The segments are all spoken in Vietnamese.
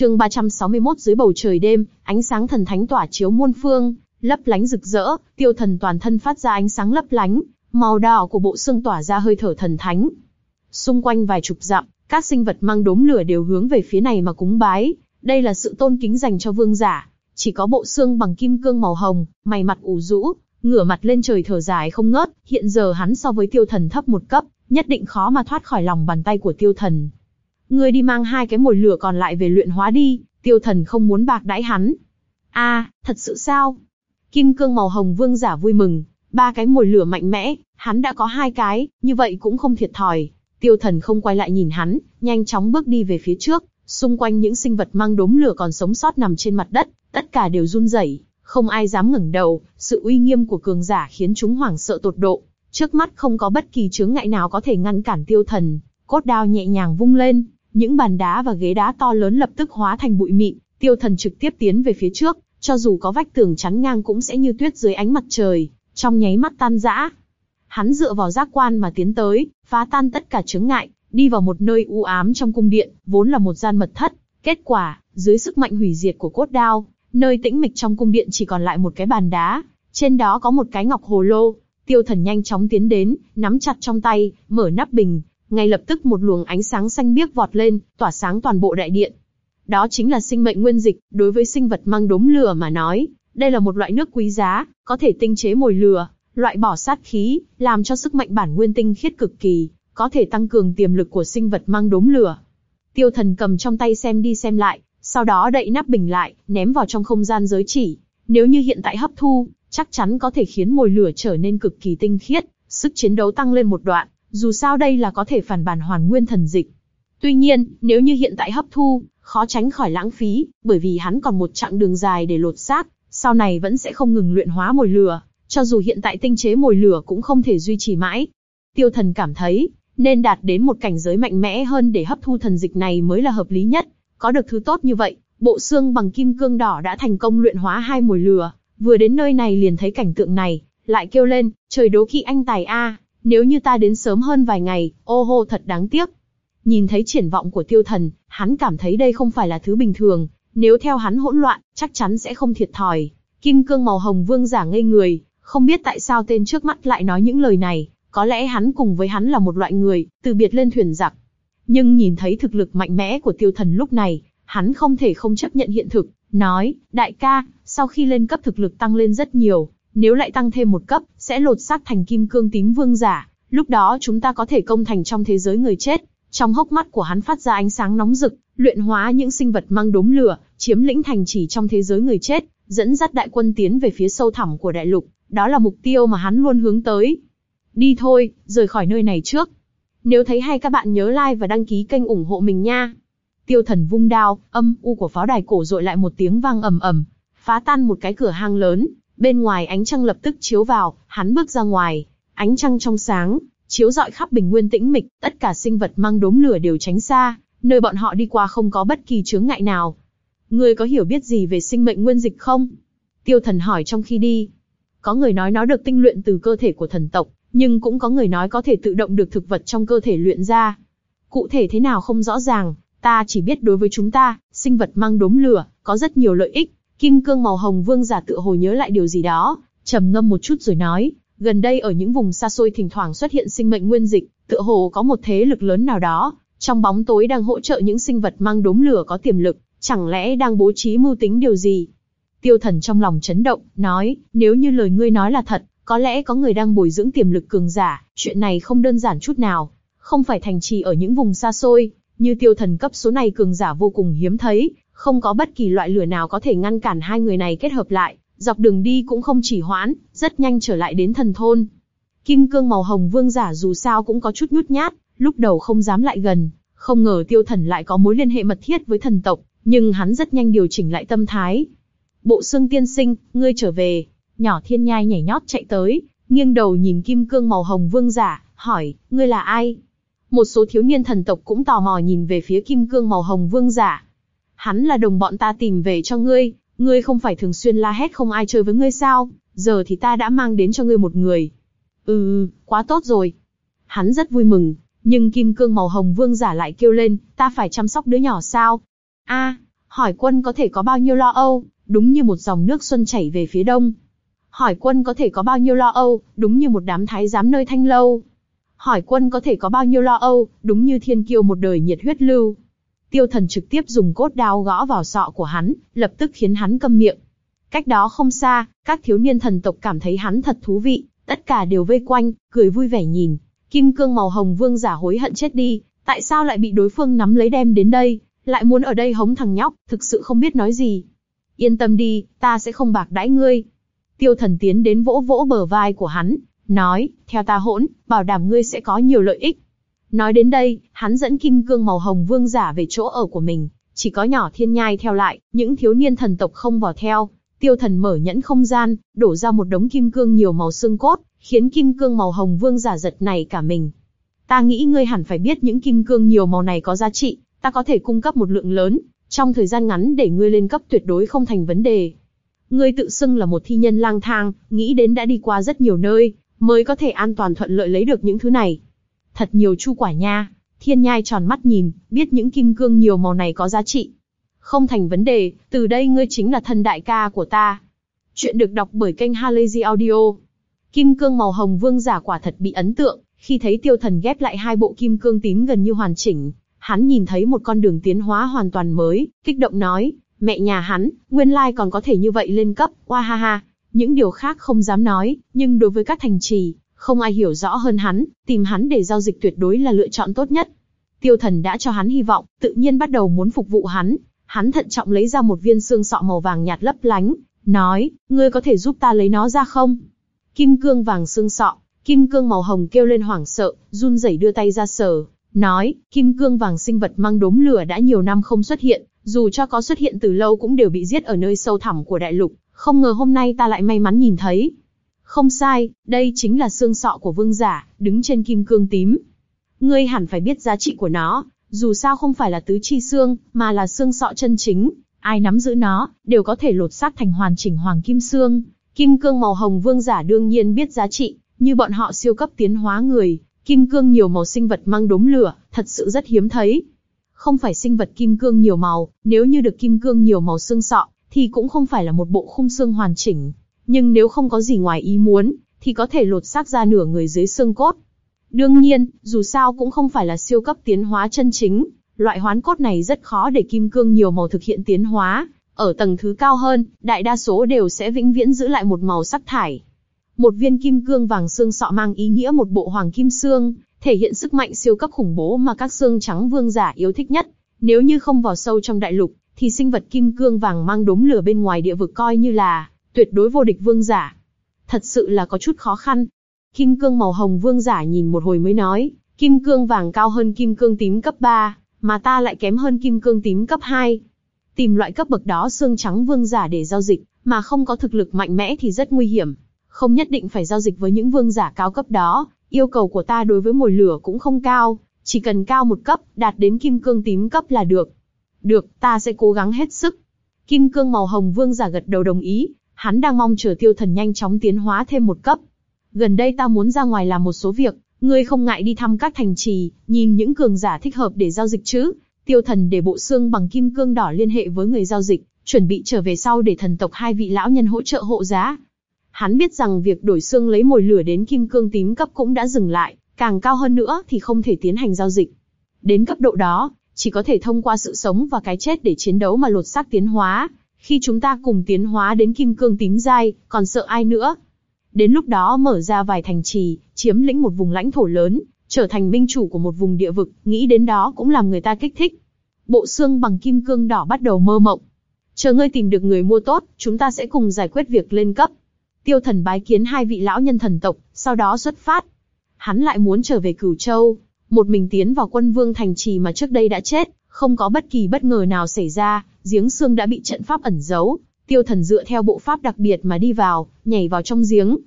chương 361 dưới bầu trời đêm, ánh sáng thần thánh tỏa chiếu muôn phương, lấp lánh rực rỡ, tiêu thần toàn thân phát ra ánh sáng lấp lánh, màu đỏ của bộ xương tỏa ra hơi thở thần thánh. Xung quanh vài chục dặm, các sinh vật mang đốm lửa đều hướng về phía này mà cúng bái, đây là sự tôn kính dành cho vương giả. Chỉ có bộ xương bằng kim cương màu hồng, mày mặt ủ rũ, ngửa mặt lên trời thở dài không ngớt, hiện giờ hắn so với tiêu thần thấp một cấp, nhất định khó mà thoát khỏi lòng bàn tay của tiêu thần. Ngươi đi mang hai cái mồi lửa còn lại về luyện hóa đi, tiêu thần không muốn bạc đãi hắn. a thật sự sao? Kim cương màu hồng vương giả vui mừng, ba cái mồi lửa mạnh mẽ, hắn đã có hai cái, như vậy cũng không thiệt thòi. Tiêu thần không quay lại nhìn hắn, nhanh chóng bước đi về phía trước, xung quanh những sinh vật mang đốm lửa còn sống sót nằm trên mặt đất, tất cả đều run rẩy, không ai dám ngẩng đầu, sự uy nghiêm của cường giả khiến chúng hoảng sợ tột độ. Trước mắt không có bất kỳ chướng ngại nào có thể ngăn cản tiêu thần, cốt đao nhẹ nhàng vung lên, những bàn đá và ghế đá to lớn lập tức hóa thành bụi mịn, tiêu thần trực tiếp tiến về phía trước, cho dù có vách tường chắn ngang cũng sẽ như tuyết dưới ánh mặt trời, trong nháy mắt tan rã. Hắn dựa vào giác quan mà tiến tới, phá tan tất cả chướng ngại, đi vào một nơi u ám trong cung điện, vốn là một gian mật thất. Kết quả, dưới sức mạnh hủy diệt của cốt đao, nơi tĩnh mịch trong cung điện chỉ còn lại một cái bàn đá, trên đó có một cái ngọc hồ lô. Tiêu thần nhanh chóng tiến đến, nắm chặt trong tay, mở nắp bình, ngay lập tức một luồng ánh sáng xanh biếc vọt lên, tỏa sáng toàn bộ đại điện. Đó chính là sinh mệnh nguyên dịch, đối với sinh vật mang đốm lửa mà nói, đây là một loại nước quý giá, có thể tinh chế mồi lửa, loại bỏ sát khí, làm cho sức mạnh bản nguyên tinh khiết cực kỳ, có thể tăng cường tiềm lực của sinh vật mang đốm lửa. Tiêu thần cầm trong tay xem đi xem lại, sau đó đậy nắp bình lại, ném vào trong không gian giới chỉ. Nếu như hiện tại hấp thu, chắc chắn có thể khiến mồi lửa trở nên cực kỳ tinh khiết, sức chiến đấu tăng lên một đoạn, dù sao đây là có thể phản bản hoàn nguyên thần dịch. Tuy nhiên, nếu như hiện tại hấp thu, khó tránh khỏi lãng phí, bởi vì hắn còn một chặng đường dài để lột xác, sau này vẫn sẽ không ngừng luyện hóa mồi lửa, cho dù hiện tại tinh chế mồi lửa cũng không thể duy trì mãi. Tiêu thần cảm thấy, nên đạt đến một cảnh giới mạnh mẽ hơn để hấp thu thần dịch này mới là hợp lý nhất. Có được thứ tốt như vậy, bộ xương bằng kim cương đỏ đã thành công luyện hóa hai mồi lửa, vừa đến nơi này liền thấy cảnh tượng này, lại kêu lên, trời đố kỵ anh tài a, nếu như ta đến sớm hơn vài ngày, ô hô thật đáng tiếc. Nhìn thấy triển vọng của tiêu thần, hắn cảm thấy đây không phải là thứ bình thường, nếu theo hắn hỗn loạn, chắc chắn sẽ không thiệt thòi. Kim cương màu hồng vương giả ngây người, không biết tại sao tên trước mắt lại nói những lời này, có lẽ hắn cùng với hắn là một loại người, từ biệt lên thuyền giặc. Nhưng nhìn thấy thực lực mạnh mẽ của tiêu thần lúc này, hắn không thể không chấp nhận hiện thực, nói, đại ca, sau khi lên cấp thực lực tăng lên rất nhiều, nếu lại tăng thêm một cấp, sẽ lột xác thành kim cương tím vương giả, lúc đó chúng ta có thể công thành trong thế giới người chết. Trong hốc mắt của hắn phát ra ánh sáng nóng rực, luyện hóa những sinh vật mang đốm lửa, chiếm lĩnh thành trì trong thế giới người chết, dẫn dắt đại quân tiến về phía sâu thẳm của đại lục, đó là mục tiêu mà hắn luôn hướng tới. Đi thôi, rời khỏi nơi này trước. Nếu thấy hay các bạn nhớ like và đăng ký kênh ủng hộ mình nha. Tiêu thần vung đao, âm u của pháo đài cổ dội lại một tiếng vang ầm ầm, phá tan một cái cửa hang lớn, bên ngoài ánh trăng lập tức chiếu vào, hắn bước ra ngoài, ánh trăng trong sáng, chiếu rọi khắp bình nguyên tĩnh mịch, tất cả sinh vật mang đốm lửa đều tránh xa, nơi bọn họ đi qua không có bất kỳ chướng ngại nào. Ngươi có hiểu biết gì về sinh mệnh nguyên dịch không? Tiêu thần hỏi trong khi đi. Có người nói nó được tinh luyện từ cơ thể của thần tộc, nhưng cũng có người nói có thể tự động được thực vật trong cơ thể luyện ra. Cụ thể thế nào không rõ ràng, ta chỉ biết đối với chúng ta, sinh vật mang đốm lửa, có rất nhiều lợi ích. Kim cương màu hồng vương giả tự hồi nhớ lại điều gì đó, trầm ngâm một chút rồi nói, gần đây ở những vùng xa xôi thỉnh thoảng xuất hiện sinh mệnh nguyên dịch, tựa hồ có một thế lực lớn nào đó, trong bóng tối đang hỗ trợ những sinh vật mang đốm lửa có tiềm lực, chẳng lẽ đang bố trí mưu tính điều gì? Tiêu thần trong lòng chấn động, nói, nếu như lời ngươi nói là thật, có lẽ có người đang bồi dưỡng tiềm lực cường giả, chuyện này không đơn giản chút nào. Không phải thành trì ở những vùng xa xôi, như tiêu thần cấp số này cường giả vô cùng hiếm thấy, không có bất kỳ loại lửa nào có thể ngăn cản hai người này kết hợp lại, dọc đường đi cũng không chỉ hoãn, rất nhanh trở lại đến thần thôn. Kim cương màu hồng vương giả dù sao cũng có chút nhút nhát, lúc đầu không dám lại gần, không ngờ tiêu thần lại có mối liên hệ mật thiết với thần tộc, nhưng hắn rất nhanh điều chỉnh lại tâm thái. Bộ xương tiên sinh, ngươi trở về, nhỏ thiên nhai nhảy nhót chạy tới, nghiêng đầu nhìn kim cương màu hồng vương giả, hỏi, ngươi là ai? Một số thiếu niên thần tộc cũng tò mò nhìn về phía kim cương màu hồng vương giả. Hắn là đồng bọn ta tìm về cho ngươi, ngươi không phải thường xuyên la hét không ai chơi với ngươi sao, giờ thì ta đã mang đến cho ngươi một người. Ừ, ừ, quá tốt rồi. Hắn rất vui mừng, nhưng kim cương màu hồng vương giả lại kêu lên, ta phải chăm sóc đứa nhỏ sao? A, Hỏi quân có thể có bao nhiêu lo âu, đúng như một dòng nước xuân chảy về phía đông. Hỏi quân có thể có bao nhiêu lo âu, đúng như một đám thái giám nơi thanh lâu. Hỏi quân có thể có bao nhiêu lo âu, đúng như thiên kiêu một đời nhiệt huyết lưu. Tiêu thần trực tiếp dùng cốt đao gõ vào sọ của hắn, lập tức khiến hắn câm miệng. Cách đó không xa, các thiếu niên thần tộc cảm thấy hắn thật thú vị, tất cả đều vây quanh, cười vui vẻ nhìn. Kim cương màu hồng vương giả hối hận chết đi, tại sao lại bị đối phương nắm lấy đem đến đây, lại muốn ở đây hống thằng nhóc, thực sự không biết nói gì. Yên tâm đi, ta sẽ không bạc đãi ngươi. Tiêu thần tiến đến vỗ vỗ bờ vai của hắn, nói, theo ta hỗn, bảo đảm ngươi sẽ có nhiều lợi ích. Nói đến đây, hắn dẫn kim cương màu hồng vương giả về chỗ ở của mình, chỉ có nhỏ thiên nhai theo lại, những thiếu niên thần tộc không vào theo. Tiêu thần mở nhẫn không gian, đổ ra một đống kim cương nhiều màu xương cốt, khiến kim cương màu hồng vương giả giật này cả mình. Ta nghĩ ngươi hẳn phải biết những kim cương nhiều màu này có giá trị, ta có thể cung cấp một lượng lớn, trong thời gian ngắn để ngươi lên cấp tuyệt đối không thành vấn đề. Ngươi tự xưng là một thi nhân lang thang, nghĩ đến đã đi qua rất nhiều nơi, mới có thể an toàn thuận lợi lấy được những thứ này. Thật nhiều chu quả nha, thiên nhai tròn mắt nhìn, biết những kim cương nhiều màu này có giá trị. Không thành vấn đề, từ đây ngươi chính là thân đại ca của ta. Chuyện được đọc bởi kênh Halazy Audio. Kim cương màu hồng vương giả quả thật bị ấn tượng, khi thấy tiêu thần ghép lại hai bộ kim cương tím gần như hoàn chỉnh, hắn nhìn thấy một con đường tiến hóa hoàn toàn mới, kích động nói, mẹ nhà hắn, nguyên lai còn có thể như vậy lên cấp, oa ha ha. Những điều khác không dám nói, nhưng đối với các thành trì, không ai hiểu rõ hơn hắn, tìm hắn để giao dịch tuyệt đối là lựa chọn tốt nhất. Tiêu thần đã cho hắn hy vọng, tự nhiên bắt đầu muốn phục vụ hắn. Hắn thận trọng lấy ra một viên xương sọ màu vàng nhạt lấp lánh, nói, ngươi có thể giúp ta lấy nó ra không? Kim cương vàng xương sọ, kim cương màu hồng kêu lên hoảng sợ, run rẩy đưa tay ra sờ, nói, kim cương vàng sinh vật mang đốm lửa đã nhiều năm không xuất hiện, dù cho có xuất hiện từ lâu cũng đều bị giết ở nơi sâu thẳm của đại lục, không ngờ hôm nay ta lại may mắn nhìn thấy. Không sai, đây chính là xương sọ của vương giả, đứng trên kim cương tím. Ngươi hẳn phải biết giá trị của nó, dù sao không phải là tứ chi xương, mà là xương sọ chân chính. Ai nắm giữ nó, đều có thể lột xác thành hoàn chỉnh hoàng kim xương. Kim cương màu hồng vương giả đương nhiên biết giá trị, như bọn họ siêu cấp tiến hóa người, kim cương nhiều màu sinh vật mang đốm lửa, thật sự rất hiếm thấy. Không phải sinh vật kim cương nhiều màu, nếu như được kim cương nhiều màu xương sọ, thì cũng không phải là một bộ khung xương hoàn chỉnh. Nhưng nếu không có gì ngoài ý muốn, thì có thể lột xác ra nửa người dưới xương cốt. Đương nhiên, dù sao cũng không phải là siêu cấp tiến hóa chân chính, loại hoán cốt này rất khó để kim cương nhiều màu thực hiện tiến hóa. Ở tầng thứ cao hơn, đại đa số đều sẽ vĩnh viễn giữ lại một màu sắc thải. Một viên kim cương vàng xương sọ mang ý nghĩa một bộ hoàng kim xương, thể hiện sức mạnh siêu cấp khủng bố mà các xương trắng vương giả yêu thích nhất. Nếu như không vào sâu trong đại lục, thì sinh vật kim cương vàng mang đốm lửa bên ngoài địa vực coi như là tuyệt đối vô địch vương giả. Thật sự là có chút khó khăn. Kim cương màu hồng vương giả nhìn một hồi mới nói, kim cương vàng cao hơn kim cương tím cấp 3, mà ta lại kém hơn kim cương tím cấp 2. Tìm loại cấp bậc đó xương trắng vương giả để giao dịch, mà không có thực lực mạnh mẽ thì rất nguy hiểm. Không nhất định phải giao dịch với những vương giả cao cấp đó, yêu cầu của ta đối với mồi lửa cũng không cao, chỉ cần cao một cấp, đạt đến kim cương tím cấp là được. Được, ta sẽ cố gắng hết sức. Kim cương màu hồng vương giả gật đầu đồng ý, hắn đang mong chờ tiêu thần nhanh chóng tiến hóa thêm một cấp. Gần đây ta muốn ra ngoài làm một số việc, ngươi không ngại đi thăm các thành trì, nhìn những cường giả thích hợp để giao dịch chứ. Tiêu thần để bộ xương bằng kim cương đỏ liên hệ với người giao dịch, chuẩn bị trở về sau để thần tộc hai vị lão nhân hỗ trợ hộ giá. Hắn biết rằng việc đổi xương lấy mồi lửa đến kim cương tím cấp cũng đã dừng lại, càng cao hơn nữa thì không thể tiến hành giao dịch. Đến cấp độ đó, chỉ có thể thông qua sự sống và cái chết để chiến đấu mà lột xác tiến hóa. Khi chúng ta cùng tiến hóa đến kim cương tím dai, còn sợ ai nữa? Đến lúc đó mở ra vài thành trì, chiếm lĩnh một vùng lãnh thổ lớn, trở thành minh chủ của một vùng địa vực, nghĩ đến đó cũng làm người ta kích thích. Bộ xương bằng kim cương đỏ bắt đầu mơ mộng. Chờ ngươi tìm được người mua tốt, chúng ta sẽ cùng giải quyết việc lên cấp. Tiêu thần bái kiến hai vị lão nhân thần tộc, sau đó xuất phát. Hắn lại muốn trở về Cửu Châu, một mình tiến vào quân vương thành trì mà trước đây đã chết, không có bất kỳ bất ngờ nào xảy ra, giếng xương đã bị trận pháp ẩn giấu, tiêu thần dựa theo bộ pháp đặc biệt mà đi vào, nhảy vào trong giếng.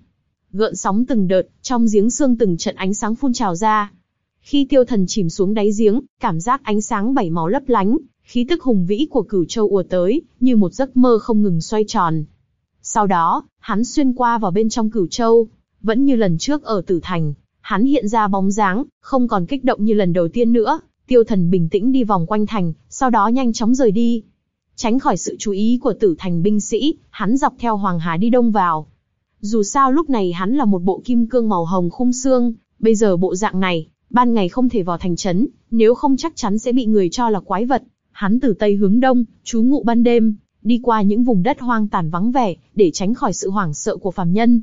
Gợn sóng từng đợt, trong giếng xương từng trận ánh sáng phun trào ra. Khi tiêu thần chìm xuống đáy giếng, cảm giác ánh sáng bảy màu lấp lánh, khí tức hùng vĩ của cửu châu ùa tới, như một giấc mơ không ngừng xoay tròn. Sau đó, hắn xuyên qua vào bên trong cửu châu, vẫn như lần trước ở tử thành, hắn hiện ra bóng dáng, không còn kích động như lần đầu tiên nữa. Tiêu thần bình tĩnh đi vòng quanh thành, sau đó nhanh chóng rời đi. Tránh khỏi sự chú ý của tử thành binh sĩ, hắn dọc theo Hoàng Hà đi đông vào. Dù sao lúc này hắn là một bộ kim cương màu hồng khung xương, bây giờ bộ dạng này, ban ngày không thể vào thành trấn, nếu không chắc chắn sẽ bị người cho là quái vật. Hắn từ tây hướng đông, trú ngụ ban đêm, đi qua những vùng đất hoang tàn vắng vẻ, để tránh khỏi sự hoảng sợ của phàm nhân.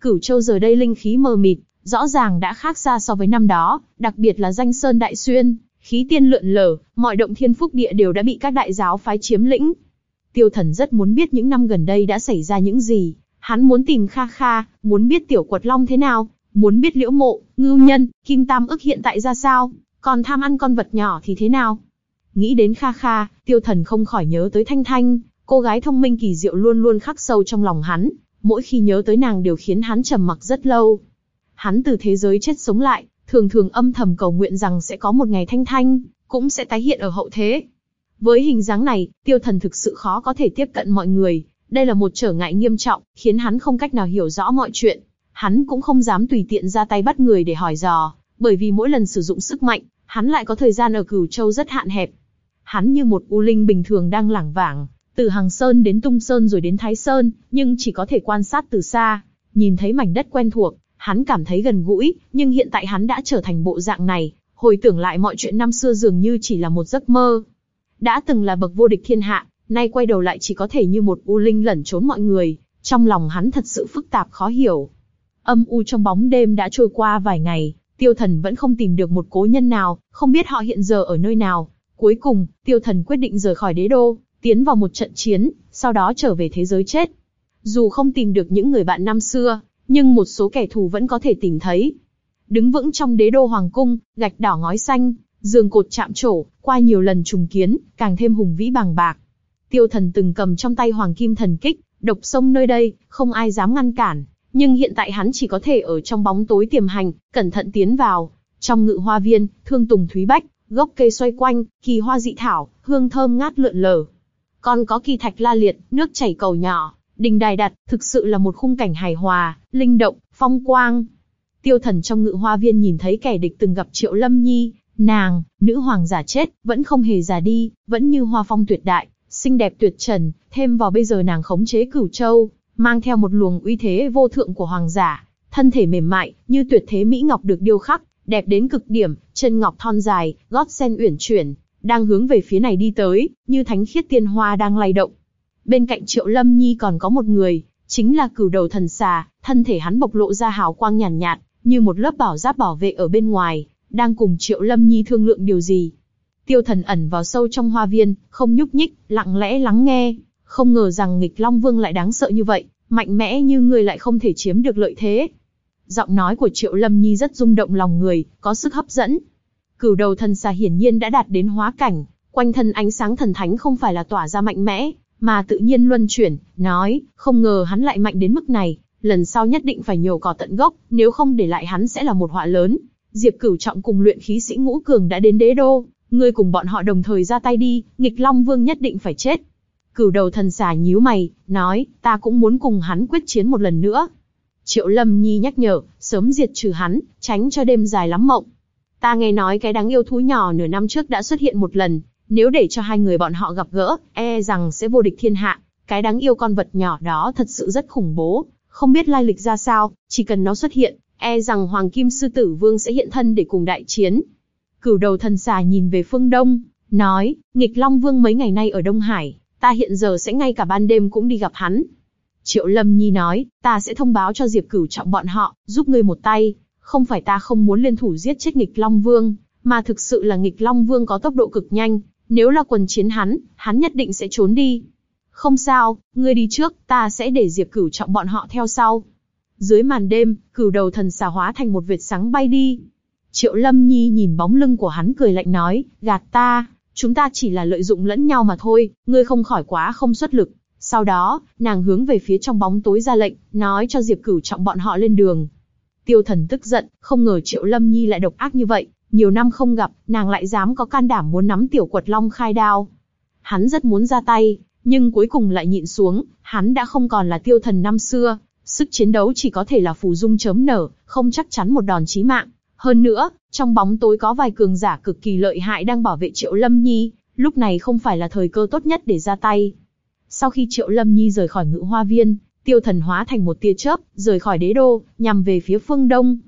Cửu Châu giờ đây linh khí mờ mịt, rõ ràng đã khác xa so với năm đó, đặc biệt là danh sơn đại xuyên, khí tiên lượn lờ, mọi động thiên phúc địa đều đã bị các đại giáo phái chiếm lĩnh. Tiêu Thần rất muốn biết những năm gần đây đã xảy ra những gì, hắn muốn tìm Kha Kha, muốn biết Tiểu Quật Long thế nào, muốn biết Liễu Mộ, Ngưu Nhân, Kim Tam ức hiện tại ra sao, còn tham ăn con vật nhỏ thì thế nào. Nghĩ đến Kha Kha, Tiêu Thần không khỏi nhớ tới Thanh Thanh, cô gái thông minh kỳ diệu luôn luôn khắc sâu trong lòng hắn, mỗi khi nhớ tới nàng đều khiến hắn trầm mặc rất lâu. Hắn từ thế giới chết sống lại, thường thường âm thầm cầu nguyện rằng sẽ có một ngày thanh thanh, cũng sẽ tái hiện ở hậu thế. Với hình dáng này, tiêu thần thực sự khó có thể tiếp cận mọi người, đây là một trở ngại nghiêm trọng, khiến hắn không cách nào hiểu rõ mọi chuyện. Hắn cũng không dám tùy tiện ra tay bắt người để hỏi dò, bởi vì mỗi lần sử dụng sức mạnh, hắn lại có thời gian ở Cửu Châu rất hạn hẹp. Hắn như một u linh bình thường đang lảng vảng, từ Hằng Sơn đến Tung Sơn rồi đến Thái Sơn, nhưng chỉ có thể quan sát từ xa, nhìn thấy mảnh đất quen thuộc, hắn cảm thấy gần gũi, nhưng hiện tại hắn đã trở thành bộ dạng này, hồi tưởng lại mọi chuyện năm xưa dường như chỉ là một giấc mơ. Đã từng là bậc vô địch thiên hạ, nay quay đầu lại chỉ có thể như một u linh lẩn trốn mọi người, trong lòng hắn thật sự phức tạp khó hiểu. Âm u trong bóng đêm đã trôi qua vài ngày, tiêu thần vẫn không tìm được một cố nhân nào, không biết họ hiện giờ ở nơi nào. Cuối cùng, tiêu thần quyết định rời khỏi đế đô, tiến vào một trận chiến, sau đó trở về thế giới chết. Dù không tìm được những người bạn năm xưa, nhưng một số kẻ thù vẫn có thể tìm thấy. Đứng vững trong đế đô hoàng cung, gạch đỏ ngói xanh, giường cột chạm trổ, qua nhiều lần trùng kiến, càng thêm hùng vĩ bằng bạc. Tiêu thần từng cầm trong tay hoàng kim thần kích, độc sông nơi đây, không ai dám ngăn cản. Nhưng hiện tại hắn chỉ có thể ở trong bóng tối tiềm hành, cẩn thận tiến vào. Trong ngự hoa viên, thương tùng thúy bách, gốc cây xoay quanh, kỳ hoa dị thảo, hương thơm ngát lượn lờ. Còn có kỳ thạch la liệt, nước chảy cầu nhỏ, Đình đài đặt, thực sự là một khung cảnh hài hòa, linh động, phong quang. Tiêu thần trong ngự hoa viên nhìn thấy kẻ địch từng gặp Triệu Lâm Nhi, nàng, nữ hoàng giả chết, vẫn không hề già đi, vẫn như hoa phong tuyệt đại, xinh đẹp tuyệt trần, thêm vào bây giờ nàng khống chế cửu châu, mang theo một luồng uy thế vô thượng của hoàng giả, thân thể mềm mại, như tuyệt thế mỹ ngọc được điêu khắc, đẹp đến cực điểm, chân ngọc thon dài, gót sen uyển chuyển, đang hướng về phía này đi tới, như thánh khiết tiên hoa đang lay động, Bên cạnh Triệu Lâm Nhi còn có một người, chính là cửu đầu thần xà, thân thể hắn bộc lộ ra hào quang nhàn nhạt, nhạt, như một lớp bảo giáp bảo vệ ở bên ngoài, đang cùng Triệu Lâm Nhi thương lượng điều gì. Tiêu thần ẩn vào sâu trong hoa viên, không nhúc nhích, lặng lẽ lắng nghe, không ngờ rằng nghịch Long Vương lại đáng sợ như vậy, mạnh mẽ như người lại không thể chiếm được lợi thế. Giọng nói của Triệu Lâm Nhi rất rung động lòng người, có sức hấp dẫn. Cửu đầu thần xà hiển nhiên đã đạt đến hóa cảnh, quanh thân ánh sáng thần thánh không phải là tỏa ra mạnh mẽ, mà tự nhiên luân chuyển, nói, không ngờ hắn lại mạnh đến mức này, lần sau nhất định phải nhổ cỏ tận gốc, nếu không để lại hắn sẽ là một họa lớn. Diệp Cửu Trọng cùng luyện khí sĩ ngũ cường đã đến đế đô, ngươi cùng bọn họ đồng thời ra tay đi, nghịch Long Vương nhất định phải chết. Cửu đầu thần xà nhíu mày, nói, ta cũng muốn cùng hắn quyết chiến một lần nữa. Triệu Lâm Nhi nhắc nhở, sớm diệt trừ hắn, tránh cho đêm dài lắm mộng. Ta nghe nói cái đáng yêu thú nhỏ nửa năm trước đã xuất hiện một lần, nếu để cho hai người bọn họ gặp gỡ, e rằng sẽ vô địch thiên hạ. Cái đáng yêu con vật nhỏ đó thật sự rất khủng bố, không biết lai lịch ra sao, chỉ cần nó xuất hiện, e rằng Hoàng Kim Sư Tử Vương sẽ hiện thân để cùng đại chiến. Cửu đầu thần xà nhìn về phương đông, nói, nghịch Long Vương mấy ngày nay ở Đông Hải, ta hiện giờ sẽ ngay cả ban đêm cũng đi gặp hắn. Triệu Lâm Nhi nói, ta sẽ thông báo cho Diệp Cửu trọng bọn họ, giúp ngươi một tay, không phải ta không muốn liên thủ giết chết nghịch Long Vương, mà thực sự là nghịch Long Vương có tốc độ cực nhanh, nếu là quần chiến hắn, hắn nhất định sẽ trốn đi. Không sao, ngươi đi trước, ta sẽ để Diệp Cửu trọng bọn họ theo sau. Dưới màn đêm, cửu đầu thần xà hóa thành một vệt sáng bay đi. Triệu Lâm Nhi nhìn bóng lưng của hắn cười lạnh nói, gạt ta, chúng ta chỉ là lợi dụng lẫn nhau mà thôi, ngươi không khỏi quá không xuất lực. Sau đó, nàng hướng về phía trong bóng tối ra lệnh, nói cho Diệp Cửu trọng bọn họ lên đường. Tiêu thần tức giận, không ngờ Triệu Lâm Nhi lại độc ác như vậy, nhiều năm không gặp, nàng lại dám có can đảm muốn nắm tiểu quật long khai đao. Hắn rất muốn ra tay, nhưng cuối cùng lại nhịn xuống, hắn đã không còn là tiêu thần năm xưa, sức chiến đấu chỉ có thể là phù dung chớm nở, không chắc chắn một đòn chí mạng. Hơn nữa, trong bóng tối có vài cường giả cực kỳ lợi hại đang bảo vệ Triệu Lâm Nhi, Lúc này không phải là thời cơ tốt nhất để ra tay. Sau khi Triệu Lâm Nhi rời khỏi ngự hoa viên, tiêu thần hóa thành một tia chớp, rời khỏi đế đô, nhằm về phía phương đông.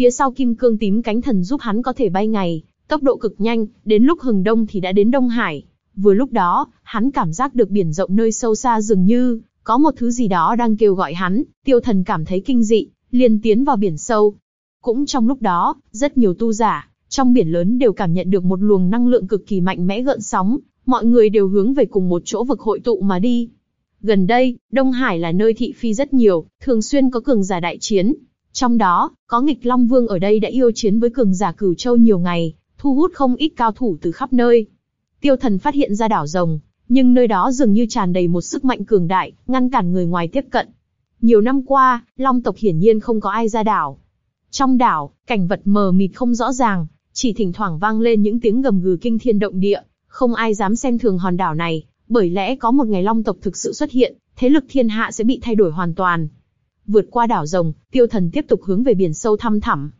Phía sau kim cương tím cánh thần giúp hắn có thể bay ngày, tốc độ cực nhanh, đến lúc hừng đông thì đã đến Đông Hải. Vừa lúc đó, hắn cảm giác được biển rộng nơi sâu xa dường như, có một thứ gì đó đang kêu gọi hắn, tiêu thần cảm thấy kinh dị, liền tiến vào biển sâu. Cũng trong lúc đó, rất nhiều tu giả, trong biển lớn đều cảm nhận được một luồng năng lượng cực kỳ mạnh mẽ gợn sóng, mọi người đều hướng về cùng một chỗ vực hội tụ mà đi. Gần đây, Đông Hải là nơi thị phi rất nhiều, thường xuyên có cường giả đại chiến. Trong đó, có nghịch Long Vương ở đây đã yêu chiến với cường giả cửu châu nhiều ngày, thu hút không ít cao thủ từ khắp nơi. Tiêu thần phát hiện ra đảo rồng, nhưng nơi đó dường như tràn đầy một sức mạnh cường đại, ngăn cản người ngoài tiếp cận. Nhiều năm qua, Long tộc hiển nhiên không có ai ra đảo. Trong đảo, cảnh vật mờ mịt không rõ ràng, chỉ thỉnh thoảng vang lên những tiếng gầm gừ kinh thiên động địa, không ai dám xem thường hòn đảo này, bởi lẽ có một ngày Long tộc thực sự xuất hiện, thế lực thiên hạ sẽ bị thay đổi hoàn toàn. Vượt qua đảo rồng, tiêu thần tiếp tục hướng về biển sâu thăm thẳm.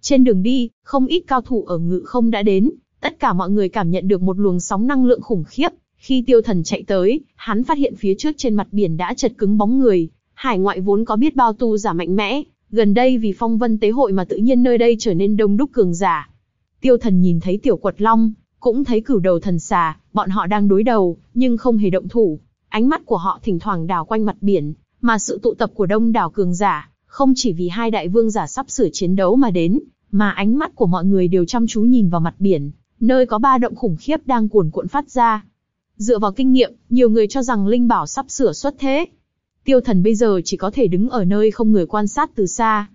Trên đường đi, không ít cao thủ ở ngự không đã đến, tất cả mọi người cảm nhận được một luồng sóng năng lượng khủng khiếp. Khi tiêu thần chạy tới, hắn phát hiện phía trước trên mặt biển đã chật cứng bóng người, hải ngoại vốn có biết bao tu giả mạnh mẽ, gần đây vì phong vân tế hội mà tự nhiên nơi đây trở nên đông đúc cường giả. Tiêu thần nhìn thấy tiểu quật long, cũng thấy cửu đầu thần xà, bọn họ đang đối đầu, nhưng không hề động thủ. Ánh mắt của họ thỉnh thoảng đảo quanh mặt biển, mà sự tụ tập của đông đảo cường giả, không chỉ vì hai đại vương giả sắp sửa chiến đấu mà đến, mà ánh mắt của mọi người đều chăm chú nhìn vào mặt biển, nơi có ba động khủng khiếp đang cuồn cuộn phát ra. Dựa vào kinh nghiệm, nhiều người cho rằng Linh Bảo sắp sửa xuất thế. Tiêu thần bây giờ chỉ có thể đứng ở nơi không người quan sát từ xa.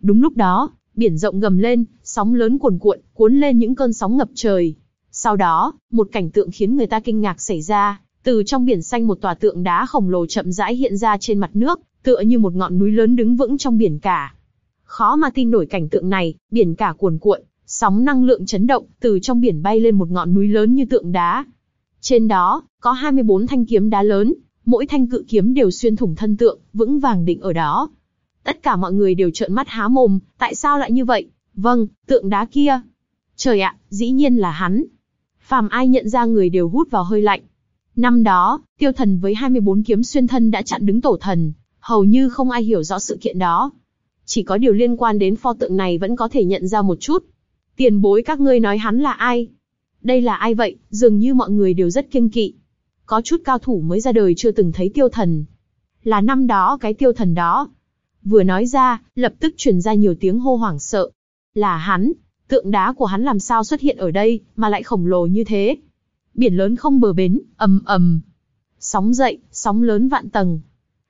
Đúng lúc đó, biển rộng gầm lên, sóng lớn cuồn cuộn, cuốn lên những cơn sóng ngập trời. Sau đó, một cảnh tượng khiến người ta kinh ngạc xảy ra, từ trong biển xanh một tòa tượng đá khổng lồ chậm rãi hiện ra trên mặt nước, tựa như một ngọn núi lớn đứng vững trong biển cả. Khó mà tin nổi cảnh tượng này, biển cả cuồn cuộn, sóng năng lượng chấn động, từ trong biển bay lên một ngọn núi lớn như tượng đá. Trên đó, có 24 thanh kiếm đá lớn, mỗi thanh cự kiếm đều xuyên thủng thân tượng, vững vàng định ở đó. Tất cả mọi người đều trợn mắt há mồm, tại sao lại như vậy? Vâng, tượng đá kia. Trời ạ, dĩ nhiên là hắn. Phàm ai nhận ra người đều hút vào hơi lạnh. Năm đó, tiêu thần với 24 kiếm xuyên thân đã chặn đứng tổ thần, hầu như không ai hiểu rõ sự kiện đó. Chỉ có điều liên quan đến pho tượng này vẫn có thể nhận ra một chút. Tiền bối các ngươi nói hắn là ai? Đây là ai vậy? Dường như mọi người đều rất kiêng kỵ. Có chút cao thủ mới ra đời chưa từng thấy tiêu thần. Là năm đó cái tiêu thần đó. Vừa nói ra, lập tức truyền ra nhiều tiếng hô hoảng sợ. Là hắn, tượng đá của hắn làm sao xuất hiện ở đây, mà lại khổng lồ như thế. Biển lớn không bờ bến, ầm ầm. Sóng dậy, sóng lớn vạn tầng.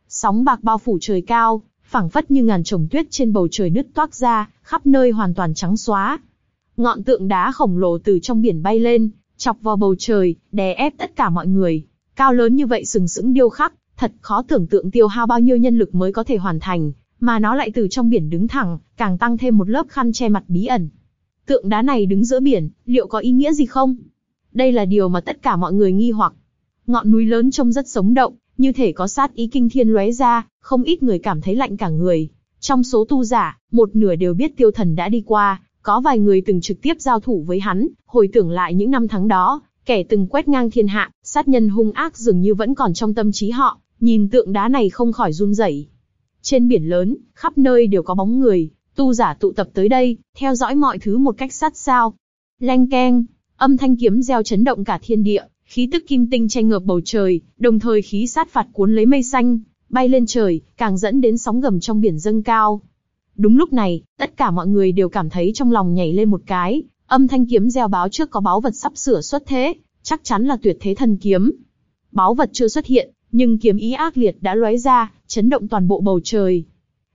Sóng bạc bao phủ trời cao, phảng phất như ngàn chồng tuyết trên bầu trời nứt toác ra, khắp nơi hoàn toàn trắng xóa. Ngọn tượng đá khổng lồ từ trong biển bay lên, chọc vào bầu trời, đè ép tất cả mọi người. Cao lớn như vậy sừng sững điêu khắc, thật khó tưởng tượng tiêu hao bao nhiêu nhân lực mới có thể hoàn thành, mà nó lại từ trong biển đứng thẳng, càng tăng thêm một lớp khăn che mặt bí ẩn. Tượng đá này đứng giữa biển, liệu có ý nghĩa gì không? Đây là điều mà tất cả mọi người nghi hoặc. Ngọn núi lớn trông rất sống động, như thể có sát ý kinh thiên lóe ra, không ít người cảm thấy lạnh cả người. Trong số tu giả, một nửa đều biết tiêu thần đã đi qua, có vài người từng trực tiếp giao thủ với hắn, hồi tưởng lại những năm tháng đó, kẻ từng quét ngang thiên hạ, sát nhân hung ác dường như vẫn còn trong tâm trí họ, nhìn tượng đá này không khỏi run rẩy. Trên biển lớn, khắp nơi đều có bóng người, tu giả tụ tập tới đây, theo dõi mọi thứ một cách sát sao. Leng keng, âm thanh kiếm gieo chấn động cả thiên địa, khí tức kim tinh che ngợp bầu trời, đồng thời khí sát phạt cuốn lấy mây xanh, bay lên trời, càng dẫn đến sóng gầm trong biển dâng cao. Đúng lúc này, tất cả mọi người đều cảm thấy trong lòng nhảy lên một cái, âm thanh kiếm gieo báo trước có báo vật sắp sửa xuất thế, chắc chắn là tuyệt thế thần kiếm. Báo vật chưa xuất hiện, nhưng kiếm ý ác liệt đã lóe ra, chấn động toàn bộ bầu trời.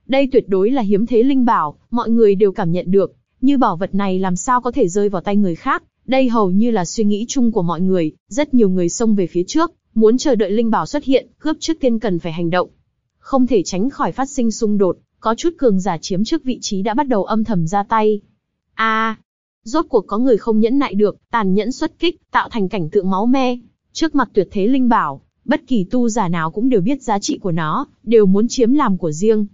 Đây tuyệt đối là hiếm thế linh bảo, mọi người đều cảm nhận được, như bảo vật này làm sao có thể rơi vào tay người khác, đây hầu như là suy nghĩ chung của mọi người, rất nhiều người xông về phía trước, muốn chờ đợi linh bảo xuất hiện, cướp trước tiên cần phải hành động. Không thể tránh khỏi phát sinh xung đột, có chút cường giả chiếm trước vị trí đã bắt đầu âm thầm ra tay. A, rốt cuộc có người không nhẫn nại được, tàn nhẫn xuất kích, tạo thành cảnh tượng máu me. Trước mặt tuyệt thế linh bảo, bất kỳ tu giả nào cũng đều biết giá trị của nó, đều muốn chiếm làm của riêng.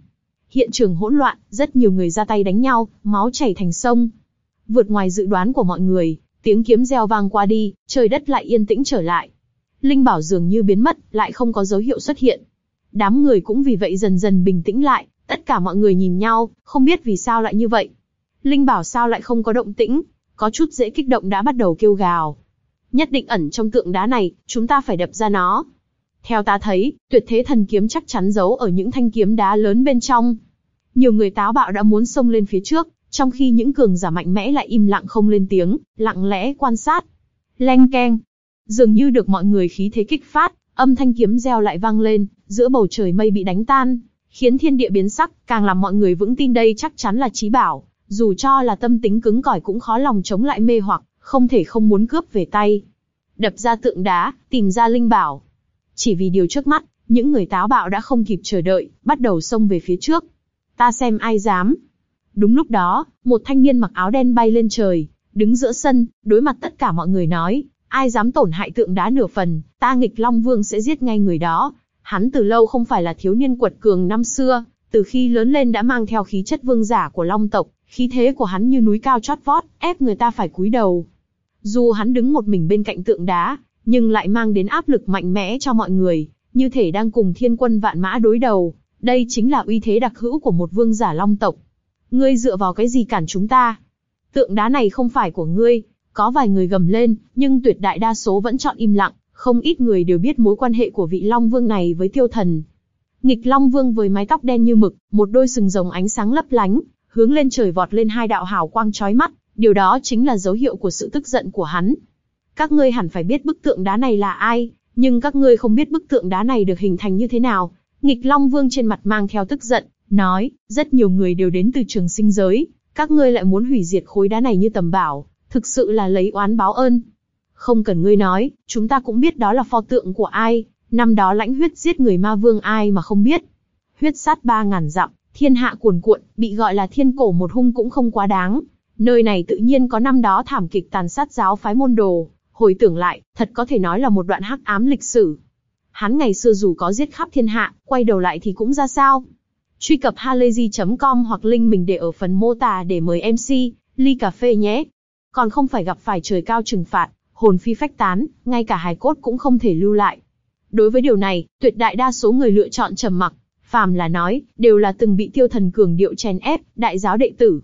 Hiện trường hỗn loạn, rất nhiều người ra tay đánh nhau, máu chảy thành sông. Vượt ngoài dự đoán của mọi người, tiếng kiếm reo vang qua đi, trời đất lại yên tĩnh trở lại. Linh bảo dường như biến mất, lại không có dấu hiệu xuất hiện. Đám người cũng vì vậy dần dần bình tĩnh lại, tất cả mọi người nhìn nhau, không biết vì sao lại như vậy. Linh bảo sao lại không có động tĩnh, có chút dễ kích động đã bắt đầu kêu gào. Nhất định ẩn trong tượng đá này, chúng ta phải đập ra nó. Theo ta thấy, tuyệt thế thần kiếm chắc chắn giấu ở những thanh kiếm đá lớn bên trong. Nhiều người táo bạo đã muốn xông lên phía trước, trong khi những cường giả mạnh mẽ lại im lặng không lên tiếng, lặng lẽ quan sát. Leng keng. Dường như được mọi người khí thế kích phát, âm thanh kiếm reo lại vang lên, giữa bầu trời mây bị đánh tan, khiến thiên địa biến sắc, càng làm mọi người vững tin đây chắc chắn là trí bảo, dù cho là tâm tính cứng cỏi cũng khó lòng chống lại mê hoặc, không thể không muốn cướp về tay. Đập ra tượng đá, tìm ra linh bảo. Chỉ vì điều trước mắt, những người táo bạo đã không kịp chờ đợi, bắt đầu xông về phía trước. Ta xem ai dám. Đúng lúc đó, một thanh niên mặc áo đen bay lên trời, đứng giữa sân, đối mặt tất cả mọi người nói, ai dám tổn hại tượng đá nửa phần, ta nghịch Long Vương sẽ giết ngay người đó. Hắn từ lâu không phải là thiếu niên quật cường năm xưa, từ khi lớn lên đã mang theo khí chất vương giả của Long tộc, khí thế của hắn như núi cao chót vót, ép người ta phải cúi đầu. Dù hắn đứng một mình bên cạnh tượng đá, nhưng lại mang đến áp lực mạnh mẽ cho mọi người, như thể đang cùng thiên quân vạn mã đối đầu. Đây chính là uy thế đặc hữu của một vương giả long tộc. Ngươi dựa vào cái gì cản chúng ta? Tượng đá này không phải của ngươi, có vài người gầm lên, nhưng tuyệt đại đa số vẫn chọn im lặng, không ít người đều biết mối quan hệ của vị Long Vương này với tiêu thần. Nghịch Long Vương với mái tóc đen như mực, một đôi sừng rồng ánh sáng lấp lánh, hướng lên trời vọt lên hai đạo hào quang chói mắt, điều đó chính là dấu hiệu của sự tức giận của hắn. Các ngươi hẳn phải biết bức tượng đá này là ai, nhưng các ngươi không biết bức tượng đá này được hình thành như thế nào. Nghịch Long Vương trên mặt mang theo tức giận, nói, rất nhiều người đều đến từ trường sinh giới, các ngươi lại muốn hủy diệt khối đá này như tầm bảo, thực sự là lấy oán báo ơn. Không cần ngươi nói, chúng ta cũng biết đó là pho tượng của ai, năm đó lãnh huyết giết người ma vương ai mà không biết. Huyết sát ba ngàn dặm, thiên hạ cuồn cuộn, bị gọi là thiên cổ một hung cũng không quá đáng. Nơi này tự nhiên có năm đó thảm kịch tàn sát giáo phái môn đồ, hồi tưởng lại, thật có thể nói là một đoạn hắc ám lịch sử. Hắn ngày xưa dù có giết khắp thiên hạ, quay đầu lại thì cũng ra sao. Truy cập halayzi.com hoặc link mình để ở phần mô tả để mời MC, ly cà phê nhé. Còn không phải gặp phải trời cao trừng phạt, hồn phi phách tán, ngay cả hài cốt cũng không thể lưu lại. Đối với điều này, tuyệt đại đa số người lựa chọn trầm mặc, phàm là nói, đều là từng bị tiêu thần cường điệu chèn ép, đại giáo đệ tử.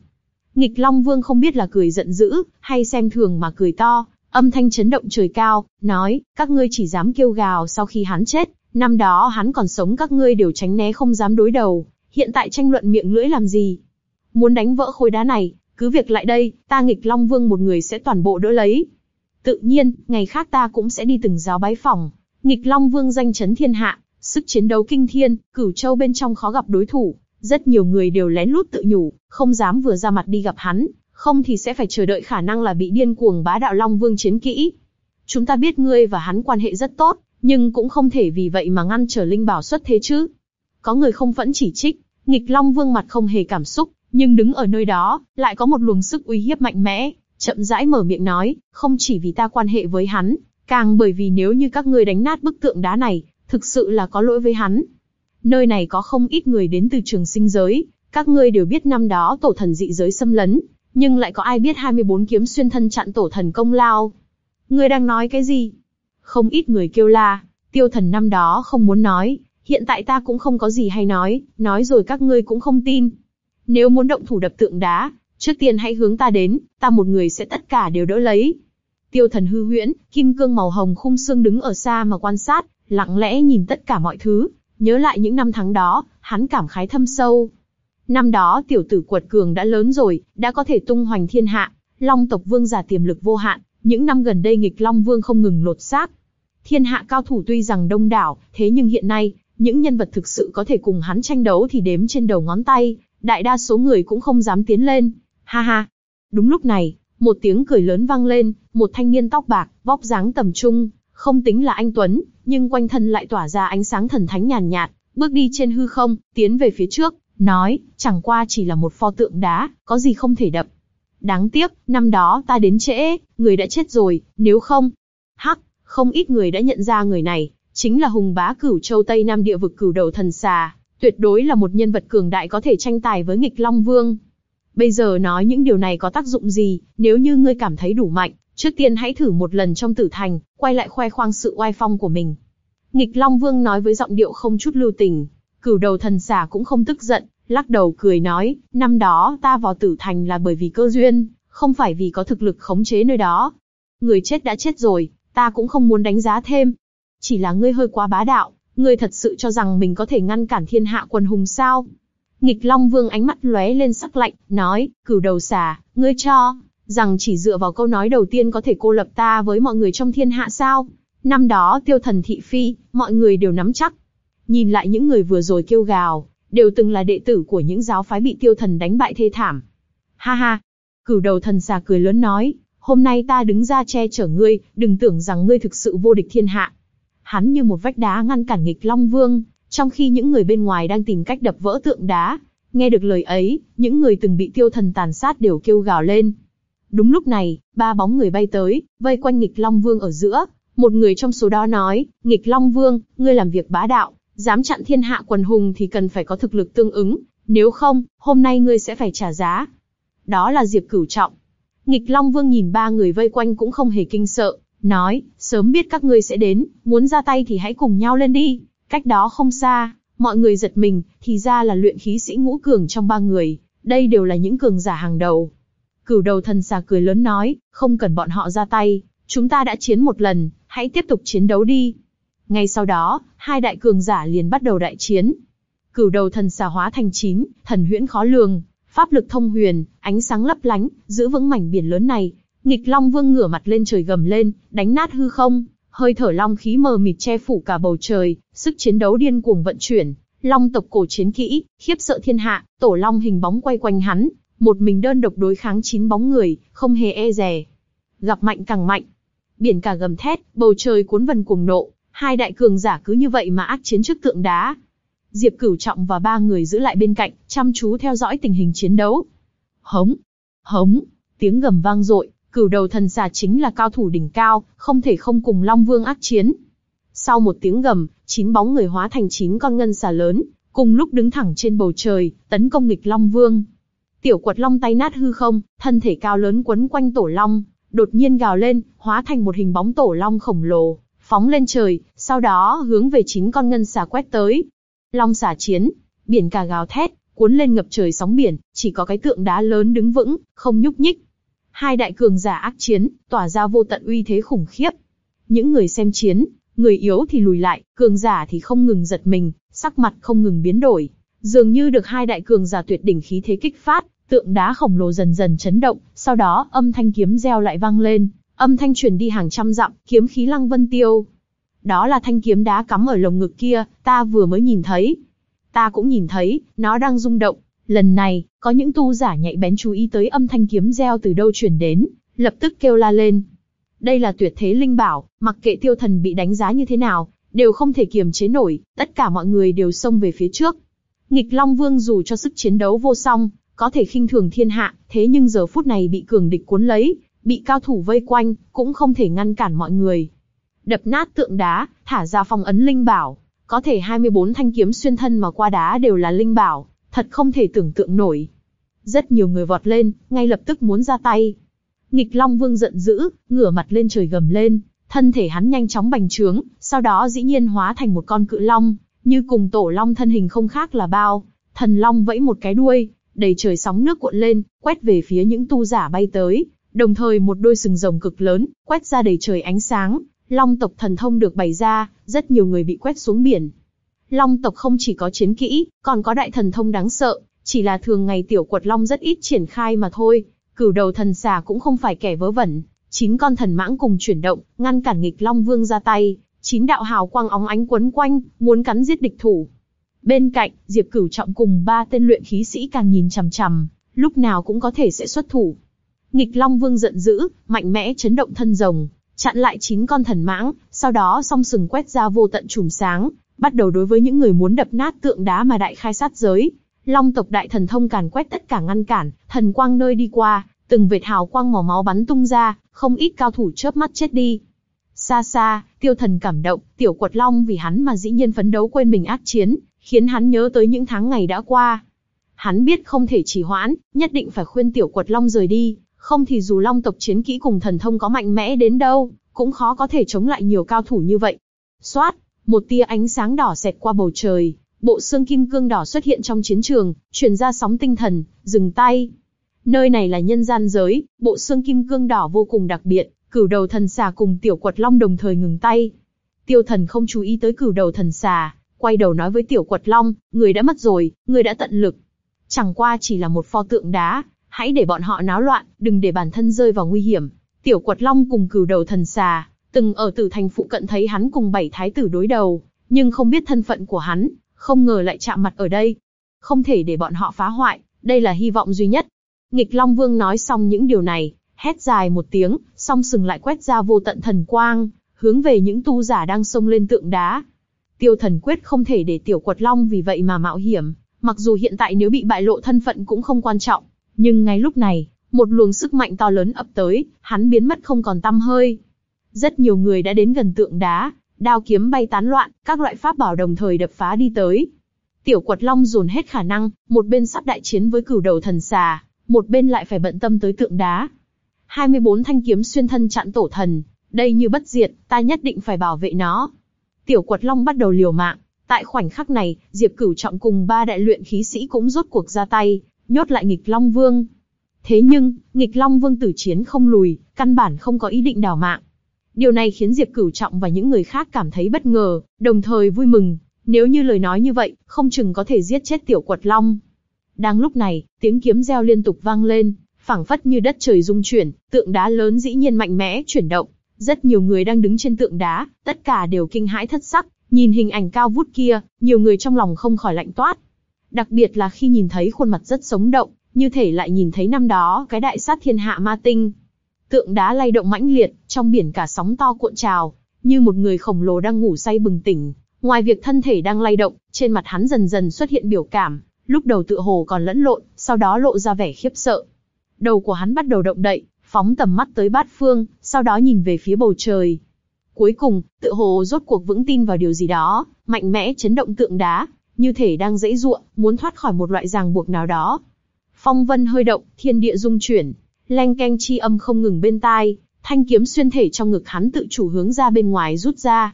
Nghịch Long Vương không biết là cười giận dữ, hay xem thường mà cười to, âm thanh chấn động trời cao, nói, các ngươi chỉ dám kêu gào sau khi hắn chết, năm đó hắn còn sống các ngươi đều tránh né không dám đối đầu, hiện tại tranh luận miệng lưỡi làm gì? Muốn đánh vỡ khối đá này, cứ việc lại đây, ta nghịch Long Vương một người sẽ toàn bộ đỡ lấy. Tự nhiên, ngày khác ta cũng sẽ đi từng giáo bái phòng. Nghịch Long Vương danh chấn thiên hạ, sức chiến đấu kinh thiên, cửu châu bên trong khó gặp đối thủ. Rất nhiều người đều lén lút tự nhủ, không dám vừa ra mặt đi gặp hắn, không thì sẽ phải chờ đợi khả năng là bị điên cuồng bá đạo Long Vương chiến kỹ. Chúng ta biết ngươi và hắn quan hệ rất tốt, nhưng cũng không thể vì vậy mà ngăn trở Linh Bảo xuất thế chứ. Có người không vẫn chỉ trích, nghịch Long Vương mặt không hề cảm xúc, nhưng đứng ở nơi đó, lại có một luồng sức uy hiếp mạnh mẽ, chậm rãi mở miệng nói, không chỉ vì ta quan hệ với hắn, càng bởi vì nếu như các ngươi đánh nát bức tượng đá này, thực sự là có lỗi với hắn. Nơi này có không ít người đến từ trường sinh giới, các ngươi đều biết năm đó tổ thần dị giới xâm lấn, nhưng lại có ai biết 24 kiếm xuyên thân chặn tổ thần công lao. Ngươi đang nói cái gì? Không ít người kêu la, tiêu thần năm đó không muốn nói, hiện tại ta cũng không có gì hay nói, nói rồi các ngươi cũng không tin. Nếu muốn động thủ đập tượng đá, trước tiên hãy hướng ta đến, ta một người sẽ tất cả đều đỡ lấy. Tiêu thần hư huyễn, kim cương màu hồng khung xương đứng ở xa mà quan sát, lặng lẽ nhìn tất cả mọi thứ, nhớ lại những năm tháng đó, hắn cảm khái thâm sâu. Năm đó tiểu tử quật cường đã lớn rồi, đã có thể tung hoành thiên hạ, long tộc vương giả tiềm lực vô hạn, những năm gần đây nghịch long vương không ngừng lột xác. Thiên hạ cao thủ tuy rằng đông đảo, thế nhưng hiện nay, những nhân vật thực sự có thể cùng hắn tranh đấu thì đếm trên đầu ngón tay, đại đa số người cũng không dám tiến lên. Ha ha. Đúng lúc này, một tiếng cười lớn vang lên, một thanh niên tóc bạc, vóc dáng tầm trung, không tính là anh Tuấn, nhưng quanh thân lại tỏa ra ánh sáng thần thánh nhàn nhạt, bước đi trên hư không, tiến về phía trước, nói, chẳng qua chỉ là một pho tượng đá, có gì không thể đập. Đáng tiếc, năm đó ta đến trễ, người đã chết rồi, nếu không. Hắc, không ít người đã nhận ra người này, chính là hùng bá cửu châu Tây Nam địa vực cửu đầu thần xà, tuyệt đối là một nhân vật cường đại có thể tranh tài với nghịch Long Vương. Bây giờ nói những điều này có tác dụng gì, nếu như ngươi cảm thấy đủ mạnh, trước tiên hãy thử một lần trong tử thành, quay lại khoe khoang sự oai phong của mình. Nghịch Long Vương nói với giọng điệu không chút lưu tình, cửu đầu thần xà cũng không tức giận, lắc đầu cười nói, năm đó ta vào tử thành là bởi vì cơ duyên, không phải vì có thực lực khống chế nơi đó. Người chết đã chết rồi, ta cũng không muốn đánh giá thêm. Chỉ là ngươi hơi quá bá đạo, ngươi thật sự cho rằng mình có thể ngăn cản thiên hạ quần hùng sao? Nghịch Long Vương ánh mắt lóe lên sắc lạnh, nói, cửu đầu xà, ngươi cho, rằng chỉ dựa vào câu nói đầu tiên có thể cô lập ta với mọi người trong thiên hạ sao? Năm đó tiêu thần thị phi, mọi người đều nắm chắc. Nhìn lại những người vừa rồi kêu gào, đều từng là đệ tử của những giáo phái bị tiêu thần đánh bại thê thảm. Ha ha! Cửu đầu thần xà cười lớn nói, hôm nay ta đứng ra che chở ngươi, đừng tưởng rằng ngươi thực sự vô địch thiên hạ. Hắn như một vách đá ngăn cản nghịch Long Vương, trong khi những người bên ngoài đang tìm cách đập vỡ tượng đá. Nghe được lời ấy, những người từng bị tiêu thần tàn sát đều kêu gào lên. Đúng lúc này, ba bóng người bay tới, vây quanh nghịch Long Vương ở giữa. Một người trong số đó nói, nghịch Long Vương, ngươi làm việc bá đạo, dám chặn thiên hạ quần hùng thì cần phải có thực lực tương ứng, nếu không, hôm nay ngươi sẽ phải trả giá. Đó là Diệp Cửu Trọng. Nghịch Long Vương nhìn ba người vây quanh cũng không hề kinh sợ, nói, sớm biết các ngươi sẽ đến, muốn ra tay thì hãy cùng nhau lên đi. Cách đó không xa, mọi người giật mình, thì ra là luyện khí sĩ ngũ cường trong ba người, đây đều là những cường giả hàng đầu. Cửu đầu thần xà cười lớn nói, không cần bọn họ ra tay, chúng ta đã chiến một lần, hãy tiếp tục chiến đấu đi. Ngay sau đó, hai đại cường giả liền bắt đầu đại chiến. Cửu đầu thần xà hóa thành chín, thần huyễn khó lường, pháp lực thông huyền, ánh sáng lấp lánh, giữ vững mảnh biển lớn này. Nghịch Long Vương ngửa mặt lên trời gầm lên, đánh nát hư không, hơi thở long khí mờ mịt che phủ cả bầu trời, sức chiến đấu điên cuồng vận chuyển. Long tộc cổ chiến kỹ, khiếp sợ thiên hạ, tổ long hình bóng quay quanh hắn, một mình đơn độc đối kháng chín bóng người, không hề e dè. Gặp mạnh càng mạnh. Biển cả gầm thét, bầu trời cuốn vần cuồng nộ, hai đại cường giả cứ như vậy mà ác chiến trước tượng đá. Diệp Cửu Trọng và ba người giữ lại bên cạnh, chăm chú theo dõi tình hình chiến đấu. Hống, hống, tiếng gầm vang dội, cửu đầu thần xà chính là cao thủ đỉnh cao, không thể không cùng Long Vương ác chiến. Sau một tiếng gầm, chín bóng người hóa thành chín con ngân xà lớn, cùng lúc đứng thẳng trên bầu trời, tấn công nghịch Long Vương. Tiểu quật long tay nát hư không, thân thể cao lớn quấn quanh tổ long, đột nhiên gào lên, hóa thành một hình bóng tổ long khổng lồ, phóng lên trời, sau đó hướng về chín con ngân xà quét tới. Long xà chiến, biển cả gào thét, cuốn lên ngập trời sóng biển, chỉ có cái tượng đá lớn đứng vững, không nhúc nhích. Hai đại cường giả ác chiến, tỏa ra vô tận uy thế khủng khiếp. Những người xem chiến, người yếu thì lùi lại, cường giả thì không ngừng giật mình, sắc mặt không ngừng biến đổi. Dường như được hai đại cường giả tuyệt đỉnh khí thế kích phát, tượng đá khổng lồ dần dần chấn động, sau đó âm thanh kiếm reo lại vang lên, âm thanh truyền đi hàng trăm dặm, kiếm khí lăng vân tiêu. Đó là thanh kiếm đá cắm ở lồng ngực kia, ta vừa mới nhìn thấy. Ta cũng nhìn thấy, nó đang rung động. Lần này, có những tu giả nhạy bén chú ý tới âm thanh kiếm reo từ đâu chuyển đến, lập tức kêu la lên. Đây là tuyệt thế linh bảo, mặc kệ tiêu thần bị đánh giá như thế nào, đều không thể kiềm chế nổi, tất cả mọi người đều xông về phía trước. Nghịch Long Vương dù cho sức chiến đấu vô song, có thể khinh thường thiên hạ, thế nhưng giờ phút này bị cường địch cuốn lấy, bị cao thủ vây quanh, cũng không thể ngăn cản mọi người. Đập nát tượng đá, thả ra phong ấn linh bảo, có thể 24 thanh kiếm xuyên thân mà qua đá đều là linh bảo, thật không thể tưởng tượng nổi. Rất nhiều người vọt lên, ngay lập tức muốn ra tay. Nghịch Long Vương giận dữ, ngửa mặt lên trời gầm lên, thân thể hắn nhanh chóng bành trướng, sau đó dĩ nhiên hóa thành một con cự long, như cùng tổ long thân hình không khác là bao. Thần long vẫy một cái đuôi, đầy trời sóng nước cuộn lên, quét về phía những tu giả bay tới, đồng thời một đôi sừng rồng cực lớn, quét ra đầy trời ánh sáng, long tộc thần thông được bày ra, rất nhiều người bị quét xuống biển. Long tộc không chỉ có chiến kỹ, còn có đại thần thông đáng sợ, chỉ là thường ngày tiểu quật long rất ít triển khai mà thôi. Cửu đầu thần xà cũng không phải kẻ vớ vẩn, chín con thần mãng cùng chuyển động, ngăn cản nghịch long vương ra tay, chín đạo hào quang óng ánh quấn quanh, muốn cắn giết địch thủ. Bên cạnh, Diệp Cửu Trọng cùng ba tên luyện khí sĩ càng nhìn chằm chằm, lúc nào cũng có thể sẽ xuất thủ. Nghịch Long Vương giận dữ, mạnh mẽ chấn động thân rồng, chặn lại chín con thần mãng, sau đó song sừng quét ra vô tận chùm sáng, bắt đầu đối với những người muốn đập nát tượng đá mà đại khai sát giới. Long tộc đại thần thông càn quét tất cả ngăn cản, thần quang nơi đi qua, từng vệt hào quang màu máu bắn tung ra, không ít cao thủ chớp mắt chết đi. Xa xa, tiêu thần cảm động, tiểu quật long vì hắn mà dĩ nhiên phấn đấu quên mình ác chiến, khiến hắn nhớ tới những tháng ngày đã qua. Hắn biết không thể trì hoãn, nhất định phải khuyên tiểu quật long rời đi, Không thì dù long tộc chiến kỹ cùng thần thông có mạnh mẽ đến đâu, cũng khó có thể chống lại nhiều cao thủ như vậy. Xoát, một tia ánh sáng đỏ xẹt qua bầu trời, bộ xương kim cương đỏ xuất hiện trong chiến trường, truyền ra sóng tinh thần, dừng tay. Nơi này là nhân gian giới, bộ xương kim cương đỏ vô cùng đặc biệt, cửu đầu thần xà cùng tiểu quật long đồng thời ngừng tay. Tiêu thần không chú ý tới cửu đầu thần xà, quay đầu nói với tiểu quật long, người đã mất rồi, người đã tận lực. Chẳng qua chỉ là một pho tượng đá, hãy để bọn họ náo loạn, đừng để bản thân rơi vào nguy hiểm. Tiểu quật long cùng cửu đầu thần xà, từng ở tử thành phụ cận thấy hắn cùng bảy thái tử đối đầu, nhưng không biết thân phận của hắn, không ngờ lại chạm mặt ở đây. Không thể để bọn họ phá hoại, đây là hy vọng duy nhất. Nghịch Long Vương nói xong những điều này, hét dài một tiếng, song sừng lại quét ra vô tận thần quang, hướng về những tu giả đang xông lên tượng đá. Tiêu thần quyết không thể để tiểu quật long vì vậy mà mạo hiểm, mặc dù hiện tại nếu bị bại lộ thân phận cũng không quan trọng, nhưng ngay lúc này, một luồng sức mạnh to lớn ập tới, hắn biến mất không còn tăm hơi. Rất nhiều người đã đến gần tượng đá, đao kiếm bay tán loạn, các loại pháp bảo đồng thời đập phá đi tới. Tiểu quật long dồn hết khả năng, một bên sắp đại chiến với cửu đầu thần xà, một bên lại phải bận tâm tới tượng đá. 24 thanh kiếm xuyên thân chặn tổ thần, đây như bất diệt, ta nhất định phải bảo vệ nó. Tiểu quật long bắt đầu liều mạng, tại khoảnh khắc này, Diệp Cửu Trọng cùng ba đại luyện khí sĩ cũng rốt cuộc ra tay, nhốt lại nghịch long vương. Thế nhưng, nghịch long vương tử chiến không lùi, căn bản không có ý định đào mạng. Điều này khiến Diệp Cửu Trọng và những người khác cảm thấy bất ngờ, đồng thời vui mừng. Nếu như lời nói như vậy, không chừng có thể giết chết tiểu quật long. Đang lúc này, tiếng kiếm reo liên tục vang lên, phảng phất như đất trời rung chuyển, tượng đá lớn dĩ nhiên mạnh mẽ chuyển động. Rất nhiều người đang đứng trên tượng đá, tất cả đều kinh hãi thất sắc, nhìn hình ảnh cao vút kia, nhiều người trong lòng không khỏi lạnh toát. Đặc biệt là khi nhìn thấy khuôn mặt rất sống động, như thể lại nhìn thấy năm đó cái đại sát thiên hạ ma tinh. Tượng đá lay động mãnh liệt, trong biển cả sóng to cuộn trào, như một người khổng lồ đang ngủ say bừng tỉnh. Ngoài việc thân thể đang lay động, trên mặt hắn dần dần xuất hiện biểu cảm, lúc đầu tựa hồ còn lẫn lộn, sau đó lộ ra vẻ khiếp sợ. Đầu của hắn bắt đầu động đậy, phóng tầm mắt tới bát phương, sau đó nhìn về phía bầu trời. Cuối cùng, tựa hồ rốt cuộc vững tin vào điều gì đó, mạnh mẽ chấn động tượng đá, như thể đang dãy ruộng, muốn thoát khỏi một loại ràng buộc nào đó. Phong vân hơi động, thiên địa rung chuyển, leng keng chi âm không ngừng bên tai, thanh kiếm xuyên thể trong ngực hắn tự chủ hướng ra bên ngoài rút ra.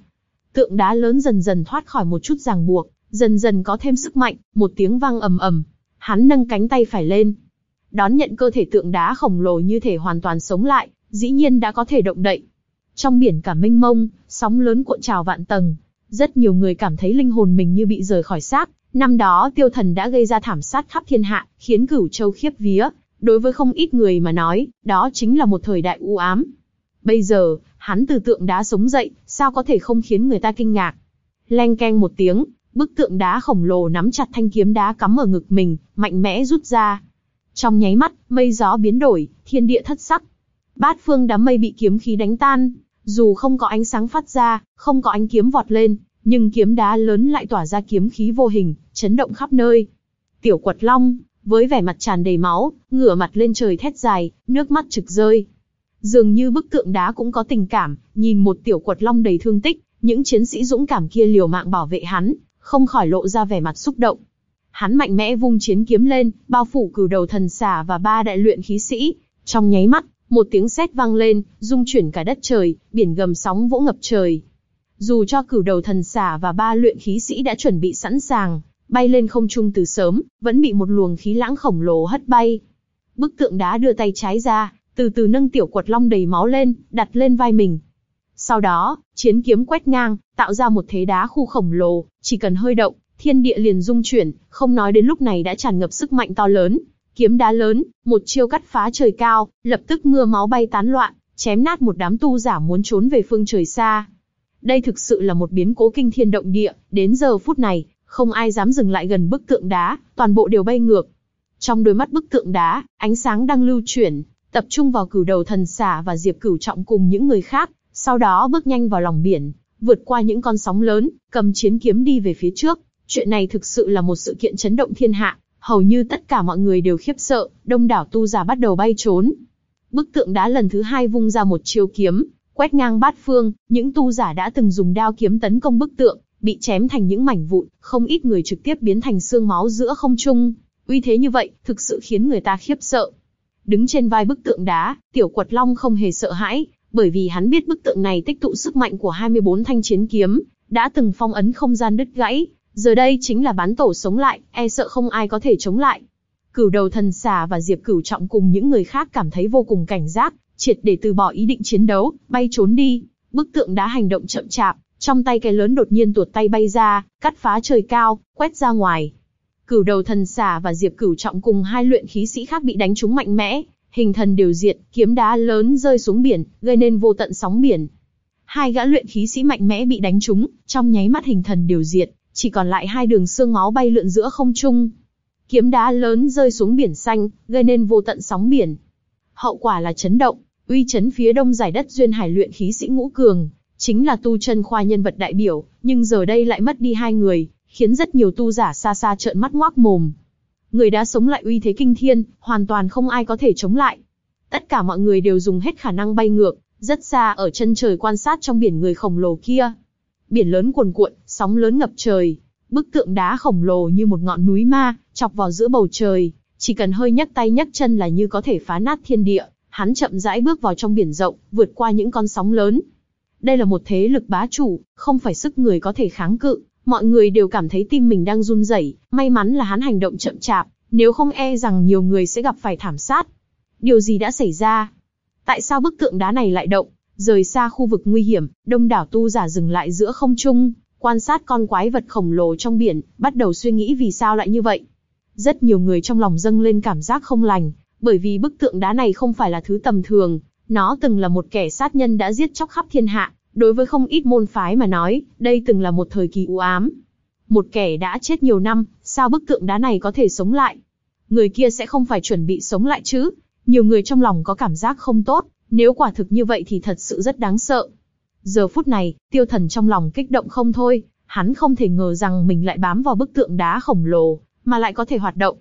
Tượng đá lớn dần dần thoát khỏi một chút ràng buộc, dần dần có thêm sức mạnh, một tiếng vang ầm ầm, hắn nâng cánh tay phải lên, đón nhận cơ thể tượng đá khổng lồ như thể hoàn toàn sống lại, dĩ nhiên đã có thể động đậy. Trong biển cả mênh mông, sóng lớn cuộn trào vạn tầng, rất nhiều người cảm thấy linh hồn mình như bị rời khỏi xác. Năm đó tiêu thần đã gây ra thảm sát khắp thiên hạ, khiến cửu châu khiếp vía. Đối với không ít người mà nói, đó chính là một thời đại u ám. Bây giờ, hắn từ tượng đá sống dậy, sao có thể không khiến người ta kinh ngạc. Leng keng một tiếng, bức tượng đá khổng lồ nắm chặt thanh kiếm đá cắm ở ngực mình, mạnh mẽ rút ra. Trong nháy mắt, mây gió biến đổi, thiên địa thất sắc. Bát phương đám mây bị kiếm khí đánh tan, dù không có ánh sáng phát ra, không có ánh kiếm vọt lên, nhưng kiếm đá lớn lại tỏa ra kiếm khí vô hình, chấn động khắp nơi. Tiểu quật long, với vẻ mặt tràn đầy máu, ngửa mặt lên trời thét dài, nước mắt trực rơi. Dường như bức tượng đá cũng có tình cảm, nhìn một tiểu quật long đầy thương tích, những chiến sĩ dũng cảm kia liều mạng bảo vệ hắn, không khỏi lộ ra vẻ mặt xúc động. Hắn mạnh mẽ vung chiến kiếm lên, bao phủ cửu đầu thần xà và ba đại luyện khí sĩ. Trong nháy mắt, một tiếng sét vang lên, rung chuyển cả đất trời, biển gầm sóng vỗ ngập trời. Dù cho cửu đầu thần xà và ba luyện khí sĩ đã chuẩn bị sẵn sàng, bay lên không trung từ sớm, vẫn bị một luồng khí lãng khổng lồ hất bay. Bức tượng đá đưa tay trái ra, từ từ nâng tiểu quật long đầy máu lên, đặt lên vai mình. Sau đó, chiến kiếm quét ngang, tạo ra một thế đá khu khổng lồ, chỉ cần hơi động, thiên địa liền rung chuyển, không nói đến lúc này đã tràn ngập sức mạnh to lớn. Kiếm đá lớn, một chiêu cắt phá trời cao, lập tức mưa máu bay tán loạn, chém nát một đám tu giả muốn trốn về phương trời xa. Đây thực sự là một biến cố kinh thiên động địa, đến giờ phút này, không ai dám dừng lại gần bức tượng đá, toàn bộ đều bay ngược. Trong đôi mắt bức tượng đá, ánh sáng đang lưu chuyển, tập trung vào cửu đầu thần xà và diệp cửu trọng cùng những người khác, sau đó bước nhanh vào lòng biển, vượt qua những con sóng lớn, cầm chiến kiếm đi về phía trước. Chuyện này thực sự là một sự kiện chấn động thiên hạ, hầu như tất cả mọi người đều khiếp sợ, đông đảo tu giả bắt đầu bay trốn. Bức tượng đá lần thứ hai vung ra một chiêu kiếm, quét ngang bát phương, những tu giả đã từng dùng đao kiếm tấn công bức tượng, bị chém thành những mảnh vụn, không ít người trực tiếp biến thành xương máu giữa không trung. Uy thế như vậy, thực sự khiến người ta khiếp sợ. đứng trên vai bức tượng đá, tiểu quật long không hề sợ hãi, bởi vì hắn biết bức tượng này tích tụ sức mạnh của 24 thanh chiến kiếm, đã từng phong ấn không gian đứt gãy, giờ đây chính là bán tổ sống lại, e sợ không ai có thể chống lại. Cửu đầu thần xà và Diệp Cửu Trọng cùng những người khác cảm thấy vô cùng cảnh giác, triệt để từ bỏ ý định chiến đấu, bay trốn đi. Bức tượng đá hành động chậm chạp, trong tay cái lớn đột nhiên tuột tay bay ra, cắt phá trời cao, quét ra ngoài. Cửu đầu thần xà và Diệp Cửu Trọng cùng hai luyện khí sĩ khác bị đánh trúng mạnh mẽ, hình thần đều diệt, kiếm đá lớn rơi xuống biển, gây nên vô tận sóng biển. Hai gã luyện khí sĩ mạnh mẽ bị đánh trúng, trong nháy mắt hình thần đều diệt, chỉ còn lại hai đường xương máu bay lượn giữa không trung. Kiếm đá lớn rơi xuống biển xanh, gây nên vô tận sóng biển. Hậu quả là chấn động, uy chấn phía đông giải đất duyên hải luyện khí sĩ ngũ cường, chính là tu chân khoa nhân vật đại biểu, nhưng giờ đây lại mất đi hai người, khiến rất nhiều tu giả xa xa trợn mắt ngoác mồm. Người đã sống lại uy thế kinh thiên, hoàn toàn không ai có thể chống lại. Tất cả mọi người đều dùng hết khả năng bay ngược, rất xa ở chân trời quan sát trong biển người khổng lồ kia. Biển lớn cuồn cuộn, sóng lớn ngập trời, bức tượng đá khổng lồ như một ngọn núi ma, chọc vào giữa bầu trời, chỉ cần hơi nhấc tay nhấc chân là như có thể phá nát thiên địa. Hắn chậm rãi bước vào trong biển rộng, vượt qua những con sóng lớn. Đây là một thế lực bá chủ, không phải sức người có thể kháng cự. Mọi người đều cảm thấy tim mình đang run rẩy. May mắn là hắn hành động chậm chạp, nếu không e rằng nhiều người sẽ gặp phải thảm sát. Điều gì đã xảy ra? Tại sao bức tượng đá này lại động? Rời xa khu vực nguy hiểm, đông đảo tu giả dừng lại giữa không trung, quan sát con quái vật khổng lồ trong biển, bắt đầu suy nghĩ vì sao lại như vậy. Rất nhiều người trong lòng dâng lên cảm giác không lành, bởi vì bức tượng đá này không phải là thứ tầm thường, nó từng là một kẻ sát nhân đã giết chóc khắp thiên hạ, đối với không ít môn phái mà nói, đây từng là một thời kỳ u ám. Một kẻ đã chết nhiều năm, sao bức tượng đá này có thể sống lại? Người kia sẽ không phải chuẩn bị sống lại chứ? Nhiều người trong lòng có cảm giác không tốt, nếu quả thực như vậy thì thật sự rất đáng sợ. Giờ phút này, tiêu thần trong lòng kích động không thôi, hắn không thể ngờ rằng mình lại bám vào bức tượng đá khổng lồ, mà lại có thể hoạt động.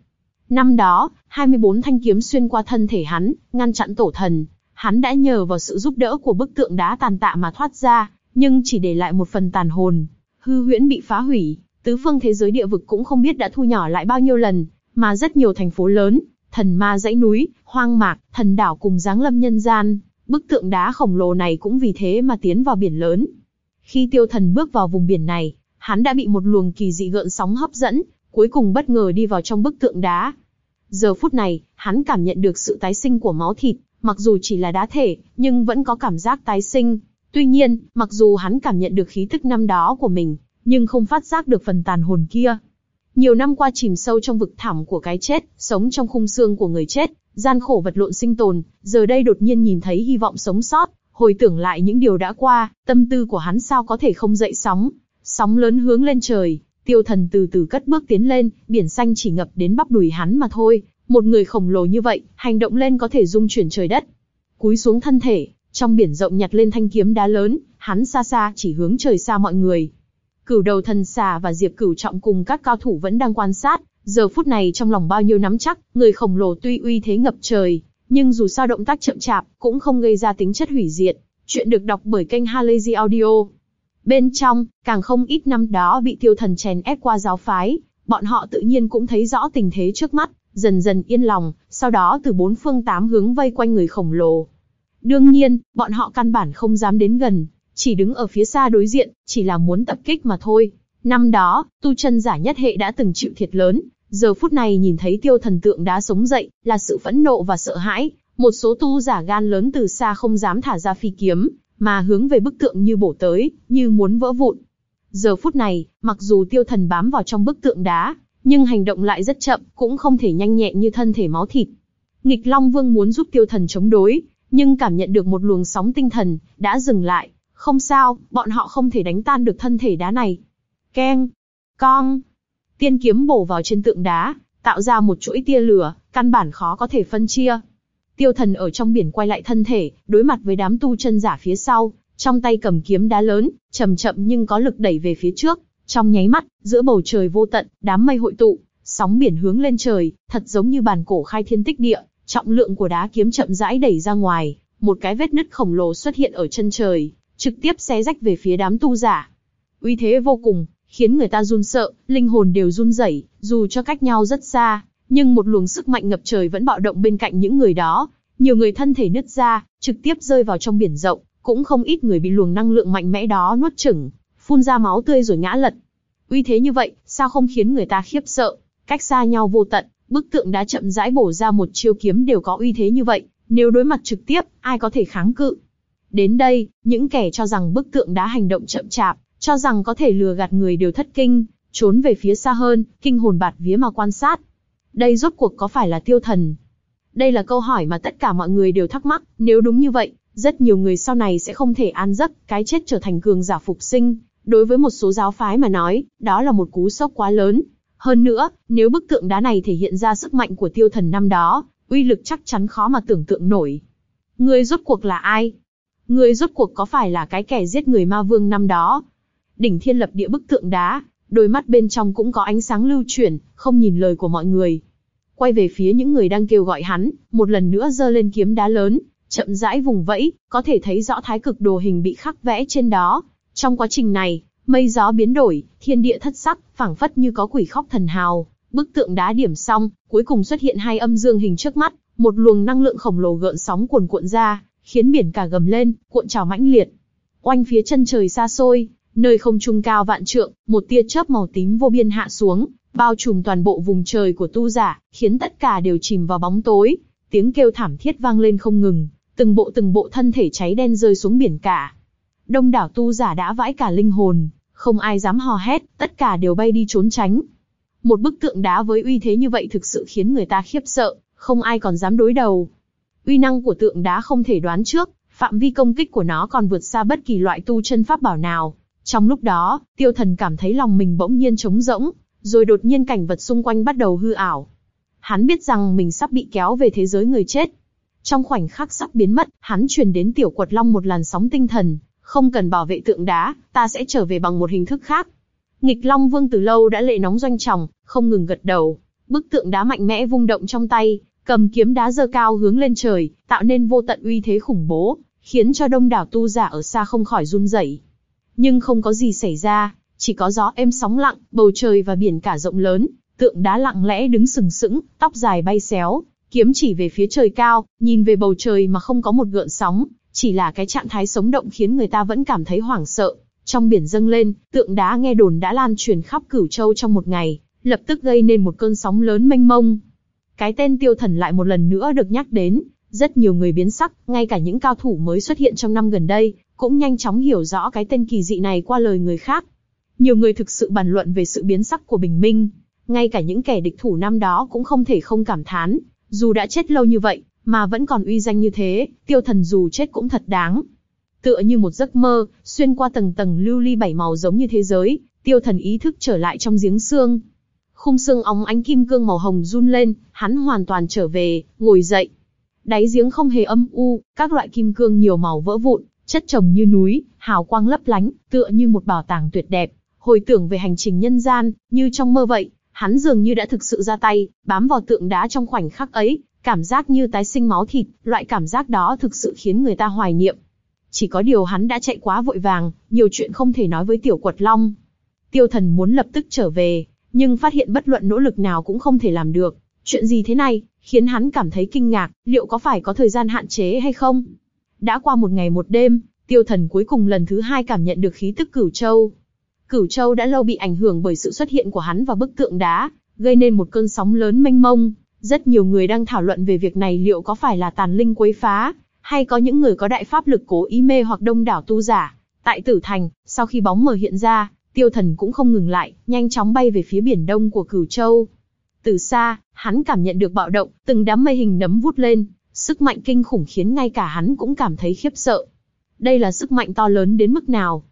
Năm đó, 24 thanh kiếm xuyên qua thân thể hắn, ngăn chặn tổ thần. Hắn đã nhờ vào sự giúp đỡ của bức tượng đá tàn tạ mà thoát ra, nhưng chỉ để lại một phần tàn hồn. Hư huyễn bị phá hủy, tứ phương thế giới địa vực cũng không biết đã thu nhỏ lại bao nhiêu lần, mà rất nhiều thành phố lớn, thần ma dãy núi, hoang mạc, thần đảo cùng giáng lâm nhân gian, bức tượng đá khổng lồ này cũng vì thế mà tiến vào biển lớn. Khi tiêu thần bước vào vùng biển này, hắn đã bị một luồng kỳ dị gợn sóng hấp dẫn, cuối cùng bất ngờ đi vào trong bức tượng đá. Giờ phút này, hắn cảm nhận được sự tái sinh của máu thịt, mặc dù chỉ là đá thể, nhưng vẫn có cảm giác tái sinh. Tuy nhiên, mặc dù hắn cảm nhận được khí tức năm đó của mình, nhưng không phát giác được phần tàn hồn kia. Nhiều năm qua chìm sâu trong vực thẳm của cái chết, sống trong khung xương của người chết, gian khổ vật lộn sinh tồn, giờ đây đột nhiên nhìn thấy hy vọng sống sót, hồi tưởng lại những điều đã qua, tâm tư của hắn sao có thể không dậy sóng. Sóng lớn hướng lên trời, tiêu thần từ từ cất bước tiến lên, biển xanh chỉ ngập đến bắp đùi hắn mà thôi. Một người khổng lồ như vậy, hành động lên có thể dung chuyển trời đất. Cúi xuống thân thể, trong biển rộng nhặt lên thanh kiếm đá lớn, hắn xa xa chỉ hướng trời xa mọi người. Cửu đầu thần xà và Diệp Cửu Trọng cùng các cao thủ vẫn đang quan sát, giờ phút này trong lòng bao nhiêu nắm chắc, người khổng lồ tuy uy thế ngập trời, nhưng dù sao động tác chậm chạp, cũng không gây ra tính chất hủy diệt. Chuyện được đọc bởi kênh Halazy Audio. Bên trong, càng không ít năm đó bị tiêu thần chèn ép qua giáo phái, bọn họ tự nhiên cũng thấy rõ tình thế trước mắt, dần dần yên lòng, sau đó từ bốn phương tám hướng vây quanh người khổng lồ. Đương nhiên, bọn họ căn bản không dám đến gần, chỉ đứng ở phía xa đối diện, chỉ là muốn tập kích mà thôi. Năm đó, tu chân giả nhất hệ đã từng chịu thiệt lớn, giờ phút này nhìn thấy tiêu thần tượng đá sống dậy, là sự phẫn nộ và sợ hãi. Một số tu giả gan lớn từ xa không dám thả ra phi kiếm, mà hướng về bức tượng như bổ tới, như muốn vỡ vụn. Giờ phút này, mặc dù tiêu thần bám vào trong bức tượng đá, nhưng hành động lại rất chậm, cũng không thể nhanh nhẹn như thân thể máu thịt. Nghịch Long Vương muốn giúp tiêu thần chống đối, nhưng cảm nhận được một luồng sóng tinh thần, đã dừng lại. Không sao, bọn họ không thể đánh tan được thân thể đá này. Keng, cong, tiên kiếm bổ vào trên tượng đá, tạo ra một chuỗi tia lửa, căn bản khó có thể phân chia. Tiêu thần ở trong biển quay lại thân thể, đối mặt với đám tu chân giả phía sau, trong tay cầm kiếm đá lớn, chậm chậm nhưng có lực đẩy về phía trước. Trong nháy mắt, giữa bầu trời vô tận, đám mây hội tụ, sóng biển hướng lên trời, thật giống như bàn cổ khai thiên tích địa, trọng lượng của đá kiếm chậm rãi đẩy ra ngoài, một cái vết nứt khổng lồ xuất hiện ở chân trời, trực tiếp xé rách về phía đám tu giả. Uy thế vô cùng, khiến người ta run sợ, linh hồn đều run rẩy, dù cho cách nhau rất xa, nhưng một luồng sức mạnh ngập trời vẫn bạo động bên cạnh những người đó. Nhiều người thân thể nứt ra, trực tiếp rơi vào trong biển rộng, cũng không ít người bị luồng năng lượng mạnh mẽ đó nuốt chửng, phun ra máu tươi rồi ngã lật. Uy thế như vậy, sao không khiến người ta khiếp sợ? Cách xa nhau vô tận, bức tượng đá chậm rãi bổ ra một chiêu kiếm đều có uy thế như vậy, nếu đối mặt trực tiếp, ai có thể kháng cự? Đến đây, những kẻ cho rằng bức tượng đá hành động chậm chạp, cho rằng có thể lừa gạt người đều thất kinh, trốn về phía xa hơn, kinh hồn bạt vía mà quan sát. Đây rốt cuộc có phải là tiêu thần? Đây là câu hỏi mà tất cả mọi người đều thắc mắc, nếu đúng như vậy, rất nhiều người sau này sẽ không thể an giấc, cái chết trở thành cường giả phục sinh. Đối với một số giáo phái mà nói, đó là một cú sốc quá lớn. Hơn nữa, nếu bức tượng đá này thể hiện ra sức mạnh của tiêu thần năm đó, uy lực chắc chắn khó mà tưởng tượng nổi. Người rốt cuộc là ai? Người rốt cuộc có phải là cái kẻ giết người ma vương năm đó? Đỉnh thiên lập địa bức tượng đá, đôi mắt bên trong cũng có ánh sáng lưu chuyển, không nhìn lời của mọi người. Quay về phía những người đang kêu gọi hắn, một lần nữa giơ lên kiếm đá lớn, chậm rãi vùng vẫy, có thể thấy rõ thái cực đồ hình bị khắc vẽ trên đó. Trong quá trình này, mây gió biến đổi, thiên địa thất sắc, phảng phất như có quỷ khóc thần hào. Bức tượng đá điểm xong, cuối cùng xuất hiện hai âm dương hình trước mắt, một luồng năng lượng khổng lồ gợn sóng cuồn cuộn ra, khiến biển cả gầm lên, cuộn trào mãnh liệt. Oanh phía chân trời xa xôi, nơi không trung cao vạn trượng, một tia chớp màu tím vô biên hạ xuống, bao trùm toàn bộ vùng trời của tu giả, khiến tất cả đều chìm vào bóng tối. Tiếng kêu thảm thiết vang lên không ngừng, từng bộ từng bộ thân thể cháy đen rơi xuống biển cả. Đông đảo tu giả đã vãi cả linh hồn, không ai dám hò hét, tất cả đều bay đi trốn tránh. Một bức tượng đá với uy thế như vậy thực sự khiến người ta khiếp sợ, không ai còn dám đối đầu. Uy năng của tượng đá không thể đoán trước, phạm vi công kích của nó còn vượt xa bất kỳ loại tu chân pháp bảo nào. Trong lúc đó, tiêu thần cảm thấy lòng mình bỗng nhiên trống rỗng, rồi đột nhiên cảnh vật xung quanh bắt đầu hư ảo. Hắn biết rằng mình sắp bị kéo về thế giới người chết. Trong khoảnh khắc sắp biến mất, hắn truyền đến tiểu quật long một làn sóng tinh thần, không cần bảo vệ tượng đá, ta sẽ trở về bằng một hình thức khác. Nghịch Long Vương từ lâu đã lệ nóng doanh trọng, không ngừng gật đầu. Bức tượng đá mạnh mẽ vung động trong tay, cầm kiếm đá dơ cao hướng lên trời, tạo nên vô tận uy thế khủng bố, khiến cho đông đảo tu giả ở xa không khỏi run rẩy. Nhưng không có gì xảy ra, chỉ có gió êm sóng lặng, bầu trời và biển cả rộng lớn, tượng đá lặng lẽ đứng sừng sững, tóc dài bay xéo, kiếm chỉ về phía trời cao, nhìn về bầu trời mà không có một gợn sóng, chỉ là cái trạng thái sống động khiến người ta vẫn cảm thấy hoảng sợ. Trong biển dâng lên, tượng đá nghe đồn đã lan truyền khắp cửu châu trong một ngày, lập tức gây nên một cơn sóng lớn mênh mông. Cái tên tiêu thần lại một lần nữa được nhắc đến, rất nhiều người biến sắc, ngay cả những cao thủ mới xuất hiện trong năm gần đây, cũng nhanh chóng hiểu rõ cái tên kỳ dị này qua lời người khác. Nhiều người thực sự bàn luận về sự biến sắc của Bình Minh, ngay cả những kẻ địch thủ năm đó cũng không thể không cảm thán, dù đã chết lâu như vậy, mà vẫn còn uy danh như thế, tiêu thần dù chết cũng thật đáng. Tựa như một giấc mơ, xuyên qua tầng tầng lưu ly bảy màu giống như thế giới, tiêu thần ý thức trở lại trong giếng xương. Khung xương óng ánh kim cương màu hồng run lên, hắn hoàn toàn trở về, ngồi dậy. Đáy giếng không hề âm u, các loại kim cương nhiều màu vỡ vụn, chất chồng như núi, hào quang lấp lánh, tựa như một bảo tàng tuyệt đẹp. Hồi tưởng về hành trình nhân gian, như trong mơ vậy, hắn dường như đã thực sự ra tay, bám vào tượng đá trong khoảnh khắc ấy, cảm giác như tái sinh máu thịt, loại cảm giác đó thực sự khiến người ta hoài niệm. Chỉ có điều hắn đã chạy quá vội vàng, nhiều chuyện không thể nói với tiểu quật long. Tiêu thần muốn lập tức trở về, nhưng phát hiện bất luận nỗ lực nào cũng không thể làm được. Chuyện gì thế này, khiến hắn cảm thấy kinh ngạc, liệu có phải có thời gian hạn chế hay không? Đã qua một ngày một đêm, tiêu thần cuối cùng lần thứ hai cảm nhận được khí tức cửu châu. Cửu châu đã lâu bị ảnh hưởng bởi sự xuất hiện của hắn và bức tượng đá, gây nên một cơn sóng lớn mênh mông. Rất nhiều người đang thảo luận về việc này liệu có phải là tàn linh quấy phá, hay có những người có đại pháp lực cố ý mê hoặc đông đảo tu giả. Tại Tử Thành, sau khi bóng mờ hiện ra, tiêu thần cũng không ngừng lại, nhanh chóng bay về phía biển đông của Cửu Châu. Từ xa, hắn cảm nhận được bạo động, từng đám mây hình nấm vút lên, sức mạnh kinh khủng khiến ngay cả hắn cũng cảm thấy khiếp sợ. Đây là sức mạnh to lớn đến mức nào?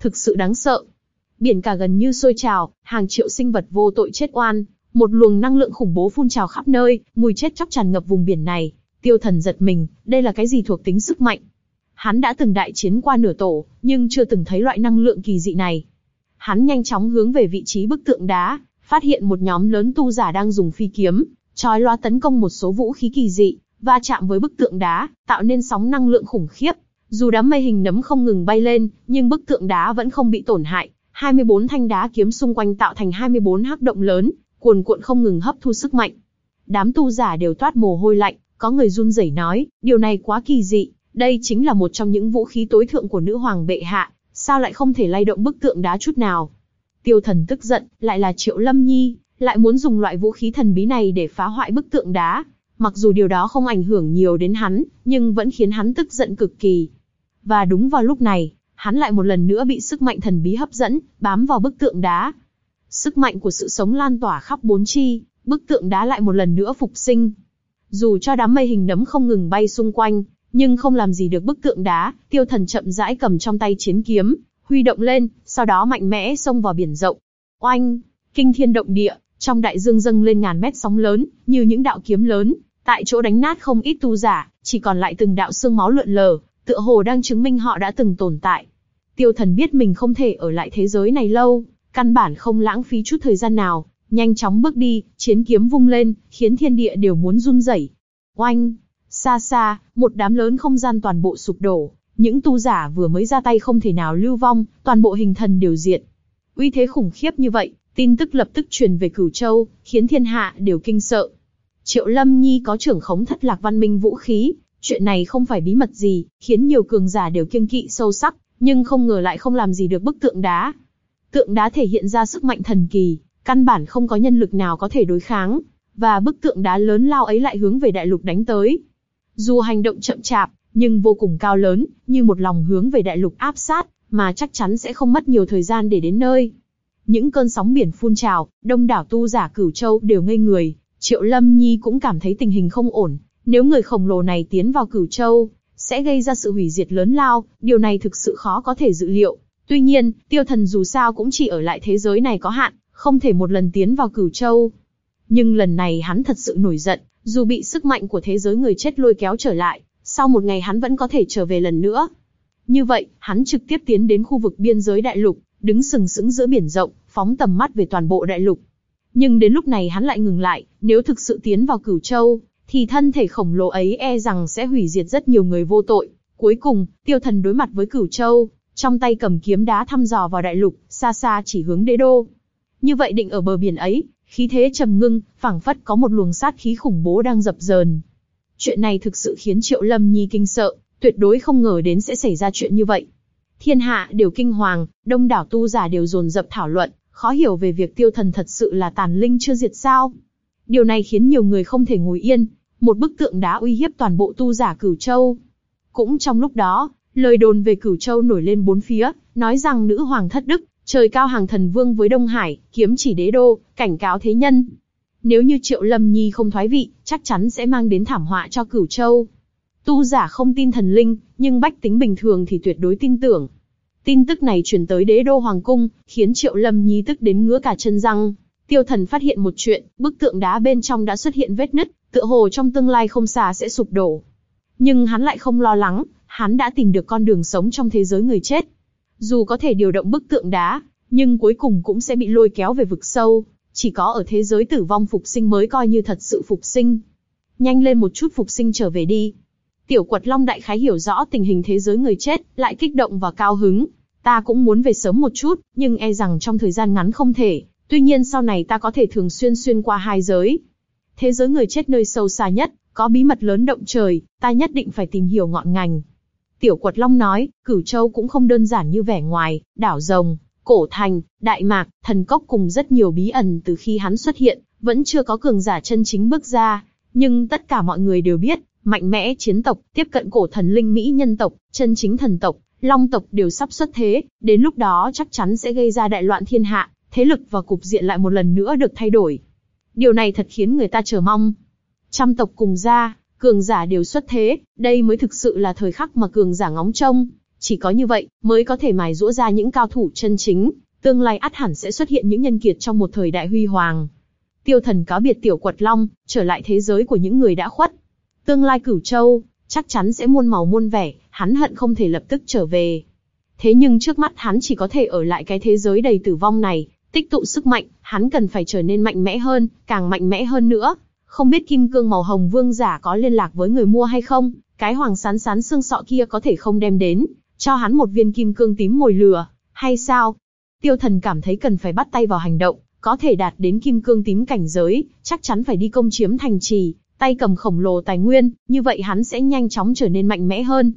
Thực sự đáng sợ. Biển cả gần như sôi trào, hàng triệu sinh vật vô tội chết oan, một luồng năng lượng khủng bố phun trào khắp nơi, mùi chết chóc tràn ngập vùng biển này. Tiêu thần giật mình, đây là cái gì thuộc tính sức mạnh? Hắn đã từng đại chiến qua nửa tổ, nhưng chưa từng thấy loại năng lượng kỳ dị này. Hắn nhanh chóng hướng về vị trí bức tượng đá, phát hiện một nhóm lớn tu giả đang dùng phi kiếm, trói loa tấn công một số vũ khí kỳ dị, va chạm với bức tượng đá, tạo nên sóng năng lượng khủng khiếp. Dù đám mây hình nấm không ngừng bay lên, nhưng bức tượng đá vẫn không bị tổn hại. 24 thanh đá kiếm xung quanh tạo thành 24 hắc động lớn, cuồn cuộn không ngừng hấp thu sức mạnh. Đám tu giả đều toát mồ hôi lạnh, có người run rẩy nói, điều này quá kỳ dị, đây chính là một trong những vũ khí tối thượng của nữ hoàng bệ hạ, sao lại không thể lay động bức tượng đá chút nào. Tiêu thần tức giận, lại là Triệu Lâm Nhi, lại muốn dùng loại vũ khí thần bí này để phá hoại bức tượng đá. Mặc dù điều đó không ảnh hưởng nhiều đến hắn, nhưng vẫn khiến hắn tức giận cực kỳ. Và đúng vào lúc này, hắn lại một lần nữa bị sức mạnh thần bí hấp dẫn, bám vào bức tượng đá. Sức mạnh của sự sống lan tỏa khắp bốn chi, bức tượng đá lại một lần nữa phục sinh. Dù cho đám mây hình nấm không ngừng bay xung quanh, nhưng không làm gì được bức tượng đá, tiêu thần chậm rãi cầm trong tay chiến kiếm, huy động lên, sau đó mạnh mẽ xông vào biển rộng. Oanh! Kinh thiên động địa, trong đại dương dâng lên ngàn mét sóng lớn, như những đạo kiếm lớn, tại chỗ đánh nát không ít tu giả, chỉ còn lại từng đạo xương máu lượn lờ, tựa hồ đang chứng minh họ đã từng tồn tại. Tiêu thần biết mình không thể ở lại thế giới này lâu, căn bản không lãng phí chút thời gian nào, nhanh chóng bước đi, chiến kiếm vung lên, khiến thiên địa đều muốn run rẩy. Oanh! Xa xa, một đám lớn không gian toàn bộ sụp đổ, những tu giả vừa mới ra tay không thể nào lưu vong, toàn bộ hình thần đều diệt. Uy thế khủng khiếp như vậy, tin tức lập tức truyền về Cửu Châu, khiến thiên hạ đều kinh sợ. Triệu Lâm Nhi có trưởng khống thất lạc văn minh vũ khí, chuyện này không phải bí mật gì, khiến nhiều cường giả đều kiêng kỵ sâu sắc, nhưng không ngờ lại không làm gì được bức tượng đá. Tượng đá thể hiện ra sức mạnh thần kỳ, căn bản không có nhân lực nào có thể đối kháng, và bức tượng đá lớn lao ấy lại hướng về đại lục đánh tới. Dù hành động chậm chạp, nhưng vô cùng cao lớn, như một lòng hướng về đại lục áp sát, mà chắc chắn sẽ không mất nhiều thời gian để đến nơi. Những cơn sóng biển phun trào, đông đảo tu giả cửu châu đều ngây người, Triệu Lâm Nhi cũng cảm thấy tình hình không ổn. Nếu người khổng lồ này tiến vào cửu châu, sẽ gây ra sự hủy diệt lớn lao, điều này thực sự khó có thể dự liệu. Tuy nhiên, tiêu thần dù sao cũng chỉ ở lại thế giới này có hạn, không thể một lần tiến vào cửu châu. Nhưng lần này hắn thật sự nổi giận, dù bị sức mạnh của thế giới người chết lôi kéo trở lại, sau một ngày hắn vẫn có thể trở về lần nữa. Như vậy, hắn trực tiếp tiến đến khu vực biên giới đại lục, đứng sừng sững giữa biển rộng, phóng tầm mắt về toàn bộ đại lục. Nhưng đến lúc này hắn lại ngừng lại, nếu thực sự tiến vào cửu châu, thì thân thể khổng lồ ấy e rằng sẽ hủy diệt rất nhiều người vô tội. Cuối cùng, tiêu thần đối mặt với cửu châu, trong tay cầm kiếm đá thăm dò vào đại lục, xa xa chỉ hướng đế đô. Như vậy định ở bờ biển ấy, khí thế trầm ngưng, phảng phất có một luồng sát khí khủng bố đang dập dờn. Chuyện này thực sự khiến Triệu Lâm Nhi kinh sợ, tuyệt đối không ngờ đến sẽ xảy ra chuyện như vậy. Thiên hạ đều kinh hoàng, đông đảo tu giả đều dồn dập thảo luận, khó hiểu về việc tiêu thần thật sự là tàn linh chưa diệt sao. Điều này khiến nhiều người không thể ngồi yên, một bức tượng đá uy hiếp toàn bộ tu giả Cửu Châu. Cũng trong lúc đó, lời đồn về Cửu Châu nổi lên bốn phía, nói rằng nữ hoàng thất đức, trời cao hàng thần vương với Đông Hải, kiếm chỉ đế đô, cảnh cáo thế nhân. Nếu như Triệu Lâm Nhi không thoái vị, chắc chắn sẽ mang đến thảm họa cho Cửu Châu. Tu giả không tin thần linh, nhưng bách tính bình thường thì tuyệt đối tin tưởng. Tin tức này truyền tới đế đô hoàng cung, khiến Triệu Lâm Nhi tức đến ngứa cả chân răng. Tiêu thần phát hiện một chuyện, bức tượng đá bên trong đã xuất hiện vết nứt, tựa hồ trong tương lai không xa sẽ sụp đổ. Nhưng hắn lại không lo lắng, hắn đã tìm được con đường sống trong thế giới người chết. Dù có thể điều động bức tượng đá, nhưng cuối cùng cũng sẽ bị lôi kéo về vực sâu. Chỉ có ở thế giới tử vong phục sinh mới coi như thật sự phục sinh. Nhanh lên một chút phục sinh trở về đi. Tiểu quật long đại khái hiểu rõ tình hình thế giới người chết, lại kích động và cao hứng. Ta cũng muốn về sớm một chút, nhưng e rằng trong thời gian ngắn không thể. Tuy nhiên sau này ta có thể thường xuyên xuyên qua hai giới. Thế giới người chết nơi sâu xa nhất, có bí mật lớn động trời, ta nhất định phải tìm hiểu ngọn ngành. Tiểu Quật Long nói, Cửu Châu cũng không đơn giản như vẻ ngoài, đảo rồng, cổ thành, đại mạc, thần cốc cùng rất nhiều bí ẩn từ khi hắn xuất hiện, vẫn chưa có cường giả chân chính bước ra. Nhưng tất cả mọi người đều biết, mạnh mẽ chiến tộc, tiếp cận cổ thần linh Mỹ nhân tộc, chân chính thần tộc, long tộc đều sắp xuất thế, đến lúc đó chắc chắn sẽ gây ra đại loạn thiên hạ, thế lực và cục diện lại một lần nữa được thay đổi. Điều này thật khiến người ta chờ mong. Trăm tộc cùng ra, cường giả đều xuất thế, đây mới thực sự là thời khắc mà cường giả ngóng trông. Chỉ có như vậy, mới có thể mài rũa ra những cao thủ chân chính, tương lai ắt hẳn sẽ xuất hiện những nhân kiệt trong một thời đại huy hoàng. Tiêu thần cáo biệt tiểu quật long, trở lại thế giới của những người đã khuất. Tương lai cửu châu, chắc chắn sẽ muôn màu muôn vẻ, hắn hận không thể lập tức trở về. Thế nhưng trước mắt hắn chỉ có thể ở lại cái thế giới đầy tử vong này, tích tụ sức mạnh, hắn cần phải trở nên mạnh mẽ hơn, càng mạnh mẽ hơn nữa. Không biết kim cương màu hồng vương giả có liên lạc với người mua hay không, cái hoàng sán sán xương sọ kia có thể không đem đến, cho hắn một viên kim cương tím mồi lừa, hay sao? Tiêu thần cảm thấy cần phải bắt tay vào hành động, có thể đạt đến kim cương tím cảnh giới, chắc chắn phải đi công chiếm thành trì, tay cầm khổng lồ tài nguyên, như vậy hắn sẽ nhanh chóng trở nên mạnh mẽ hơn.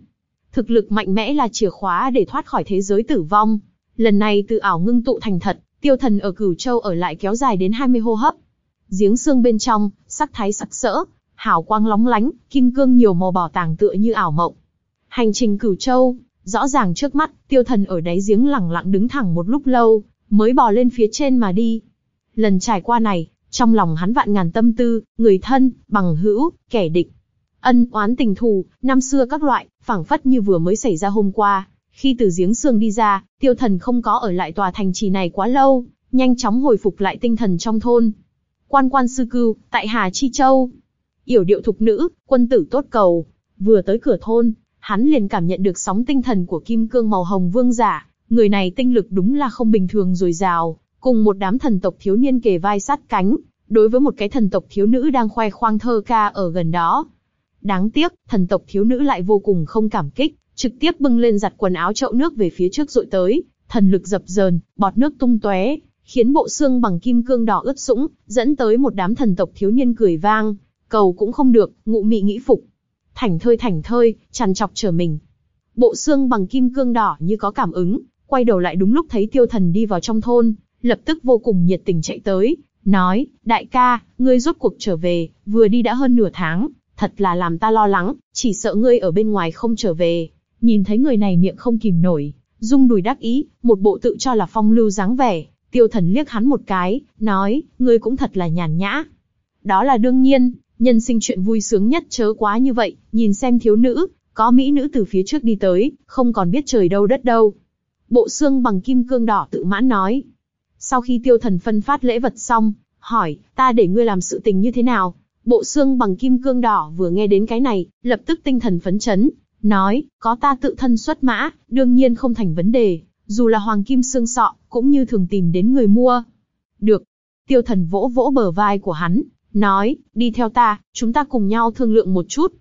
Thực lực mạnh mẽ là chìa khóa để thoát khỏi thế giới tử vong. Lần này từ ảo ngưng tụ thành thật, tiêu thần ở cửu châu ở lại kéo dài đến 20 hô hấp. Giếng xương bên trong, sắc thái sặc sỡ, hào quang lóng lánh, kim cương nhiều màu bảo tàng tựa như ảo mộng. Hành trình cửu châu, rõ ràng trước mắt, tiêu thần ở đáy giếng lẳng lặng đứng thẳng một lúc lâu, mới bò lên phía trên mà đi. Lần trải qua này, trong lòng hắn vạn ngàn tâm tư, người thân, bằng hữu, kẻ địch. Ân, oán tình thù, năm xưa các loại, phảng phất như vừa mới xảy ra hôm qua. Khi từ giếng xương đi ra, tiêu thần không có ở lại tòa thành trì này quá lâu, nhanh chóng hồi phục lại tinh thần trong thôn. Quan quan sư cưu, tại Hà Chi Châu. Yểu điệu thục nữ, quân tử tốt cầu. Vừa tới cửa thôn, hắn liền cảm nhận được sóng tinh thần của kim cương màu hồng vương giả. Người này tinh lực đúng là không bình thường dồi rào, cùng một đám thần tộc thiếu niên kề vai sát cánh, đối với một cái thần tộc thiếu nữ đang khoe khoang thơ ca ở gần đó. Đáng tiếc, thần tộc thiếu nữ lại vô cùng không cảm kích, trực tiếp bưng lên giặt quần áo chậu nước về phía trước dội tới, thần lực dập dờn, bọt nước tung tóe, khiến bộ xương bằng kim cương đỏ ướt sũng, dẫn tới một đám thần tộc thiếu niên cười vang, cầu cũng không được, ngụ mị nghĩ phục. Thảnh thơi thảnh thơi, chằn chọc trở mình. Bộ xương bằng kim cương đỏ như có cảm ứng, quay đầu lại đúng lúc thấy tiêu thần đi vào trong thôn, lập tức vô cùng nhiệt tình chạy tới, nói, đại ca, ngươi rốt cuộc trở về, vừa đi đã hơn nửa tháng, thật là làm ta lo lắng, chỉ sợ ngươi ở bên ngoài không trở về. Nhìn thấy người này miệng không kìm nổi, rung đùi đắc ý, một bộ tự cho là phong lưu dáng vẻ, tiêu thần liếc hắn một cái, nói, ngươi cũng thật là nhàn nhã. Đó là đương nhiên, nhân sinh chuyện vui sướng nhất chớ quá như vậy, nhìn xem thiếu nữ, có mỹ nữ từ phía trước đi tới, không còn biết trời đâu đất đâu. Bộ xương bằng kim cương đỏ tự mãn nói, sau khi tiêu thần phân phát lễ vật xong, hỏi, ta để ngươi làm sự tình như thế nào? Bộ xương bằng kim cương đỏ vừa nghe đến cái này, lập tức tinh thần phấn chấn, nói, có ta tự thân xuất mã, đương nhiên không thành vấn đề, dù là hoàng kim xương sọ, cũng như thường tìm đến người mua. Được. Tiêu thần vỗ vỗ bờ vai của hắn, nói, đi theo ta, chúng ta cùng nhau thương lượng một chút.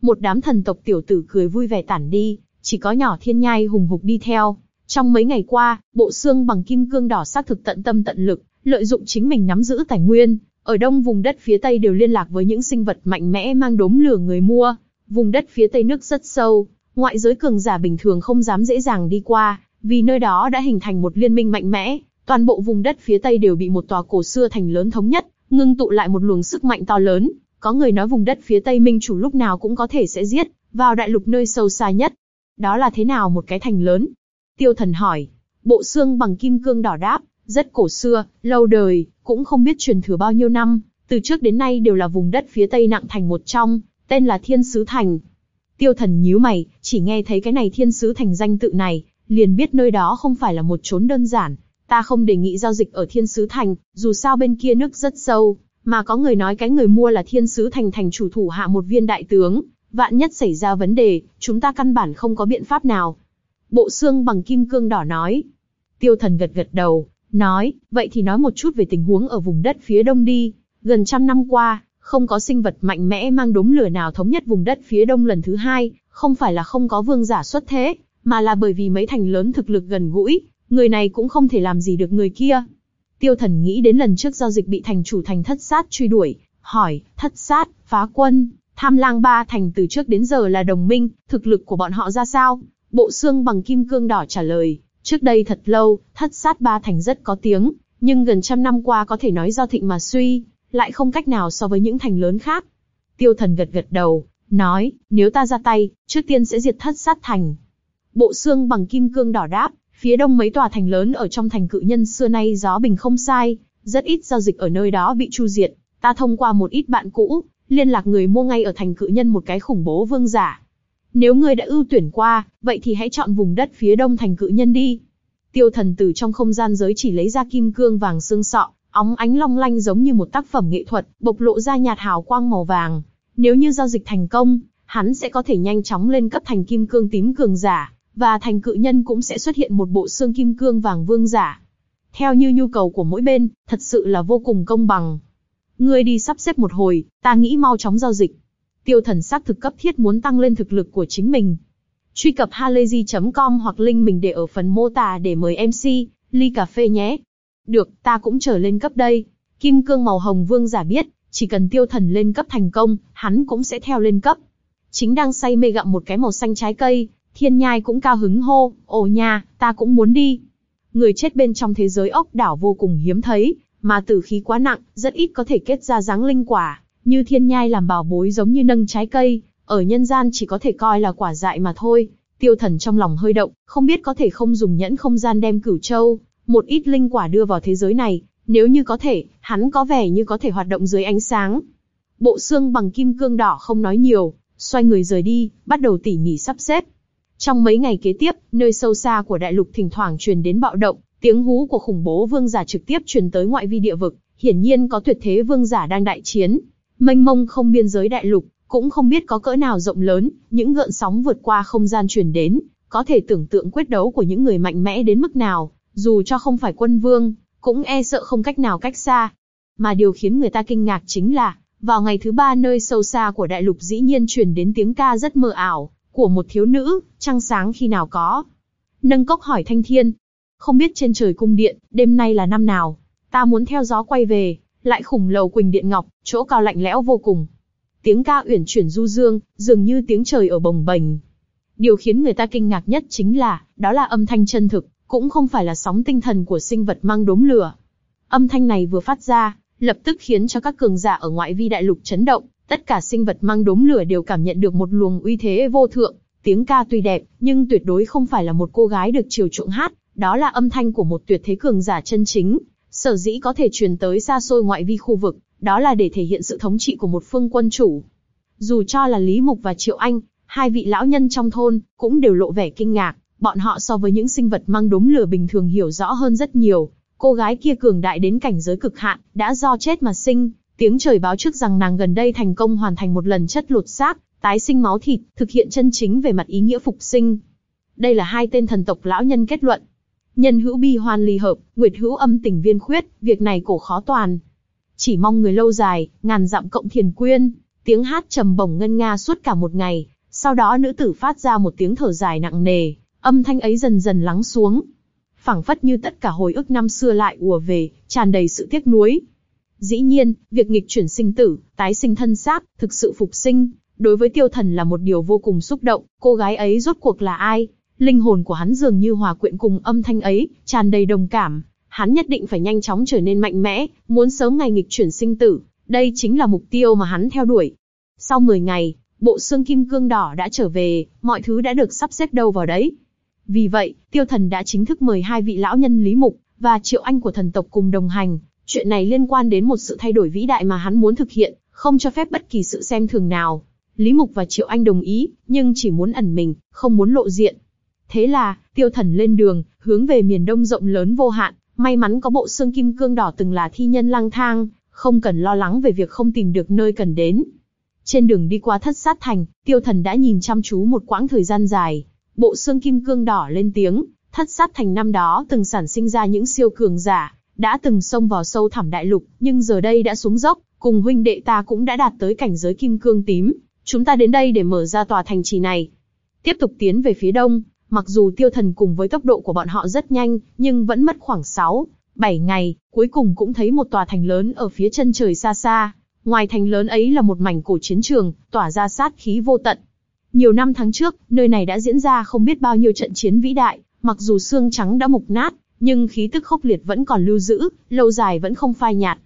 Một đám thần tộc tiểu tử cười vui vẻ tản đi, chỉ có nhỏ thiên nhai hùng hục đi theo. Trong mấy ngày qua, bộ xương bằng kim cương đỏ xác thực tận tâm tận lực, lợi dụng chính mình nắm giữ tài nguyên, ở đông vùng đất phía tây đều liên lạc với những sinh vật mạnh mẽ mang đốm lửa người mua. Vùng đất phía tây nước rất sâu, ngoại giới cường giả bình thường không dám dễ dàng đi qua, vì nơi đó đã hình thành một liên minh mạnh mẽ, toàn bộ vùng đất phía tây đều bị một tòa cổ xưa thành lớn thống nhất, ngưng tụ lại một luồng sức mạnh to lớn. Có người nói vùng đất phía tây minh chủ lúc nào cũng có thể sẽ giết vào đại lục nơi sâu xa nhất. Đó là thế nào một cái thành lớn? Tiêu thần hỏi. Bộ xương bằng kim cương đỏ đáp, rất cổ xưa, lâu đời, cũng không biết truyền thừa bao nhiêu năm, từ trước đến nay đều là vùng đất phía tây nặng thành một trong, tên là Thiên Sứ Thành. Tiêu thần nhíu mày, chỉ nghe thấy cái này Thiên Sứ Thành danh tự này, liền biết nơi đó không phải là một chốn đơn giản. Ta không đề nghị giao dịch ở Thiên Sứ Thành, dù sao bên kia nước rất sâu, mà có người nói cái người mua là Thiên Sứ Thành thành chủ thủ hạ một viên đại tướng, vạn nhất xảy ra vấn đề, chúng ta căn bản không có biện pháp nào, Bộ xương bằng kim cương đỏ nói. Tiêu thần gật gật đầu, nói, vậy thì nói một chút về tình huống ở vùng đất phía đông đi. Gần trăm năm qua, không có sinh vật mạnh mẽ mang đốm lửa nào thống nhất vùng đất phía đông lần thứ hai, không phải là không có vương giả xuất thế, mà là bởi vì mấy thành lớn thực lực gần gũi, người này cũng không thể làm gì được người kia. Tiêu thần nghĩ đến lần trước giao dịch bị thành chủ thành thất sát truy đuổi, hỏi, thất sát, phá quân, tham lang ba thành từ trước đến giờ là đồng minh, thực lực của bọn họ ra sao? Bộ xương bằng kim cương đỏ trả lời, trước đây thật lâu, thất sát ba thành rất có tiếng, nhưng gần trăm năm qua có thể nói do thịnh mà suy, lại không cách nào so với những thành lớn khác. Tiêu thần gật gật đầu, nói, nếu ta ra tay, trước tiên sẽ diệt thất sát thành. Bộ xương bằng kim cương đỏ đáp, phía đông mấy tòa thành lớn ở trong thành cự nhân xưa nay gió bình không sai, rất ít giao dịch ở nơi đó bị chu diệt. Ta thông qua một ít bạn cũ, liên lạc người mua ngay ở thành cự nhân một cái khủng bố vương giả, nếu ngươi đã ưu tuyển qua, vậy thì hãy chọn vùng đất phía đông thành cự nhân đi. Tiêu thần từ trong không gian giới chỉ lấy ra kim cương vàng xương sọ, óng ánh long lanh giống như một tác phẩm nghệ thuật, bộc lộ ra nhạt hào quang màu vàng. Nếu như giao dịch thành công, hắn sẽ có thể nhanh chóng lên cấp thành kim cương tím cường giả, và thành cự nhân cũng sẽ xuất hiện một bộ xương kim cương vàng vương giả. Theo như nhu cầu của mỗi bên, thật sự là vô cùng công bằng. Ngươi đi sắp xếp một hồi, ta nghĩ mau chóng giao dịch. Tiêu thần xác thực cấp thiết muốn tăng lên thực lực của chính mình. Truy cập halayzi.com hoặc link mình để ở phần mô tả để mời MC, ly cà phê nhé. Được, ta cũng trở lên cấp đây. Kim cương màu hồng vương giả biết, chỉ cần tiêu thần lên cấp thành công, hắn cũng sẽ theo lên cấp. Chính đang say mê gặm một cái màu xanh trái cây, thiên nhai cũng cao hứng hô, ồ nha, ta cũng muốn đi. Người chết bên trong thế giới ốc đảo vô cùng hiếm thấy, mà tử khí quá nặng, rất ít có thể kết ra dáng linh quả, như thiên nhai làm bảo bối giống như nâng trái cây, ở nhân gian chỉ có thể coi là quả dại mà thôi. Tiêu thần trong lòng hơi động, không biết có thể không dùng nhẫn không gian đem cửu châu, một ít linh quả đưa vào thế giới này, nếu như có thể, hắn có vẻ như có thể hoạt động dưới ánh sáng. Bộ xương bằng kim cương đỏ không nói nhiều, xoay người rời đi, bắt đầu tỉ mỉ sắp xếp. Trong mấy ngày kế tiếp, nơi sâu xa của đại lục thỉnh thoảng truyền đến bạo động, tiếng hú của khủng bố vương giả trực tiếp truyền tới ngoại vi địa vực, hiển nhiên có tuyệt thế vương giả đang đại chiến. Mênh mông không biên giới đại lục, cũng không biết có cỡ nào rộng lớn, những gợn sóng vượt qua không gian truyền đến, có thể tưởng tượng quyết đấu của những người mạnh mẽ đến mức nào, dù cho không phải quân vương, cũng e sợ không cách nào cách xa. Mà điều khiến người ta kinh ngạc chính là, vào ngày thứ ba nơi sâu xa của đại lục dĩ nhiên truyền đến tiếng ca rất mơ ảo, của một thiếu nữ, trăng sáng khi nào có. Nâng cốc hỏi Thanh Thiên, không biết trên trời cung điện, đêm nay là năm nào, ta muốn theo gió quay về, lại khủng lầu quỳnh điện ngọc, chỗ cao lạnh lẽo vô cùng. Tiếng ca uyển chuyển du dương, dường như tiếng trời ở bồng bềnh. Điều khiến người ta kinh ngạc nhất chính là, đó là âm thanh chân thực, cũng không phải là sóng tinh thần của sinh vật mang đốm lửa. Âm thanh này vừa phát ra, lập tức khiến cho các cường giả ở ngoại vi đại lục chấn động, tất cả sinh vật mang đốm lửa đều cảm nhận được một luồng uy thế vô thượng. Tiếng ca tuy đẹp, nhưng tuyệt đối không phải là một cô gái được chiều chuộng hát, đó là âm thanh của một tuyệt thế cường giả chân chính. Sở dĩ có thể truyền tới xa xôi ngoại vi khu vực, đó là để thể hiện sự thống trị của một phương quân chủ. Dù cho là Lý Mục và Triệu Anh, hai vị lão nhân trong thôn, cũng đều lộ vẻ kinh ngạc, bọn họ so với những sinh vật mang đốm lửa bình thường hiểu rõ hơn rất nhiều. Cô gái kia cường đại đến cảnh giới cực hạn, đã do chết mà sinh, tiếng trời báo trước rằng nàng gần đây thành công hoàn thành một lần chất lột xác, tái sinh máu thịt, thực hiện chân chính về mặt ý nghĩa phục sinh. Đây là hai tên thần tộc lão nhân kết luận. Nhân hữu bi hoan ly hợp, nguyệt hữu âm tình viên khuyết, việc này cổ khó toàn. Chỉ mong người lâu dài, ngàn dặm cộng thiền quyên, tiếng hát trầm bổng ngân nga suốt cả một ngày, sau đó nữ tử phát ra một tiếng thở dài nặng nề, âm thanh ấy dần dần lắng xuống. phảng phất như tất cả hồi ức năm xưa lại ùa về, tràn đầy sự tiếc nuối. Dĩ nhiên, việc nghịch chuyển sinh tử, tái sinh thân xác, thực sự phục sinh, đối với tiêu thần là một điều vô cùng xúc động, cô gái ấy rốt cuộc là ai? Linh hồn của hắn dường như hòa quyện cùng âm thanh ấy, tràn đầy đồng cảm. Hắn nhất định phải nhanh chóng trở nên mạnh mẽ, muốn sớm ngày nghịch chuyển sinh tử. Đây chính là mục tiêu mà hắn theo đuổi. Sau 10 ngày, bộ xương kim cương đỏ đã trở về, mọi thứ đã được sắp xếp đâu vào đấy. Vì vậy, tiêu thần đã chính thức mời hai vị lão nhân Lý Mục và Triệu Anh của thần tộc cùng đồng hành. Chuyện này liên quan đến một sự thay đổi vĩ đại mà hắn muốn thực hiện, không cho phép bất kỳ sự xem thường nào. Lý Mục và Triệu Anh đồng ý, nhưng chỉ muốn ẩn mình, không muốn lộ diện. Thế là, tiêu thần lên đường, hướng về miền đông rộng lớn vô hạn, may mắn có bộ xương kim cương đỏ từng là thi nhân lang thang, không cần lo lắng về việc không tìm được nơi cần đến. Trên đường đi qua thất sát thành, tiêu thần đã nhìn chăm chú một quãng thời gian dài. Bộ xương kim cương đỏ lên tiếng, thất sát thành năm đó từng sản sinh ra những siêu cường giả, đã từng xông vào sâu thẳm đại lục, nhưng giờ đây đã xuống dốc, cùng huynh đệ ta cũng đã đạt tới cảnh giới kim cương tím. Chúng ta đến đây để mở ra tòa thành trì này. Tiếp tục tiến về phía đông, mặc dù tiêu thần cùng với tốc độ của bọn họ rất nhanh, nhưng vẫn mất khoảng 6, 7 ngày, cuối cùng cũng thấy một tòa thành lớn ở phía chân trời xa xa. Ngoài thành lớn ấy là một mảnh cổ chiến trường, tỏa ra sát khí vô tận. Nhiều năm tháng trước, nơi này đã diễn ra không biết bao nhiêu trận chiến vĩ đại, mặc dù xương trắng đã mục nát, nhưng khí tức khốc liệt vẫn còn lưu giữ, lâu dài vẫn không phai nhạt.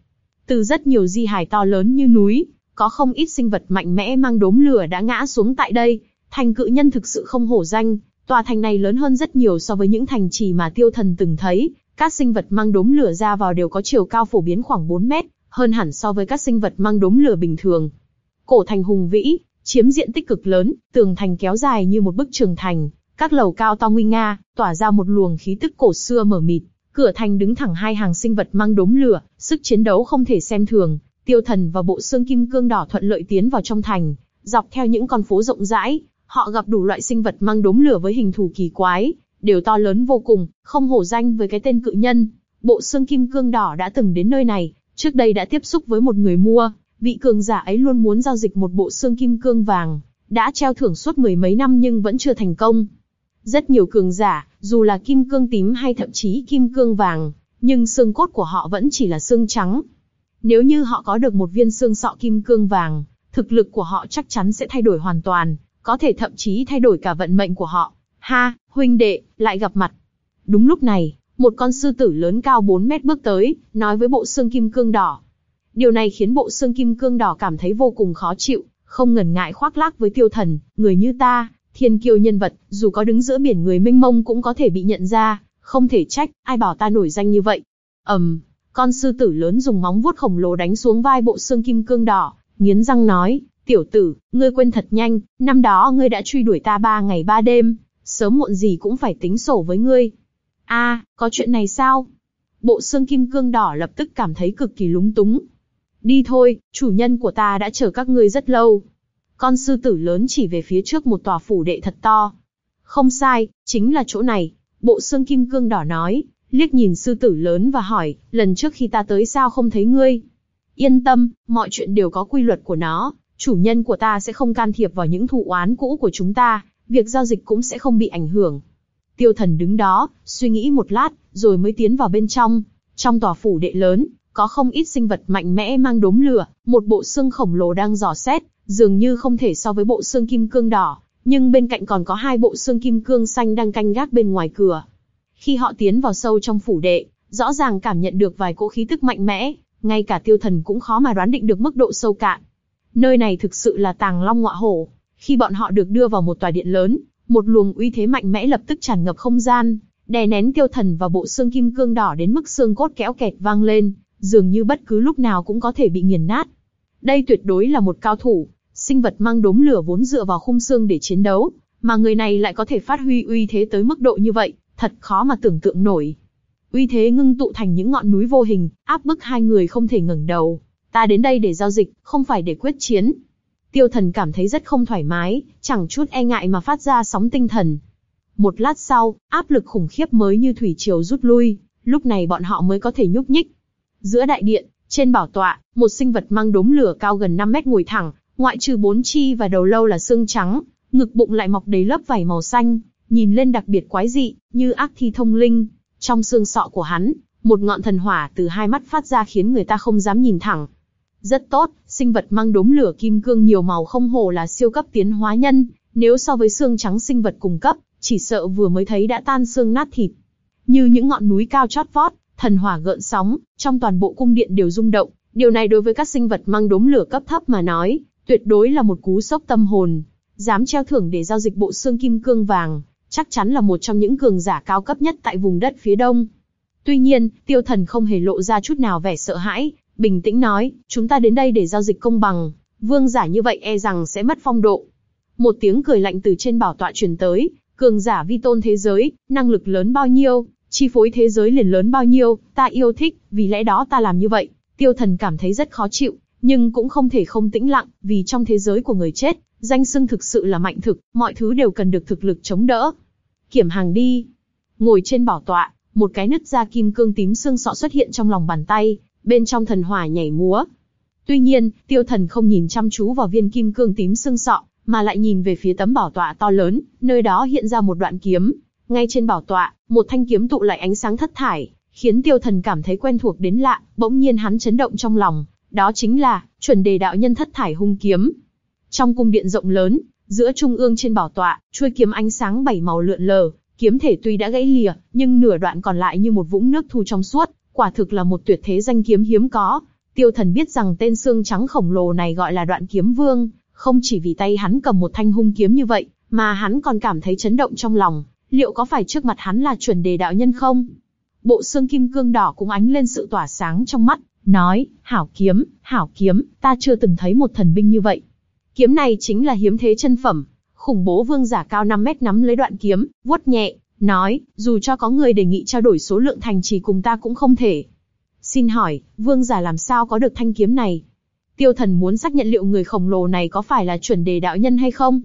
Từ rất nhiều di hài to lớn như núi, có không ít sinh vật mạnh mẽ mang đốm lửa đã ngã xuống tại đây. Thành cự nhân thực sự không hổ danh, tòa thành này lớn hơn rất nhiều so với những thành trì mà tiêu thần từng thấy. Các sinh vật mang đốm lửa ra vào đều có chiều cao phổ biến khoảng 4 mét, hơn hẳn so với các sinh vật mang đốm lửa bình thường. Cổ thành hùng vĩ, chiếm diện tích cực lớn, tường thành kéo dài như một bức trường thành, các lầu cao to nguy nga, tỏa ra một luồng khí tức cổ xưa mở mịt. Cửa thành đứng thẳng hai hàng sinh vật mang đốm lửa, sức chiến đấu không thể xem thường. Tiêu thần và bộ xương kim cương đỏ thuận lợi tiến vào trong thành, dọc theo những con phố rộng rãi, họ gặp đủ loại sinh vật mang đốm lửa với hình thù kỳ quái, đều to lớn vô cùng, không hổ danh với cái tên cự nhân. Bộ xương kim cương đỏ đã từng đến nơi này, trước đây đã tiếp xúc với một người mua, vị cường giả ấy luôn muốn giao dịch một bộ xương kim cương vàng, đã treo thưởng suốt mười mấy năm nhưng vẫn chưa thành công. Rất nhiều cường giả, dù là kim cương tím hay thậm chí kim cương vàng, nhưng xương cốt của họ vẫn chỉ là xương trắng. Nếu như họ có được một viên xương sọ kim cương vàng, thực lực của họ chắc chắn sẽ thay đổi hoàn toàn, có thể thậm chí thay đổi cả vận mệnh của họ. Ha, huynh đệ, lại gặp mặt. Đúng lúc này, một con sư tử lớn cao 4 mét bước tới, nói với bộ xương kim cương đỏ. Điều này khiến bộ xương kim cương đỏ cảm thấy vô cùng khó chịu, không ngần ngại khoác lác với tiêu thần, người như ta, thiên kiêu nhân vật, dù có đứng giữa biển người mênh mông cũng có thể bị nhận ra, không thể trách, ai bảo ta nổi danh như vậy. ầm, um, con sư tử lớn dùng móng vuốt khổng lồ đánh xuống vai bộ xương kim cương đỏ, nghiến răng nói, tiểu tử, ngươi quên thật nhanh, năm đó ngươi đã truy đuổi ta ba ngày ba đêm, sớm muộn gì cũng phải tính sổ với ngươi. A, có chuyện này sao? Bộ xương kim cương đỏ lập tức cảm thấy cực kỳ lúng túng. Đi thôi, chủ nhân của ta đã chờ các ngươi rất lâu. Con sư tử lớn chỉ về phía trước một tòa phủ đệ thật to. Không sai, chính là chỗ này. Bộ xương kim cương đỏ nói, liếc nhìn sư tử lớn và hỏi, lần trước khi ta tới sao không thấy ngươi? Yên tâm, mọi chuyện đều có quy luật của nó, chủ nhân của ta sẽ không can thiệp vào những thụ oán cũ của chúng ta, việc giao dịch cũng sẽ không bị ảnh hưởng. Tiêu thần đứng đó, suy nghĩ một lát, rồi mới tiến vào bên trong. Trong tòa phủ đệ lớn, có không ít sinh vật mạnh mẽ mang đốm lửa, một bộ xương khổng lồ đang dò xét, dường như không thể so với bộ xương kim cương đỏ, nhưng bên cạnh còn có hai bộ xương kim cương xanh đang canh gác bên ngoài cửa. Khi họ tiến vào sâu trong phủ đệ, rõ ràng cảm nhận được vài cỗ khí tức mạnh mẽ, ngay cả tiêu thần cũng khó mà đoán định được mức độ sâu cạn. Nơi này thực sự là tàng long ngọa hổ. Khi bọn họ được đưa vào một tòa điện lớn, một luồng uy thế mạnh mẽ lập tức tràn ngập không gian, đè nén tiêu thần và bộ xương kim cương đỏ đến mức xương cốt kéo kẹt vang lên, dường như bất cứ lúc nào cũng có thể bị nghiền nát. Đây tuyệt đối là một cao thủ, sinh vật mang đốm lửa vốn dựa vào khung xương để chiến đấu, mà người này lại có thể phát huy uy thế tới mức độ như vậy, thật khó mà tưởng tượng nổi. Uy thế ngưng tụ thành những ngọn núi vô hình, áp bức hai người không thể ngẩng đầu. Ta đến đây để giao dịch, không phải để quyết chiến. Tiêu thần cảm thấy rất không thoải mái, chẳng chút e ngại mà phát ra sóng tinh thần. Một lát sau, áp lực khủng khiếp mới như thủy triều rút lui, lúc này bọn họ mới có thể nhúc nhích. Giữa đại điện, trên bảo tọa, một sinh vật mang đốm lửa cao gần 5 mét ngồi thẳng, ngoại trừ bốn chi và đầu lâu là xương trắng, ngực bụng lại mọc đầy lớp vảy màu xanh, nhìn lên đặc biệt quái dị, như ác thi thông linh. Trong xương sọ của hắn, một ngọn thần hỏa từ hai mắt phát ra khiến người ta không dám nhìn thẳng. Rất tốt, sinh vật mang đốm lửa kim cương nhiều màu không hổ là siêu cấp tiến hóa nhân, nếu so với xương trắng sinh vật cùng cấp, chỉ sợ vừa mới thấy đã tan xương nát thịt. Như những ngọn núi cao chót vót, thần hỏa gợn sóng, trong toàn bộ cung điện đều rung động, điều này đối với các sinh vật mang đốm lửa cấp thấp mà nói, tuyệt đối là một cú sốc tâm hồn. Dám treo thưởng để giao dịch bộ xương kim cương vàng, chắc chắn là một trong những cường giả cao cấp nhất tại vùng đất phía đông. Tuy nhiên, tiêu thần không hề lộ ra chút nào vẻ sợ hãi, bình tĩnh nói, chúng ta đến đây để giao dịch công bằng, vương giả như vậy e rằng sẽ mất phong độ. Một tiếng cười lạnh từ trên bảo tọa truyền tới, cường giả vi tôn thế giới, năng lực lớn bao nhiêu, chi phối thế giới liền lớn bao nhiêu, ta yêu thích, vì lẽ đó ta làm như vậy. Tiêu thần cảm thấy rất khó chịu, nhưng cũng không thể không tĩnh lặng, vì trong thế giới của người chết, danh xưng thực sự là mạnh thực, mọi thứ đều cần được thực lực chống đỡ. Kiểm hàng đi. Ngồi trên bảo tọa, một cái nứt da kim cương tím xương sọ xuất hiện trong lòng bàn tay, bên trong thần hỏa nhảy múa. Tuy nhiên, tiêu thần không nhìn chăm chú vào viên kim cương tím xương sọ, mà lại nhìn về phía tấm bảo tọa to lớn, nơi đó hiện ra một đoạn kiếm. Ngay trên bảo tọa, một thanh kiếm tụ lại ánh sáng thất thải, khiến tiêu thần cảm thấy quen thuộc đến lạ, bỗng nhiên hắn chấn động trong lòng, đó chính là, chuẩn đề đạo nhân thất thải hung kiếm. Trong cung điện rộng lớn, giữa trung ương trên bảo tọa, chuôi kiếm ánh sáng bảy màu lượn lờ, kiếm thể tuy đã gãy lìa, nhưng nửa đoạn còn lại như một vũng nước thu trong suốt, quả thực là một tuyệt thế danh kiếm hiếm có. Tiêu thần biết rằng tên xương trắng khổng lồ này gọi là đoạn kiếm vương, không chỉ vì tay hắn cầm một thanh hung kiếm như vậy, mà hắn còn cảm thấy chấn động trong lòng, liệu có phải trước mặt hắn là chuẩn đề đạo nhân không? Bộ xương kim cương đỏ cũng ánh lên sự tỏa sáng trong mắt, nói, hảo kiếm, hảo kiếm, ta chưa từng thấy một thần binh như vậy. Kiếm này chính là hiếm thế chân phẩm, khủng bố vương giả cao 5 mét nắm lấy đoạn kiếm, vuốt nhẹ, nói, dù cho có người đề nghị trao đổi số lượng thành trì cùng ta cũng không thể. Xin hỏi, vương giả làm sao có được thanh kiếm này? Tiêu thần muốn xác nhận liệu người khổng lồ này có phải là chuẩn đề đạo nhân hay không?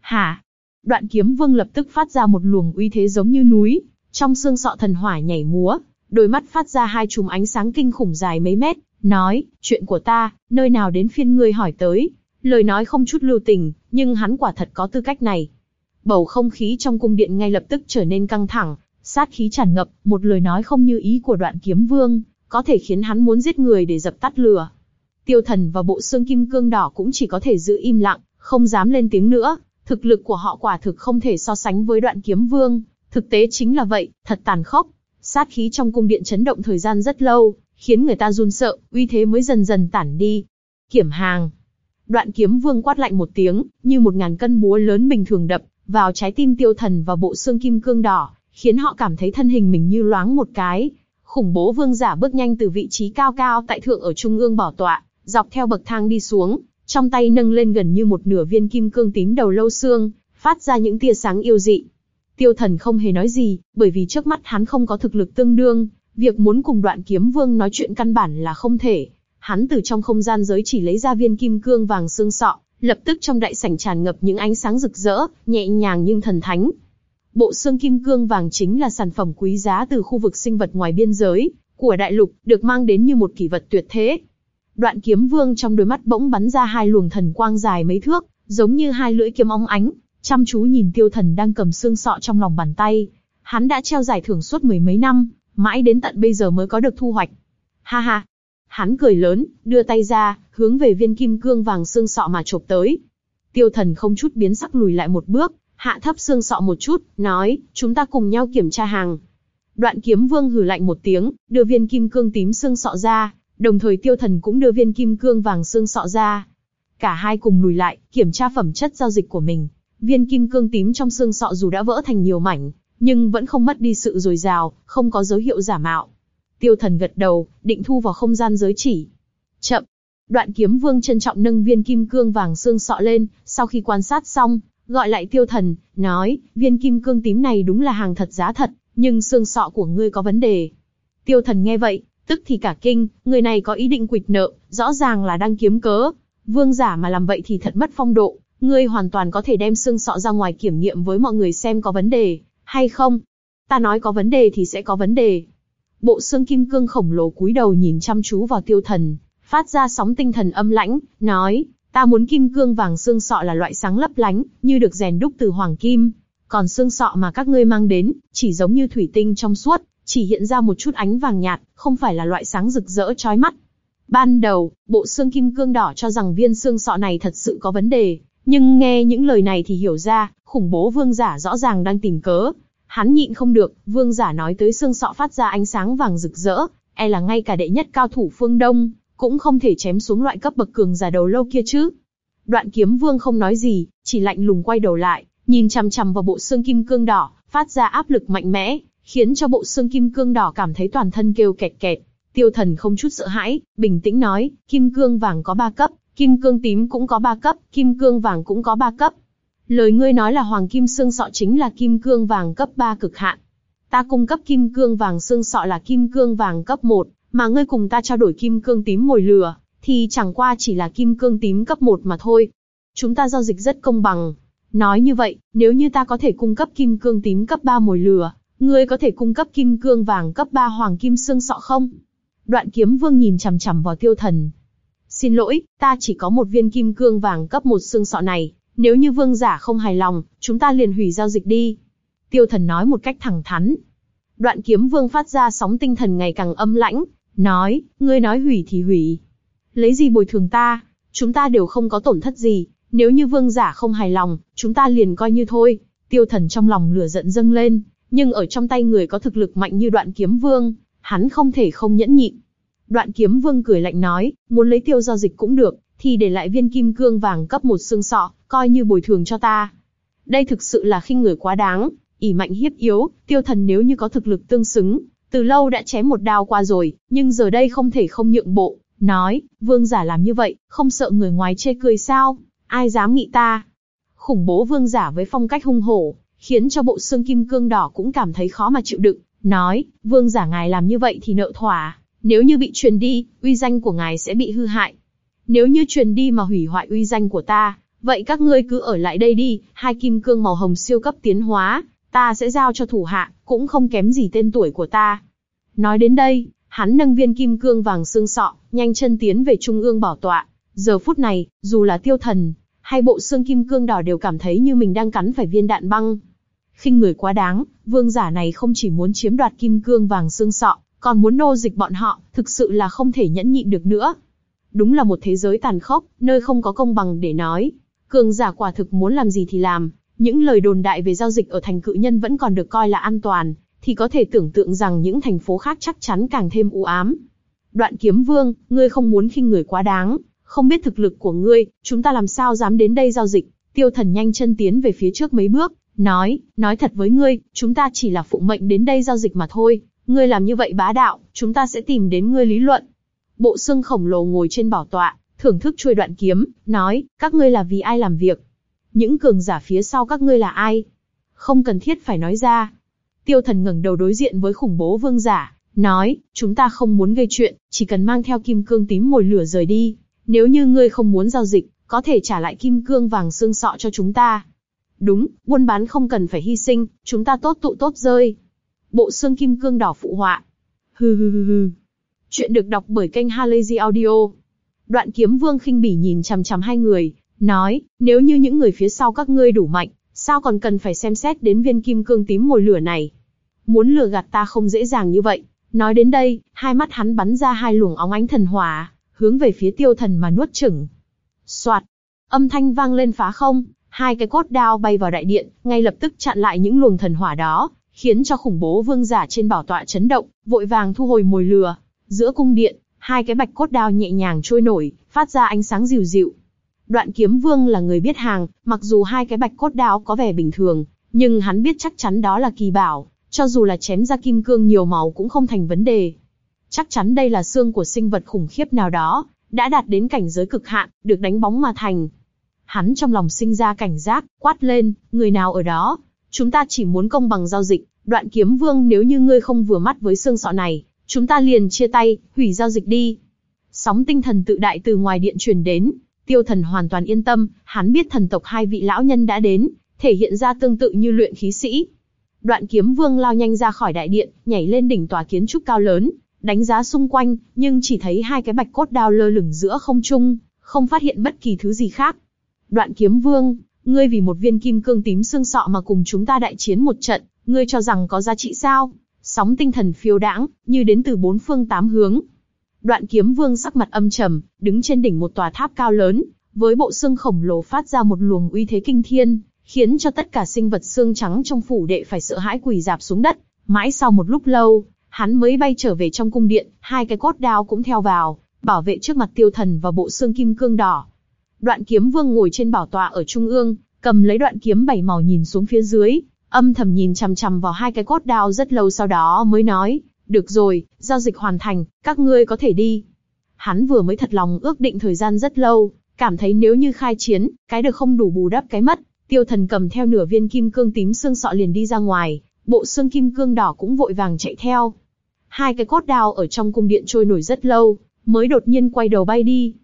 Hả? Đoạn kiếm vương lập tức phát ra một luồng uy thế giống như núi, trong xương sọ thần hỏa nhảy múa, đôi mắt phát ra hai chùm ánh sáng kinh khủng dài mấy mét, nói, chuyện của ta, nơi nào đến phiên ngươi hỏi tới. Lời nói không chút lưu tình, nhưng hắn quả thật có tư cách này. Bầu không khí trong cung điện ngay lập tức trở nên căng thẳng, sát khí tràn ngập, một lời nói không như ý của đoạn kiếm vương, có thể khiến hắn muốn giết người để dập tắt lửa. Tiêu thần và bộ xương kim cương đỏ cũng chỉ có thể giữ im lặng, không dám lên tiếng nữa, thực lực của họ quả thực không thể so sánh với đoạn kiếm vương, thực tế chính là vậy, thật tàn khốc. Sát khí trong cung điện chấn động thời gian rất lâu, khiến người ta run sợ, uy thế mới dần dần tản đi. Kiểm hàng. Đoạn kiếm vương quát lạnh một tiếng, như một ngàn cân búa lớn bình thường đập, vào trái tim tiêu thần và bộ xương kim cương đỏ, khiến họ cảm thấy thân hình mình như loáng một cái. Khủng bố vương giả bước nhanh từ vị trí cao cao tại thượng ở trung ương bảo tọa, dọc theo bậc thang đi xuống, trong tay nâng lên gần như một nửa viên kim cương tím đầu lâu xương, phát ra những tia sáng yêu dị. Tiêu thần không hề nói gì, bởi vì trước mắt hắn không có thực lực tương đương, việc muốn cùng đoạn kiếm vương nói chuyện căn bản là không thể. Hắn từ trong không gian giới chỉ lấy ra viên kim cương vàng xương sọ, lập tức trong đại sảnh tràn ngập những ánh sáng rực rỡ, nhẹ nhàng nhưng thần thánh. Bộ xương kim cương vàng chính là sản phẩm quý giá từ khu vực sinh vật ngoài biên giới của đại lục, được mang đến như một kỷ vật tuyệt thế. Đoạn kiếm vương trong đôi mắt bỗng bắn ra hai luồng thần quang dài mấy thước, giống như hai lưỡi kiếm óng ánh, chăm chú nhìn tiêu thần đang cầm xương sọ trong lòng bàn tay. Hắn đã treo giải thưởng suốt mười mấy năm, mãi đến tận bây giờ mới có được thu hoạch. Ha ha! Hắn cười lớn, đưa tay ra, hướng về viên kim cương vàng xương sọ mà chộp tới. Tiêu thần không chút biến sắc lùi lại một bước, hạ thấp xương sọ một chút, nói, chúng ta cùng nhau kiểm tra hàng. Đoạn kiếm vương hừ lạnh một tiếng, đưa viên kim cương tím xương sọ ra, đồng thời tiêu thần cũng đưa viên kim cương vàng xương sọ ra. Cả hai cùng lùi lại, kiểm tra phẩm chất giao dịch của mình. Viên kim cương tím trong xương sọ dù đã vỡ thành nhiều mảnh, nhưng vẫn không mất đi sự dồi dào, không có dấu hiệu giả mạo. Tiêu thần gật đầu, định thu vào không gian giới chỉ. Chậm. Đoạn kiếm vương trân trọng nâng viên kim cương vàng xương sọ lên, sau khi quan sát xong, gọi lại tiêu thần, nói, viên kim cương tím này đúng là hàng thật giá thật, nhưng xương sọ của ngươi có vấn đề. Tiêu thần nghe vậy, tức thì cả kinh, người này có ý định quỵt nợ, rõ ràng là đang kiếm cớ. Vương giả mà làm vậy thì thật mất phong độ, ngươi hoàn toàn có thể đem xương sọ ra ngoài kiểm nghiệm với mọi người xem có vấn đề, hay không. Ta nói có vấn đề thì sẽ có vấn đề. Bộ xương kim cương khổng lồ cúi đầu nhìn chăm chú vào tiêu thần, phát ra sóng tinh thần âm lãnh, nói, ta muốn kim cương vàng xương sọ là loại sáng lấp lánh, như được rèn đúc từ hoàng kim. Còn xương sọ mà các ngươi mang đến, chỉ giống như thủy tinh trong suốt, chỉ hiện ra một chút ánh vàng nhạt, không phải là loại sáng rực rỡ chói mắt. Ban đầu, bộ xương kim cương đỏ cho rằng viên xương sọ này thật sự có vấn đề, nhưng nghe những lời này thì hiểu ra, khủng bố vương giả rõ ràng đang tìm cớ. Hắn nhịn không được, vương giả nói tới xương sọ phát ra ánh sáng vàng rực rỡ, e là ngay cả đệ nhất cao thủ phương Đông, cũng không thể chém xuống loại cấp bậc cường giả đầu lâu kia chứ. Đoạn kiếm vương không nói gì, chỉ lạnh lùng quay đầu lại, nhìn chằm chằm vào bộ xương kim cương đỏ, phát ra áp lực mạnh mẽ, khiến cho bộ xương kim cương đỏ cảm thấy toàn thân kêu kẹt kẹt. Tiêu thần không chút sợ hãi, bình tĩnh nói, kim cương vàng có ba cấp, kim cương tím cũng có ba cấp, kim cương vàng cũng có ba cấp. Lời ngươi nói là hoàng kim xương sọ chính là kim cương vàng cấp 3 cực hạn. Ta cung cấp kim cương vàng xương sọ là kim cương vàng cấp 1, mà ngươi cùng ta trao đổi kim cương tím mồi lừa, thì chẳng qua chỉ là kim cương tím cấp 1 mà thôi. Chúng ta giao dịch rất công bằng. Nói như vậy, nếu như ta có thể cung cấp kim cương tím cấp 3 mồi lừa, ngươi có thể cung cấp kim cương vàng cấp 3 hoàng kim xương sọ không? Đoạn kiếm vương nhìn chằm chằm vào tiêu thần. Xin lỗi, ta chỉ có một viên kim cương vàng cấp 1 xương sọ này, nếu như vương giả không hài lòng, chúng ta liền hủy giao dịch đi. Tiêu thần nói một cách thẳng thắn. Đoạn kiếm vương phát ra sóng tinh thần ngày càng âm lãnh, nói, ngươi nói hủy thì hủy. Lấy gì bồi thường ta, chúng ta đều không có tổn thất gì, nếu như vương giả không hài lòng, chúng ta liền coi như thôi. Tiêu thần trong lòng lửa giận dâng lên, nhưng ở trong tay người có thực lực mạnh như đoạn kiếm vương, hắn không thể không nhẫn nhịn. Đoạn kiếm vương cười lạnh nói, muốn lấy tiêu giao dịch cũng được, thì để lại viên kim cương vàng cấp một xương sọ, coi như bồi thường cho ta. Đây thực sự là khinh người quá đáng, ỉ mạnh hiếp yếu, tiêu thần nếu như có thực lực tương xứng, từ lâu đã chém một đao qua rồi, nhưng giờ đây không thể không nhượng bộ, nói, vương giả làm như vậy, không sợ người ngoài chê cười sao, ai dám nghĩ ta. Khủng bố vương giả với phong cách hung hổ, khiến cho bộ xương kim cương đỏ cũng cảm thấy khó mà chịu đựng, nói, vương giả ngài làm như vậy thì nợ thỏa, nếu như bị truyền đi, uy danh của ngài sẽ bị hư hại. Nếu như truyền đi mà hủy hoại uy danh của ta, vậy các ngươi cứ ở lại đây đi, hai kim cương màu hồng siêu cấp tiến hóa, ta sẽ giao cho thủ hạ, cũng không kém gì tên tuổi của ta. Nói đến đây, hắn nâng viên kim cương vàng xương sọ, nhanh chân tiến về trung ương bảo tọa. Giờ phút này, dù là tiêu thần, hay bộ xương kim cương đỏ đều cảm thấy như mình đang cắn phải viên đạn băng khinh người quá đáng, vương giả này không chỉ muốn chiếm đoạt kim cương vàng xương sọ, còn muốn nô dịch bọn họ, thực sự là không thể nhẫn nhịn được nữa. Đúng là một thế giới tàn khốc, nơi không có công bằng để nói. Cường giả quả thực muốn làm gì thì làm, những lời đồn đại về giao dịch ở thành cự nhân vẫn còn được coi là an toàn, thì có thể tưởng tượng rằng những thành phố khác chắc chắn càng thêm u ám. Đoạn kiếm vương, ngươi không muốn khinh người quá đáng, không biết thực lực của ngươi, chúng ta làm sao dám đến đây giao dịch. Tiêu thần nhanh chân tiến về phía trước mấy bước, nói, nói thật với ngươi, chúng ta chỉ là phụ mệnh đến đây giao dịch mà thôi. Ngươi làm như vậy bá đạo, chúng ta sẽ tìm đến ngươi lý luận. Bộ xương khổng lồ ngồi trên bảo tọa, thưởng thức chuôi đoạn kiếm, nói, các ngươi là vì ai làm việc? Những cường giả phía sau các ngươi là ai? Không cần thiết phải nói ra. Tiêu thần ngẩng đầu đối diện với khủng bố vương giả, nói, chúng ta không muốn gây chuyện, chỉ cần mang theo kim cương tím mồi lửa rời đi. Nếu như ngươi không muốn giao dịch, có thể trả lại kim cương vàng xương sọ cho chúng ta. Đúng, buôn bán không cần phải hy sinh, chúng ta tốt tụ tốt rơi. Bộ xương kim cương đỏ phụ họa. Hừ hừ hừ hừ. Chuyện được đọc bởi kênh Halazy Audio. Đoạn kiếm vương khinh bỉ nhìn chằm chằm hai người, nói, nếu như những người phía sau các ngươi đủ mạnh, sao còn cần phải xem xét đến viên kim cương tím mồi lửa này? Muốn lừa gạt ta không dễ dàng như vậy. Nói đến đây, hai mắt hắn bắn ra hai luồng óng ánh thần hỏa, hướng về phía tiêu thần mà nuốt chửng. Soạt, âm thanh vang lên phá không, hai cái cốt đao bay vào đại điện, ngay lập tức chặn lại những luồng thần hỏa đó, khiến cho khủng bố vương giả trên bảo tọa chấn động, vội vàng thu hồi mồi lừa. Giữa cung điện, hai cái bạch cốt đao nhẹ nhàng trôi nổi, phát ra ánh sáng dịu dịu. Đoạn kiếm vương là người biết hàng, mặc dù hai cái bạch cốt đao có vẻ bình thường, nhưng hắn biết chắc chắn đó là kỳ bảo, cho dù là chém ra kim cương nhiều màu cũng không thành vấn đề. Chắc chắn đây là xương của sinh vật khủng khiếp nào đó, đã đạt đến cảnh giới cực hạn, được đánh bóng mà thành. Hắn trong lòng sinh ra cảnh giác, quát lên, người nào ở đó? Chúng ta chỉ muốn công bằng giao dịch, đoạn kiếm vương nếu như ngươi không vừa mắt với xương sọ này, chúng ta liền chia tay, hủy giao dịch đi. Sóng tinh thần tự đại từ ngoài điện truyền đến, tiêu thần hoàn toàn yên tâm, hắn biết thần tộc hai vị lão nhân đã đến, thể hiện ra tương tự như luyện khí sĩ. Đoạn kiếm vương lao nhanh ra khỏi đại điện, nhảy lên đỉnh tòa kiến trúc cao lớn, đánh giá xung quanh, nhưng chỉ thấy hai cái bạch cốt đao lơ lửng giữa không trung, không phát hiện bất kỳ thứ gì khác. Đoạn kiếm vương, ngươi vì một viên kim cương tím xương sọ mà cùng chúng ta đại chiến một trận, ngươi cho rằng có giá trị sao? Sóng tinh thần phiêu đãng, như đến từ bốn phương tám hướng. Đoạn kiếm vương sắc mặt âm trầm, đứng trên đỉnh một tòa tháp cao lớn, với bộ xương khổng lồ phát ra một luồng uy thế kinh thiên, khiến cho tất cả sinh vật xương trắng trong phủ đệ phải sợ hãi quỳ dạp xuống đất. Mãi sau một lúc lâu, hắn mới bay trở về trong cung điện, hai cái cốt đao cũng theo vào, bảo vệ trước mặt tiêu thần và bộ xương kim cương đỏ. Đoạn kiếm vương ngồi trên bảo tọa ở trung ương, cầm lấy đoạn kiếm bảy màu nhìn xuống phía dưới, âm thầm nhìn chằm chằm vào hai cái cốt đao rất lâu sau đó mới nói, được rồi, giao dịch hoàn thành, các ngươi có thể đi. Hắn vừa mới thật lòng ước định thời gian rất lâu, cảm thấy nếu như khai chiến, cái được không đủ bù đắp cái mất, tiêu thần cầm theo nửa viên kim cương tím xương sọ liền đi ra ngoài, bộ xương kim cương đỏ cũng vội vàng chạy theo. Hai cái cốt đao ở trong cung điện trôi nổi rất lâu, mới đột nhiên quay đầu bay đi.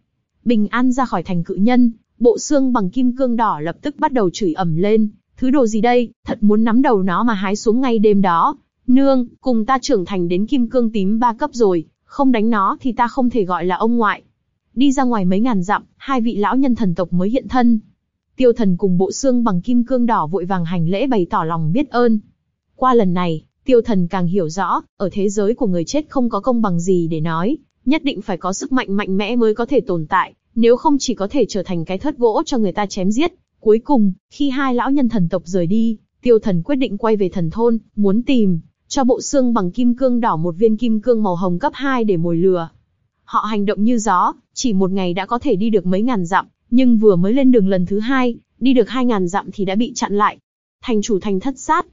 Bình an ra khỏi thành cự nhân, bộ xương bằng kim cương đỏ lập tức bắt đầu chửi ẩm lên, thứ đồ gì đây, thật muốn nắm đầu nó mà hái xuống ngay đêm đó. Nương, cùng ta trưởng thành đến kim cương tím ba cấp rồi, không đánh nó thì ta không thể gọi là ông ngoại. Đi ra ngoài mấy ngàn dặm, hai vị lão nhân thần tộc mới hiện thân. Tiêu thần cùng bộ xương bằng kim cương đỏ vội vàng hành lễ bày tỏ lòng biết ơn. Qua lần này, tiêu thần càng hiểu rõ, ở thế giới của người chết không có công bằng gì để nói, nhất định phải có sức mạnh mạnh mẽ mới có thể tồn tại, nếu không chỉ có thể trở thành cái thớt gỗ cho người ta chém giết. Cuối cùng, khi hai lão nhân thần tộc rời đi, tiêu thần quyết định quay về thần thôn, muốn tìm, cho bộ xương bằng kim cương đỏ một viên kim cương màu hồng cấp 2 để mồi lừa. Họ hành động như gió, chỉ một ngày đã có thể đi được mấy ngàn dặm, nhưng vừa mới lên đường lần thứ hai, đi được hai ngàn dặm thì đã bị chặn lại. Thành chủ thành thất sát.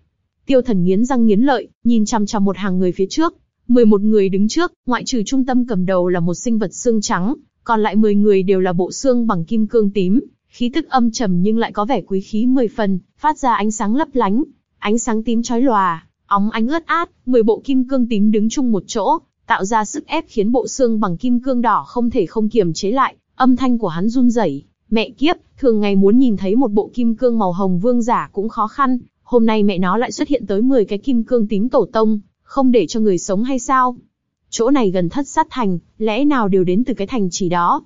Tiêu thần nghiến răng nghiến lợi, nhìn chằm chằm một hàng người phía trước. 11 người đứng trước, ngoại trừ trung tâm cầm đầu là một sinh vật xương trắng, còn lại 10 người đều là bộ xương bằng kim cương tím, khí tức âm trầm nhưng lại có vẻ quý khí 10 phần, phát ra ánh sáng lấp lánh, ánh sáng tím chói lòa, óng ánh ướt át, 10 bộ kim cương tím đứng chung một chỗ, tạo ra sức ép khiến bộ xương bằng kim cương đỏ không thể không kiềm chế lại, âm thanh của hắn run rẩy. Mẹ kiếp, thường ngày muốn nhìn thấy một bộ kim cương màu hồng vương giả cũng khó khăn, hôm nay mẹ nó lại xuất hiện tới 10 cái kim cương tím tổ tông, không để cho người sống hay sao? Chỗ này gần thất sát thành, lẽ nào đều đến từ cái thành chỉ đó?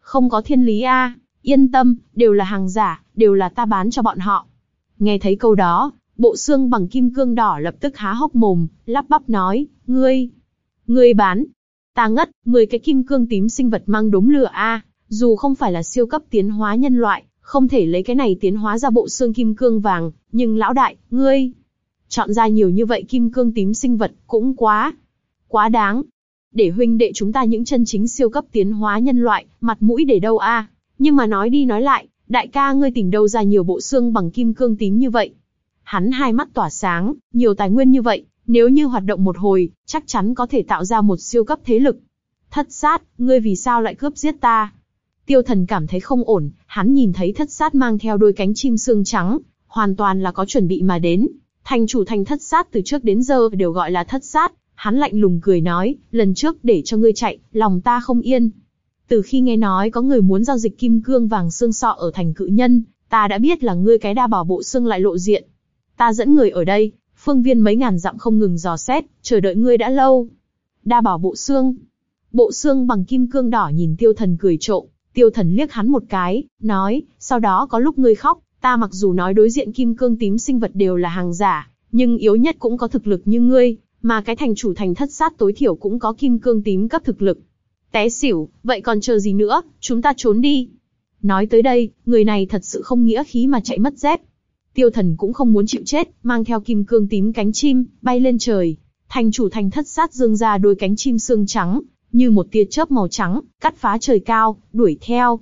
Không có thiên lý a, yên tâm, đều là hàng giả, đều là ta bán cho bọn họ. Nghe thấy câu đó, Bộ xương bằng kim cương đỏ lập tức há hốc mồm, lắp bắp nói, ngươi, ngươi bán. Ta ngất, 10 cái kim cương tím sinh vật mang đốm lửa a, dù không phải là siêu cấp tiến hóa nhân loại, không thể lấy cái này tiến hóa ra bộ xương kim cương vàng, nhưng lão đại, ngươi, chọn ra nhiều như vậy kim cương tím sinh vật, cũng quá, quá đáng. Để huynh đệ chúng ta những chân chính siêu cấp tiến hóa nhân loại, mặt mũi để đâu a? Nhưng mà nói đi nói lại, đại ca ngươi tìm đâu ra nhiều bộ xương bằng kim cương tím như vậy? Hắn hai mắt tỏa sáng, nhiều tài nguyên như vậy, nếu như hoạt động một hồi, chắc chắn có thể tạo ra một siêu cấp thế lực. Thất sát, ngươi vì sao lại cướp giết ta? Tiêu thần cảm thấy không ổn, hắn nhìn thấy thất sát mang theo đôi cánh chim xương trắng, hoàn toàn là có chuẩn bị mà đến. Thành chủ thành thất sát từ trước đến giờ đều gọi là thất sát, hắn lạnh lùng cười nói, lần trước để cho ngươi chạy, lòng ta không yên. Từ khi nghe nói có người muốn giao dịch kim cương vàng xương sọ ở thành cự nhân, ta đã biết là ngươi cái đa bảo bộ xương lại lộ diện. Ta dẫn người ở đây, phương viên mấy ngàn dặm không ngừng dò xét, chờ đợi ngươi đã lâu. Đa bảo bộ xương. Bộ xương bằng kim cương đỏ nhìn tiêu thần cười trộm, tiêu thần liếc hắn một cái, nói, sau đó có lúc ngươi khóc, ta mặc dù nói đối diện kim cương tím sinh vật đều là hàng giả, nhưng yếu nhất cũng có thực lực như ngươi, mà cái thành chủ thành thất sát tối thiểu cũng có kim cương tím cấp thực lực. Té xỉu, vậy còn chờ gì nữa, chúng ta trốn đi. Nói tới đây, người này thật sự không nghĩa khí mà chạy mất dép. Tiêu thần cũng không muốn chịu chết, mang theo kim cương tím cánh chim, bay lên trời. Thành chủ thành thất sát dương ra đôi cánh chim xương trắng, như một tia chớp màu trắng, cắt phá trời cao, đuổi theo.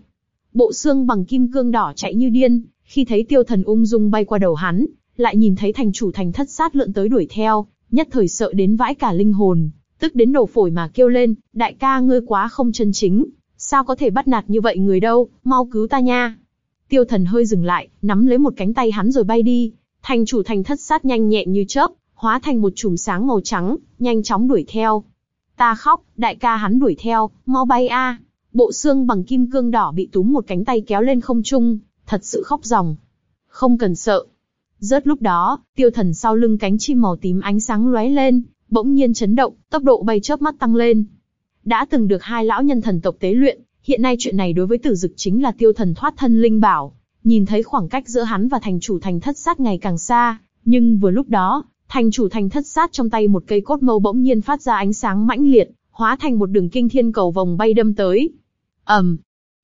Bộ xương bằng kim cương đỏ chạy như điên, khi thấy tiêu thần ung dung bay qua đầu hắn, lại nhìn thấy thành chủ thành thất sát lượn tới đuổi theo, nhất thời sợ đến vãi cả linh hồn, tức đến nổ phổi mà kêu lên, đại ca ngươi quá không chân chính, sao có thể bắt nạt như vậy người đâu, mau cứu ta nha. Tiêu thần hơi dừng lại, nắm lấy một cánh tay hắn rồi bay đi, thành chủ thành thất sát nhanh nhẹn như chớp, hóa thành một chùm sáng màu trắng, nhanh chóng đuổi theo. Ta khóc, đại ca hắn đuổi theo, mau bay a. Bộ xương bằng kim cương đỏ bị túm một cánh tay kéo lên không trung, thật sự khóc ròng. Không cần sợ. Rớt lúc đó, tiêu thần sau lưng cánh chim màu tím ánh sáng lóe lên, bỗng nhiên chấn động, tốc độ bay chớp mắt tăng lên. Đã từng được hai lão nhân thần tộc tế luyện, hiện nay chuyện này đối với tử dực chính là tiêu thần thoát thân linh bảo. Nhìn thấy khoảng cách giữa hắn và thành chủ thành thất sát ngày càng xa, nhưng vừa lúc đó, thành chủ thành thất sát trong tay một cây cốt mâu bỗng nhiên phát ra ánh sáng mãnh liệt, hóa thành một đường kinh thiên cầu vòng bay đâm tới. ầm, um,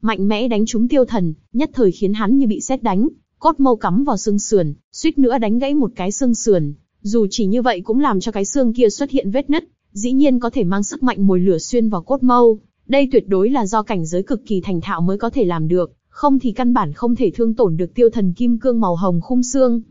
mạnh mẽ đánh trúng tiêu thần, nhất thời khiến hắn như bị sét đánh, cốt mâu cắm vào xương sườn, suýt nữa đánh gãy một cái xương sườn. Dù chỉ như vậy cũng làm cho cái xương kia xuất hiện vết nứt, dĩ nhiên có thể mang sức mạnh mồi lửa xuyên vào cốt mâu. Đây tuyệt đối là do cảnh giới cực kỳ thành thạo mới có thể làm được, không thì căn bản không thể thương tổn được tiêu thần kim cương màu hồng khung xương.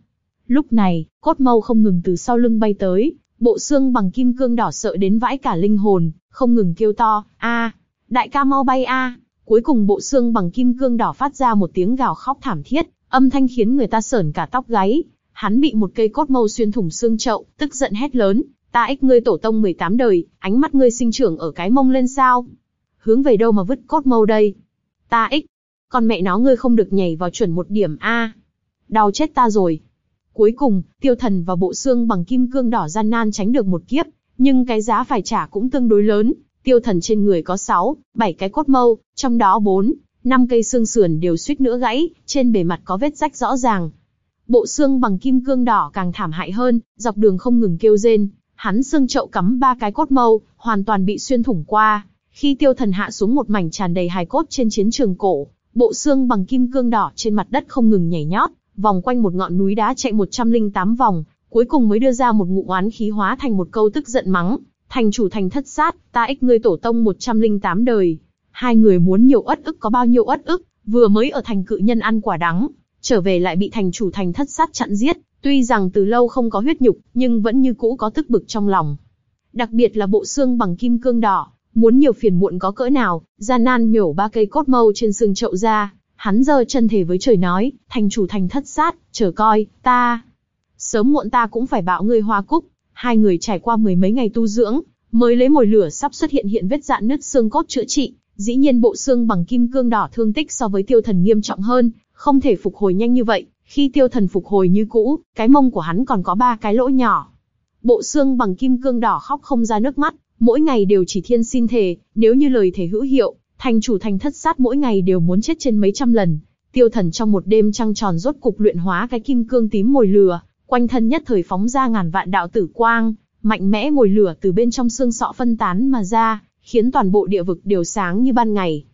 Lúc này, cốt mâu không ngừng từ sau lưng bay tới, bộ xương bằng kim cương đỏ sợ đến vãi cả linh hồn, không ngừng kêu to, a, đại ca mau bay a. Cuối cùng bộ xương bằng kim cương đỏ phát ra một tiếng gào khóc thảm thiết, âm thanh khiến người ta sởn cả tóc gáy. Hắn bị một cây cốt mâu xuyên thủng xương chậu, tức giận hét lớn, ta ích ngươi tổ tông 18 đời, ánh mắt ngươi sinh trưởng ở cái mông lên sao? Hướng về đâu mà vứt cốt mâu đây? Ta ích, con mẹ nó ngươi không được nhảy vào chuẩn một điểm a. Đau chết ta rồi. Cuối cùng, tiêu thần và bộ xương bằng kim cương đỏ gian nan tránh được một kiếp, nhưng cái giá phải trả cũng tương đối lớn. Tiêu thần trên người có 6, 7 cái cốt mâu, trong đó 4, năm cây xương sườn đều suýt nữa gãy, trên bề mặt có vết rách rõ ràng. Bộ xương bằng kim cương đỏ càng thảm hại hơn, dọc đường không ngừng kêu rên, hắn xương chậu cắm ba cái cốt mâu, hoàn toàn bị xuyên thủng qua. Khi tiêu thần hạ xuống một mảnh tràn đầy hài cốt trên chiến trường cổ, bộ xương bằng kim cương đỏ trên mặt đất không ngừng nhảy nhót, vòng quanh một ngọn núi đá chạy 108 vòng, cuối cùng mới đưa ra một ngụ oán khí hóa thành một câu tức giận mắng, thành chủ thành thất sát, ta ích ngươi tổ tông 108 đời. Hai người muốn nhiều ất ức có bao nhiêu ất ức, vừa mới ở thành cự nhân ăn quả đắng, trở về lại bị thành chủ thành thất sát chặn giết, tuy rằng từ lâu không có huyết nhục, nhưng vẫn như cũ có tức bực trong lòng. Đặc biệt là bộ xương bằng kim cương đỏ, muốn nhiều phiền muộn có cỡ nào, gian nan nhổ ba cây cốt mâu trên xương chậu ra, hắn giơ chân thể với trời nói, thành chủ thành thất sát, chờ coi, ta, sớm muộn ta cũng phải bạo ngươi hoa cúc. Hai người trải qua mười mấy ngày tu dưỡng, mới lấy mồi lửa sắp xuất hiện hiện vết dạn nứt xương cốt chữa trị, Dĩ nhiên bộ xương bằng kim cương đỏ thương tích so với tiêu thần nghiêm trọng hơn, không thể phục hồi nhanh như vậy. Khi tiêu thần phục hồi như cũ, cái mông của hắn còn có ba cái lỗ nhỏ. Bộ xương bằng kim cương đỏ khóc không ra nước mắt, mỗi ngày đều chỉ thiên xin thề, nếu như lời thề hữu hiệu, thành chủ thành thất sát mỗi ngày đều muốn chết trên mấy trăm lần. Tiêu thần trong một đêm trăng tròn rốt cục luyện hóa cái kim cương tím mồi lừa, quanh thân nhất thời phóng ra ngàn vạn đạo tử quang, mạnh mẽ mồi lửa từ bên trong xương sọ phân tán mà ra, khiến toàn bộ địa vực đều sáng như ban ngày.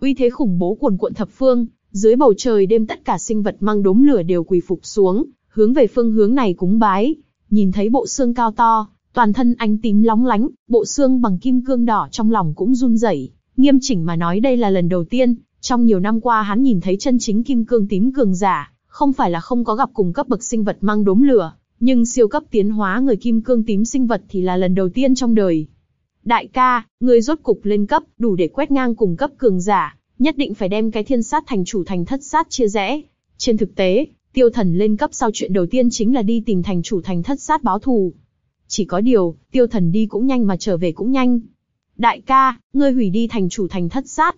Uy thế khủng bố cuồn cuộn thập phương, dưới bầu trời đêm tất cả sinh vật mang đốm lửa đều quỳ phục xuống, hướng về phương hướng này cúng bái. Nhìn thấy bộ xương cao to, toàn thân ánh tím lóng lánh, bộ xương bằng kim cương đỏ trong lòng cũng run rẩy. Nghiêm chỉnh mà nói đây là lần đầu tiên, trong nhiều năm qua hắn nhìn thấy chân chính kim cương tím cường giả, không phải là không có gặp cùng cấp bậc sinh vật mang đốm lửa, nhưng siêu cấp tiến hóa người kim cương tím sinh vật thì là lần đầu tiên trong đời. Đại ca, người rốt cục lên cấp, đủ để quét ngang cùng cấp cường giả, nhất định phải đem cái thiên sát thành chủ thành thất sát chia rẽ. Trên thực tế, tiêu thần lên cấp sau chuyện đầu tiên chính là đi tìm thành chủ thành thất sát báo thù. Chỉ có điều, tiêu thần đi cũng nhanh mà trở về cũng nhanh. Đại ca, ngươi hủy đi thành chủ thành thất sát.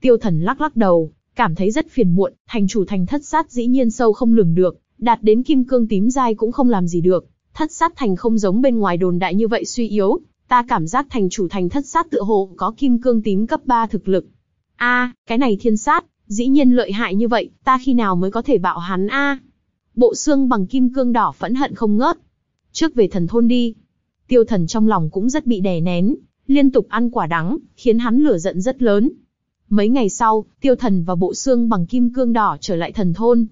Tiêu thần lắc lắc đầu, cảm thấy rất phiền muộn, thành chủ thành thất sát dĩ nhiên sâu không lường được, đạt đến kim cương tím dai cũng không làm gì được. Thất sát thành không giống bên ngoài đồn đại như vậy suy yếu, ta cảm giác thành chủ thành thất sát tựa hồ có kim cương tím cấp 3 thực lực. A, cái này thiên sát, dĩ nhiên lợi hại như vậy, ta khi nào mới có thể bạo hắn a? Bộ xương bằng kim cương đỏ phẫn hận không ngớt. Trước về thần thôn đi. Tiêu thần trong lòng cũng rất bị đè nén, liên tục ăn quả đắng, khiến hắn lửa giận rất lớn. Mấy ngày sau, tiêu thần và bộ xương bằng kim cương đỏ trở lại thần thôn.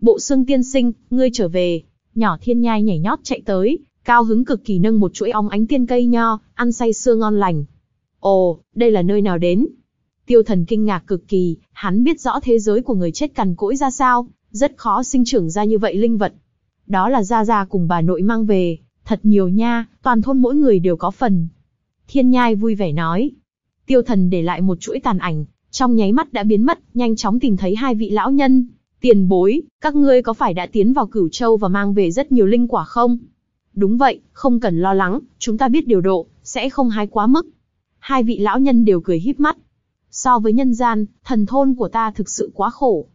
Bộ xương tiên sinh, ngươi trở về. Nhỏ thiên nhai nhảy nhót chạy tới, cao hứng cực kỳ nâng một chuỗi óng ánh tiên cây nho, ăn say sưa ngon lành. Ồ, đây là nơi nào đến? Tiêu thần kinh ngạc cực kỳ, hắn biết rõ thế giới của người chết cằn cỗi ra sao, rất khó sinh trưởng ra như vậy linh vật. Đó là Gia Gia cùng bà nội mang về, thật nhiều nha, toàn thôn mỗi người đều có phần. Thiên nhai vui vẻ nói. Tiêu thần để lại một chuỗi tàn ảnh, trong nháy mắt đã biến mất, nhanh chóng tìm thấy hai vị lão nhân. Tiền bối, các ngươi có phải đã tiến vào cửu châu và mang về rất nhiều linh quả không? Đúng vậy, không cần lo lắng, chúng ta biết điều độ, sẽ không hái quá mức. Hai vị lão nhân đều cười híp mắt. So với nhân gian, thần thôn của ta thực sự quá khổ.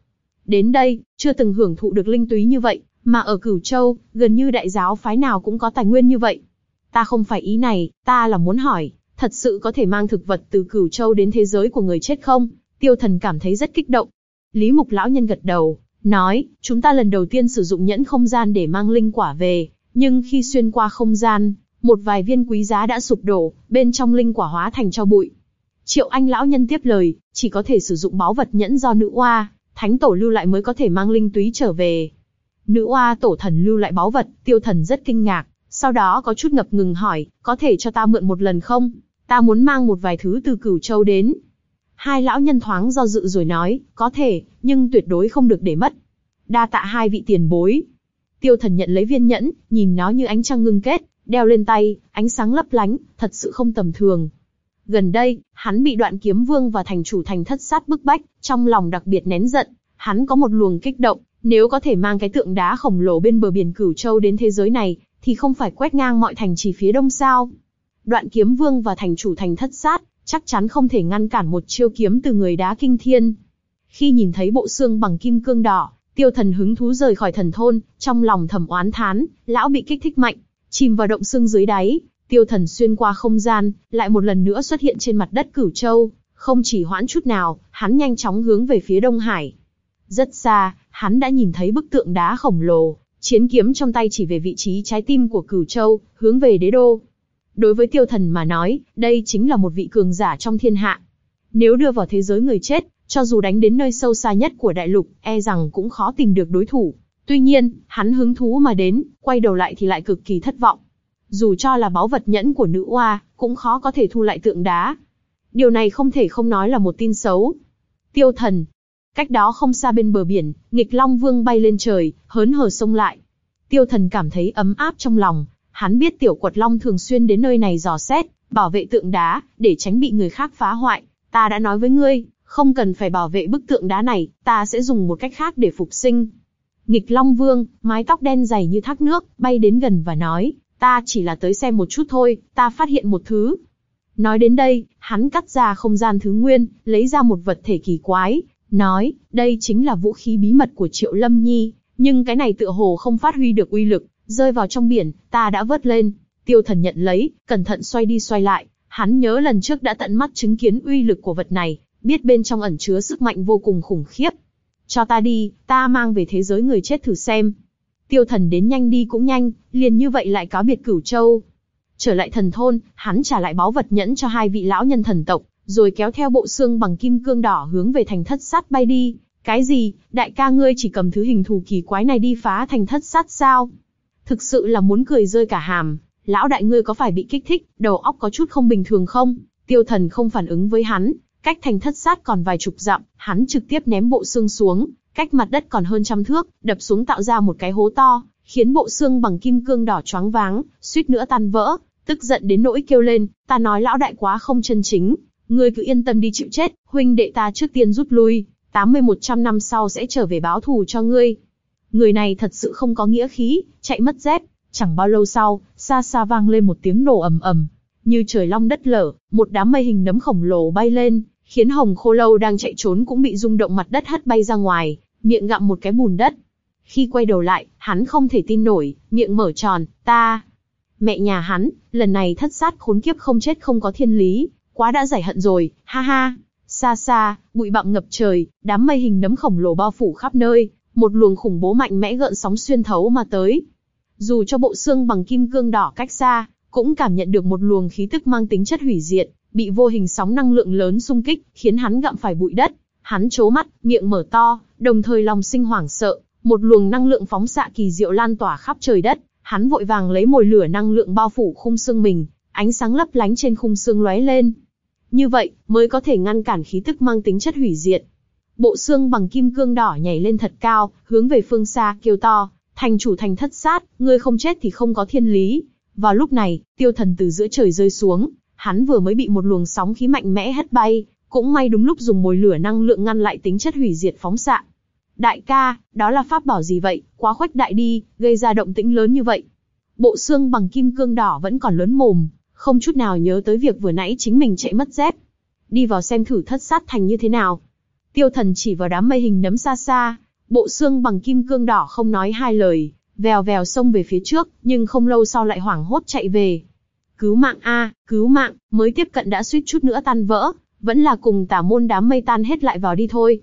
Đến đây, chưa từng hưởng thụ được linh túy như vậy, mà ở Cửu Châu, gần như đại giáo phái nào cũng có tài nguyên như vậy. Ta không phải ý này, ta là muốn hỏi, thật sự có thể mang thực vật từ Cửu Châu đến thế giới của người chết không? Tiêu thần cảm thấy rất kích động. Lý Mục lão nhân gật đầu, nói, chúng ta lần đầu tiên sử dụng nhẫn không gian để mang linh quả về, nhưng khi xuyên qua không gian, một vài viên quý giá đã sụp đổ, bên trong linh quả hóa thành cho bụi. Triệu Anh lão nhân tiếp lời, chỉ có thể sử dụng báu vật nhẫn do nữ oa, thánh tổ lưu lại mới có thể mang linh túy trở về. Nữ oa tổ thần lưu lại báu vật, tiêu thần rất kinh ngạc, sau đó có chút ngập ngừng hỏi, có thể cho ta mượn một lần không? Ta muốn mang một vài thứ từ cửu châu đến. Hai lão nhân thoáng do dự rồi nói, có thể, nhưng tuyệt đối không được để mất. Đa tạ hai vị tiền bối. Tiêu thần nhận lấy viên nhẫn, nhìn nó như ánh trăng ngưng kết, đeo lên tay, ánh sáng lấp lánh, thật sự không tầm thường. Gần đây, hắn bị đoạn kiếm vương và thành chủ thành thất sát bức bách, trong lòng đặc biệt nén giận, hắn có một luồng kích động, nếu có thể mang cái tượng đá khổng lồ bên bờ biển Cửu Châu đến thế giới này, thì không phải quét ngang mọi thành trì phía đông sao. Đoạn kiếm vương và thành chủ thành thất sát, chắc chắn không thể ngăn cản một chiêu kiếm từ người đá kinh thiên. Khi nhìn thấy bộ xương bằng kim cương đỏ, tiêu thần hứng thú rời khỏi thần thôn, trong lòng thầm oán thán, lão bị kích thích mạnh, chìm vào động xương dưới đáy, tiêu thần xuyên qua không gian, lại một lần nữa xuất hiện trên mặt đất cửu châu, không chỉ hoãn chút nào, hắn nhanh chóng hướng về phía Đông Hải. Rất xa, hắn đã nhìn thấy bức tượng đá khổng lồ, chiến kiếm trong tay chỉ về vị trí trái tim của cửu châu, hướng về đế đô. Đối với tiêu thần mà nói, đây chính là một vị cường giả trong thiên hạ. Nếu đưa vào thế giới người chết, cho dù đánh đến nơi sâu xa nhất của đại lục, e rằng cũng khó tìm được đối thủ. Tuy nhiên, hắn hứng thú mà đến, quay đầu lại thì lại cực kỳ thất vọng. Dù cho là báu vật nhẫn của nữ oa, cũng khó có thể thu lại tượng đá. Điều này không thể không nói là một tin xấu. Tiêu thần. Cách đó không xa bên bờ biển, nghịch long vương bay lên trời, hớn hở sông lại. Tiêu thần cảm thấy ấm áp trong lòng, hắn biết tiểu quật long thường xuyên đến nơi này dò xét, bảo vệ tượng đá, để tránh bị người khác phá hoại. Ta đã nói với ngươi, không cần phải bảo vệ bức tượng đá này, ta sẽ dùng một cách khác để phục sinh. Nghịch Long Vương, mái tóc đen dày như thác nước, bay đến gần và nói, ta chỉ là tới xem một chút thôi, ta phát hiện một thứ. Nói đến đây, hắn cắt ra không gian thứ nguyên, lấy ra một vật thể kỳ quái, nói, đây chính là vũ khí bí mật của Triệu Lâm Nhi, nhưng cái này tựa hồ không phát huy được uy lực, rơi vào trong biển, ta đã vớt lên. Tiêu thần nhận lấy, cẩn thận xoay đi xoay lại, hắn nhớ lần trước đã tận mắt chứng kiến uy lực của vật này, biết bên trong ẩn chứa sức mạnh vô cùng khủng khiếp. Cho ta đi, ta mang về thế giới người chết thử xem. Tiêu thần đến nhanh đi cũng nhanh, liền như vậy lại cáo biệt cửu châu. Trở lại thần thôn, hắn trả lại báu vật nhẫn cho hai vị lão nhân thần tộc, rồi kéo theo bộ xương bằng kim cương đỏ hướng về thành thất sát bay đi. Cái gì, đại ca ngươi chỉ cầm thứ hình thù kỳ quái này đi phá thành thất sát sao? Thực sự là muốn cười rơi cả hàm, lão đại ngươi có phải bị kích thích, đầu óc có chút không bình thường không? Tiêu thần không phản ứng với hắn, cách thành thất sát còn vài chục dặm, hắn trực tiếp ném bộ xương xuống, cách mặt đất còn hơn trăm thước, đập xuống tạo ra một cái hố to, khiến bộ xương bằng kim cương đỏ choáng váng, suýt nữa tan vỡ, tức giận đến nỗi kêu lên, ta nói lão đại quá không chân chính, ngươi cứ yên tâm đi chịu chết, huynh đệ ta trước tiên rút lui, 80-100 năm sau sẽ trở về báo thù cho ngươi. Người này thật sự không có nghĩa khí, chạy mất dép, chẳng bao lâu sau, xa xa vang lên một tiếng nổ ầm ầm, như trời long đất lở, một đám mây hình nấm khổng lồ bay lên, khiến hồng khô lâu đang chạy trốn cũng bị rung động mặt đất hất bay ra ngoài, miệng gặm một cái bùn đất. Khi quay đầu lại, hắn không thể tin nổi, miệng mở tròn, ta. Mẹ nhà hắn, lần này thất sát khốn kiếp không chết không có thiên lý, quá đã giải hận rồi, ha ha. Xa xa, bụi bặm ngập trời, đám mây hình nấm khổng lồ bao phủ khắp nơi, một luồng khủng bố mạnh mẽ gợn sóng xuyên thấu mà tới. Dù cho bộ xương bằng kim cương đỏ cách xa, cũng cảm nhận được một luồng khí tức mang tính chất hủy diệt, bị vô hình sóng năng lượng lớn xung kích, khiến hắn gặm phải bụi đất. Hắn chố mắt, miệng mở to, đồng thời lòng sinh hoảng sợ, một luồng năng lượng phóng xạ kỳ diệu lan tỏa khắp trời đất. Hắn vội vàng lấy mồi lửa năng lượng bao phủ khung xương mình, ánh sáng lấp lánh trên khung xương lóe lên. Như vậy, mới có thể ngăn cản khí tức mang tính chất hủy diệt. Bộ xương bằng kim cương đỏ nhảy lên thật cao, hướng về phương xa, kêu to, thành chủ thành thất sát, ngươi không chết thì không có thiên lý. Vào lúc này, tiêu thần từ giữa trời rơi xuống, hắn vừa mới bị một luồng sóng khí mạnh mẽ hất bay, cũng may đúng lúc dùng mồi lửa năng lượng ngăn lại tính chất hủy diệt phóng xạ. Đại ca, đó là pháp bảo gì vậy, quá khoách đại đi, gây ra động tĩnh lớn như vậy. Bộ xương bằng kim cương đỏ vẫn còn lớn mồm, không chút nào nhớ tới việc vừa nãy chính mình chạy mất dép. Đi vào xem thử thất sát thành như thế nào. Tiêu thần chỉ vào đám mây hình nấm xa xa, bộ xương bằng kim cương đỏ không nói hai lời, vèo vèo xông về phía trước, nhưng không lâu sau lại hoảng hốt chạy về. Cứu mạng a, cứu mạng, mới tiếp cận đã suýt chút nữa tan vỡ, vẫn là cùng tả môn đám mây tan hết lại vào đi thôi.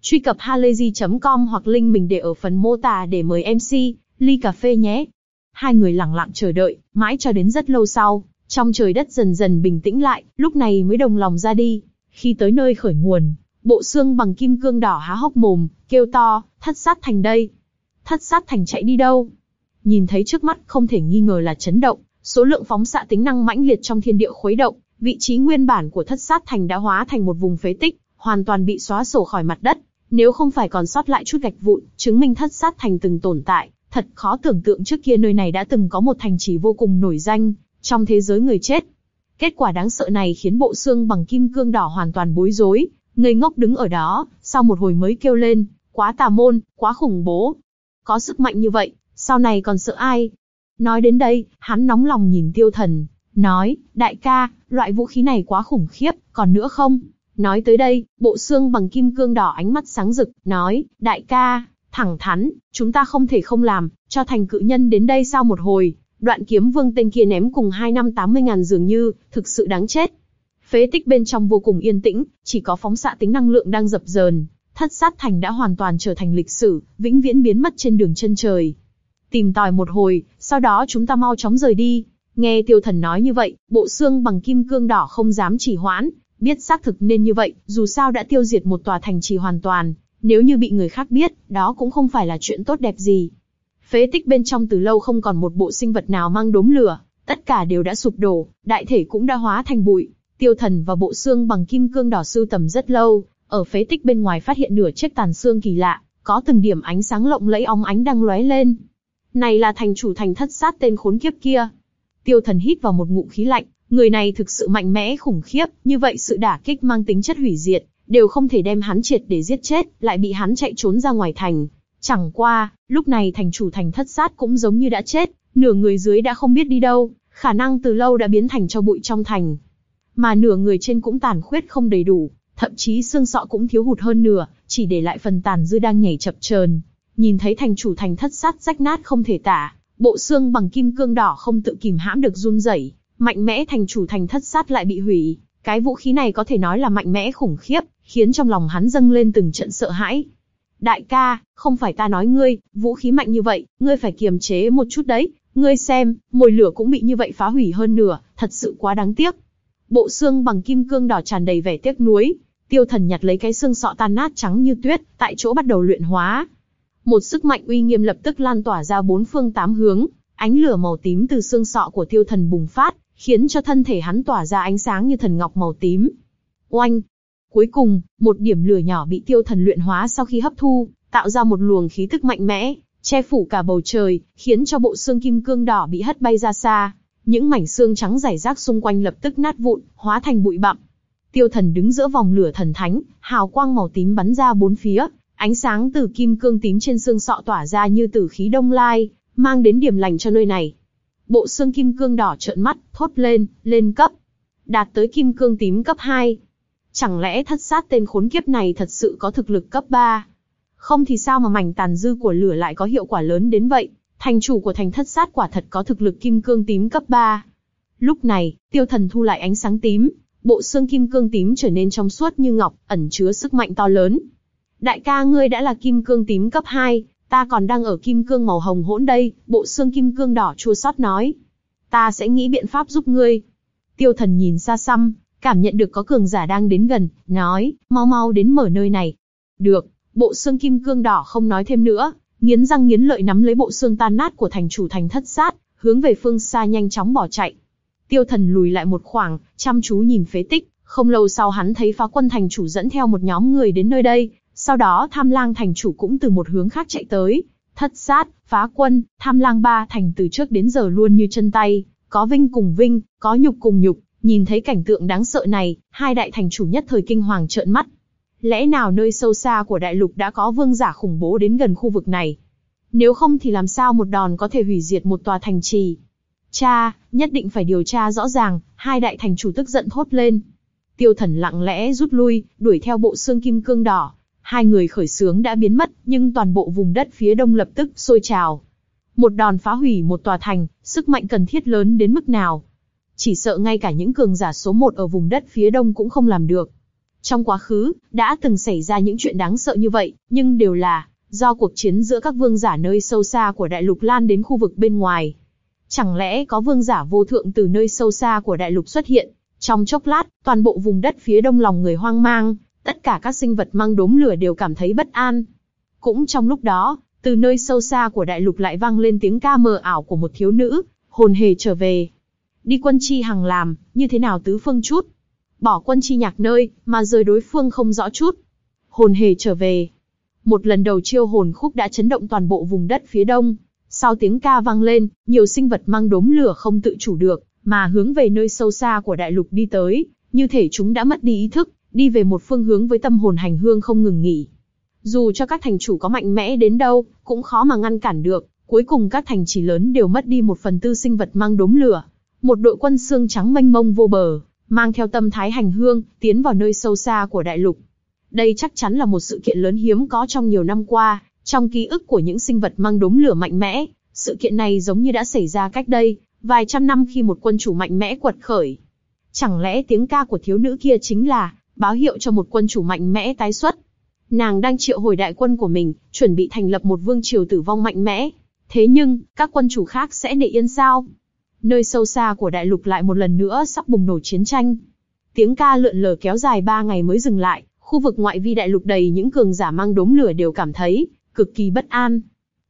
Truy cập halayzi.com hoặc link mình để ở phần mô tả để mời MC, ly cà phê nhé. Hai người lặng lặng chờ đợi, mãi cho đến rất lâu sau, trong trời đất dần dần bình tĩnh lại, lúc này mới đồng lòng ra đi. Khi tới nơi khởi nguồn, bộ xương bằng kim cương đỏ há hốc mồm, kêu to, thất sát thành đây. Thất sát thành chạy đi đâu? Nhìn thấy trước mắt không thể nghi ngờ là chấn động, số lượng phóng xạ tính năng mãnh liệt trong thiên địa khuấy động, vị trí nguyên bản của thất sát thành đã hóa thành một vùng phế tích, hoàn toàn bị xóa sổ khỏi mặt đất. Nếu không phải còn sót lại chút gạch vụn, chứng minh thất sát thành từng tồn tại, thật khó tưởng tượng trước kia nơi này đã từng có một thành trì vô cùng nổi danh, trong thế giới người chết. Kết quả đáng sợ này khiến bộ xương bằng kim cương đỏ hoàn toàn bối rối, ngây ngốc đứng ở đó, sau một hồi mới kêu lên, quá tà môn, quá khủng bố. Có sức mạnh như vậy, sau này còn sợ ai? Nói đến đây, hắn nóng lòng nhìn tiêu thần, nói, đại ca, loại vũ khí này quá khủng khiếp, còn nữa không? Nói tới đây, bộ xương bằng kim cương đỏ ánh mắt sáng rực, nói, đại ca, thẳng thắn, chúng ta không thể không làm, cho thành cự nhân đến đây sau một hồi, đoạn kiếm vương tên kia ném cùng hai năm tám mươi ngàn dường như, thực sự đáng chết. Phế tích bên trong vô cùng yên tĩnh, chỉ có phóng xạ tính năng lượng đang dập dờn, thất sát thành đã hoàn toàn trở thành lịch sử, vĩnh viễn biến mất trên đường chân trời. Tìm tòi một hồi, sau đó chúng ta mau chóng rời đi. Nghe tiêu thần nói như vậy, bộ xương bằng kim cương đỏ không dám chỉ hoãn, biết xác thực nên như vậy, dù sao đã tiêu diệt một tòa thành trì hoàn toàn, nếu như bị người khác biết, đó cũng không phải là chuyện tốt đẹp gì. Phế tích bên trong từ lâu không còn một bộ sinh vật nào mang đốm lửa, tất cả đều đã sụp đổ, đại thể cũng đã hóa thành bụi. Tiêu thần và bộ xương bằng kim cương đỏ sưu tầm rất lâu, ở phế tích bên ngoài phát hiện nửa chiếc tàn xương kỳ lạ, có từng điểm ánh sáng lộng lẫy óng ánh đang lóe lên. Này là thành chủ thành thất sát tên khốn kiếp kia. Tiêu thần hít vào một ngụm khí lạnh, người này thực sự mạnh mẽ khủng khiếp, như vậy sự đả kích mang tính chất hủy diệt, đều không thể đem hắn triệt để giết chết, lại bị hắn chạy trốn ra ngoài thành. Chẳng qua, lúc này thành chủ thành thất sát cũng giống như đã chết, nửa người dưới đã không biết đi đâu, khả năng từ lâu đã biến thành cho bụi trong thành. Mà nửa người trên cũng tàn khuyết không đầy đủ, thậm chí xương sọ cũng thiếu hụt hơn nửa, chỉ để lại phần tàn dư đang nhảy chập chờn. Nhìn thấy thành chủ thành thất sát rách nát không thể tả, bộ xương bằng kim cương đỏ không tự kìm hãm được run rẩy, mạnh mẽ thành chủ thành thất sát lại bị hủy. Cái vũ khí này có thể nói là mạnh mẽ khủng khiếp, khiến trong lòng hắn dâng lên từng trận sợ hãi. Đại ca, không phải ta nói ngươi, vũ khí mạnh như vậy, ngươi phải kiềm chế một chút đấy, ngươi xem, mồi lửa cũng bị như vậy phá hủy hơn nửa, thật sự quá đáng tiếc. Bộ xương bằng kim cương đỏ tràn đầy vẻ tiếc nuối, tiêu thần nhặt lấy cái xương sọ tan nát trắng như tuyết, tại chỗ bắt đầu luyện hóa. Một sức mạnh uy nghiêm lập tức lan tỏa ra bốn phương tám hướng, ánh lửa màu tím từ xương sọ của tiêu thần bùng phát, khiến cho thân thể hắn tỏa ra ánh sáng như thần ngọc màu tím. Oanh! Cuối cùng, một điểm lửa nhỏ bị tiêu thần luyện hóa sau khi hấp thu, tạo ra một luồng khí tức mạnh mẽ, che phủ cả bầu trời, khiến cho bộ xương kim cương đỏ bị hất bay ra xa. Những mảnh xương trắng rải rác xung quanh lập tức nát vụn, hóa thành bụi bặm. Tiêu thần đứng giữa vòng lửa thần thánh, hào quang màu tím bắn ra bốn phía, ánh sáng từ kim cương tím trên xương sọ tỏa ra như tử khí đông lai, mang đến điểm lành cho nơi này. Bộ xương kim cương đỏ trợn mắt, thốt lên, lên cấp. Đạt tới kim cương tím cấp 2. Chẳng lẽ thất sát tên khốn kiếp này thật sự có thực lực cấp 3? Không thì sao mà mảnh tàn dư của lửa lại có hiệu quả lớn đến vậy? Thành chủ của thành thất sát quả thật có thực lực kim cương tím cấp 3. Lúc này, tiêu thần thu lại ánh sáng tím, bộ xương kim cương tím trở nên trong suốt như ngọc, ẩn chứa sức mạnh to lớn. Đại ca ngươi đã là kim cương tím cấp 2, ta còn đang ở kim cương màu hồng hỗn đây, bộ xương kim cương đỏ chua xót nói. Ta sẽ nghĩ biện pháp giúp ngươi. Tiêu thần nhìn xa xăm, cảm nhận được có cường giả đang đến gần, nói, mau mau đến mở nơi này. Được, bộ xương kim cương đỏ không nói thêm nữa, nghiến răng nghiến lợi nắm lấy bộ xương tan nát của thành chủ thành thất sát, hướng về phương xa nhanh chóng bỏ chạy. Tiêu thần lùi lại một khoảng, chăm chú nhìn phế tích, không lâu sau hắn thấy phá quân thành chủ dẫn theo một nhóm người đến nơi đây, sau đó tham lang thành chủ cũng từ một hướng khác chạy tới. Thất sát, phá quân, tham lang ba thành từ trước đến giờ luôn như chân tay, có vinh cùng vinh, có nhục cùng nhục, nhìn thấy cảnh tượng đáng sợ này, hai đại thành chủ nhất thời kinh hoàng trợn mắt. Lẽ nào nơi sâu xa của đại lục đã có vương giả khủng bố đến gần khu vực này? Nếu không thì làm sao một đòn có thể hủy diệt một tòa thành trì? Cha, nhất định phải điều tra rõ ràng, hai đại thành chủ tức giận thốt lên. Tiêu thần lặng lẽ rút lui, đuổi theo bộ xương kim cương đỏ. Hai người khởi sướng đã biến mất, nhưng toàn bộ vùng đất phía đông lập tức sôi trào. Một đòn phá hủy một tòa thành, sức mạnh cần thiết lớn đến mức nào? Chỉ sợ ngay cả những cường giả số một ở vùng đất phía đông cũng không làm được. Trong quá khứ, đã từng xảy ra những chuyện đáng sợ như vậy, nhưng đều là do cuộc chiến giữa các vương giả nơi sâu xa của đại lục lan đến khu vực bên ngoài. Chẳng lẽ có vương giả vô thượng từ nơi sâu xa của đại lục xuất hiện? Trong chốc lát, toàn bộ vùng đất phía đông lòng người hoang mang, tất cả các sinh vật mang đốm lửa đều cảm thấy bất an. Cũng trong lúc đó, từ nơi sâu xa của đại lục lại vang lên tiếng ca mờ ảo của một thiếu nữ, hồn hề trở về. Đi quân chi hằng làm, như thế nào tứ phương chút? Bỏ quân chi nhạc nơi, mà rời đối phương không rõ chút. Hồn hề trở về. Một lần đầu chiêu hồn khúc đã chấn động toàn bộ vùng đất phía đông, sau tiếng ca vang lên, nhiều sinh vật mang đốm lửa không tự chủ được, mà hướng về nơi sâu xa của đại lục đi tới, như thể chúng đã mất đi ý thức, đi về một phương hướng với tâm hồn hành hương không ngừng nghỉ. Dù cho các thành chủ có mạnh mẽ đến đâu, cũng khó mà ngăn cản được, cuối cùng các thành trì lớn đều mất đi một phần tư sinh vật mang đốm lửa. Một đội quân xương trắng mênh mông vô bờ, mang theo tâm thái hành hương, tiến vào nơi sâu xa của đại lục. Đây chắc chắn là một sự kiện lớn hiếm có trong nhiều năm qua, trong ký ức của những sinh vật mang đốm lửa mạnh mẽ, sự kiện này giống như đã xảy ra cách đây, vài trăm năm khi một quân chủ mạnh mẽ quật khởi. Chẳng lẽ tiếng ca của thiếu nữ kia chính là báo hiệu cho một quân chủ mạnh mẽ tái xuất? Nàng đang triệu hồi đại quân của mình, chuẩn bị thành lập một vương triều tử vong mạnh mẽ. Thế nhưng, các quân chủ khác sẽ để yên sao? Nơi sâu xa của đại lục lại một lần nữa sắp bùng nổ chiến tranh. Tiếng ca lượn lờ kéo dài ba ngày mới dừng lại, khu vực ngoại vi đại lục đầy những cường giả mang đốm lửa đều cảm thấy cực kỳ bất an.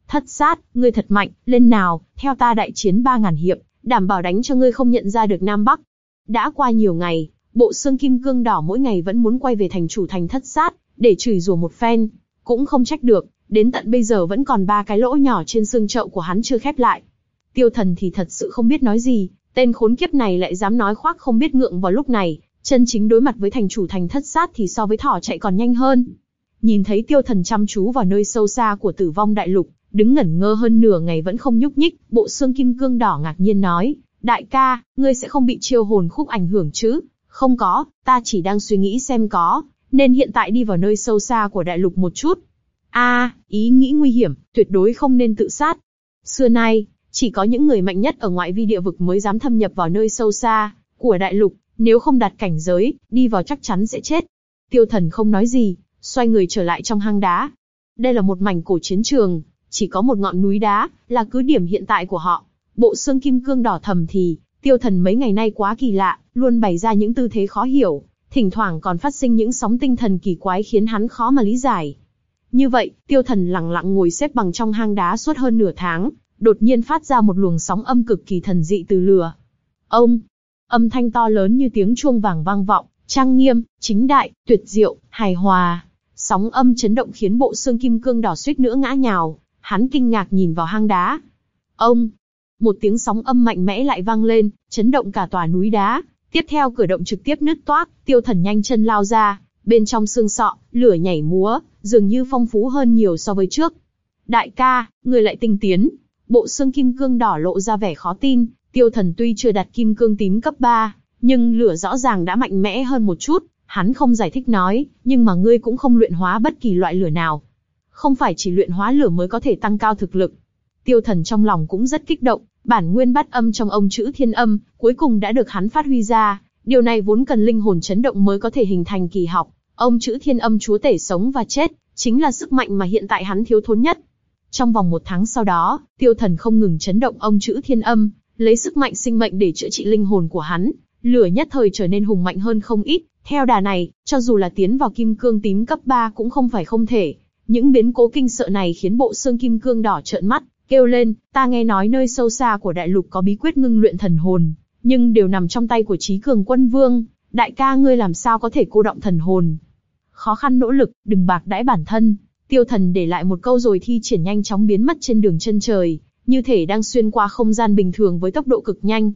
Thất sát, ngươi thật mạnh, lên nào, theo ta đại chiến ba ngàn hiệp, đảm bảo đánh cho ngươi không nhận ra được Nam Bắc. Đã qua nhiều ngày, bộ xương kim cương đỏ mỗi ngày vẫn muốn quay về thành chủ thành thất sát, để chửi rủa một phen. Cũng không trách được, đến tận bây giờ vẫn còn ba cái lỗ nhỏ trên xương chậu của hắn chưa khép lại. Tiêu thần thì thật sự không biết nói gì, tên khốn kiếp này lại dám nói khoác không biết ngượng vào lúc này, chân chính đối mặt với thành chủ thành thất sát thì so với thỏ chạy còn nhanh hơn. Nhìn thấy tiêu thần chăm chú vào nơi sâu xa của tử vong đại lục, đứng ngẩn ngơ hơn nửa ngày vẫn không nhúc nhích, bộ xương kim cương đỏ ngạc nhiên nói, đại ca, ngươi sẽ không bị chiêu hồn khúc ảnh hưởng chứ? Không có, ta chỉ đang suy nghĩ xem có, nên hiện tại đi vào nơi sâu xa của đại lục một chút. A, ý nghĩ nguy hiểm, tuyệt đối không nên tự sát. Xưa nay, chỉ có những người mạnh nhất ở ngoại vi địa vực mới dám thâm nhập vào nơi sâu xa của đại lục, nếu không đạt cảnh giới, đi vào chắc chắn sẽ chết. Tiêu thần không nói gì, xoay người trở lại trong hang đá. Đây là một mảnh cổ chiến trường, chỉ có một ngọn núi đá, là cứ điểm hiện tại của họ. Bộ xương kim cương đỏ thầm thì, tiêu thần mấy ngày nay quá kỳ lạ, luôn bày ra những tư thế khó hiểu, thỉnh thoảng còn phát sinh những sóng tinh thần kỳ quái khiến hắn khó mà lý giải. Như vậy, tiêu thần lặng lặng ngồi xếp bằng trong hang đá suốt hơn nửa tháng, đột nhiên phát ra một luồng sóng âm cực kỳ thần dị từ lửa. Ông, âm thanh to lớn như tiếng chuông vàng vang vọng, trang nghiêm, chính đại, tuyệt diệu, hài hòa. Sóng âm chấn động khiến bộ xương kim cương đỏ suýt nữa ngã nhào, hắn kinh ngạc nhìn vào hang đá. Ông, một tiếng sóng âm mạnh mẽ lại vang lên, chấn động cả tòa núi đá. Tiếp theo cửa động trực tiếp nứt toác, tiêu thần nhanh chân lao ra, bên trong xương sọ, lửa nhảy múa, dường như phong phú hơn nhiều so với trước. Đại ca, người lại tinh tiến. Bộ xương kim cương đỏ lộ ra vẻ khó tin, tiêu thần tuy chưa đạt kim cương tím cấp 3, nhưng lửa rõ ràng đã mạnh mẽ hơn một chút, hắn không giải thích nói, nhưng mà ngươi cũng không luyện hóa bất kỳ loại lửa nào. Không phải chỉ luyện hóa lửa mới có thể tăng cao thực lực. Tiêu thần trong lòng cũng rất kích động, bản nguyên bát âm trong ông chữ thiên âm, cuối cùng đã được hắn phát huy ra, điều này vốn cần linh hồn chấn động mới có thể hình thành kỳ học. Ông chữ thiên âm chúa tể sống và chết, chính là sức mạnh mà hiện tại hắn thiếu thốn nhất. Trong vòng một tháng sau đó, tiêu thần không ngừng chấn động ông chữ thiên âm, lấy sức mạnh sinh mệnh để chữa trị linh hồn của hắn, lửa nhất thời trở nên hùng mạnh hơn không ít. Theo đà này, cho dù là tiến vào kim cương tím cấp 3 cũng không phải không thể. Những biến cố kinh sợ này khiến bộ xương kim cương đỏ trợn mắt, kêu lên, ta nghe nói nơi sâu xa của đại lục có bí quyết ngưng luyện thần hồn, nhưng đều nằm trong tay của trí cường quân vương, đại ca ngươi làm sao có thể cô động thần hồn. Khó khăn nỗ lực, đừng bạc đãi bản thân, tiêu thần để lại một câu rồi thi triển nhanh chóng biến mất trên đường chân trời, như thể đang xuyên qua không gian bình thường với tốc độ cực nhanh.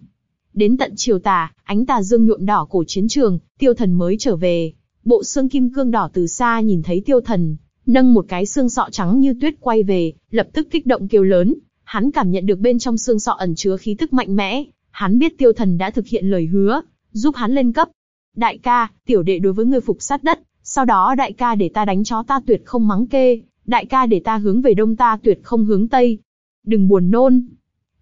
Đến tận chiều tà, ánh tà dương nhuộm đỏ cổ chiến trường, tiêu thần mới trở về. Bộ xương kim cương đỏ từ xa nhìn thấy tiêu thần, nâng một cái xương sọ trắng như tuyết quay về, lập tức kích động kêu lớn. Hắn cảm nhận được bên trong xương sọ ẩn chứa khí tức mạnh mẽ, hắn biết tiêu thần đã thực hiện lời hứa, giúp hắn lên cấp. Đại ca, tiểu đệ đối với người phục sát đất, sau đó đại ca để ta đánh chó ta tuyệt không mắng kê, đại ca để ta hướng về đông ta tuyệt không hướng tây. Đừng buồn nôn.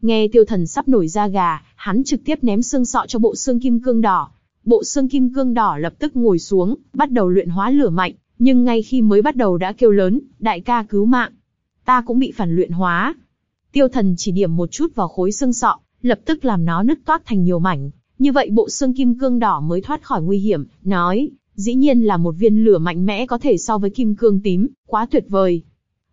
Nghe tiêu thần sắp nổi da gà, hắn trực tiếp ném xương sọ cho bộ xương kim cương đỏ. Bộ xương kim cương đỏ lập tức ngồi xuống, bắt đầu luyện hóa lửa mạnh, nhưng ngay khi mới bắt đầu đã kêu lớn, đại ca cứu mạng. Ta cũng bị phản luyện hóa. Tiêu thần chỉ điểm một chút vào khối xương sọ, lập tức làm nó nứt toát thành nhiều mảnh. Như vậy bộ xương kim cương đỏ mới thoát khỏi nguy hiểm, nói, dĩ nhiên là một viên lửa mạnh mẽ có thể so với kim cương tím, quá tuyệt vời.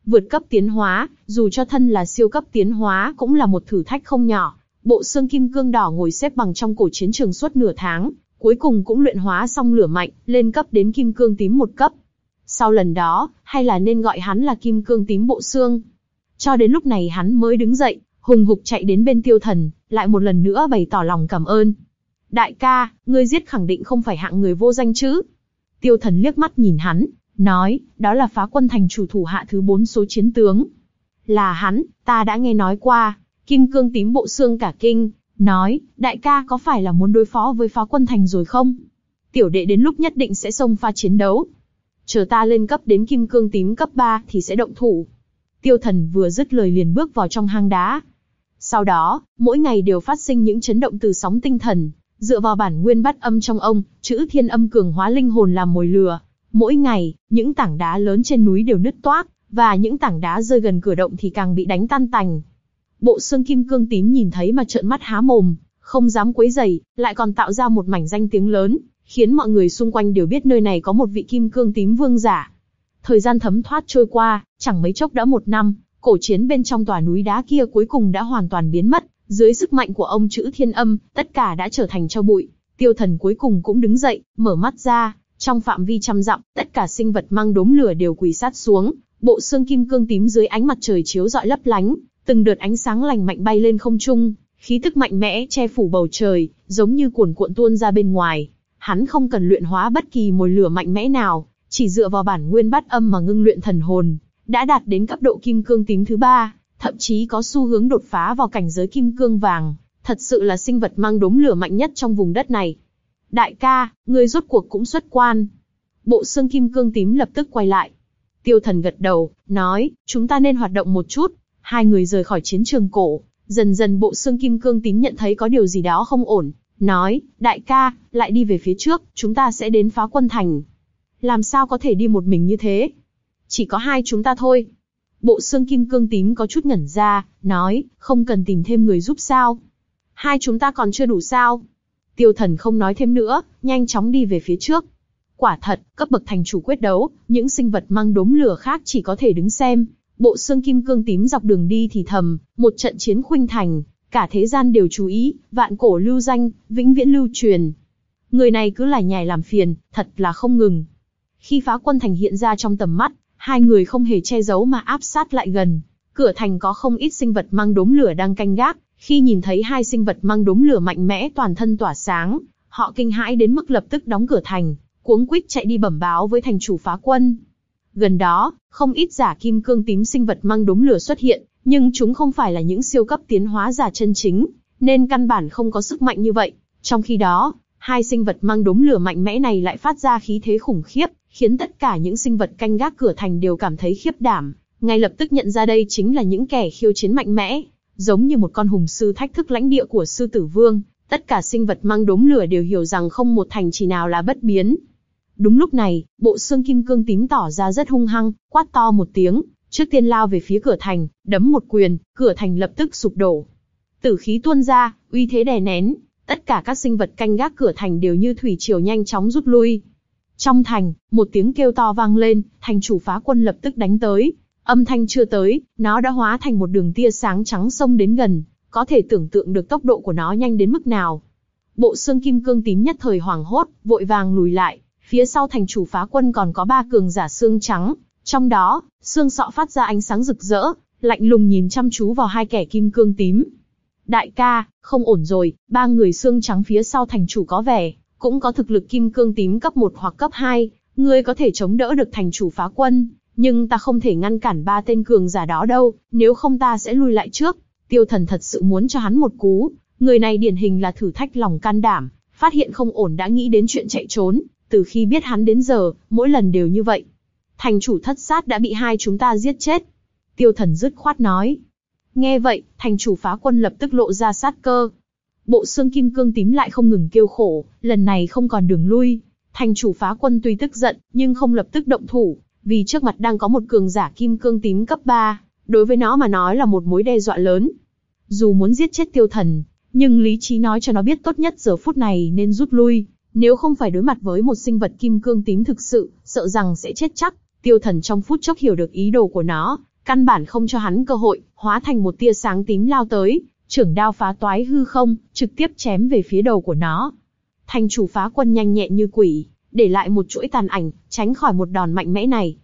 Vượt cấp tiến hóa, dù cho thân là siêu cấp tiến hóa cũng là một thử thách không nhỏ. Bộ xương kim cương đỏ ngồi xếp bằng trong cổ chiến trường suốt nửa tháng, cuối cùng cũng luyện hóa xong lửa mạnh, lên cấp đến kim cương tím một cấp. Sau lần đó, hay là nên gọi hắn là kim cương tím bộ xương. Cho đến lúc này hắn mới đứng dậy, hùng hục chạy đến bên tiêu thần, lại một lần nữa bày tỏ lòng cảm ơn. Đại ca, ngươi giết khẳng định không phải hạng người vô danh chứ. Tiêu thần liếc mắt nhìn hắn, nói, đó là phá quân thành chủ thủ hạ thứ bốn số chiến tướng. Là hắn, ta đã nghe nói qua, kim cương tím bộ xương cả kinh, nói, đại ca có phải là muốn đối phó với phá quân thành rồi không? Tiểu đệ đến lúc nhất định sẽ xông pha chiến đấu. Chờ ta lên cấp đến kim cương tím cấp 3 thì sẽ động thủ. Tiêu thần vừa dứt lời liền bước vào trong hang đá. Sau đó, mỗi ngày đều phát sinh những chấn động từ sóng tinh thần, dựa vào bản nguyên bắt âm trong ông, chữ thiên âm cường hóa linh hồn làm mồi lừa. Mỗi ngày, những tảng đá lớn trên núi đều nứt toác, và những tảng đá rơi gần cửa động thì càng bị đánh tan tành. Bộ xương kim cương tím nhìn thấy mà trợn mắt há mồm, không dám quấy giày, lại còn tạo ra một mảnh danh tiếng lớn, khiến mọi người xung quanh đều biết nơi này có một vị kim cương tím vương giả. Thời gian thấm thoát trôi qua, chẳng mấy chốc đã một năm, cổ chiến bên trong tòa núi đá kia cuối cùng đã hoàn toàn biến mất, dưới sức mạnh của ông chữ thiên âm, tất cả đã trở thành cho bụi. Tiêu thần cuối cùng cũng đứng dậy, mở mắt ra, trong phạm vi trăm dặm, tất cả sinh vật mang đốm lửa đều quỳ sát xuống, bộ xương kim cương tím dưới ánh mặt trời chiếu rọi lấp lánh, từng đợt ánh sáng lành mạnh bay lên không trung, khí tức mạnh mẽ che phủ bầu trời, giống như cuồn cuộn tuôn ra bên ngoài. Hắn không cần luyện hóa bất kỳ mồi lửa mạnh mẽ nào, chỉ dựa vào bản nguyên bát âm mà ngưng luyện thần hồn, đã đạt đến cấp độ kim cương tím thứ ba, thậm chí có xu hướng đột phá vào cảnh giới kim cương vàng, thật sự là sinh vật mang đốm lửa mạnh nhất trong vùng đất này. Đại ca, ngươi rốt cuộc cũng xuất quan. Bộ xương kim cương tím lập tức quay lại. Tiêu thần gật đầu, nói, chúng ta nên hoạt động một chút. Hai người rời khỏi chiến trường cổ, dần dần bộ xương kim cương tím nhận thấy có điều gì đó không ổn, nói, đại ca, lại đi về phía trước, chúng ta sẽ đến phá quân thành. Làm sao có thể đi một mình như thế? Chỉ có hai chúng ta thôi. Bộ xương kim cương tím có chút ngẩn ra, nói, không cần tìm thêm người giúp sao. Hai chúng ta còn chưa đủ sao. Tiêu thần không nói thêm nữa, nhanh chóng đi về phía trước. Quả thật, cấp bậc thành chủ quyết đấu, những sinh vật mang đốm lửa khác chỉ có thể đứng xem. Bộ xương kim cương tím dọc đường đi thì thầm, một trận chiến khuynh thành, cả thế gian đều chú ý, vạn cổ lưu danh, vĩnh viễn lưu truyền. Người này cứ lải nhải làm phiền, thật là không ngừng. Khi phá quân thành hiện ra trong tầm mắt, hai người không hề che giấu mà áp sát lại gần. Cửa thành có không ít sinh vật mang đốm lửa đang canh gác, khi nhìn thấy hai sinh vật mang đốm lửa mạnh mẽ toàn thân tỏa sáng, họ kinh hãi đến mức lập tức đóng cửa thành, cuống quýt chạy đi bẩm báo với thành chủ phá quân. Gần đó, không ít giả kim cương tím sinh vật mang đốm lửa xuất hiện, nhưng chúng không phải là những siêu cấp tiến hóa giả chân chính, nên căn bản không có sức mạnh như vậy. Trong khi đó, hai sinh vật mang đốm lửa mạnh mẽ này lại phát ra khí thế khủng khiếp, khiến tất cả những sinh vật canh gác cửa thành đều cảm thấy khiếp đảm, ngay lập tức nhận ra đây chính là những kẻ khiêu chiến mạnh mẽ, giống như một con hùng sư thách thức lãnh địa của sư tử vương. Tất cả sinh vật mang đốm lửa đều hiểu rằng không một thành trì nào là bất biến. Đúng lúc này, bộ xương kim cương tím tỏ ra rất hung hăng, quát to một tiếng, trước tiên lao về phía cửa thành, đấm một quyền, cửa thành lập tức sụp đổ. Tử khí tuôn ra, uy thế đè nén, tất cả các sinh vật canh gác cửa thành đều như thủy triều nhanh chóng rút lui. Trong thành, một tiếng kêu to vang lên, thành chủ phá quân lập tức đánh tới. Âm thanh chưa tới, nó đã hóa thành một đường tia sáng trắng sông đến gần, có thể tưởng tượng được tốc độ của nó nhanh đến mức nào. Bộ xương kim cương tím nhất thời hoảng hốt, vội vàng lùi lại, phía sau thành chủ phá quân còn có ba cường giả xương trắng, trong đó, xương sọ phát ra ánh sáng rực rỡ, lạnh lùng nhìn chăm chú vào hai kẻ kim cương tím. Đại ca, không ổn rồi, ba người xương trắng phía sau thành chủ có vẻ, cũng có thực lực kim cương tím cấp 1 hoặc cấp 2, ngươi có thể chống đỡ được thành chủ phá quân, nhưng ta không thể ngăn cản ba tên cường giả đó đâu, nếu không ta sẽ lui lại trước. Tiêu thần thật sự muốn cho hắn một cú, người này điển hình là thử thách lòng can đảm, phát hiện không ổn đã nghĩ đến chuyện chạy trốn, từ khi biết hắn đến giờ, mỗi lần đều như vậy. Thành chủ thất sát đã bị hai chúng ta giết chết. Tiêu thần dứt khoát nói. Nghe vậy, thành chủ phá quân lập tức lộ ra sát cơ. Bộ xương kim cương tím lại không ngừng kêu khổ, lần này không còn đường lui. Thành chủ phá quân tuy tức giận, nhưng không lập tức động thủ, vì trước mặt đang có một cường giả kim cương tím cấp 3, đối với nó mà nói là một mối đe dọa lớn. Dù muốn giết chết tiêu thần, nhưng lý trí nói cho nó biết tốt nhất giờ phút này nên rút lui, nếu không phải đối mặt với một sinh vật kim cương tím thực sự, sợ rằng sẽ chết chắc. Tiêu thần trong phút chốc hiểu được ý đồ của nó, căn bản không cho hắn cơ hội, hóa thành một tia sáng tím lao tới, trưởng đao phá toái hư không, trực tiếp chém về phía đầu của nó. Thành chủ phá quân nhanh nhẹn như quỷ, để lại một chuỗi tàn ảnh, tránh khỏi một đòn mạnh mẽ này.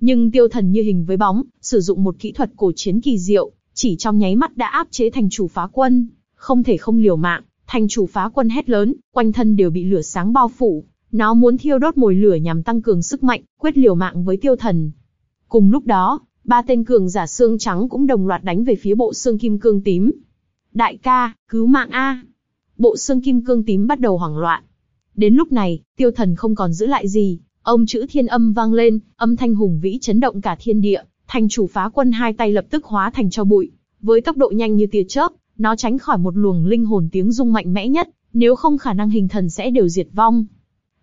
Nhưng tiêu thần như hình với bóng, sử dụng một kỹ thuật cổ chiến kỳ diệu, chỉ trong nháy mắt đã áp chế thành chủ phá quân, không thể không liều mạng, thành chủ phá quân hét lớn, quanh thân đều bị lửa sáng bao phủ, nó muốn thiêu đốt mồi lửa nhằm tăng cường sức mạnh, quyết liều mạng với tiêu thần. Cùng lúc đó, ba tên cường giả xương trắng cũng đồng loạt đánh về phía bộ xương kim cương tím. Đại ca, cứu mạng A. Bộ xương kim cương tím bắt đầu hoảng loạn. Đến lúc này, tiêu thần không còn giữ lại gì, ông chữ thiên âm vang lên, âm thanh hùng vĩ chấn động cả thiên địa, thành chủ phá quân hai tay lập tức hóa thành cho bụi. Với tốc độ nhanh như tia chớp, nó tránh khỏi một luồng linh hồn tiếng rung mạnh mẽ nhất, nếu không khả năng hình thần sẽ đều diệt vong.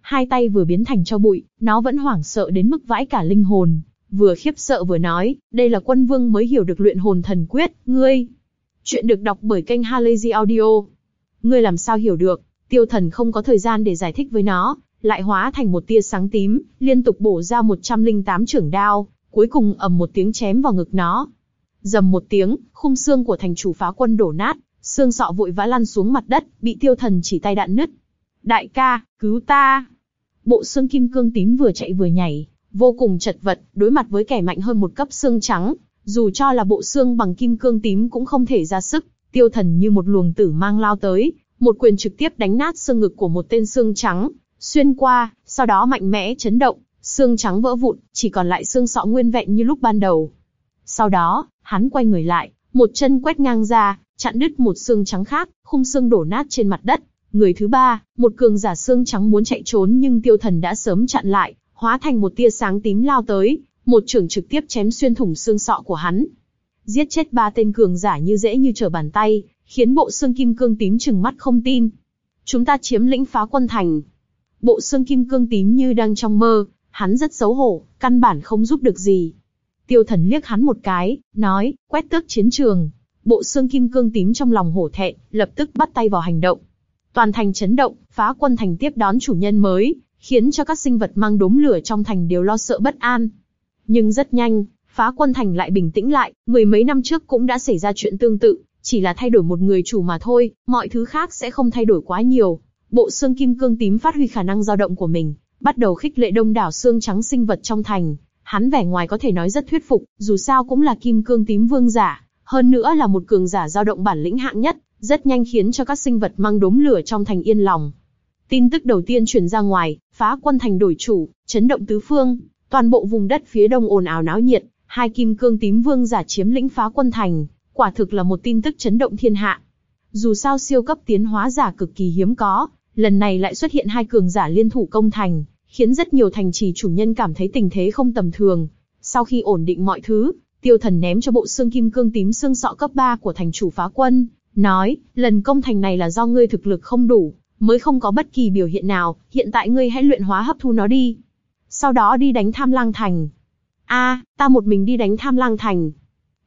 Hai tay vừa biến thành cho bụi, nó vẫn hoảng sợ đến mức vãi cả linh hồn, vừa khiếp sợ vừa nói, đây là quân vương mới hiểu được luyện hồn thần quyết, ngươi. Chuyện được đọc bởi kênh Halazy Audio. Ngươi làm sao hiểu được, tiêu thần không có thời gian để giải thích với nó, lại hóa thành một tia sáng tím, liên tục bổ ra 108 trưởng đao, cuối cùng ầm một tiếng chém vào ngực nó. Dầm một tiếng, khung xương của thành chủ phá quân đổ nát, xương sọ vội vã lăn xuống mặt đất, bị tiêu thần chỉ tay đạn nứt. Đại ca, cứu ta! Bộ xương kim cương tím vừa chạy vừa nhảy, vô cùng chật vật, đối mặt với kẻ mạnh hơn một cấp xương trắng, dù cho là bộ xương bằng kim cương tím cũng không thể ra sức, tiêu thần như một luồng tử mang lao tới, một quyền trực tiếp đánh nát xương ngực của một tên xương trắng, xuyên qua, sau đó mạnh mẽ chấn động, xương trắng vỡ vụn, chỉ còn lại xương sọ nguyên vẹn như lúc ban đầu. Sau đó, hắn quay người lại, một chân quét ngang ra, chặn đứt một xương trắng khác, khung xương đổ nát trên mặt đất. Người thứ ba, một cường giả xương trắng muốn chạy trốn nhưng tiêu thần đã sớm chặn lại, hóa thành một tia sáng tím lao tới, một trưởng trực tiếp chém xuyên thủng xương sọ của hắn. Giết chết ba tên cường giả như dễ như trở bàn tay, khiến bộ xương kim cương tím chừng mắt không tin. Chúng ta chiếm lĩnh phá quân thành. Bộ xương kim cương tím như đang trong mơ, hắn rất xấu hổ, căn bản không giúp được gì. Tiêu thần liếc hắn một cái, nói, quét tước chiến trường. Bộ xương kim cương tím trong lòng hổ thẹn, lập tức bắt tay vào hành động. Toàn thành chấn động, phá quân thành tiếp đón chủ nhân mới, khiến cho các sinh vật mang đốm lửa trong thành đều lo sợ bất an. Nhưng rất nhanh, phá quân thành lại bình tĩnh lại, mười mấy năm trước cũng đã xảy ra chuyện tương tự, chỉ là thay đổi một người chủ mà thôi, mọi thứ khác sẽ không thay đổi quá nhiều. Bộ xương kim cương tím phát huy khả năng dao động của mình, bắt đầu khích lệ đông đảo xương trắng sinh vật trong thành. Hắn vẻ ngoài có thể nói rất thuyết phục, dù sao cũng là kim cương tím vương giả, hơn nữa là một cường giả dao động bản lĩnh hạng nhất, rất nhanh khiến cho các sinh vật mang đốm lửa trong thành yên lòng. Tin tức đầu tiên truyền ra ngoài, phá quân thành đổi chủ, chấn động tứ phương, toàn bộ vùng đất phía đông ồn ào náo nhiệt, hai kim cương tím vương giả chiếm lĩnh phá quân thành, quả thực là một tin tức chấn động thiên hạ. Dù sao siêu cấp tiến hóa giả cực kỳ hiếm có, lần này lại xuất hiện hai cường giả liên thủ công thành, khiến rất nhiều thành trì chủ nhân cảm thấy tình thế không tầm thường. Sau khi ổn định mọi thứ, tiêu thần ném cho bộ xương kim cương tím xương sọ cấp 3 của thành chủ phá quân, nói, lần công thành này là do ngươi thực lực không đủ, mới không có bất kỳ biểu hiện nào, hiện tại ngươi hãy luyện hóa hấp thu nó đi. Sau đó đi đánh tham lang thành. a ta một mình đi đánh tham lang thành.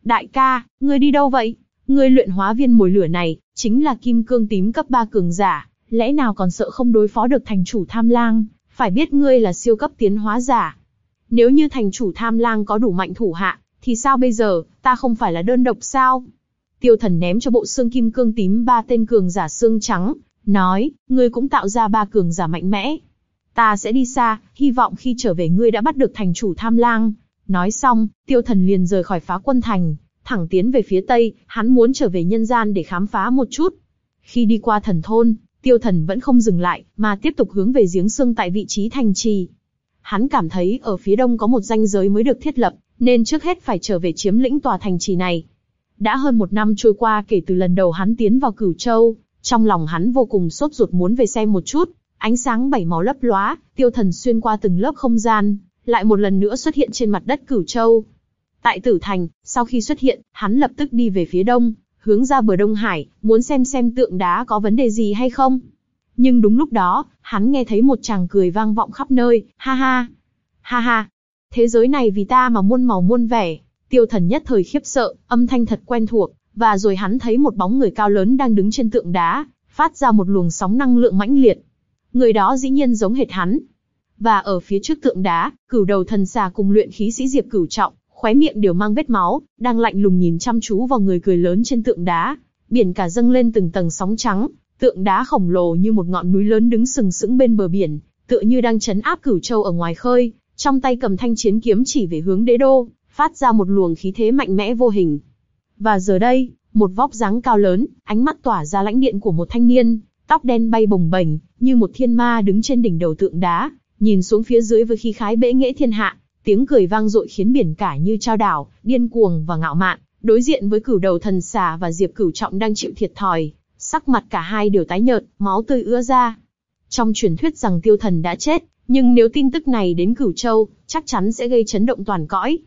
Đại ca, ngươi đi đâu vậy? Ngươi luyện hóa viên mồi lửa này, chính là kim cương tím cấp 3 cường giả, lẽ nào còn sợ không đối phó được thành chủ tham lang, phải biết ngươi là siêu cấp tiến hóa giả. Nếu như thành chủ tham lang có đủ mạnh thủ hạ, thì sao bây giờ, ta không phải là đơn độc sao? Tiêu thần ném cho bộ xương kim cương tím ba tên cường giả xương trắng, nói, ngươi cũng tạo ra ba cường giả mạnh mẽ. Ta sẽ đi xa, hy vọng khi trở về ngươi đã bắt được thành chủ tham lang. Nói xong, tiêu thần liền rời khỏi phá quân thành, thẳng tiến về phía tây, hắn muốn trở về nhân gian để khám phá một chút. Khi đi qua thần thôn, tiêu thần vẫn không dừng lại, mà tiếp tục hướng về giếng xương tại vị trí thành trì. Hắn cảm thấy ở phía đông có một danh giới mới được thiết lập, nên trước hết phải trở về chiếm lĩnh tòa thành trì này. Đã hơn một năm trôi qua kể từ lần đầu hắn tiến vào Cửu Châu, trong lòng hắn vô cùng sốt ruột muốn về xem một chút, ánh sáng bảy màu lấp lóa, tiêu thần xuyên qua từng lớp không gian, lại một lần nữa xuất hiện trên mặt đất Cửu Châu. Tại Tử Thành, sau khi xuất hiện, hắn lập tức đi về phía đông, hướng ra bờ Đông Hải, muốn xem xem tượng đá có vấn đề gì hay không. Nhưng đúng lúc đó, hắn nghe thấy một chàng cười vang vọng khắp nơi, ha ha, ha ha, thế giới này vì ta mà muôn màu muôn vẻ. Tiêu thần nhất thời khiếp sợ, âm thanh thật quen thuộc, và rồi hắn thấy một bóng người cao lớn đang đứng trên tượng đá, phát ra một luồng sóng năng lượng mãnh liệt. Người đó dĩ nhiên giống hệt hắn. Và ở phía trước tượng đá, cửu đầu thần xà cùng luyện khí sĩ Diệp Cửu Trọng, khóe miệng đều mang vết máu, đang lạnh lùng nhìn chăm chú vào người cười lớn trên tượng đá. Biển cả dâng lên từng tầng sóng trắng, tượng đá khổng lồ như một ngọn núi lớn đứng sừng sững bên bờ biển, tựa như đang chấn áp cửu châu ở ngoài khơi, trong tay cầm thanh chiến kiếm chỉ về hướng đế đô, phát ra một luồng khí thế mạnh mẽ vô hình. Và giờ đây, một vóc dáng cao lớn, ánh mắt tỏa ra lãnh điện của một thanh niên, tóc đen bay bồng bềnh, như một thiên ma đứng trên đỉnh đầu tượng đá, nhìn xuống phía dưới với khí khái bệ nghệ thiên hạ, tiếng cười vang dội khiến biển cả như trao đảo, điên cuồng và ngạo mạn, đối diện với cửu đầu thần xà và diệp cửu trọng đang chịu thiệt thòi, sắc mặt cả hai đều tái nhợt, máu tươi ứa ra. Trong truyền thuyết rằng tiêu thần đã chết, nhưng nếu tin tức này đến cửu châu, chắc chắn sẽ gây chấn động toàn cõi.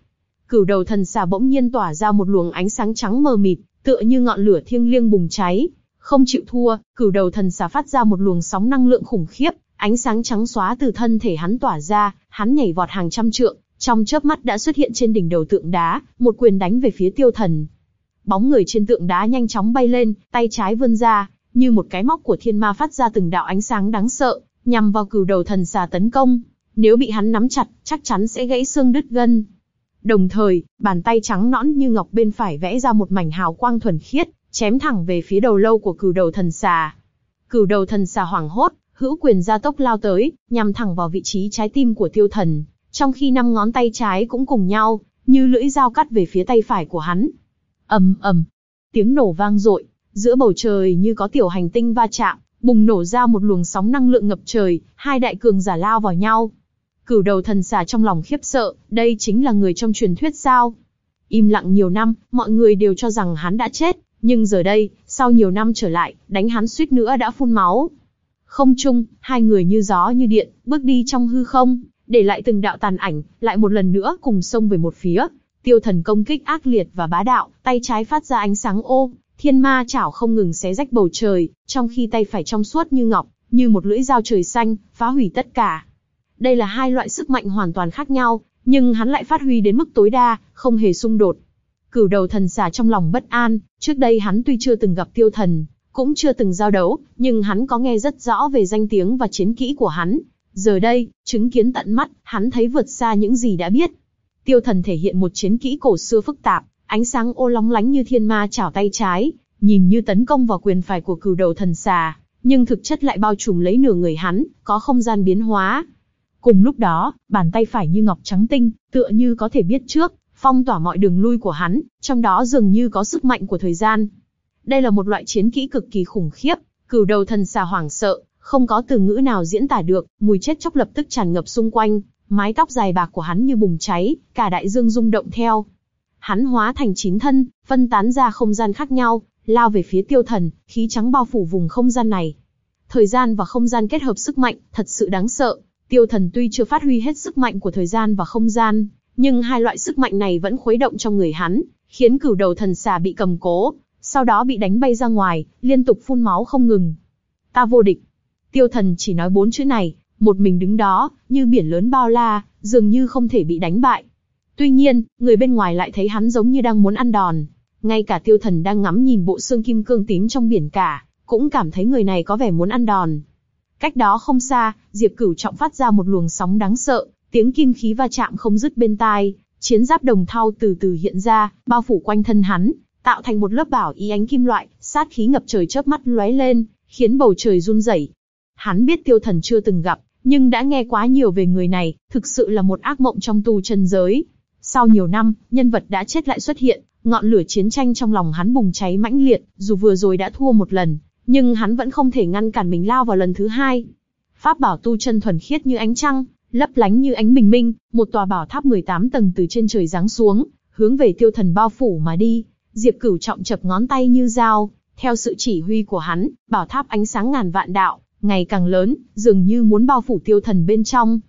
Cửu đầu thần xà bỗng nhiên tỏa ra một luồng ánh sáng trắng mờ mịt, tựa như ngọn lửa thiêng liêng bùng cháy. Không chịu thua, cửu đầu thần xà phát ra một luồng sóng năng lượng khủng khiếp, ánh sáng trắng xóa từ thân thể hắn tỏa ra, hắn nhảy vọt hàng trăm trượng, trong chớp mắt đã xuất hiện trên đỉnh đầu tượng đá, một quyền đánh về phía tiêu thần. Bóng người trên tượng đá nhanh chóng bay lên, tay trái vươn ra, như một cái móc của thiên ma phát ra từng đạo ánh sáng đáng sợ, nhằm vào cửu đầu thần xà tấn công. Nếu bị hắn nắm chặt, chắc chắn sẽ gãy xương đứt gân. Đồng thời, bàn tay trắng nõn như ngọc bên phải vẽ ra một mảnh hào quang thuần khiết, chém thẳng về phía đầu lâu của cửu đầu thần xà. Cửu đầu thần xà hoảng hốt, hữu quyền gia tốc lao tới, nhằm thẳng vào vị trí trái tim của tiêu thần, trong khi năm ngón tay trái cũng cùng nhau, như lưỡi dao cắt về phía tay phải của hắn. ầm ầm, tiếng nổ vang dội, giữa bầu trời như có tiểu hành tinh va chạm, bùng nổ ra một luồng sóng năng lượng ngập trời, hai đại cường giả lao vào nhau. Cửu đầu thần xà trong lòng khiếp sợ, đây chính là người trong truyền thuyết sao? Im lặng nhiều năm, mọi người đều cho rằng hắn đã chết, nhưng giờ đây, sau nhiều năm trở lại, đánh hắn suýt nữa đã phun máu. Không chung, hai người như gió như điện, bước đi trong hư không, để lại từng đạo tàn ảnh, lại một lần nữa cùng xông về một phía. Tiêu thần công kích ác liệt và bá đạo, tay trái phát ra ánh sáng ô, thiên ma chảo không ngừng xé rách bầu trời, trong khi tay phải trong suốt như ngọc, như một lưỡi dao trời xanh, phá hủy tất cả. Đây là hai loại sức mạnh hoàn toàn khác nhau, nhưng hắn lại phát huy đến mức tối đa, không hề xung đột. Cửu đầu thần xà trong lòng bất an, trước đây hắn tuy chưa từng gặp tiêu thần, cũng chưa từng giao đấu, nhưng hắn có nghe rất rõ về danh tiếng và chiến kỹ của hắn. Giờ đây, chứng kiến tận mắt, hắn thấy vượt xa những gì đã biết. Tiêu thần thể hiện một chiến kỹ cổ xưa phức tạp, ánh sáng ô lóng lánh như thiên ma chảo tay trái, nhìn như tấn công vào quyền phải của cửu đầu thần xà, nhưng thực chất lại bao trùm lấy nửa người hắn, có không gian biến hóa. Cùng lúc đó, bàn tay phải như ngọc trắng tinh, tựa như có thể biết trước, phong tỏa mọi đường lui của hắn, trong đó dường như có sức mạnh của thời gian. Đây là một loại chiến kỹ cực kỳ khủng khiếp, cửu đầu thần xà hoảng sợ, không có từ ngữ nào diễn tả được, mùi chết chóc lập tức tràn ngập xung quanh, mái tóc dài bạc của hắn như bùng cháy, cả đại dương rung động theo. Hắn hóa thành chín thân, phân tán ra không gian khác nhau, lao về phía tiêu thần, khí trắng bao phủ vùng không gian này. Thời gian và không gian kết hợp sức mạnh, thật sự đáng sợ. Tiêu thần tuy chưa phát huy hết sức mạnh của thời gian và không gian, nhưng hai loại sức mạnh này vẫn khuấy động trong người hắn, khiến cửu đầu thần xà bị cầm cố, sau đó bị đánh bay ra ngoài, liên tục phun máu không ngừng. Ta vô địch. Tiêu thần chỉ nói bốn chữ này, một mình đứng đó, như biển lớn bao la, dường như không thể bị đánh bại. Tuy nhiên, người bên ngoài lại thấy hắn giống như đang muốn ăn đòn. Ngay cả tiêu thần đang ngắm nhìn bộ xương kim cương tím trong biển cả, cũng cảm thấy người này có vẻ muốn ăn đòn. Cách đó không xa, Diệp Cửu trọng phát ra một luồng sóng đáng sợ, tiếng kim khí va chạm không dứt bên tai, chiến giáp đồng thau từ từ hiện ra, bao phủ quanh thân hắn, tạo thành một lớp bảo y ánh kim loại, sát khí ngập trời chớp mắt lóe lên, khiến bầu trời run rẩy. Hắn biết tiêu thần chưa từng gặp, nhưng đã nghe quá nhiều về người này, thực sự là một ác mộng trong tu chân giới. Sau nhiều năm, nhân vật đã chết lại xuất hiện, ngọn lửa chiến tranh trong lòng hắn bùng cháy mãnh liệt, dù vừa rồi đã thua một lần, nhưng hắn vẫn không thể ngăn cản mình lao vào lần thứ hai. Pháp bảo tu chân thuần khiết như ánh trăng, lấp lánh như ánh bình minh, một tòa bảo tháp 18 tầng từ trên trời giáng xuống, hướng về tiêu thần bao phủ mà đi. Diệp Cửu trọng chập ngón tay như dao, theo sự chỉ huy của hắn, bảo tháp ánh sáng ngàn vạn đạo, ngày càng lớn, dường như muốn bao phủ tiêu thần bên trong.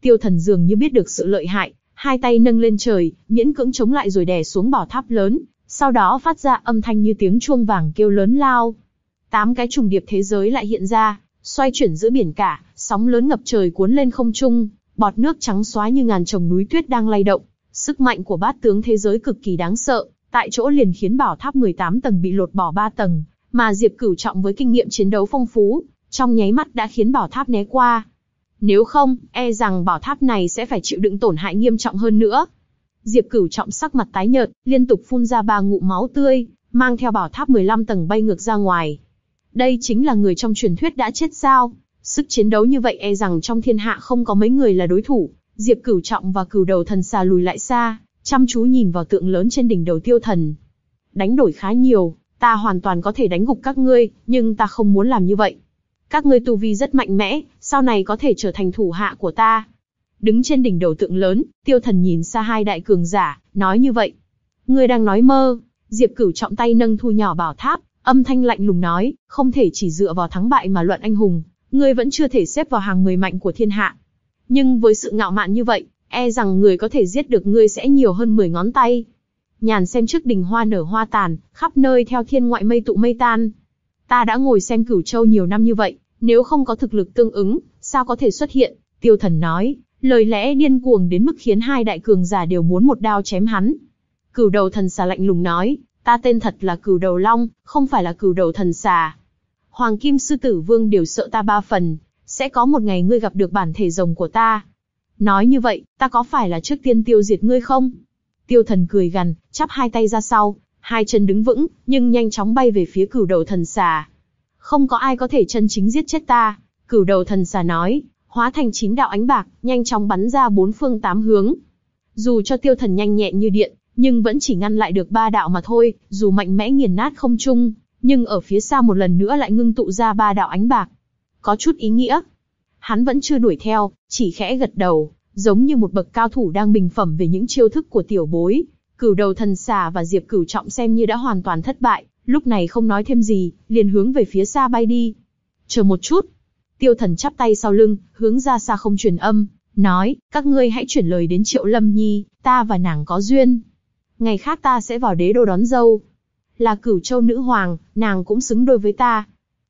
Tiêu thần dường như biết được sự lợi hại, hai tay nâng lên trời, miễn cưỡng chống lại rồi đè xuống bảo tháp lớn, sau đó phát ra âm thanh như tiếng chuông vàng kêu lớn lao. Tám cái trùng điệp thế giới lại hiện ra, xoay chuyển giữa biển cả, sóng lớn ngập trời cuốn lên không trung, bọt nước trắng xóa như ngàn chồng núi tuyết đang lay động. Sức mạnh của bát tướng thế giới cực kỳ đáng sợ, tại chỗ liền khiến bảo tháp 18 tầng bị lột bỏ 3 tầng, mà Diệp Cửu trọng với kinh nghiệm chiến đấu phong phú, trong nháy mắt đã khiến bảo tháp né qua. Nếu không, e rằng bảo tháp này sẽ phải chịu đựng tổn hại nghiêm trọng hơn nữa. Diệp Cửu trọng sắc mặt tái nhợt, liên tục phun ra ba ngụm máu tươi, mang theo bảo tháp 15 tầng bay ngược ra ngoài. Đây chính là người trong truyền thuyết đã chết sao? Sức chiến đấu như vậy e rằng trong thiên hạ không có mấy người là đối thủ. Diệp Cửu trọng và Cửu đầu thần xà lùi lại xa, chăm chú nhìn vào tượng lớn trên đỉnh đầu tiêu thần. Đánh đổi khá nhiều, ta hoàn toàn có thể đánh gục các ngươi, nhưng ta không muốn làm như vậy. Các ngươi tu vi rất mạnh mẽ, sau này có thể trở thành thủ hạ của ta. Đứng trên đỉnh đầu tượng lớn, tiêu thần nhìn xa hai đại cường giả, nói như vậy. Ngươi đang nói mơ, Diệp cửu trọng tay nâng thu nhỏ bảo tháp, âm thanh lạnh lùng nói, không thể chỉ dựa vào thắng bại mà luận anh hùng, ngươi vẫn chưa thể xếp vào hàng mười mạnh của thiên hạ. Nhưng với sự ngạo mạn như vậy, e rằng người có thể giết được ngươi sẽ nhiều hơn 10 ngón tay. Nhàn xem trước đình hoa nở hoa tàn, khắp nơi theo thiên ngoại mây tụ mây tan. Ta đã ngồi xem cửu châu nhiều năm như vậy, nếu không có thực lực tương ứng, sao có thể xuất hiện? Tiêu thần nói, lời lẽ điên cuồng đến mức khiến hai đại cường giả đều muốn một đao chém hắn. Cửu đầu thần xà lạnh lùng nói, ta tên thật là cửu đầu long, không phải là cửu đầu thần xà. Hoàng kim sư tử vương đều sợ ta ba phần, sẽ có một ngày ngươi gặp được bản thể rồng của ta. Nói như vậy, ta có phải là trước tiên tiêu diệt ngươi không? Tiêu thần cười gằn, chắp hai tay ra sau, hai chân đứng vững, nhưng nhanh chóng bay về phía cửu đầu thần xà. Không có ai có thể chân chính giết chết ta, cửu đầu thần xà nói, hóa thành chín đạo ánh bạc, nhanh chóng bắn ra bốn phương tám hướng. Dù cho tiêu thần nhanh nhẹn như điện, nhưng vẫn chỉ ngăn lại được ba đạo mà thôi, dù mạnh mẽ nghiền nát không trung, nhưng ở phía xa một lần nữa lại ngưng tụ ra ba đạo ánh bạc. Có chút ý nghĩa. Hắn vẫn chưa đuổi theo, chỉ khẽ gật đầu, giống như một bậc cao thủ đang bình phẩm về những chiêu thức của tiểu bối. Cửu đầu thần xà và Diệp Cửu Trọng xem như đã hoàn toàn thất bại, lúc này không nói thêm gì, liền hướng về phía xa bay đi. Chờ một chút. Tiêu thần chắp tay sau lưng, hướng ra xa không truyền âm, nói, các ngươi hãy chuyển lời đến Triệu Lâm Nhi, ta và nàng có duyên. Ngày khác ta sẽ vào đế đô đón dâu. Là cửu châu nữ hoàng, nàng cũng xứng đôi với ta.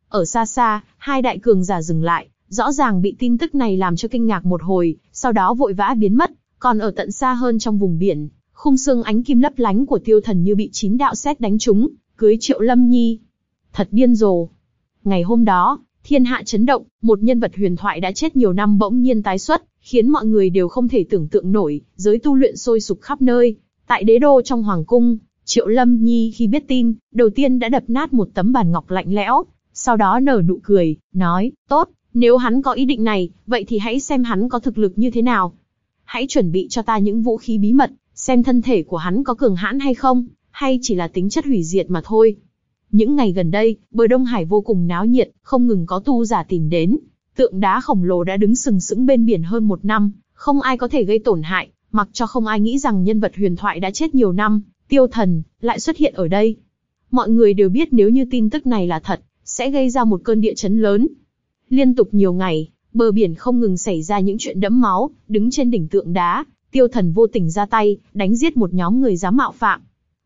Ở xa xa, hai đại cường giả dừng lại, rõ ràng bị tin tức này làm cho kinh ngạc một hồi, sau đó vội vã biến mất, còn ở tận xa hơn trong vùng biển, khung xương ánh kim lấp lánh của tiêu thần như bị chín đạo xét đánh trúng, cưới triệu lâm nhi. Thật điên rồ. Ngày hôm đó, thiên hạ chấn động, một nhân vật huyền thoại đã chết nhiều năm bỗng nhiên tái xuất, khiến mọi người đều không thể tưởng tượng nổi, giới tu luyện sôi sục khắp nơi. Tại đế đô trong hoàng cung, Triệu Lâm Nhi khi biết tin, đầu tiên đã đập nát một tấm bàn ngọc lạnh lẽo, sau đó nở nụ cười, nói, tốt, nếu hắn có ý định này, vậy thì hãy xem hắn có thực lực như thế nào. Hãy chuẩn bị cho ta những vũ khí bí mật, xem thân thể của hắn có cường hãn hay không, hay chỉ là tính chất hủy diệt mà thôi. Những ngày gần đây, bờ Đông Hải vô cùng náo nhiệt, không ngừng có tu giả tìm đến. Tượng đá khổng lồ đã đứng sừng sững bên biển hơn một năm, không ai có thể gây tổn hại, mặc cho không ai nghĩ rằng nhân vật huyền thoại đã chết nhiều năm, tiêu thần, lại xuất hiện ở đây. Mọi người đều biết nếu như tin tức này là thật, sẽ gây ra một cơn địa chấn lớn. Liên tục nhiều ngày, bờ biển không ngừng xảy ra những chuyện đẫm máu, đứng trên đỉnh tượng đá, tiêu thần vô tình ra tay, đánh giết một nhóm người dám mạo phạm.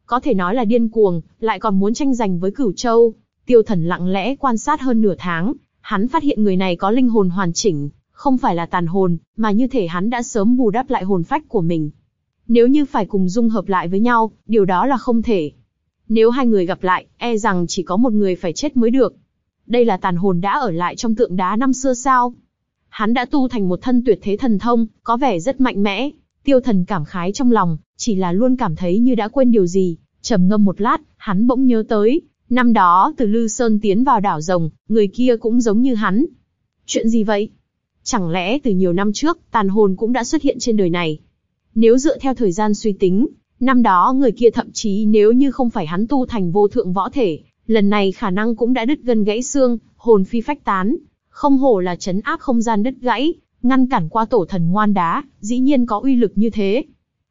Có thể nói là điên cuồng, lại còn muốn tranh giành với cửu châu. Tiêu thần lặng lẽ quan sát hơn nửa tháng, hắn phát hiện người này có linh hồn hoàn chỉnh, không phải là tàn hồn, mà như thể hắn đã sớm bù đắp lại hồn phách của mình. Nếu như phải cùng dung hợp lại với nhau, điều đó là không thể. Nếu hai người gặp lại, e rằng chỉ có một người phải chết mới được. Đây là tàn hồn đã ở lại trong tượng đá năm xưa sao? Hắn đã tu thành một thân tuyệt thế thần thông, có vẻ rất mạnh mẽ. Tiêu thần cảm khái trong lòng, chỉ là luôn cảm thấy như đã quên điều gì. trầm ngâm một lát, hắn bỗng nhớ tới, năm đó từ Lư Sơn tiến vào đảo rồng, người kia cũng giống như hắn. Chuyện gì vậy? Chẳng lẽ từ nhiều năm trước, tàn hồn cũng đã xuất hiện trên đời này? Nếu dựa theo thời gian suy tính, năm đó người kia thậm chí nếu như không phải hắn tu thành vô thượng võ thể, lần này khả năng cũng đã đứt gân gãy xương, hồn phi phách tán. Không hổ là chấn áp không gian đứt gãy, ngăn cản qua tổ thần ngoan đá, dĩ nhiên có uy lực như thế.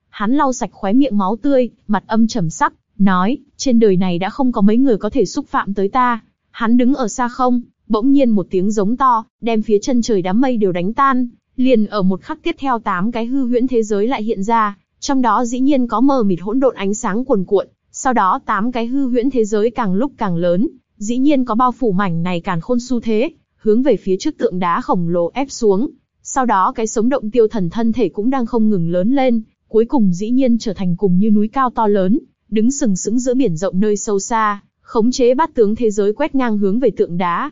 Hắn lau sạch khóe miệng máu tươi, mặt âm trầm sắc, nói, trên đời này đã không có mấy người có thể xúc phạm tới ta. Hắn đứng ở xa không, bỗng nhiên một tiếng giống to, đem phía chân trời đám mây đều đánh tan, liền ở một khắc tiếp theo tám cái hư huyễn thế giới lại hiện ra, trong đó dĩ nhiên có mờ mịt hỗn độn ánh sáng cuồn cuộn, sau đó tám cái hư huyễn thế giới càng lúc càng lớn, dĩ nhiên có bao phủ mảnh này càng khôn xu thế, hướng về phía trước tượng đá khổng lồ ép xuống. Sau đó cái sống động tiêu thần thân thể cũng đang không ngừng lớn lên, cuối cùng dĩ nhiên trở thành cùng như núi cao to lớn, đứng sừng sững giữa biển rộng nơi sâu xa, khống chế bát tướng thế giới quét ngang hướng về tượng đá.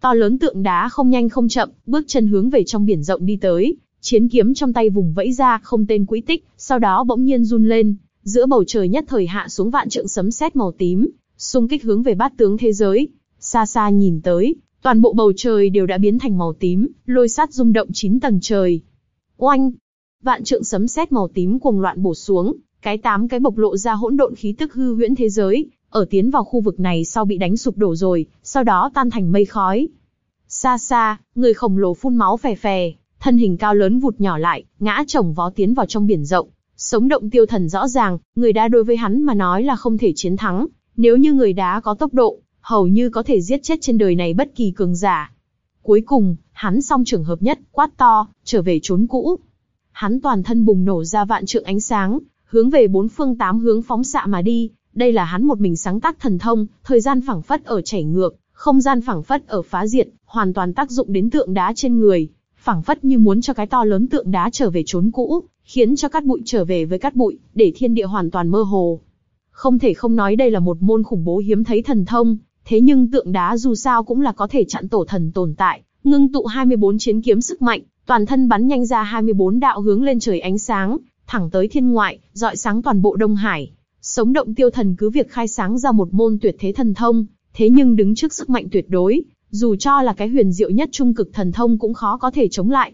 To lớn tượng đá không nhanh không chậm, bước chân hướng về trong biển rộng đi tới, chiến kiếm trong tay vùng vẫy ra không tên quỹ tích, sau đó bỗng nhiên run lên, giữa bầu trời nhất thời hạ xuống vạn trượng sấm sét màu tím, xung kích hướng về bát tướng thế giới. Xa xa nhìn tới, toàn bộ bầu trời đều đã biến thành màu tím, lôi sát rung động chín tầng trời. Oanh! Vạn trượng sấm sét màu tím cuồng loạn bổ xuống, cái tám cái bộc lộ ra hỗn độn khí tức hư huyễn thế giới, ở tiến vào khu vực này sau bị đánh sụp đổ rồi, sau đó tan thành mây khói. Xa xa, người khổng lồ phun máu phè phè, thân hình cao lớn vụt nhỏ lại, ngã chồng vó tiến vào trong biển rộng. Sống động tiêu thần rõ ràng, người đá đối với hắn mà nói là không thể chiến thắng, nếu như người đá có tốc độ, hầu như có thể giết chết trên đời này bất kỳ cường giả. Cuối cùng, hắn xong trường hợp nhất, quát to, trở về trốn cũ. Hắn toàn thân bùng nổ ra vạn trượng ánh sáng, hướng về bốn phương tám hướng phóng xạ mà đi, đây là hắn một mình sáng tác thần thông, thời gian phẳng phất ở chảy ngược, không gian phẳng phất ở phá diệt, hoàn toàn tác dụng đến tượng đá trên người, phẳng phất như muốn cho cái to lớn tượng đá trở về trốn cũ, khiến cho cát bụi trở về với cát bụi, để thiên địa hoàn toàn mơ hồ. Không thể không nói đây là một môn khủng bố hiếm thấy thần thông, thế nhưng tượng đá dù sao cũng là có thể chặn tổ thần tồn tại, ngưng tụ 24 chiến kiếm sức mạnh, toàn thân bắn nhanh ra 24 đạo hướng lên trời ánh sáng, thẳng tới thiên ngoại, dọi sáng toàn bộ Đông Hải. Sống động tiêu thần cứ việc khai sáng ra một môn tuyệt thế thần thông, thế nhưng đứng trước sức mạnh tuyệt đối, dù cho là cái huyền diệu nhất trung cực thần thông cũng khó có thể chống lại.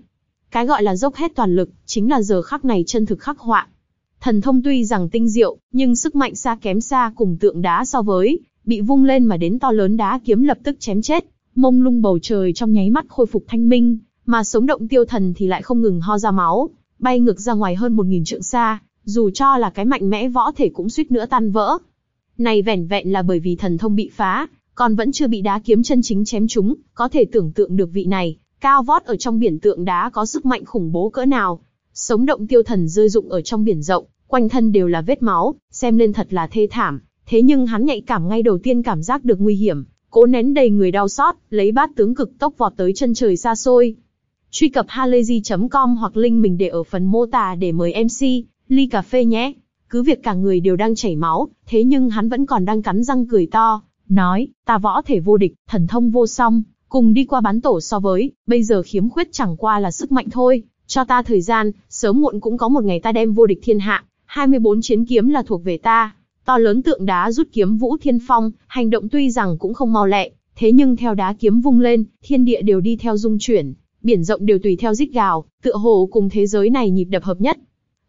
Cái gọi là dốc hết toàn lực, chính là giờ khắc này chân thực khắc họa. Thần thông tuy rằng tinh diệu, nhưng sức mạnh xa kém xa cùng tượng đá so với, bị vung lên mà đến to lớn đá kiếm lập tức chém chết, mông lung bầu trời trong nháy mắt khôi phục thanh minh, mà sống động tiêu thần thì lại không ngừng ho ra máu, bay ngược ra ngoài hơn một nghìn trượng xa, dù cho là cái mạnh mẽ võ thể cũng suýt nữa tan vỡ. Này vẻn vẹn là bởi vì thần thông bị phá, còn vẫn chưa bị đá kiếm chân chính chém chúng, có thể tưởng tượng được vị này, cao vót ở trong biển tượng đá có sức mạnh khủng bố cỡ nào. Sống động tiêu thần rơi dụng ở trong biển rộng, quanh thân đều là vết máu, xem lên thật là thê thảm. Thế nhưng hắn nhạy cảm ngay đầu tiên cảm giác được nguy hiểm, cố nén đầy người đau xót, lấy bát tướng cực tốc vọt tới chân trời xa xôi. Truy cập halayzi.com hoặc link mình để ở phần mô tả để mời MC, ly cà phê nhé. Cứ việc cả người đều đang chảy máu, thế nhưng hắn vẫn còn đang cắn răng cười to, nói, ta võ thể vô địch, thần thông vô song, cùng đi qua bán tổ so với, bây giờ khiếm khuyết chẳng qua là sức mạnh thôi, cho ta thời gian, sớm muộn cũng có một ngày ta đem vô địch thiên hạ, 24 chiến kiếm là thuộc về ta. To lớn tượng đá rút kiếm Vũ Thiên Phong, hành động tuy rằng cũng không mau lẹ, thế nhưng theo đá kiếm vung lên, thiên địa đều đi theo dung chuyển, biển rộng đều tùy theo rít gào, tựa hồ cùng thế giới này nhịp đập hợp nhất.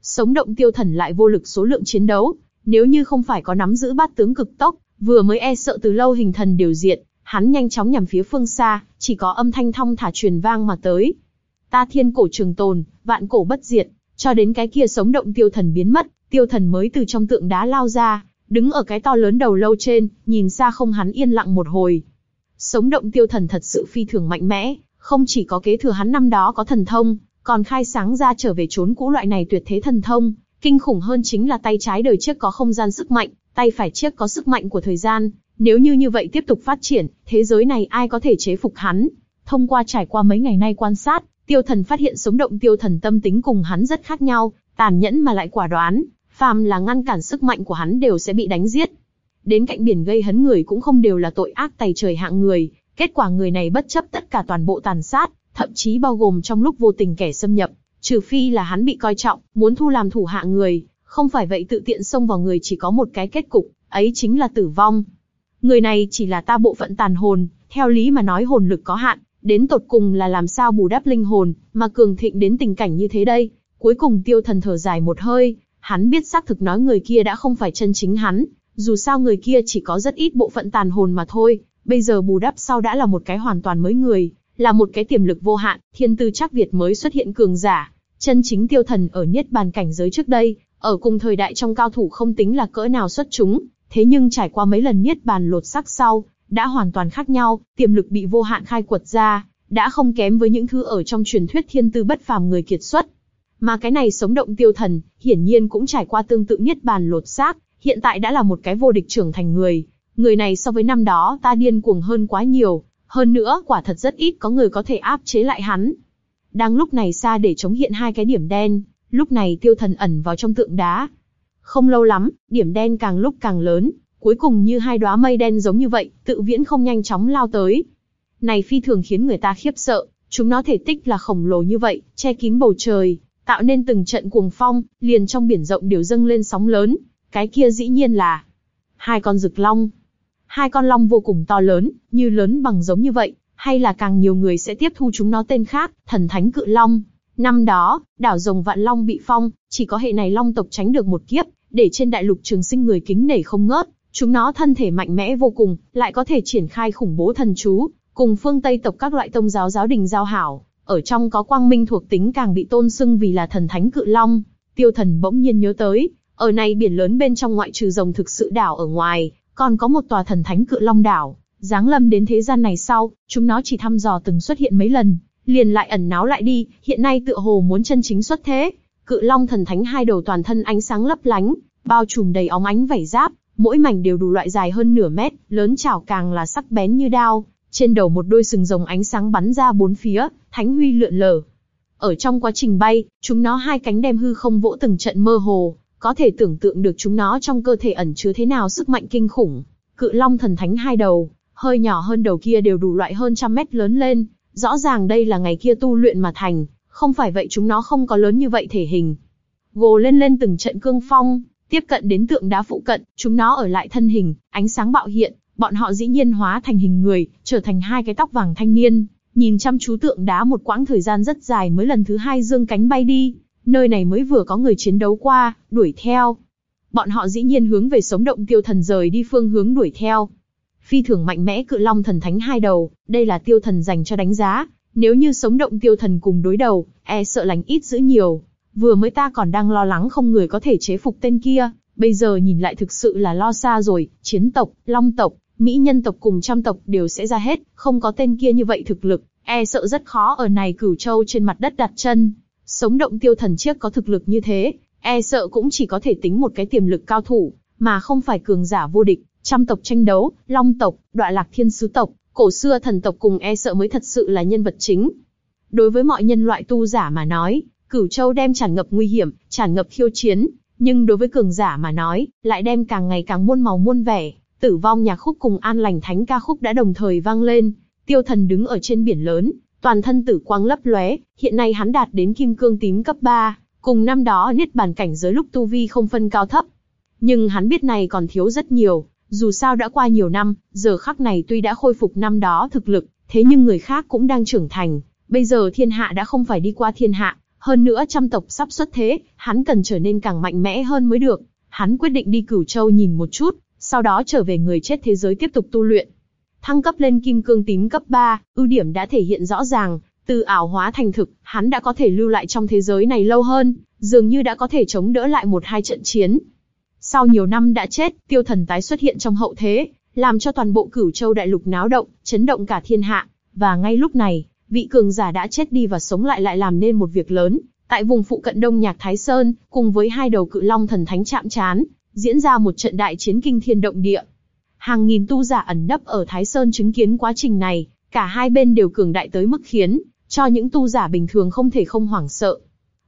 Sống động tiêu thần lại vô lực số lượng chiến đấu, nếu như không phải có nắm giữ bát tướng cực tốc, vừa mới e sợ từ lâu hình thần điều diện, hắn nhanh chóng nhằm phía phương xa, chỉ có âm thanh thong thả truyền vang mà tới. Ta thiên cổ trường tồn, vạn cổ bất diệt, cho đến cái kia sống động tiêu thần biến mất, tiêu thần mới từ trong tượng đá lao ra, đứng ở cái to lớn đầu lâu trên, nhìn xa không hắn yên lặng một hồi. Sống động tiêu thần thật sự phi thường mạnh mẽ, không chỉ có kế thừa hắn năm đó có thần thông, còn khai sáng ra trở về trốn cũ loại này tuyệt thế thần thông, kinh khủng hơn chính là tay trái đời trước có không gian sức mạnh, tay phải trước có sức mạnh của thời gian, nếu như như vậy tiếp tục phát triển, thế giới này ai có thể chế phục hắn? Thông qua trải qua mấy ngày nay quan sát, tiêu thần phát hiện sống động tiêu thần tâm tính cùng hắn rất khác nhau, tàn nhẫn mà lại quả đoán, phàm là ngăn cản sức mạnh của hắn đều sẽ bị đánh giết. Đến cạnh biển gây hấn người cũng không đều là tội ác tày trời hạng người, kết quả người này bất chấp tất cả toàn bộ tàn sát, thậm chí bao gồm trong lúc vô tình kẻ xâm nhập, trừ phi là hắn bị coi trọng, muốn thu làm thủ hạ người, không phải vậy tự tiện xông vào người chỉ có một cái kết cục, ấy chính là tử vong. Người này chỉ là ta bộ phận tàn hồn, theo lý mà nói hồn lực có hạn, đến tột cùng là làm sao bù đắp linh hồn, mà cường thịnh đến tình cảnh như thế đây. Cuối cùng tiêu thần thở dài một hơi, hắn biết xác thực nói người kia đã không phải chân chính hắn, dù sao người kia chỉ có rất ít bộ phận tàn hồn mà thôi, bây giờ bù đắp sau đã là một cái hoàn toàn mới người, là một cái tiềm lực vô hạn, thiên tư chắc Việt mới xuất hiện cường giả. Chân chính tiêu thần ở niết bàn cảnh giới trước đây, ở cùng thời đại trong cao thủ không tính là cỡ nào xuất chúng, thế nhưng trải qua mấy lần niết bàn lột sắc sau, đã hoàn toàn khác nhau, tiềm lực bị vô hạn khai quật ra, đã không kém với những thứ ở trong truyền thuyết thiên tư bất phàm người kiệt xuất. Mà cái này sống động tiêu thần, hiển nhiên cũng trải qua tương tự niết bàn lột xác, hiện tại đã là một cái vô địch trưởng thành người. Người này so với năm đó ta điên cuồng hơn quá nhiều, hơn nữa quả thật rất ít có người có thể áp chế lại hắn. Đang lúc này xa để chống hiện hai cái điểm đen, lúc này tiêu thần ẩn vào trong tượng đá. Không lâu lắm, điểm đen càng lúc càng lớn, cuối cùng như hai đóa mây đen giống như vậy, tự viễn không nhanh chóng lao tới. Này phi thường khiến người ta khiếp sợ, chúng nó thể tích là khổng lồ như vậy, che kín bầu trời, tạo nên từng trận cuồng phong, liền trong biển rộng đều dâng lên sóng lớn. Cái kia dĩ nhiên là hai con rực long. Hai con long vô cùng to lớn, như lớn bằng giống như vậy, hay là càng nhiều người sẽ tiếp thu chúng nó tên khác, thần thánh cự long. Năm đó, đảo rồng vạn long bị phong, chỉ có hệ này long tộc tránh được một kiếp, để trên đại lục trường sinh người kính nể không ngớt. Chúng nó thân thể mạnh mẽ vô cùng, lại có thể triển khai khủng bố thần chú, cùng phương Tây tộc các loại tông giáo giáo đình giao hảo. Ở trong có quang minh thuộc tính càng bị tôn xưng vì là thần thánh cự long. Tiêu thần bỗng nhiên nhớ tới, ở này biển lớn bên trong ngoại trừ rồng thực sự đảo ở ngoài, còn có một tòa thần thánh cự long đảo. Giáng lâm đến thế gian này sau, chúng nó chỉ thăm dò từng xuất hiện mấy lần, liền lại ẩn náu lại đi, hiện nay tựa hồ muốn chân chính xuất thế. Cự long thần thánh hai đầu toàn thân ánh sáng lấp lánh, bao trùm đầy óng ánh vảy giáp, mỗi mảnh đều đủ loại dài hơn nửa mét, lớn chảo càng là sắc bén như đao, trên đầu một đôi sừng rồng ánh sáng bắn ra bốn phía, thánh huy lượn lờ. Ở trong quá trình bay, chúng nó hai cánh đem hư không vỗ từng trận mơ hồ, có thể tưởng tượng được chúng nó trong cơ thể ẩn chứa thế nào sức mạnh kinh khủng. Cự long thần thánh hai đầu, hơi nhỏ hơn đầu kia đều đủ loại hơn trăm mét lớn lên, rõ ràng đây là ngày kia tu luyện mà thành, không phải vậy chúng nó không có lớn như vậy thể hình. Gồ lên lên từng trận cương phong, tiếp cận đến tượng đá phụ cận, chúng nó ở lại thân hình, ánh sáng bạo hiện, bọn họ dĩ nhiên hóa thành hình người, trở thành hai cái tóc vàng thanh niên, nhìn chăm chú tượng đá một quãng thời gian rất dài mới lần thứ hai dương cánh bay đi, nơi này mới vừa có người chiến đấu qua, đuổi theo. Bọn họ dĩ nhiên hướng về sống động tiêu thần rời đi phương hướng đuổi theo. Phi thường mạnh mẽ cự long thần thánh hai đầu, đây là tiêu thần dành cho đánh giá, nếu như sống động tiêu thần cùng đối đầu, e sợ lành ít giữ nhiều. Vừa mới ta còn đang lo lắng không người có thể chế phục tên kia, bây giờ nhìn lại thực sự là lo xa rồi, chiến tộc, long tộc, Mỹ nhân tộc cùng trăm tộc đều sẽ ra hết, không có tên kia như vậy thực lực, e sợ rất khó ở này cửu châu trên mặt đất đặt chân. Sống động tiêu thần chiếc có thực lực như thế, e sợ cũng chỉ có thể tính một cái tiềm lực cao thủ, mà không phải cường giả vô địch, trăm tộc tranh đấu, long tộc, đoạ lạc thiên sứ tộc, cổ xưa thần tộc cùng e sợ mới thật sự là nhân vật chính. Đối với mọi nhân loại tu giả mà nói, Cửu Châu đem tràn ngập nguy hiểm, tràn ngập khiêu chiến, nhưng đối với cường giả mà nói, lại đem càng ngày càng muôn màu muôn vẻ. Tử vong nhạc khúc cùng an lành thánh ca khúc đã đồng thời vang lên. Tiêu thần đứng ở trên biển lớn, toàn thân tử quang lấp lóe, hiện nay hắn đạt đến kim cương tím cấp 3, cùng năm đó niết bàn cảnh giới lúc tu vi không phân cao thấp. Nhưng hắn biết này còn thiếu rất nhiều, dù sao đã qua nhiều năm, giờ khắc này tuy đã khôi phục năm đó thực lực, thế nhưng người khác cũng đang trưởng thành. Bây giờ thiên hạ đã không phải đi qua thiên hạ, hơn nữa trăm tộc sắp xuất thế, hắn cần trở nên càng mạnh mẽ hơn mới được. Hắn quyết định đi cửu châu nhìn một chút, sau đó trở về người chết thế giới tiếp tục tu luyện. Thăng cấp lên kim cương tím cấp 3, ưu điểm đã thể hiện rõ ràng, từ ảo hóa thành thực, hắn đã có thể lưu lại trong thế giới này lâu hơn, dường như đã có thể chống đỡ lại một hai trận chiến. Sau nhiều năm đã chết, tiêu thần tái xuất hiện trong hậu thế, làm cho toàn bộ cửu châu đại lục náo động, chấn động cả thiên hạ. Và ngay lúc này, vị cường giả đã chết đi và sống lại lại làm nên một việc lớn. Tại vùng phụ cận Đông Nhạc Thái Sơn, cùng với hai đầu cự long thần thánh chạm trán, diễn ra một trận đại chiến kinh thiên động địa. Hàng nghìn tu giả ẩn nấp ở Thái Sơn chứng kiến quá trình này, cả hai bên đều cường đại tới mức khiến cho những tu giả bình thường không thể không hoảng sợ.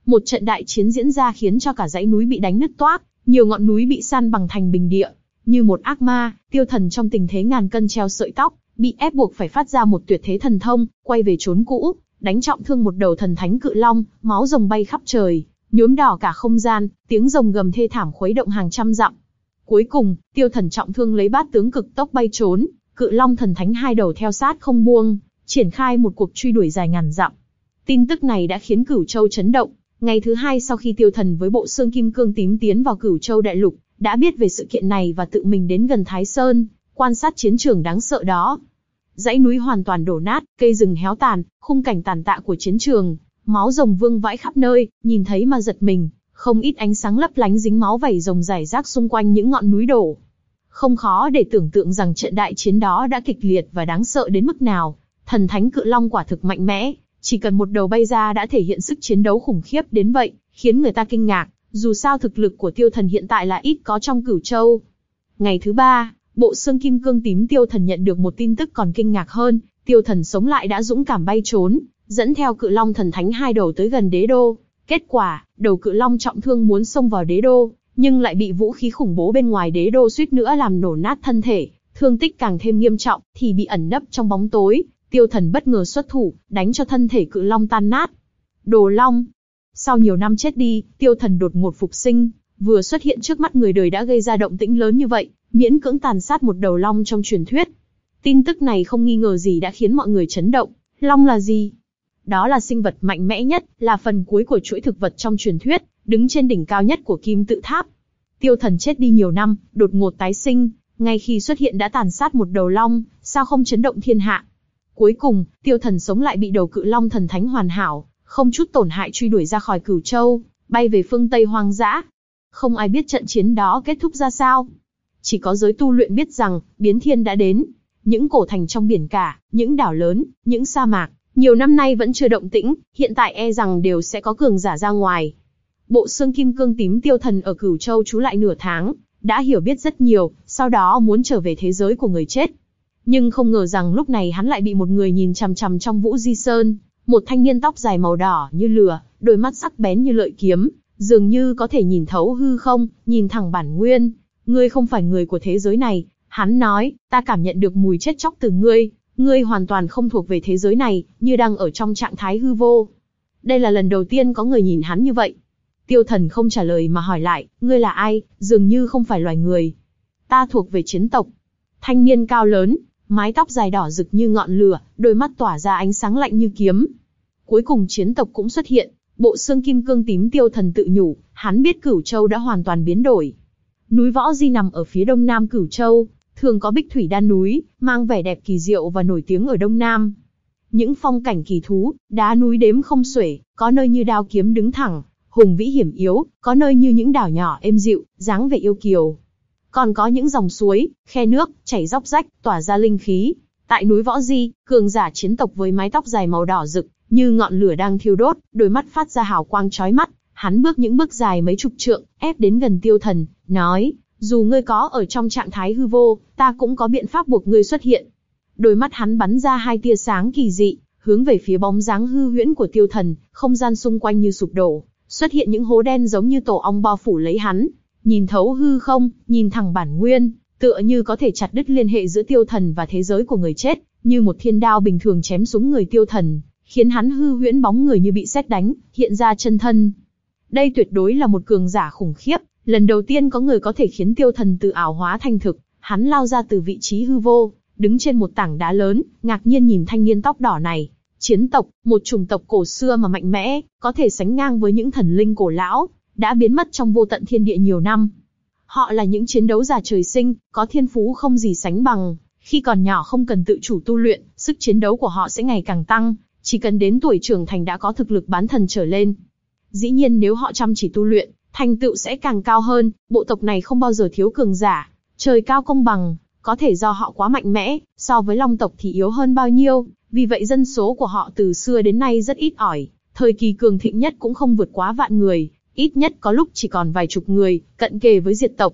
Một trận đại chiến diễn ra khiến cho cả dãy núi bị đánh nứt toác, nhiều ngọn núi bị san bằng thành bình địa. Như một ác ma, tiêu thần trong tình thế ngàn cân treo sợi tóc, bị ép buộc phải phát ra một tuyệt thế thần thông, quay về trốn cũ, đánh trọng thương một đầu thần thánh cự long, máu rồng bay khắp trời, nhuốm đỏ cả không gian, tiếng rồng gầm thê thảm khuấy động hàng trăm dặm. Cuối cùng, tiêu thần trọng thương lấy bát tướng cực tốc bay trốn, cự long thần thánh hai đầu theo sát không buông, triển khai một cuộc truy đuổi dài ngàn dặm. Tin tức này đã khiến Cửu Châu chấn động. Ngày thứ hai sau khi tiêu thần với bộ xương kim cương tím tiến vào Cửu Châu đại lục, đã biết về sự kiện này và tự mình đến gần Thái Sơn, quan sát chiến trường đáng sợ đó. Dãy núi hoàn toàn đổ nát, cây rừng héo tàn, khung cảnh tàn tạ của chiến trường, máu rồng vương vãi khắp nơi, nhìn thấy mà giật mình, không ít ánh sáng lấp lánh dính máu vảy rồng rải rác xung quanh những ngọn núi đổ. Không khó để tưởng tượng rằng trận đại chiến đó đã kịch liệt và đáng sợ đến mức nào. Thần thánh cự long quả thực mạnh mẽ, chỉ cần một đầu bay ra đã thể hiện sức chiến đấu khủng khiếp đến vậy, khiến người ta kinh ngạc. Dù sao thực lực của tiêu thần hiện tại là ít có trong cửu châu. Ngày thứ ba, bộ xương kim cương tím tiêu thần nhận được một tin tức còn kinh ngạc hơn, tiêu thần sống lại đã dũng cảm bay trốn, dẫn theo cự long thần thánh hai đầu tới gần đế đô. Kết quả, đầu cự long trọng thương muốn xông vào đế đô, nhưng lại bị vũ khí khủng bố bên ngoài đế đô suýt nữa làm nổ nát thân thể, thương tích càng thêm nghiêm trọng, thì bị ẩn nấp trong bóng tối. Tiêu thần bất ngờ xuất thủ, đánh cho thân thể cự long tan nát. Đồ long. Sau nhiều năm chết đi, tiêu thần đột ngột phục sinh, vừa xuất hiện trước mắt người đời đã gây ra động tĩnh lớn như vậy, miễn cưỡng tàn sát một đầu long trong truyền thuyết. Tin tức này không nghi ngờ gì đã khiến mọi người chấn động. Long là gì? Đó là sinh vật mạnh mẽ nhất, là phần cuối của chuỗi thực vật trong truyền thuyết, đứng trên đỉnh cao nhất của kim tự tháp. Tiêu thần chết đi nhiều năm, đột ngột tái sinh, ngay khi xuất hiện đã tàn sát một đầu long, sao không chấn động thiên hạ. Cuối cùng, tiêu thần sống lại bị đầu cự long thần thánh hoàn hảo, không chút tổn hại truy đuổi ra khỏi cửu châu, bay về phương Tây hoang dã. Không ai biết trận chiến đó kết thúc ra sao. Chỉ có giới tu luyện biết rằng, biến thiên đã đến. Những cổ thành trong biển cả, những đảo lớn, những sa mạc, nhiều năm nay vẫn chưa động tĩnh, hiện tại e rằng đều sẽ có cường giả ra ngoài. Bộ xương kim cương tím tiêu thần ở Cửu Châu trú lại nửa tháng, đã hiểu biết rất nhiều, sau đó muốn trở về thế giới của người chết. Nhưng không ngờ rằng lúc này hắn lại bị một người nhìn chằm chằm trong Vũ Di Sơn, một thanh niên tóc dài màu đỏ như lửa, đôi mắt sắc bén như lợi kiếm, dường như có thể nhìn thấu hư không, nhìn thẳng bản nguyên. Ngươi không phải người của thế giới này, hắn nói, ta cảm nhận được mùi chết chóc từ ngươi, ngươi hoàn toàn không thuộc về thế giới này, như đang ở trong trạng thái hư vô. Đây là lần đầu tiên có người nhìn hắn như vậy. Tiêu thần không trả lời mà hỏi lại, ngươi là ai, dường như không phải loài người. Ta thuộc về chiến tộc. Thanh niên cao lớn, mái tóc dài đỏ rực như ngọn lửa, đôi mắt tỏa ra ánh sáng lạnh như kiếm. Cuối cùng chiến tộc cũng xuất hiện, bộ xương kim cương tím tiêu thần tự nhủ, hắn biết cửu châu đã hoàn toàn biến đổi. Núi Võ Di nằm ở phía đông nam cửu châu, thường có bích thủy đan núi, mang vẻ đẹp kỳ diệu và nổi tiếng ở đông nam. Những phong cảnh kỳ thú, đá núi đếm không xuể, có nơi như đao kiếm đứng thẳng, hùng vĩ hiểm yếu, có nơi như những đảo nhỏ êm dịu, dáng vẻ yêu kiều. Còn có những dòng suối, khe nước, chảy róc rách, tỏa ra linh khí. Tại núi Võ Di, cường giả chiến tộc với mái tóc dài màu đỏ rực, như ngọn lửa đang thiêu đốt, đôi mắt phát ra hào quang chói mắt. Hắn bước những bước dài mấy chục trượng, ép đến gần tiêu thần, nói, dù ngươi có ở trong trạng thái hư vô, ta cũng có biện pháp buộc ngươi xuất hiện. Đôi mắt hắn bắn ra hai tia sáng kỳ dị, hướng về phía bóng dáng hư huyễn của tiêu thần, không gian xung quanh như sụp đổ, xuất hiện những hố đen giống như tổ ong bao phủ lấy hắn. Nhìn thấu hư không, nhìn thẳng bản nguyên, tựa như có thể chặt đứt liên hệ giữa tiêu thần và thế giới của người chết, như một thiên đao bình thường chém xuống người tiêu thần, khiến hắn hư huyễn bóng người như bị xét đánh, hiện ra chân thân. Đây tuyệt đối là một cường giả khủng khiếp, lần đầu tiên có người có thể khiến tiêu thần từ ảo hóa thành thực, hắn lao ra từ vị trí hư vô, đứng trên một tảng đá lớn, ngạc nhiên nhìn thanh niên tóc đỏ này. Chiến tộc, một chủng tộc cổ xưa mà mạnh mẽ, có thể sánh ngang với những thần linh cổ lão, đã biến mất trong vô tận thiên địa nhiều năm. Họ là những chiến đấu giả trời sinh, có thiên phú không gì sánh bằng. Khi còn nhỏ không cần tự chủ tu luyện, sức chiến đấu của họ sẽ ngày càng tăng, chỉ cần đến tuổi trưởng thành đã có thực lực bán thần trở lên. Dĩ nhiên nếu họ chăm chỉ tu luyện, thành tựu sẽ càng cao hơn, bộ tộc này không bao giờ thiếu cường giả. Trời cao công bằng, có thể do họ quá mạnh mẽ, so với long tộc thì yếu hơn bao nhiêu, vì vậy dân số của họ từ xưa đến nay rất ít ỏi, thời kỳ cường thịnh nhất cũng không vượt quá vạn người, ít nhất có lúc chỉ còn vài chục người, cận kề với diệt tộc.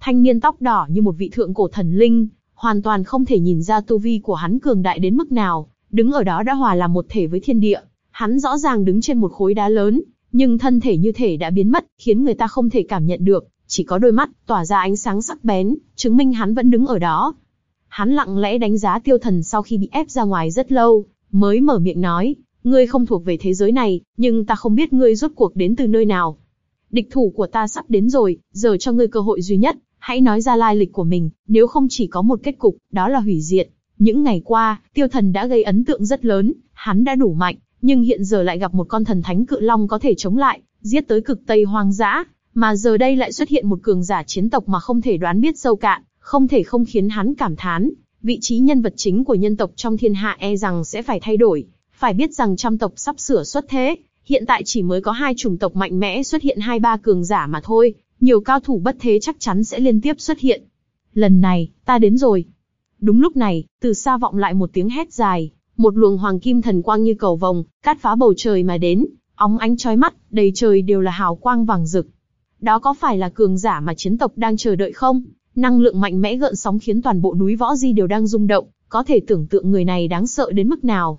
Thanh niên tóc đỏ như một vị thượng cổ thần linh, hoàn toàn không thể nhìn ra tu vi của hắn cường đại đến mức nào, đứng ở đó đã hòa làm một thể với thiên địa. Hắn rõ ràng đứng trên một khối đá lớn, nhưng thân thể như thể đã biến mất, khiến người ta không thể cảm nhận được, chỉ có đôi mắt tỏa ra ánh sáng sắc bén, chứng minh hắn vẫn đứng ở đó. Hắn lặng lẽ đánh giá tiêu thần sau khi bị ép ra ngoài rất lâu, mới mở miệng nói, ngươi không thuộc về thế giới này, nhưng ta không biết ngươi rốt cuộc đến từ nơi nào. Địch thủ của ta sắp đến rồi, giờ cho ngươi cơ hội duy nhất, hãy nói ra lai lịch của mình, nếu không chỉ có một kết cục, đó là hủy diệt. Những ngày qua, tiêu thần đã gây ấn tượng rất lớn, hắn đã đủ mạnh, nhưng hiện giờ lại gặp một con thần thánh cự long có thể chống lại, giết tới cực tây hoang dã, mà giờ đây lại xuất hiện một cường giả chiến tộc mà không thể đoán biết sâu cạn, không thể không khiến hắn cảm thán, vị trí nhân vật chính của nhân tộc trong thiên hạ e rằng sẽ phải thay đổi, phải biết rằng trăm tộc sắp sửa xuất thế, hiện tại chỉ mới có hai chủng tộc mạnh mẽ xuất hiện hai ba cường giả mà thôi, nhiều cao thủ bất thế chắc chắn sẽ liên tiếp xuất hiện. Lần này, ta đến rồi. Đúng lúc này, từ xa vọng lại một tiếng hét dài, một luồng hoàng kim thần quang như cầu vồng, cắt phá bầu trời mà đến, óng ánh chói mắt, đầy trời đều là hào quang vàng rực. Đó có phải là cường giả mà chiến tộc đang chờ đợi không? Năng lượng mạnh mẽ gợn sóng khiến toàn bộ núi võ di đều đang rung động, có thể tưởng tượng người này đáng sợ đến mức nào.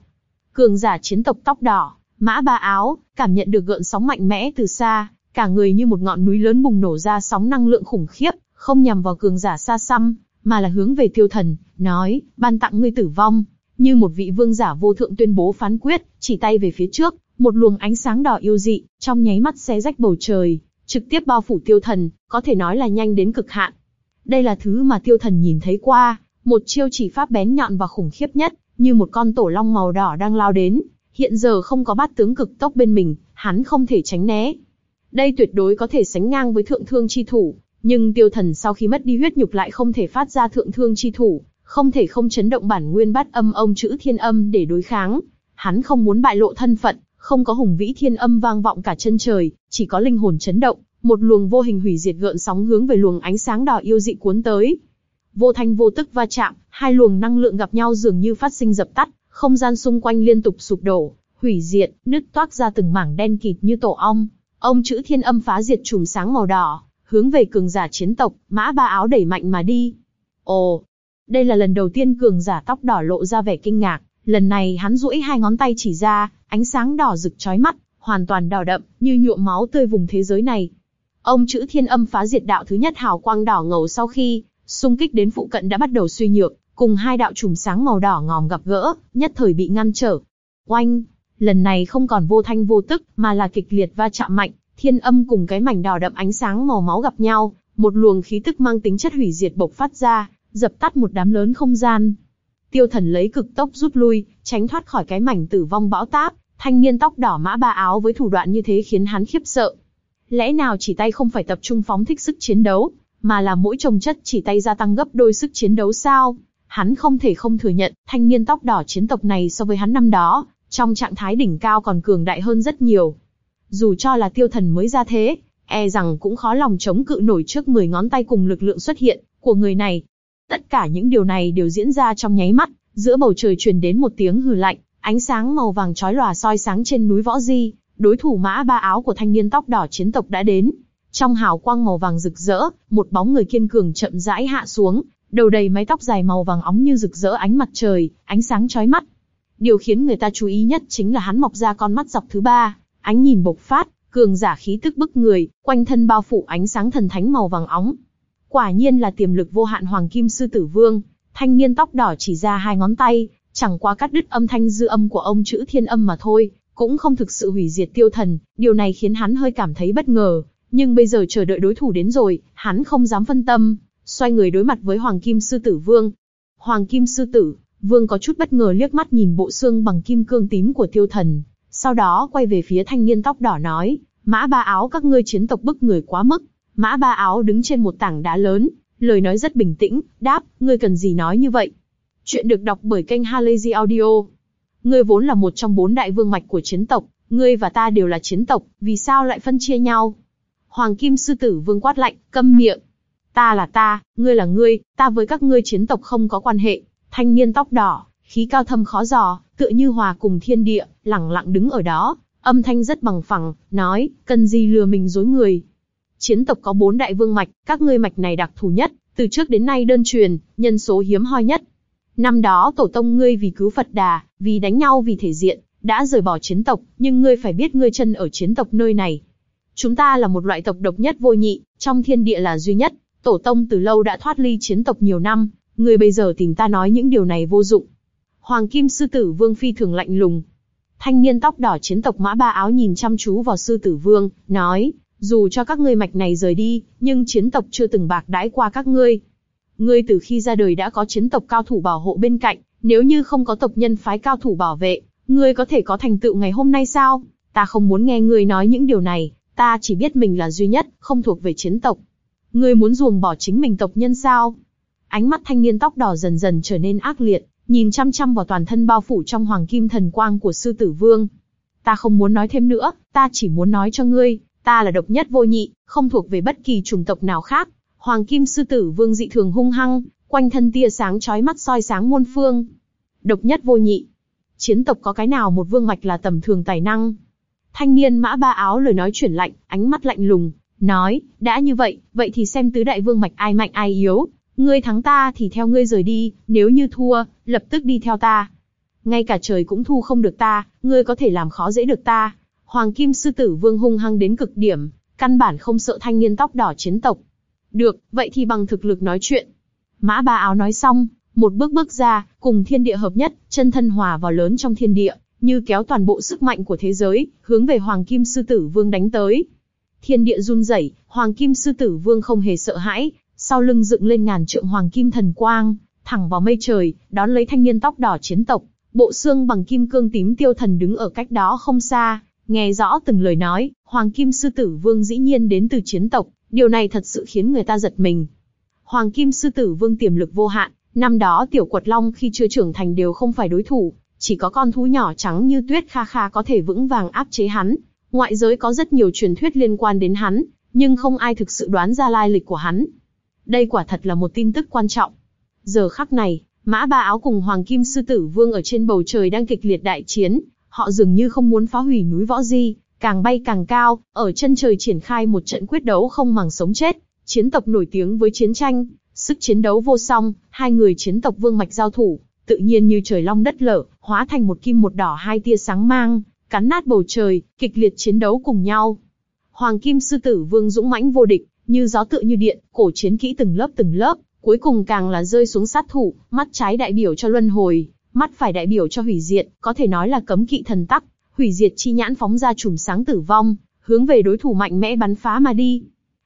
Cường giả chiến tộc tóc đỏ, mã ba áo, cảm nhận được gợn sóng mạnh mẽ từ xa, cả người như một ngọn núi lớn bùng nổ ra sóng năng lượng khủng khiếp, không nhằm vào cường giả xa xăm, mà là hướng về tiêu thần, nói, ban tặng ngươi tử vong, như một vị vương giả vô thượng tuyên bố phán quyết, chỉ tay về phía trước, một luồng ánh sáng đỏ yêu dị, trong nháy mắt xé rách bầu trời, trực tiếp bao phủ tiêu thần, có thể nói là nhanh đến cực hạn. Đây là thứ mà tiêu thần nhìn thấy qua, một chiêu chỉ pháp bén nhọn và khủng khiếp nhất, như một con tổ long màu đỏ đang lao đến. Hiện giờ không có bát tướng cực tốc bên mình, hắn không thể tránh né. Đây tuyệt đối có thể sánh ngang với thượng thương chi thủ, nhưng tiêu thần sau khi mất đi huyết nhục lại không thể phát ra thượng thương chi thủ, không thể không chấn động bản nguyên bát âm ông chữ thiên âm để đối kháng. Hắn không muốn bại lộ thân phận, không có hùng vĩ thiên âm vang vọng cả chân trời, chỉ có linh hồn chấn động, một luồng vô hình hủy diệt gợn sóng hướng về luồng ánh sáng đỏ yêu dị cuốn tới. Vô thanh vô tức va chạm, hai luồng năng lượng gặp nhau dường như phát sinh dập tắt, không gian xung quanh liên tục sụp đổ, hủy diệt, nứt toác ra từng mảng đen kịt như tổ ong. Ông chữ thiên âm phá diệt chùm sáng màu đỏ, hướng về cường giả chiến tộc, mã ba áo đẩy mạnh mà đi. Ồ, đây là lần đầu tiên cường giả tóc đỏ lộ ra vẻ kinh ngạc, lần này hắn duỗi hai ngón tay chỉ ra, ánh sáng đỏ rực chói mắt, hoàn toàn đỏ đậm, như nhuộm máu tươi vùng thế giới này. Ông chữ thiên âm phá diệt đạo thứ nhất hào quang đỏ ngầu sau khi xung kích đến phụ cận đã bắt đầu suy nhược, cùng hai đạo chùm sáng màu đỏ ngòm gặp gỡ, nhất thời bị ngăn trở. Oanh, lần này không còn vô thanh vô tức, mà là kịch liệt va chạm mạnh, thiên âm cùng cái mảnh đỏ đậm ánh sáng màu máu gặp nhau, một luồng khí tức mang tính chất hủy diệt bộc phát ra, dập tắt một đám lớn không gian. Tiêu thần lấy cực tốc rút lui, tránh thoát khỏi cái mảnh tử vong bão táp, thanh niên tóc đỏ mã ba áo với thủ đoạn như thế khiến hắn khiếp sợ. Lẽ nào chỉ tay không phải tập trung phóng thích sức chiến đấu, mà là mỗi trồng chất chỉ tay gia tăng gấp đôi sức chiến đấu sao? Hắn không thể không thừa nhận, thanh niên tóc đỏ chiến tộc này so với hắn năm đó, trong trạng thái đỉnh cao còn cường đại hơn rất nhiều. Dù cho là tiêu thần mới ra thế, e rằng cũng khó lòng chống cự nổi trước 10 ngón tay cùng lực lượng xuất hiện của người này. Tất cả những điều này đều diễn ra trong nháy mắt, giữa bầu trời truyền đến một tiếng hừ lạnh, ánh sáng màu vàng chói lòa soi sáng trên núi Võ Di, đối thủ mã ba áo của thanh niên tóc đỏ chiến tộc đã đến. Trong hào quang màu vàng rực rỡ, một bóng người kiên cường chậm rãi hạ xuống, đầu đầy mái tóc dài màu vàng óng như rực rỡ ánh mặt trời, ánh sáng chói mắt. Điều khiến người ta chú ý nhất chính là hắn mọc ra con mắt dọc thứ ba, ánh nhìn bộc phát, cường giả khí tức bức người, quanh thân bao phủ ánh sáng thần thánh màu vàng óng. Quả nhiên là tiềm lực vô hạn Hoàng Kim Sư Tử Vương, thanh niên tóc đỏ chỉ ra hai ngón tay, chẳng qua cắt đứt âm thanh dư âm của ông chữ thiên âm mà thôi, cũng không thực sự hủy diệt tiêu thần, điều này khiến hắn hơi cảm thấy bất ngờ, nhưng bây giờ chờ đợi đối thủ đến rồi, hắn không dám phân tâm, xoay người đối mặt với Hoàng Kim Sư Tử Vương. Hoàng Kim Sư Tử, Vương có chút bất ngờ liếc mắt nhìn bộ xương bằng kim cương tím của tiêu thần, sau đó quay về phía thanh niên tóc đỏ nói, mã ba áo các ngươi chiến tộc bức người quá mức. Mã ba áo đứng trên một tảng đá lớn, lời nói rất bình tĩnh, đáp, ngươi cần gì nói như vậy. Chuyện được đọc bởi kênh Halazy Audio. Ngươi vốn là một trong bốn đại vương mạch của chiến tộc, ngươi và ta đều là chiến tộc, vì sao lại phân chia nhau? Hoàng Kim Sư Tử Vương quát lạnh, câm miệng. Ta là ta, ngươi là ngươi, ta với các ngươi chiến tộc không có quan hệ. Thanh niên tóc đỏ, khí cao thâm khó dò, tựa như hòa cùng thiên địa, lẳng lặng đứng ở đó, âm thanh rất bằng phẳng, nói, cần gì lừa mình dối người. Chiến tộc có bốn đại vương mạch, các ngươi mạch này đặc thù nhất, từ trước đến nay đơn truyền, nhân số hiếm hoi nhất. Năm đó tổ tông ngươi vì cứu Phật Đà, vì đánh nhau vì thể diện, đã rời bỏ chiến tộc, nhưng ngươi phải biết ngươi chân ở chiến tộc nơi này. Chúng ta là một loại tộc độc nhất vô nhị, trong thiên địa là duy nhất, tổ tông từ lâu đã thoát ly chiến tộc nhiều năm, ngươi bây giờ tìm ta nói những điều này vô dụng. Hoàng Kim Sư Tử Vương phi thường lạnh lùng. Thanh niên tóc đỏ chiến tộc mã ba áo nhìn chăm chú vào Sư Tử Vương, nói, dù cho các ngươi mạch này rời đi, nhưng chiến tộc chưa từng bạc đãi qua các ngươi. Ngươi từ khi ra đời đã có chiến tộc cao thủ bảo hộ bên cạnh, nếu như không có tộc nhân phái cao thủ bảo vệ, ngươi có thể có thành tựu ngày hôm nay sao? Ta không muốn nghe ngươi nói những điều này, ta chỉ biết mình là duy nhất, không thuộc về chiến tộc. Ngươi muốn ruồng bỏ chính mình tộc nhân sao? Ánh mắt thanh niên tóc đỏ dần dần trở nên ác liệt, nhìn chăm chăm vào toàn thân bao phủ trong hoàng kim thần quang của sư tử vương. Ta không muốn nói thêm nữa, ta chỉ muốn nói cho ngươi, Ta là độc nhất vô nhị, không thuộc về bất kỳ chủng tộc nào khác. Hoàng Kim Sư Tử Vương dị thường hung hăng, quanh thân tia sáng chói mắt soi sáng muôn phương. Độc nhất vô nhị. Chiến tộc có cái nào một vương mạch là tầm thường tài năng. Thanh niên mã ba áo lời nói chuyển lạnh, ánh mắt lạnh lùng, nói, đã như vậy, vậy thì xem tứ đại vương mạch ai mạnh ai yếu. Ngươi thắng ta thì theo ngươi rời đi, nếu như thua, lập tức đi theo ta. Ngay cả trời cũng thu không được ta, ngươi có thể làm khó dễ được ta. Hoàng Kim Sư Tử Vương hung hăng đến cực điểm, căn bản không sợ thanh niên tóc đỏ chiến tộc. Được, vậy thì bằng thực lực nói chuyện. Mã Ba Áo nói xong, một bước bước ra, cùng thiên địa hợp nhất, chân thân hòa vào lớn trong thiên địa, như kéo toàn bộ sức mạnh của thế giới, hướng về Hoàng Kim Sư Tử Vương đánh tới. Thiên địa run rẩy, Hoàng Kim Sư Tử Vương không hề sợ hãi, sau lưng dựng lên ngàn trượng Hoàng Kim Thần Quang, thẳng vào mây trời, đón lấy thanh niên tóc đỏ chiến tộc. Bộ xương bằng kim cương tím tiêu thần đứng ở cách đó không xa, Nghe rõ từng lời nói, Hoàng Kim Sư Tử Vương dĩ nhiên đến từ chiến tộc, điều này thật sự khiến người ta giật mình. Hoàng Kim Sư Tử Vương tiềm lực vô hạn, năm đó Tiểu Quật Long khi chưa trưởng thành đều không phải đối thủ, chỉ có con thú nhỏ trắng như tuyết kha kha có thể vững vàng áp chế hắn. Ngoại giới có rất nhiều truyền thuyết liên quan đến hắn, nhưng không ai thực sự đoán ra lai lịch của hắn. Đây quả thật là một tin tức quan trọng. Giờ khắc này, Mã Ba Áo cùng Hoàng Kim Sư Tử Vương ở trên bầu trời đang kịch liệt đại chiến, Họ dường như không muốn phá hủy núi võ di, càng bay càng cao, ở chân trời triển khai một trận quyết đấu không màng sống chết. Chiến tộc nổi tiếng với chiến tranh, sức chiến đấu vô song, hai người chiến tộc vương mạch giao thủ, tự nhiên như trời long đất lở, hóa thành một kim một đỏ hai tia sáng mang, cắn nát bầu trời, kịch liệt chiến đấu cùng nhau. Hoàng Kim Sư Tử Vương dũng mãnh vô địch, như gió tựa như điện, cổ chiến kỹ từng lớp từng lớp, cuối cùng càng là rơi xuống sát thủ, mắt trái đại biểu cho luân hồi, mắt phải đại biểu cho hủy diệt, có thể nói là cấm kỵ thần tắc, hủy diệt chi nhãn phóng ra chùm sáng tử vong, hướng về đối thủ mạnh mẽ bắn phá mà đi.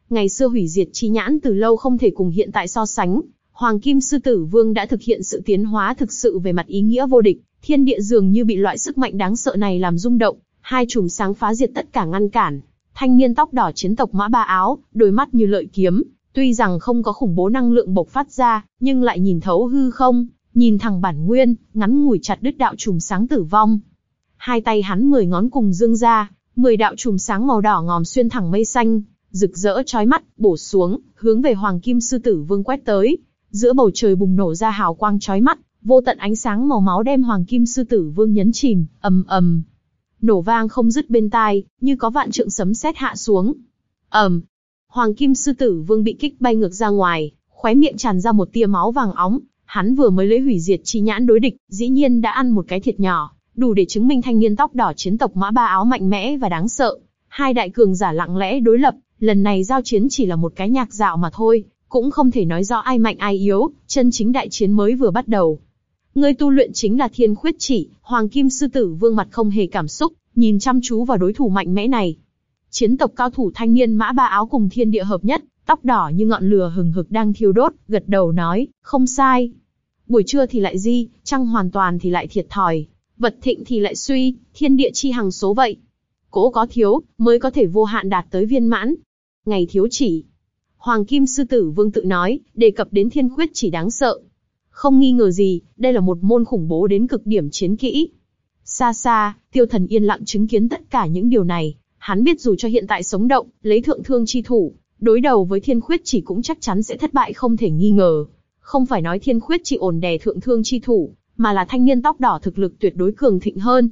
Ngày xưa hủy diệt chi nhãn từ lâu không thể cùng hiện tại so sánh, Hoàng Kim Sư Tử Vương đã thực hiện sự tiến hóa thực sự về mặt ý nghĩa vô địch, thiên địa dường như bị loại sức mạnh đáng sợ này làm rung động, hai chùm sáng phá diệt tất cả ngăn cản. Thanh niên tóc đỏ chiến tộc mã ba áo, đôi mắt như lợi kiếm, tuy rằng không có khủng bố năng lượng bộc phát ra, nhưng lại nhìn thấu hư không, nhìn thẳng bản nguyên, ngắn ngủi chặt đứt đạo trùm sáng tử vong. Hai tay hắn mười ngón cùng dương ra, mười đạo trùm sáng màu đỏ ngòm xuyên thẳng mây xanh, rực rỡ chói mắt, bổ xuống, hướng về Hoàng Kim Sư Tử Vương quét tới. Giữa bầu trời bùng nổ ra hào quang chói mắt, vô tận ánh sáng màu máu đem Hoàng Kim Sư Tử Vương nhấn chìm, ầm ầm. Nổ vang không dứt bên tai, như có vạn trượng sấm sét hạ xuống. Ầm. Hoàng Kim Sư Tử Vương bị kích bay ngược ra ngoài, khóe miệng tràn ra một tia máu vàng óng. Hắn vừa mới lấy hủy diệt chi nhãn đối địch, dĩ nhiên đã ăn một cái thiệt nhỏ, đủ để chứng minh thanh niên tóc đỏ chiến tộc mã ba áo mạnh mẽ và đáng sợ. Hai đại cường giả lặng lẽ đối lập, lần này giao chiến chỉ là một cái nhạc dạo mà thôi, cũng không thể nói rõ ai mạnh ai yếu, chân chính đại chiến mới vừa bắt đầu. Người tu luyện chính là thiên khuyết chỉ, Hoàng Kim Sư Tử Vương mặt không hề cảm xúc, nhìn chăm chú vào đối thủ mạnh mẽ này. Chiến tộc cao thủ thanh niên mã ba áo cùng thiên địa hợp nhất, tóc đỏ như ngọn lửa hừng hực đang thiêu đốt, gật đầu nói, không sai. Buổi trưa thì lại di, trăng hoàn toàn thì lại thiệt thòi, vật thịnh thì lại suy, thiên địa chi hằng số vậy. Cố có thiếu, mới có thể vô hạn đạt tới viên mãn. Ngày thiếu chỉ. Hoàng Kim Sư Tử Vương tự nói, đề cập đến thiên khuyết chỉ đáng sợ. Không nghi ngờ gì, đây là một môn khủng bố đến cực điểm chiến kỹ. Xa xa, tiêu thần yên lặng chứng kiến tất cả những điều này, hắn biết dù cho hiện tại sống động, lấy thượng thương chi thủ, đối đầu với thiên khuyết chỉ cũng chắc chắn sẽ thất bại không thể nghi ngờ. Không phải nói thiên khuyết chỉ ổn đè thượng thương chi thủ, mà là thanh niên tóc đỏ thực lực tuyệt đối cường thịnh hơn.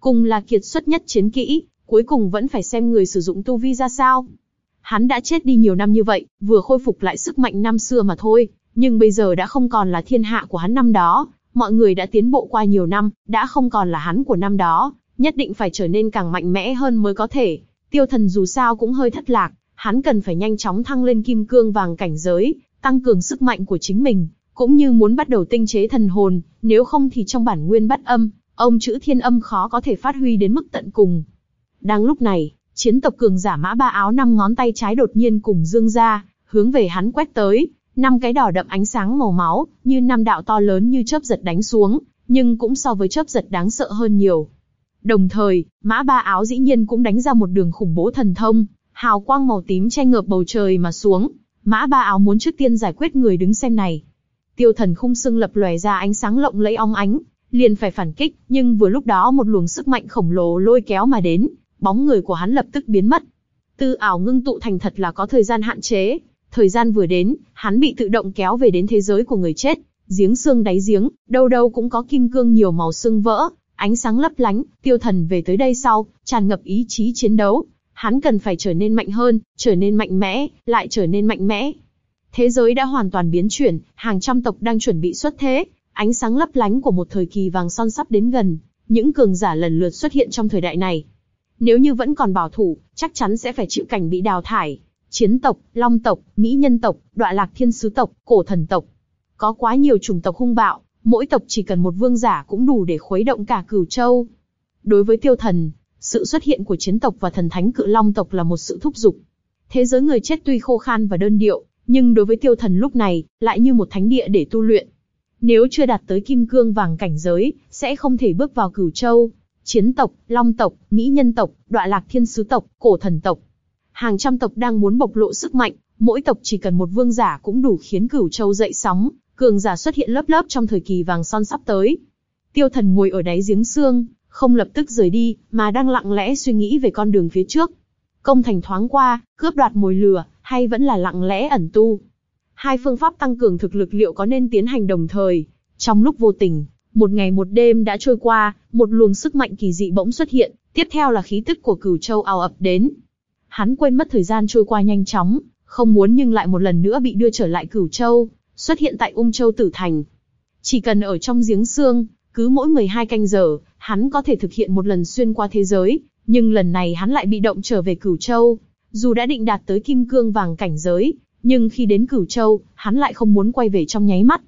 Cùng là kiệt xuất nhất chiến kỹ, cuối cùng vẫn phải xem người sử dụng tu vi ra sao. Hắn đã chết đi nhiều năm như vậy, vừa khôi phục lại sức mạnh năm xưa mà thôi, nhưng bây giờ đã không còn là thiên hạ của hắn năm đó, mọi người đã tiến bộ qua nhiều năm, đã không còn là hắn của năm đó, nhất định phải trở nên càng mạnh mẽ hơn mới có thể. Tiêu thần dù sao cũng hơi thất lạc, hắn cần phải nhanh chóng thăng lên kim cương vàng cảnh giới, tăng cường sức mạnh của chính mình, cũng như muốn bắt đầu tinh chế thần hồn, nếu không thì trong bản nguyên bắt âm, ông chữ thiên âm khó có thể phát huy đến mức tận cùng. Đang lúc này, chiến tộc cường giả mã ba áo năm ngón tay trái đột nhiên cùng dương ra, hướng về hắn quét tới, năm cái đỏ đậm ánh sáng màu máu, như năm đạo to lớn như chớp giật đánh xuống, nhưng cũng so với chớp giật đáng sợ hơn nhiều. Đồng thời, mã ba áo dĩ nhiên cũng đánh ra một đường khủng bố thần thông, hào quang màu tím che ngợp bầu trời mà xuống. Mã ba áo muốn trước tiên giải quyết người đứng xem này. Tiêu thần khung xương lập lòe ra ánh sáng lộng lẫy óng ánh, liền phải phản kích, nhưng vừa lúc đó một luồng sức mạnh khổng lồ lôi kéo mà đến, bóng người của hắn lập tức biến mất. Tư ảo ngưng tụ thành thật là có thời gian hạn chế, thời gian vừa đến, hắn bị tự động kéo về đến thế giới của người chết, giếng xương đáy giếng, đâu đâu cũng có kim cương nhiều màu xương vỡ, ánh sáng lấp lánh, tiêu thần về tới đây sau, tràn ngập ý chí chiến đấu. Hắn cần phải trở nên mạnh hơn, trở nên mạnh mẽ, lại trở nên mạnh mẽ. Thế giới đã hoàn toàn biến chuyển, hàng trăm tộc đang chuẩn bị xuất thế, ánh sáng lấp lánh của một thời kỳ vàng son sắp đến gần, những cường giả lần lượt xuất hiện trong thời đại này. Nếu như vẫn còn bảo thủ, chắc chắn sẽ phải chịu cảnh bị đào thải. Chiến tộc, long tộc, mỹ nhân tộc, đoạ lạc thiên sứ tộc, cổ thần tộc. Có quá nhiều chủng tộc hung bạo, mỗi tộc chỉ cần một vương giả cũng đủ để khuấy động cả cửu châu. Đối với tiêu thần, sự xuất hiện của chiến tộc và thần thánh cự long tộc là một sự thúc giục. Thế giới người chết tuy khô khan và đơn điệu, nhưng đối với tiêu thần lúc này, lại như một thánh địa để tu luyện. Nếu chưa đạt tới kim cương vàng cảnh giới, sẽ không thể bước vào cửu châu. Chiến tộc, long tộc, mỹ nhân tộc, đoạ lạc thiên sứ tộc, cổ thần tộc. Hàng trăm tộc đang muốn bộc lộ sức mạnh, mỗi tộc chỉ cần một vương giả cũng đủ khiến cửu châu dậy sóng, cường giả xuất hiện lớp lớp trong thời kỳ vàng son sắp tới. Tiêu thần ngồi ở đáy giếng xương, không lập tức rời đi, mà đang lặng lẽ suy nghĩ về con đường phía trước. Công thành thoáng qua, cướp đoạt mồi lửa, hay vẫn là lặng lẽ ẩn tu. Hai phương pháp tăng cường thực lực liệu có nên tiến hành đồng thời. Trong lúc vô tình, một ngày một đêm đã trôi qua, một luồng sức mạnh kỳ dị bỗng xuất hiện, tiếp theo là khí tức của cửu châu ào ập đến. Hắn quên mất thời gian trôi qua nhanh chóng, không muốn nhưng lại một lần nữa bị đưa trở lại cửu châu, xuất hiện tại ung châu tử thành. Chỉ cần ở trong giếng xương, cứ mỗi 12 canh giờ, hắn có thể thực hiện một lần xuyên qua thế giới, nhưng lần này hắn lại bị động trở về cửu châu. Dù đã định đạt tới kim cương vàng cảnh giới, nhưng khi đến cửu châu, hắn lại không muốn quay về trong nháy mắt.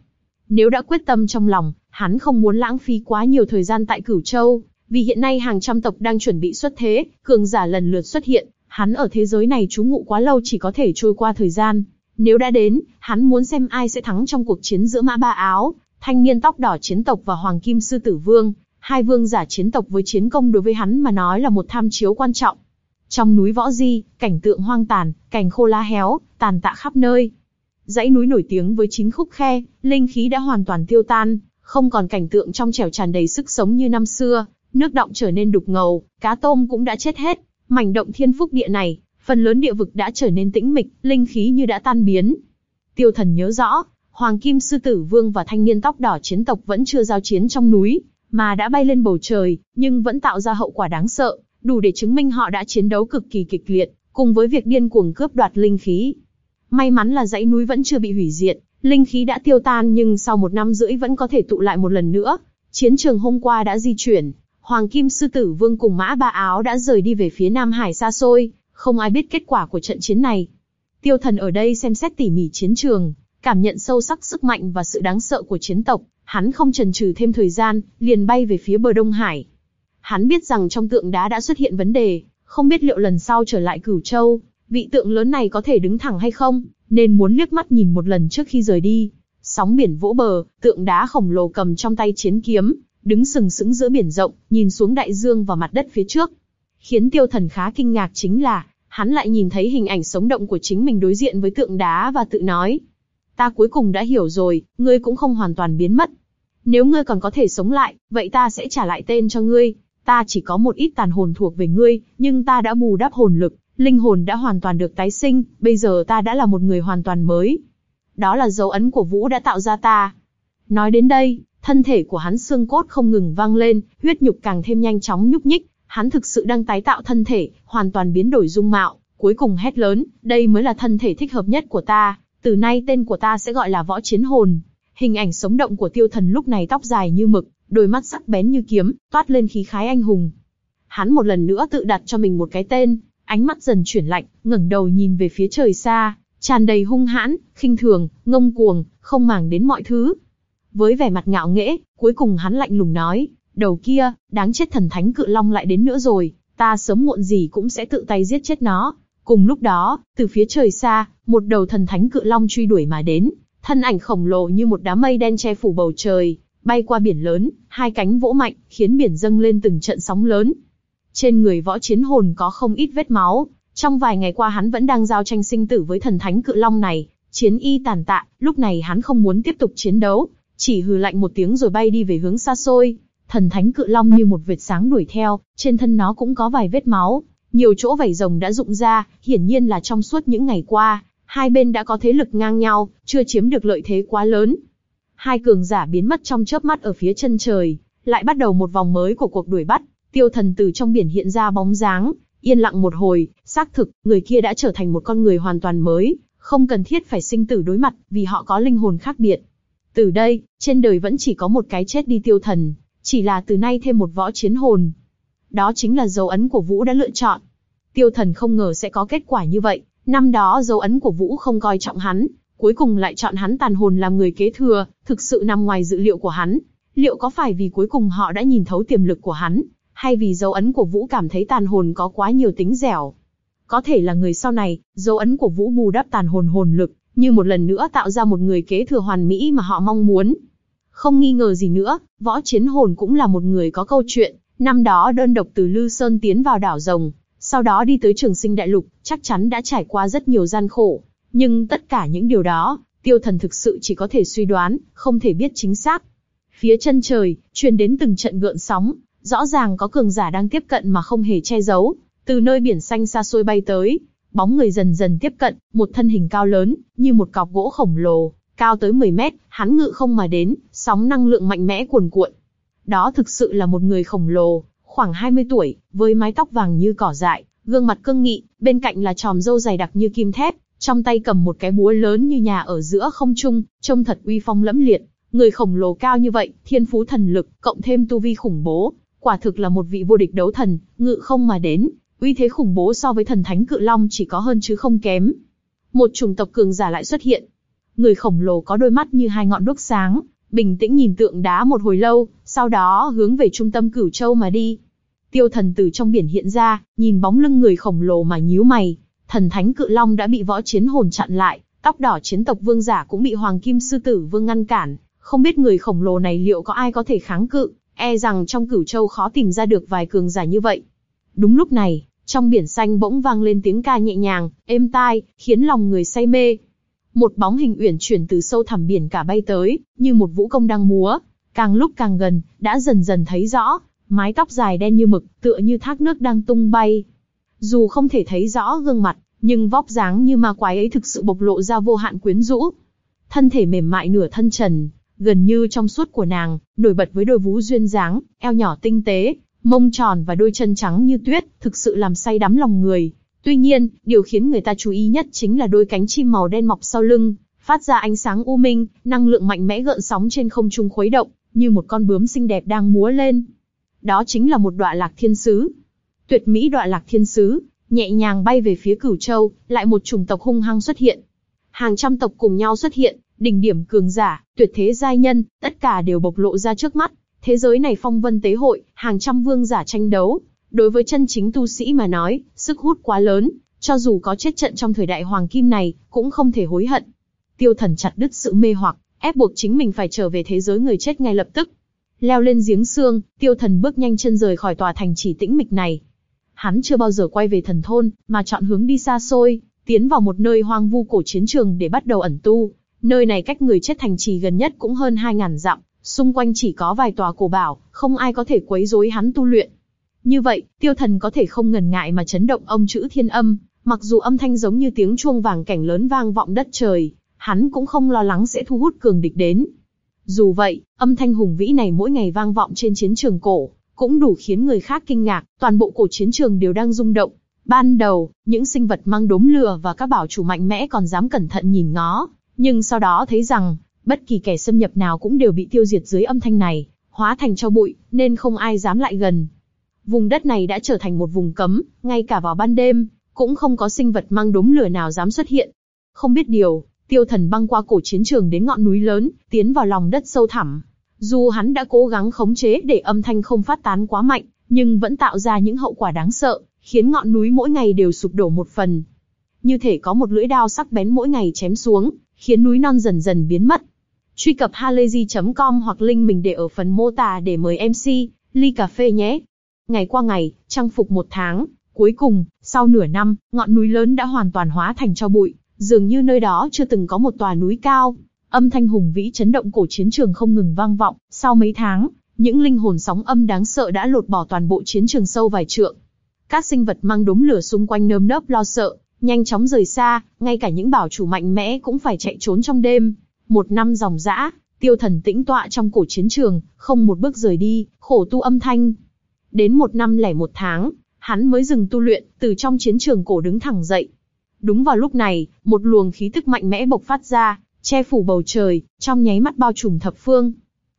Nếu đã quyết tâm trong lòng, hắn không muốn lãng phí quá nhiều thời gian tại cửu châu, vì hiện nay hàng trăm tộc đang chuẩn bị xuất thế, cường giả lần lượt xuất hiện, hắn ở thế giới này trú ngụ quá lâu chỉ có thể trôi qua thời gian. Nếu đã đến, hắn muốn xem ai sẽ thắng trong cuộc chiến giữa Mã Ba Áo, thanh niên tóc đỏ chiến tộc và Hoàng Kim Sư Tử Vương, hai vương giả chiến tộc với chiến công đối với hắn mà nói là một tham chiếu quan trọng. Trong núi Võ Di, cảnh tượng hoang tàn, cành khô lá héo, tàn tạ khắp nơi. Dãy núi nổi tiếng với chín khúc khe, linh khí đã hoàn toàn tiêu tan, không còn cảnh tượng trong trẻo tràn đầy sức sống như năm xưa, nước động trở nên đục ngầu, cá tôm cũng đã chết hết. Mảnh động thiên phúc địa này, phần lớn địa vực đã trở nên tĩnh mịch, linh khí như đã tan biến. Tiêu thần nhớ rõ, Hoàng Kim Sư Tử Vương và thanh niên tóc đỏ chiến tộc vẫn chưa giao chiến trong núi, mà đã bay lên bầu trời, nhưng vẫn tạo ra hậu quả đáng sợ, đủ để chứng minh họ đã chiến đấu cực kỳ kịch liệt, cùng với việc điên cuồng cướp đoạt linh khí. May mắn là dãy núi vẫn chưa bị hủy diệt, linh khí đã tiêu tan nhưng sau một năm rưỡi vẫn có thể tụ lại một lần nữa. Chiến trường hôm qua đã di chuyển, Hoàng Kim Sư Tử Vương cùng Mã Ba Áo đã rời đi về phía Nam Hải xa xôi, không ai biết kết quả của trận chiến này. Tiêu Thần ở đây xem xét tỉ mỉ chiến trường, cảm nhận sâu sắc sức mạnh và sự đáng sợ của chiến tộc, hắn không chần chừ thêm thời gian, liền bay về phía bờ Đông Hải. Hắn biết rằng trong tượng đá đã xuất hiện vấn đề, không biết liệu lần sau trở lại Cửu Châu, vị tượng lớn này có thể đứng thẳng hay không, nên muốn liếc mắt nhìn một lần trước khi rời đi. Sóng biển vỗ bờ, tượng đá khổng lồ cầm trong tay chiến kiếm, đứng sừng sững giữa biển rộng, nhìn xuống đại dương và mặt đất phía trước. Khiến tiêu thần khá kinh ngạc chính là, hắn lại nhìn thấy hình ảnh sống động của chính mình đối diện với tượng đá và tự nói. Ta cuối cùng đã hiểu rồi, ngươi cũng không hoàn toàn biến mất. Nếu ngươi còn có thể sống lại, vậy ta sẽ trả lại tên cho ngươi. Ta chỉ có một ít tàn hồn thuộc về ngươi, nhưng ta đã bù đắp hồn lực, linh hồn đã hoàn toàn được tái sinh, bây giờ ta đã là một người hoàn toàn mới. Đó là dấu ấn của Vũ đã tạo ra ta. Nói đến đây, thân thể của hắn xương cốt không ngừng vang lên, huyết nhục càng thêm nhanh chóng nhúc nhích, hắn thực sự đang tái tạo thân thể, hoàn toàn biến đổi dung mạo, cuối cùng hét lớn, đây mới là thân thể thích hợp nhất của ta, từ nay tên của ta sẽ gọi là võ chiến hồn. Hình ảnh sống động của tiêu thần lúc này tóc dài như mực, đôi mắt sắc bén như kiếm, toát lên khí khái anh hùng. Hắn một lần nữa tự đặt cho mình một cái tên, ánh mắt dần chuyển lạnh, ngẩng đầu nhìn về phía trời xa, tràn đầy hung hãn, khinh thường, ngông cuồng, không màng đến mọi thứ. Với vẻ mặt ngạo nghễ, cuối cùng hắn lạnh lùng nói, đầu kia, đáng chết thần thánh cự long lại đến nữa rồi, ta sớm muộn gì cũng sẽ tự tay giết chết nó. Cùng lúc đó, từ phía trời xa, một đầu thần thánh cự long truy đuổi mà đến, thân ảnh khổng lồ như một đám mây đen che phủ bầu trời, bay qua biển lớn, hai cánh vỗ mạnh, khiến biển dâng lên từng trận sóng lớn. Trên người võ chiến hồn có không ít vết máu, trong vài ngày qua hắn vẫn đang giao tranh sinh tử với thần thánh cự long này, chiến y tàn tạ, lúc này hắn không muốn tiếp tục chiến đấu, chỉ hừ lạnh một tiếng rồi bay đi về hướng xa xôi. Thần thánh cự long như một vệt sáng đuổi theo, trên thân nó cũng có vài vết máu, nhiều chỗ vảy rồng đã rụng ra, hiển nhiên là trong suốt những ngày qua, hai bên đã có thế lực ngang nhau, chưa chiếm được lợi thế quá lớn. Hai cường giả biến mất trong chớp mắt ở phía chân trời, lại bắt đầu một vòng mới của cuộc đuổi bắt. Tiêu thần từ trong biển hiện ra bóng dáng, yên lặng một hồi, xác thực, người kia đã trở thành một con người hoàn toàn mới, không cần thiết phải sinh tử đối mặt, vì họ có linh hồn khác biệt. Từ đây, trên đời vẫn chỉ có một cái chết đi tiêu thần, chỉ là từ nay thêm một võ chiến hồn. Đó chính là dấu ấn của Vũ đã lựa chọn. Tiêu thần không ngờ sẽ có kết quả như vậy, năm đó dấu ấn của Vũ không coi trọng hắn, cuối cùng lại chọn hắn tàn hồn làm người kế thừa, thực sự nằm ngoài dự liệu của hắn. Liệu có phải vì cuối cùng họ đã nhìn thấu tiềm lực của hắn, hay vì dấu ấn của Vũ cảm thấy tàn hồn có quá nhiều tính dẻo? Có thể là người sau này, dấu ấn của Vũ bù đắp tàn hồn hồn lực, như một lần nữa tạo ra một người kế thừa hoàn mỹ mà họ mong muốn. Không nghi ngờ gì nữa, võ chiến hồn cũng là một người có câu chuyện, năm đó đơn độc từ Lư Sơn tiến vào đảo rồng, sau đó đi tới trường sinh đại lục, chắc chắn đã trải qua rất nhiều gian khổ. Nhưng tất cả những điều đó, tiêu thần thực sự chỉ có thể suy đoán, không thể biết chính xác. Phía chân trời, truyền đến từng trận gợn sóng, rõ ràng có cường giả đang tiếp cận mà không hề che giấu, từ nơi biển xanh xa xôi bay tới, bóng người dần dần tiếp cận, một thân hình cao lớn, như một cọc gỗ khổng lồ, cao tới 10 mét, hắn ngự không mà đến, sóng năng lượng mạnh mẽ cuồn cuộn. Đó thực sự là một người khổng lồ, khoảng 20 tuổi, với mái tóc vàng như cỏ dại, gương mặt cương nghị, bên cạnh là tròm râu dày đặc như kim thép, trong tay cầm một cái búa lớn như nhà ở giữa không trung, trông thật uy phong lẫm liệt. Người khổng lồ cao như vậy, thiên phú thần lực, cộng thêm tu vi khủng bố, quả thực là một vị vô địch đấu thần, ngự không mà đến, uy thế khủng bố so với thần thánh cự long chỉ có hơn chứ không kém. Một chủng tộc cường giả lại xuất hiện. Người khổng lồ có đôi mắt như hai ngọn đuốc sáng, bình tĩnh nhìn tượng đá một hồi lâu, sau đó hướng về trung tâm cửu châu mà đi. Tiêu thần từ trong biển hiện ra, nhìn bóng lưng người khổng lồ mà nhíu mày. Thần thánh cự long đã bị võ chiến hồn chặn lại, tóc đỏ chiến tộc vương giả cũng bị hoàng kim sư tử vương ngăn cản. Không biết người khổng lồ này liệu có ai có thể kháng cự, e rằng trong cửu châu khó tìm ra được vài cường giả như vậy. Đúng lúc này, trong biển xanh bỗng vang lên tiếng ca nhẹ nhàng, êm tai, khiến lòng người say mê. Một bóng hình uyển chuyển từ sâu thẳm biển cả bay tới, như một vũ công đang múa, càng lúc càng gần, đã dần dần thấy rõ, mái tóc dài đen như mực, tựa như thác nước đang tung bay. Dù không thể thấy rõ gương mặt, nhưng vóc dáng như ma quái ấy thực sự bộc lộ ra vô hạn quyến rũ. Thân thể mềm mại nửa thân trần, gần như trong suốt của nàng, nổi bật với đôi vú duyên dáng, eo nhỏ tinh tế, mông tròn và đôi chân trắng như tuyết, thực sự làm say đắm lòng người. Tuy nhiên, điều khiến người ta chú ý nhất chính là đôi cánh chim màu đen mọc sau lưng, phát ra ánh sáng u minh, năng lượng mạnh mẽ gợn sóng trên không trung khuấy động, như một con bướm xinh đẹp đang múa lên. Đó chính là một đọa lạc thiên sứ. Tuyệt mỹ đọa lạc thiên sứ, nhẹ nhàng bay về phía cửu châu, lại một chủng tộc hung hăng xuất hiện. Hàng trăm tộc cùng nhau xuất hiện, đỉnh điểm cường giả, tuyệt thế giai nhân, tất cả đều bộc lộ ra trước mắt. Thế giới này phong vân tế hội, hàng trăm vương giả tranh đấu. Đối với chân chính tu sĩ mà nói, sức hút quá lớn, cho dù có chết trận trong thời đại hoàng kim này, cũng không thể hối hận. Tiêu thần chặt đứt sự mê hoặc, ép buộc chính mình phải trở về thế giới người chết ngay lập tức. Leo lên giếng xương, tiêu thần bước nhanh chân rời khỏi tòa thành chỉ tĩnh mịch này. Hắn chưa bao giờ quay về thần thôn, mà chọn hướng đi xa xôi, tiến vào một nơi hoang vu cổ chiến trường để bắt đầu ẩn tu. Nơi này cách người chết thành trì gần nhất cũng hơn 2.000 dặm, xung quanh chỉ có vài tòa cổ bảo, không ai có thể quấy rối hắn tu luyện. Như vậy, tiêu thần có thể không ngần ngại mà chấn động ông chữ thiên âm, mặc dù âm thanh giống như tiếng chuông vàng cảnh lớn vang vọng đất trời, hắn cũng không lo lắng sẽ thu hút cường địch đến. Dù vậy, âm thanh hùng vĩ này mỗi ngày vang vọng trên chiến trường cổ, cũng đủ khiến người khác kinh ngạc, toàn bộ cổ chiến trường đều đang rung động. Ban đầu, những sinh vật mang đốm lửa và các bảo chủ mạnh mẽ còn dám cẩn thận nhìn ngó, nhưng sau đó thấy rằng, bất kỳ kẻ xâm nhập nào cũng đều bị tiêu diệt dưới âm thanh này, hóa thành cho bụi, nên không ai dám lại gần. Vùng đất này đã trở thành một vùng cấm, ngay cả vào ban đêm, cũng không có sinh vật mang đốm lửa nào dám xuất hiện. Không biết điều, tiêu thần băng qua cổ chiến trường đến ngọn núi lớn, tiến vào lòng đất sâu thẳm. Dù hắn đã cố gắng khống chế để âm thanh không phát tán quá mạnh, nhưng vẫn tạo ra những hậu quả đáng sợ, khiến ngọn núi mỗi ngày đều sụp đổ một phần. Như thể có một lưỡi đao sắc bén mỗi ngày chém xuống, khiến núi non dần dần biến mất. Truy cập halayzi.com hoặc link mình để ở phần mô tả để mời MC, ly cà phê nhé. Ngày qua ngày, trang phục một tháng, cuối cùng, sau nửa năm, ngọn núi lớn đã hoàn toàn hóa thành cho bụi, dường như nơi đó chưa từng có một tòa núi cao. Âm thanh hùng vĩ chấn động cổ chiến trường không ngừng vang vọng, sau mấy tháng, những linh hồn sóng âm đáng sợ đã lột bỏ toàn bộ chiến trường sâu vài trượng. Các sinh vật mang đốm lửa xung quanh nơm nớp lo sợ, nhanh chóng rời xa, ngay cả những bảo chủ mạnh mẽ cũng phải chạy trốn trong đêm. Một năm dòng dã, tiêu thần tĩnh tọa trong cổ chiến trường, không một bước rời đi, khổ tu âm thanh. Đến một năm lẻ một tháng, hắn mới dừng tu luyện, từ trong chiến trường cổ đứng thẳng dậy. Đúng vào lúc này, một luồng khí tức mạnh mẽ bộc phát ra, che phủ bầu trời, trong nháy mắt bao trùm thập phương.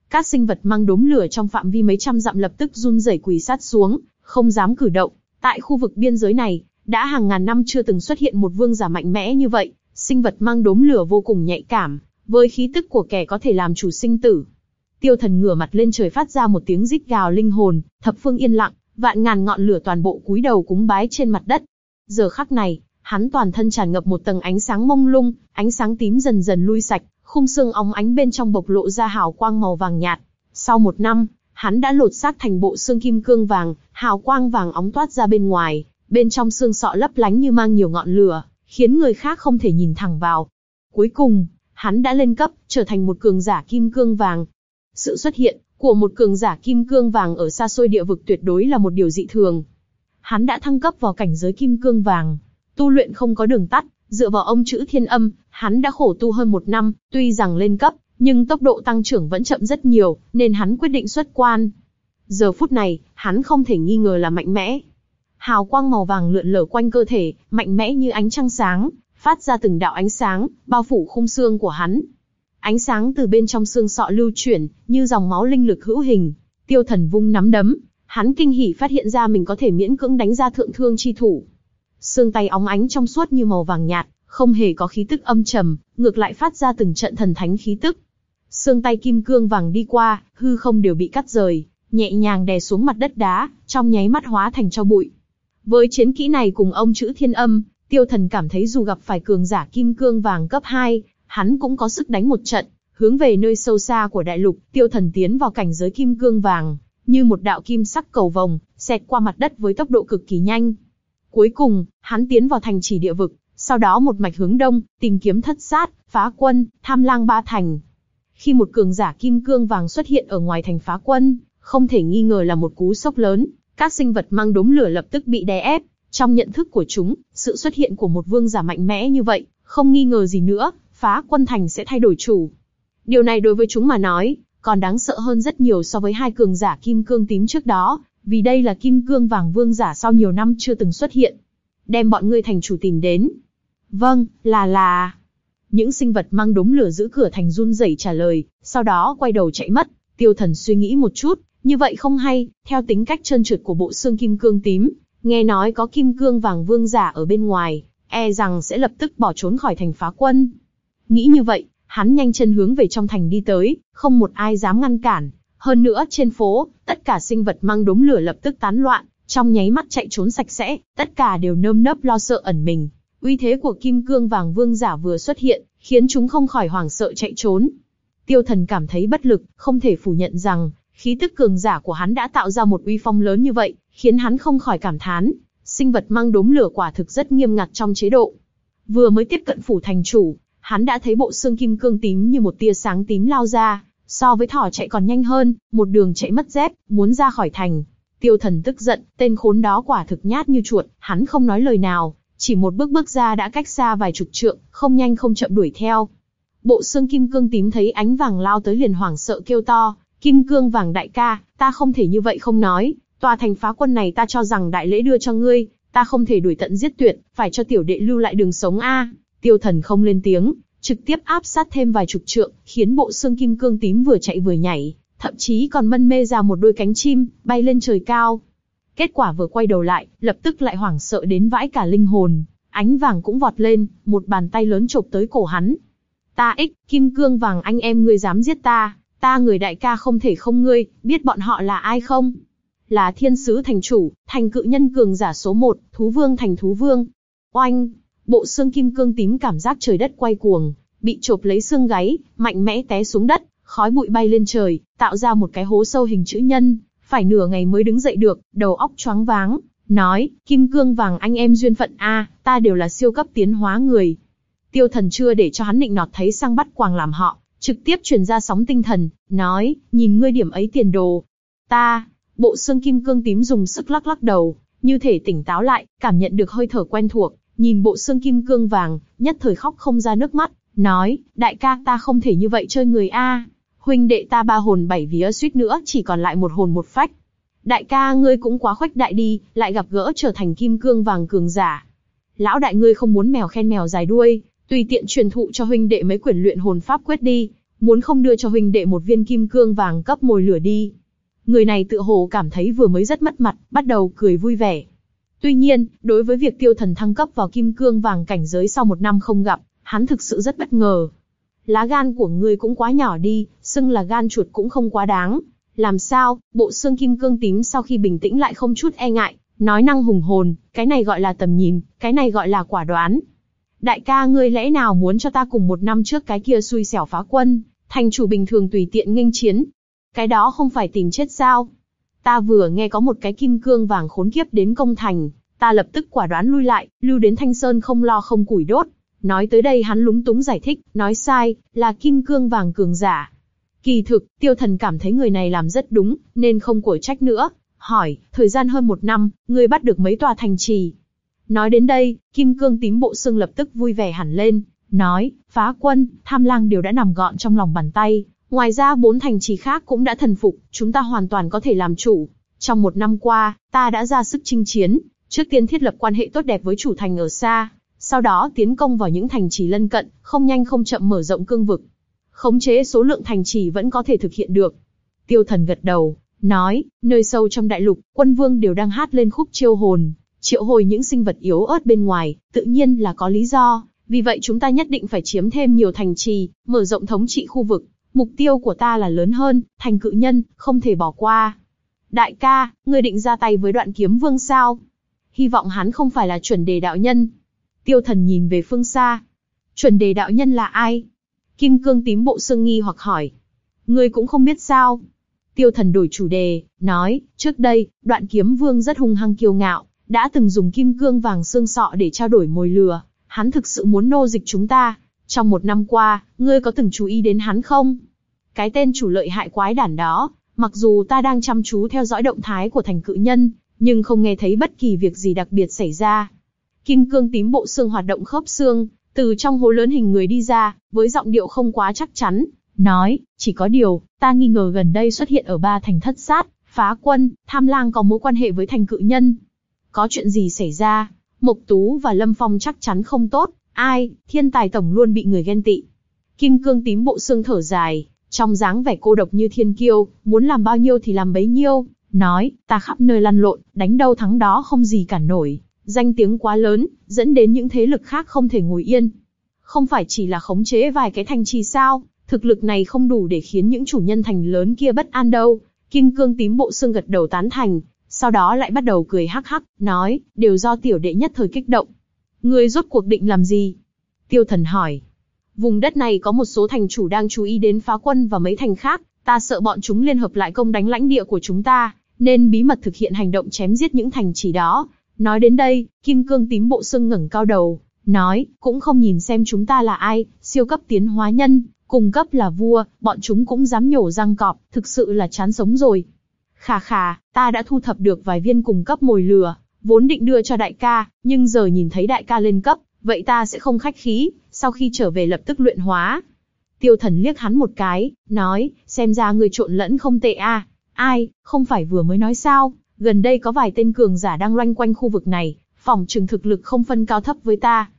Các sinh vật mang đốm lửa trong phạm vi mấy trăm dặm lập tức run rẩy quỳ sát xuống, không dám cử động. Tại khu vực biên giới này, đã hàng ngàn năm chưa từng xuất hiện một vương giả mạnh mẽ như vậy, sinh vật mang đốm lửa vô cùng nhạy cảm, với khí tức của kẻ có thể làm chủ sinh tử. Tiêu thần ngửa mặt lên trời phát ra một tiếng rít gào linh hồn, thập phương yên lặng, vạn ngàn ngọn lửa toàn bộ cúi đầu cúng bái trên mặt đất. Giờ khắc này, hắn toàn thân tràn ngập một tầng ánh sáng mông lung, ánh sáng tím dần dần lui sạch, khung xương óng ánh bên trong bộc lộ ra hào quang màu vàng nhạt. Sau một năm, hắn đã lột xác thành bộ xương kim cương vàng, hào quang vàng óng toát ra bên ngoài, bên trong xương sọ lấp lánh như mang nhiều ngọn lửa, khiến người khác không thể nhìn thẳng vào. Cuối cùng, hắn đã lên cấp, trở thành một cường giả kim cương vàng. Sự xuất hiện của một cường giả kim cương vàng ở xa xôi địa vực tuyệt đối là một điều dị thường. Hắn đã thăng cấp vào cảnh giới kim cương vàng, tu luyện không có đường tắt, dựa vào ông chữ thiên âm, hắn đã khổ tu hơn một năm, tuy rằng lên cấp, nhưng tốc độ tăng trưởng vẫn chậm rất nhiều, nên hắn quyết định xuất quan. Giờ phút này, hắn không thể nghi ngờ là mạnh mẽ. Hào quang màu vàng lượn lờ quanh cơ thể, mạnh mẽ như ánh trăng sáng, phát ra từng đạo ánh sáng, bao phủ khung xương của hắn. Ánh sáng từ bên trong xương sọ lưu chuyển, như dòng máu linh lực hữu hình. Tiêu thần vung nắm đấm, hắn kinh hỉ phát hiện ra mình có thể miễn cưỡng đánh ra thượng thương chi thủ. Xương tay óng ánh trong suốt như màu vàng nhạt, không hề có khí tức âm trầm, ngược lại phát ra từng trận thần thánh khí tức. Xương tay kim cương vàng đi qua, hư không đều bị cắt rời, nhẹ nhàng đè xuống mặt đất đá, trong nháy mắt hóa thành cho bụi. Với chiến kỹ này cùng ông chữ thiên âm, tiêu thần cảm thấy dù gặp phải cường giả kim cương vàng cấp 2, hắn cũng có sức đánh một trận, hướng về nơi sâu xa của đại lục, tiêu thần tiến vào cảnh giới kim cương vàng, như một đạo kim sắc cầu vồng, xẹt qua mặt đất với tốc độ cực kỳ nhanh. Cuối cùng, hắn tiến vào thành chỉ địa vực, sau đó một mạch hướng đông, tìm kiếm thất sát, phá quân, tham lang ba thành. Khi một cường giả kim cương vàng xuất hiện ở ngoài thành phá quân, không thể nghi ngờ là một cú sốc lớn, các sinh vật mang đốm lửa lập tức bị đè ép. Trong nhận thức của chúng, sự xuất hiện của một vương giả mạnh mẽ như vậy, không nghi ngờ gì nữa, phá quân thành sẽ thay đổi chủ. Điều này đối với chúng mà nói, còn đáng sợ hơn rất nhiều so với hai cường giả kim cương tím trước đó, vì đây là kim cương vàng vương giả sau nhiều năm chưa từng xuất hiện. đem bọn ngươi thành chủ tìm đến. Vâng, là là. Những sinh vật mang đống lửa giữ cửa thành run rẩy trả lời, sau đó quay đầu chạy mất. Tiêu thần suy nghĩ một chút, như vậy không hay, theo tính cách trơn trượt của bộ xương kim cương tím, nghe nói có kim cương vàng vương giả ở bên ngoài, e rằng sẽ lập tức bỏ trốn khỏi thành phá quân. Nghĩ như vậy, hắn nhanh chân hướng về trong thành đi tới, không một ai dám ngăn cản. Hơn nữa trên phố, tất cả sinh vật mang đống lửa lập tức tán loạn, trong nháy mắt chạy trốn sạch sẽ, tất cả đều nơm nớp lo sợ ẩn mình. Uy thế của kim cương vàng vương giả vừa xuất hiện, khiến chúng không khỏi hoảng sợ chạy trốn. Tiêu thần cảm thấy bất lực, không thể phủ nhận rằng, khí tức cường giả của hắn đã tạo ra một uy phong lớn như vậy, khiến hắn không khỏi cảm thán, sinh vật mang đốm lửa quả thực rất nghiêm ngặt trong chế độ. Vừa mới tiếp cận phủ thành chủ, hắn đã thấy bộ xương kim cương tím như một tia sáng tím lao ra, so với thỏ chạy còn nhanh hơn, một đường chạy mất dép, muốn ra khỏi thành. Tiêu thần tức giận, tên khốn đó quả thực nhát như chuột, hắn không nói lời nào, chỉ một bước bước ra đã cách xa vài chục trượng, không nhanh không chậm đuổi theo. Bộ xương kim cương tím thấy ánh vàng lao tới liền hoảng sợ kêu to, kim cương vàng đại ca, ta không thể như vậy không nói, tòa thành phá quân này ta cho rằng đại lễ đưa cho ngươi, ta không thể đuổi tận giết tuyệt, phải cho tiểu đệ lưu lại đường sống a. Tiêu thần không lên tiếng, trực tiếp áp sát thêm vài chục trượng, khiến bộ xương kim cương tím vừa chạy vừa nhảy, thậm chí còn mân mê ra một đôi cánh chim, bay lên trời cao. Kết quả vừa quay đầu lại, lập tức lại hoảng sợ đến vãi cả linh hồn, ánh vàng cũng vọt lên, một bàn tay lớn chộp tới cổ hắn. Ta ích, kim cương vàng anh em ngươi dám giết ta, ta người đại ca không thể không ngươi, biết bọn họ là ai không? Là thiên sứ thành chủ, thành cự nhân cường giả số một, thú vương thành thú vương. Oanh, bộ xương kim cương tím cảm giác trời đất quay cuồng, bị chộp lấy xương gáy, mạnh mẽ té xuống đất, khói bụi bay lên trời, tạo ra một cái hố sâu hình chữ nhân, phải nửa ngày mới đứng dậy được, đầu óc choáng váng, nói, kim cương vàng anh em duyên phận a, ta đều là siêu cấp tiến hóa người. Tiêu thần chưa để cho hắn định nọt thấy sang bắt quàng làm họ, trực tiếp truyền ra sóng tinh thần, nói, nhìn ngươi điểm ấy tiền đồ. Ta, bộ xương kim cương tím dùng sức lắc lắc đầu, như thể tỉnh táo lại, cảm nhận được hơi thở quen thuộc, nhìn bộ xương kim cương vàng, nhất thời khóc không ra nước mắt, nói, đại ca ta không thể như vậy chơi người a. Huynh đệ ta ba hồn bảy vía suýt nữa chỉ còn lại một hồn một phách. Đại ca ngươi cũng quá khoách đại đi, lại gặp gỡ trở thành kim cương vàng cường giả. Lão đại ngươi không muốn mèo khen mèo dài đuôi, tùy tiện truyền thụ cho huynh đệ mấy quyển luyện hồn pháp quyết đi, muốn không đưa cho huynh đệ một viên kim cương vàng cấp mồi lửa đi. Người này tự hồ cảm thấy vừa mới rất mất mặt, bắt đầu cười vui vẻ. Tuy nhiên, đối với việc tiêu thần thăng cấp vào kim cương vàng cảnh giới sau một năm không gặp, hắn thực sự rất bất ngờ. Lá gan của ngươi cũng quá nhỏ đi, xưng là gan chuột cũng không quá đáng. Làm sao, bộ xương kim cương tím sau khi bình tĩnh lại không chút e ngại, nói năng hùng hồn, cái này gọi là tầm nhìn, cái này gọi là quả đoán. Đại ca ngươi lẽ nào muốn cho ta cùng một năm trước cái kia xui xẻo phá quân, thành chủ bình thường tùy tiện nghênh chiến. Cái đó không phải tìm chết sao? Ta vừa nghe có một cái kim cương vàng khốn kiếp đến công thành, ta lập tức quả đoán lui lại, lưu đến Thanh Sơn không lo không củi đốt. Nói tới đây hắn lúng túng giải thích, nói sai, là kim cương vàng cường giả. Kỳ thực, tiêu thần cảm thấy người này làm rất đúng, nên không cổ trách nữa. Hỏi, thời gian hơn một năm, người bắt được mấy tòa thành trì. Nói đến đây, kim cương tím bộ xương lập tức vui vẻ hẳn lên, nói, phá quân, tham lang đều đã nằm gọn trong lòng bàn tay. Ngoài ra bốn thành trì khác cũng đã thần phục, chúng ta hoàn toàn có thể làm chủ. Trong một năm qua, ta đã ra sức chinh chiến, trước tiên thiết lập quan hệ tốt đẹp với chủ thành ở xa, sau đó tiến công vào những thành trì lân cận, không nhanh không chậm mở rộng cương vực. Khống chế số lượng thành trì vẫn có thể thực hiện được. Tiêu thần gật đầu, nói, nơi sâu trong đại lục, quân vương đều đang hát lên khúc chiêu hồn, triệu hồi những sinh vật yếu ớt bên ngoài, tự nhiên là có lý do, vì vậy chúng ta nhất định phải chiếm thêm nhiều thành trì, mở rộng thống trị khu vực. Mục tiêu của ta là lớn hơn, thành cự nhân, không thể bỏ qua. Đại ca, ngươi định ra tay với đoạn kiếm vương sao? Hy vọng hắn không phải là chuẩn đề đạo nhân. Tiêu thần nhìn về phương xa. Chuẩn đề đạo nhân là ai? Kim cương tím bộ xương nghi hoặc hỏi. Ngươi cũng không biết sao? Tiêu thần đổi chủ đề, nói, trước đây, đoạn kiếm vương rất hung hăng kiêu ngạo, đã từng dùng kim cương vàng xương sọ để trao đổi mồi lừa, hắn thực sự muốn nô dịch chúng ta. Trong một năm qua, ngươi có từng chú ý đến hắn không? Cái tên chủ lợi hại quái đản đó, mặc dù ta đang chăm chú theo dõi động thái của thành cự nhân, nhưng không nghe thấy bất kỳ việc gì đặc biệt xảy ra. Kim cương tím bộ xương hoạt động khớp xương, từ trong hố lớn hình người đi ra, với giọng điệu không quá chắc chắn, nói, chỉ có điều, ta nghi ngờ gần đây xuất hiện ở ba thành thất sát, phá quân, tham lang có mối quan hệ với thành cự nhân. Có chuyện gì xảy ra? Mộc Tú và Lâm Phong chắc chắn không tốt, ai, thiên tài tổng luôn bị người ghen tị. Kim cương tím bộ xương thở dài, trong dáng vẻ cô độc như thiên kiêu, muốn làm bao nhiêu thì làm bấy nhiêu, nói, ta khắp nơi lăn lộn, đánh đâu thắng đó không gì cản nổi, danh tiếng quá lớn, dẫn đến những thế lực khác không thể ngồi yên. Không phải chỉ là khống chế vài cái thành trì sao, thực lực này không đủ để khiến những chủ nhân thành lớn kia bất an đâu. Kim cương tím bộ xương gật đầu tán thành, sau đó lại bắt đầu cười hắc hắc, nói, đều do tiểu đệ nhất thời kích động. Ngươi rốt cuộc định làm gì? Tiêu thần hỏi. Vùng đất này có một số thành chủ đang chú ý đến phá quân và mấy thành khác, ta sợ bọn chúng liên hợp lại công đánh lãnh địa của chúng ta, nên bí mật thực hiện hành động chém giết những thành chỉ đó. Nói đến đây, kim cương tím bộ xương ngẩng cao đầu, nói, cũng không nhìn xem chúng ta là ai, siêu cấp tiến hóa nhân, cùng cấp là vua, bọn chúng cũng dám nhổ răng cọp, thực sự là chán sống rồi. Khà khà, ta đã thu thập được vài viên cùng cấp mồi lừa, vốn định đưa cho đại ca, nhưng giờ nhìn thấy đại ca lên cấp, vậy ta sẽ không khách khí, sau khi trở về lập tức luyện hóa. Tiêu thần liếc hắn một cái, nói, xem ra người trộn lẫn không tệ a. Ai, không phải vừa mới nói sao, gần đây có vài tên cường giả đang loanh quanh khu vực này, phòng trừng thực lực không phân cao thấp với ta.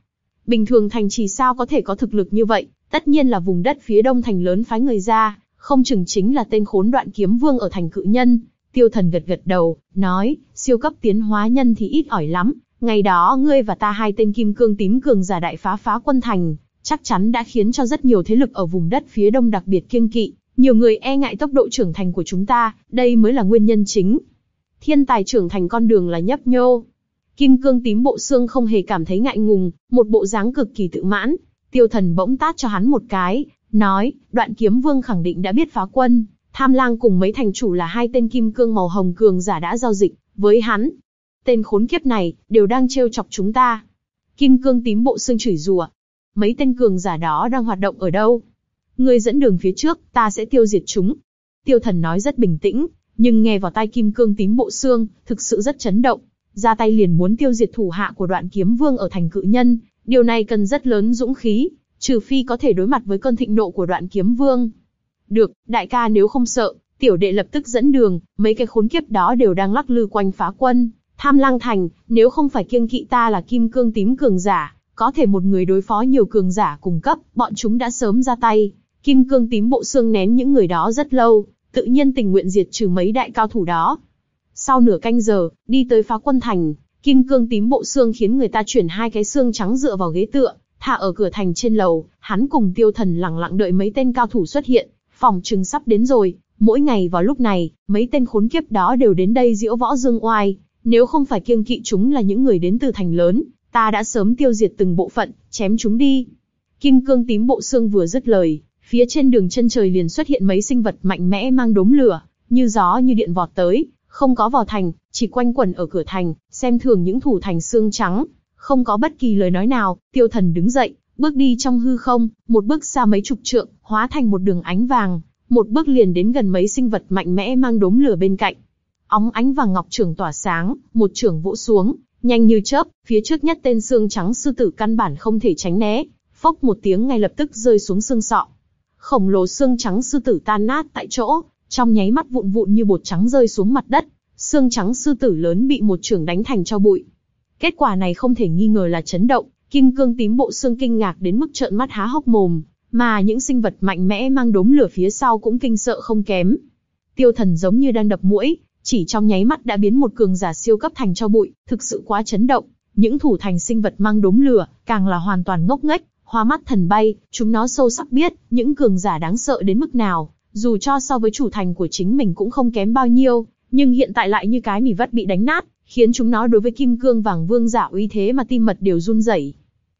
Bình thường thành trì sao có thể có thực lực như vậy, tất nhiên là vùng đất phía đông thành lớn phái người ra, không chừng chính là tên khốn đoạn kiếm vương ở thành cự nhân. Tiêu thần gật gật đầu, nói, siêu cấp tiến hóa nhân thì ít ỏi lắm, ngày đó ngươi và ta hai tên kim cương tím cường giả đại phá phá quân thành, chắc chắn đã khiến cho rất nhiều thế lực ở vùng đất phía đông đặc biệt kiêng kỵ, nhiều người e ngại tốc độ trưởng thành của chúng ta, đây mới là nguyên nhân chính. Thiên tài trưởng thành con đường là nhấp nhô. Kim cương tím bộ xương không hề cảm thấy ngại ngùng, một bộ dáng cực kỳ tự mãn. Tiêu thần bỗng tát cho hắn một cái, nói, đoạn kiếm vương khẳng định đã biết phá quân. Tham lang cùng mấy thành chủ là hai tên kim cương màu hồng cường giả đã giao dịch, với hắn. Tên khốn kiếp này, đều đang trêu chọc chúng ta. Kim cương tím bộ xương chửi rủa. Mấy tên cường giả đó đang hoạt động ở đâu? Ngươi dẫn đường phía trước, ta sẽ tiêu diệt chúng. Tiêu thần nói rất bình tĩnh, nhưng nghe vào tai kim cương tím bộ xương, thực sự rất chấn động. Ra tay liền muốn tiêu diệt thủ hạ của đoạn kiếm vương ở thành cự nhân, điều này cần rất lớn dũng khí, trừ phi có thể đối mặt với cơn thịnh nộ của đoạn kiếm vương. Được, đại ca nếu không sợ, tiểu đệ lập tức dẫn đường, mấy cái khốn kiếp đó đều đang lắc lư quanh phá quân. Tham lang thành, nếu không phải kiêng kỵ ta là kim cương tím cường giả, có thể một người đối phó nhiều cường giả cùng cấp, bọn chúng đã sớm ra tay. Kim cương tím bộ xương nén những người đó rất lâu, tự nhiên tình nguyện diệt trừ mấy đại cao thủ đó. Sau nửa canh giờ, đi tới phá quân thành, kim cương tím bộ xương khiến người ta chuyển hai cái xương trắng dựa vào ghế tựa, thả ở cửa thành trên lầu, hắn cùng tiêu thần lặng lặng đợi mấy tên cao thủ xuất hiện, phòng trừng sắp đến rồi, mỗi ngày vào lúc này, mấy tên khốn kiếp đó đều đến đây diễu võ dương oai, nếu không phải kiêng kỵ chúng là những người đến từ thành lớn, ta đã sớm tiêu diệt từng bộ phận, chém chúng đi. Kim cương tím bộ xương vừa dứt lời, phía trên đường chân trời liền xuất hiện mấy sinh vật mạnh mẽ mang đốm lửa, như gió như điện vọt tới, không có vào thành, chỉ quanh quẩn ở cửa thành, xem thường những thủ thành xương trắng, không có bất kỳ lời nói nào, tiêu thần đứng dậy, bước đi trong hư không, một bước xa mấy chục trượng, hóa thành một đường ánh vàng, một bước liền đến gần mấy sinh vật mạnh mẽ mang đốm lửa bên cạnh. Óng ánh vàng ngọc trưởng tỏa sáng, một trưởng vỗ xuống, nhanh như chớp, phía trước nhất tên xương trắng sư tử căn bản không thể tránh né, phốc một tiếng ngay lập tức rơi xuống xương sọ. Khổng lồ xương trắng sư tử tan nát tại chỗ, trong nháy mắt vụn vụn như bột trắng rơi xuống mặt đất, xương trắng sư tử lớn bị một trưởng đánh thành cho bụi. Kết quả này không thể nghi ngờ là chấn động, kim cương tím bộ xương kinh ngạc đến mức trợn mắt há hốc mồm, mà những sinh vật mạnh mẽ mang đốm lửa phía sau cũng kinh sợ không kém. Tiêu thần giống như đang đập mũi, chỉ trong nháy mắt đã biến một cường giả siêu cấp thành cho bụi, thực sự quá chấn động. Những thủ thành sinh vật mang đốm lửa, càng là hoàn toàn ngốc nghếch, hoa mắt thần bay, chúng nó sâu sắc biết, những cường giả đáng sợ đến mức nào, dù cho so với chủ thành của chính mình cũng không kém bao nhiêu, nhưng hiện tại lại như cái mì vắt bị đánh nát, khiến chúng nó đối với kim cương vàng vương giả uy thế mà tim mật đều run rẩy.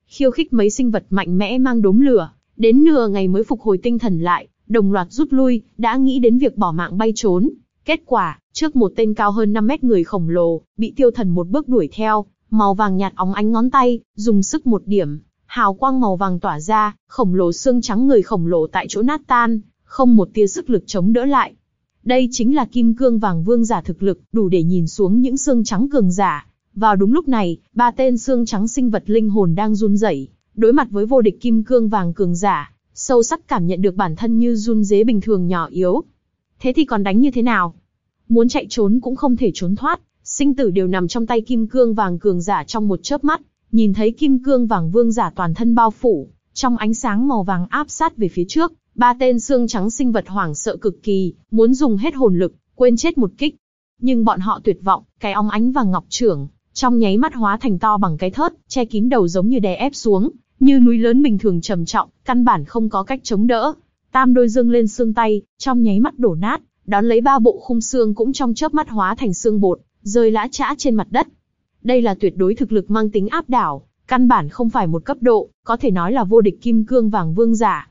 Khiêu khích mấy sinh vật mạnh mẽ mang đốm lửa, đến nửa ngày mới phục hồi tinh thần lại, đồng loạt rút lui, đã nghĩ đến việc bỏ mạng bay trốn. Kết quả, trước một tên cao hơn 5 mét người khổng lồ, bị tiêu thần một bước đuổi theo, màu vàng nhạt óng ánh ngón tay, dùng sức một điểm, hào quang màu vàng tỏa ra, khổng lồ xương trắng người khổng lồ tại chỗ nát tan, không một tia sức lực chống đỡ lại. Đây chính là kim cương vàng vương giả thực lực, đủ để nhìn xuống những xương trắng cường giả. Vào đúng lúc này, ba tên xương trắng sinh vật linh hồn đang run rẩy, đối mặt với vô địch kim cương vàng cường giả, sâu sắc cảm nhận được bản thân như run dế bình thường nhỏ yếu. Thế thì còn đánh như thế nào? Muốn chạy trốn cũng không thể trốn thoát, sinh tử đều nằm trong tay kim cương vàng cường giả trong một chớp mắt, nhìn thấy kim cương vàng vương giả toàn thân bao phủ, trong ánh sáng màu vàng áp sát về phía trước, ba tên xương trắng sinh vật hoảng sợ cực kỳ, muốn dùng hết hồn lực, quên chết một kích. Nhưng bọn họ tuyệt vọng, cái óng ánh và ngọc trưởng, trong nháy mắt hóa thành to bằng cái thớt, che kín đầu giống như đè ép xuống, như núi lớn bình thường trầm trọng, căn bản không có cách chống đỡ. Tam đôi dương lên xương tay, trong nháy mắt đổ nát, đón lấy ba bộ khung xương cũng trong chớp mắt hóa thành xương bột, rơi lã chã trên mặt đất. Đây là tuyệt đối thực lực mang tính áp đảo, căn bản không phải một cấp độ, có thể nói là vô địch kim cương vàng vương giả.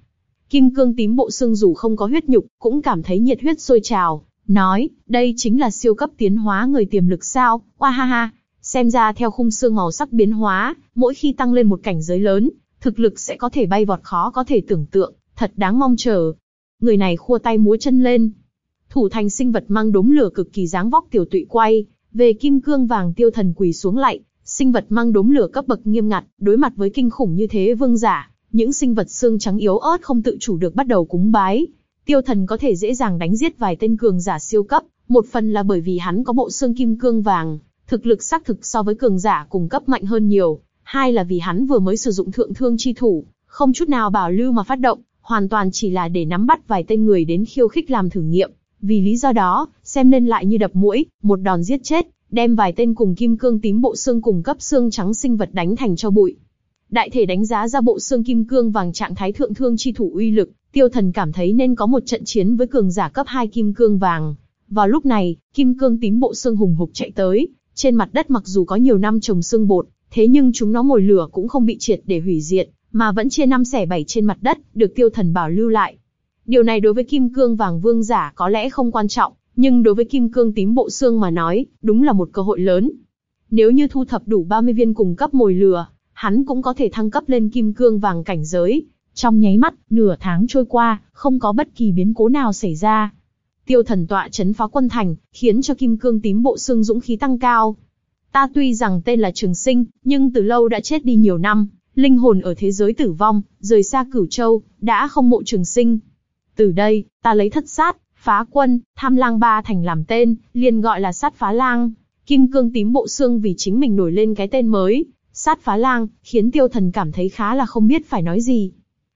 Kim cương tím bộ xương dù không có huyết nhục, cũng cảm thấy nhiệt huyết sôi trào, nói, đây chính là siêu cấp tiến hóa người tiềm lực sao, oa ha ha. Xem ra theo khung xương màu sắc biến hóa, mỗi khi tăng lên một cảnh giới lớn, thực lực sẽ có thể bay vọt khó có thể tưởng tượng, thật đáng mong chờ. Người này khua tay múa chân lên. Thủ thành sinh vật mang đốm lửa cực kỳ dáng vóc tiểu tụy quay, về kim cương vàng tiêu thần quỳ xuống lại, sinh vật mang đốm lửa cấp bậc nghiêm ngặt, đối mặt với kinh khủng như thế vương giả, những sinh vật xương trắng yếu ớt không tự chủ được bắt đầu cúng bái. Tiêu thần có thể dễ dàng đánh giết vài tên cường giả siêu cấp, một phần là bởi vì hắn có bộ xương kim cương vàng, thực lực xác thực so với cường giả cùng cấp mạnh hơn nhiều, hai là vì hắn vừa mới sử dụng thượng thương chi thủ, không chút nào bảo lưu mà phát động, hoàn toàn chỉ là để nắm bắt vài tên người đến khiêu khích làm thử nghiệm. Vì lý do đó, xem nên lại như đập mũi, một đòn giết chết, đem vài tên cùng kim cương tím bộ xương cùng cấp xương trắng sinh vật đánh thành cho bụi. Đại thể đánh giá ra bộ xương kim cương vàng trạng thái thượng thương chi thủ uy lực, tiêu thần cảm thấy nên có một trận chiến với cường giả cấp 2 kim cương vàng. Vào lúc này, kim cương tím bộ xương hùng hục chạy tới, trên mặt đất mặc dù có nhiều năm trồng xương bột, thế nhưng chúng nó mồi lửa cũng không bị triệt để hủy diệt, mà vẫn chia năm xẻ bảy trên mặt đất, được tiêu thần bảo lưu lại. Điều này đối với kim cương vàng vương giả có lẽ không quan trọng, nhưng đối với kim cương tím bộ xương mà nói, đúng là một cơ hội lớn. Nếu như thu thập đủ 30 viên cùng cấp mồi lửa, hắn cũng có thể thăng cấp lên kim cương vàng cảnh giới. Trong nháy mắt, nửa tháng trôi qua, không có bất kỳ biến cố nào xảy ra. Tiêu thần tọa chấn phá quân thành, khiến cho kim cương tím bộ xương dũng khí tăng cao. Ta tuy rằng tên là Trường Sinh, nhưng từ lâu đã chết đi nhiều năm, linh hồn ở thế giới tử vong, rời xa cửu châu, đã không mộ Trường Sinh. Từ đây, ta lấy thất sát, phá quân, tham lang ba thành làm tên, liền gọi là sát phá lang. Kim cương tím bộ xương vì chính mình nổi lên cái tên mới, sát phá lang, khiến tiêu thần cảm thấy khá là không biết phải nói gì.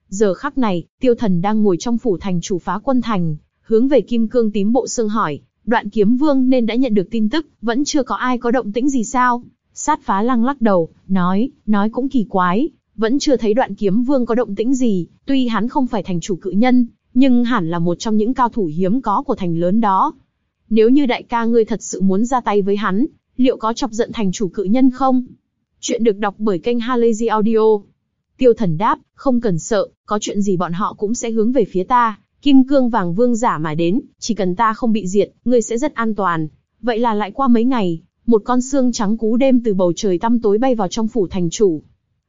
Giờ khắc này, tiêu thần đang ngồi trong phủ thành chủ phá quân thành, hướng về kim cương tím bộ xương hỏi, đoạn kiếm vương nên đã nhận được tin tức, vẫn chưa có ai có động tĩnh gì sao? Sát phá lang lắc đầu, nói, nói cũng kỳ quái, vẫn chưa thấy đoạn kiếm vương có động tĩnh gì, tuy hắn không phải thành chủ cự nhân, nhưng hẳn là một trong những cao thủ hiếm có của thành lớn đó. Nếu như đại ca ngươi thật sự muốn ra tay với hắn, liệu có chọc giận thành chủ cự nhân không? Chuyện được đọc bởi kênh Halazy Audio. Tiêu thần đáp, không cần sợ, có chuyện gì bọn họ cũng sẽ hướng về phía ta, kim cương vàng vương giả mà đến, chỉ cần ta không bị diệt, ngươi sẽ rất an toàn. Vậy là lại qua mấy ngày, một con xương trắng cú đêm từ bầu trời tăm tối bay vào trong phủ thành chủ.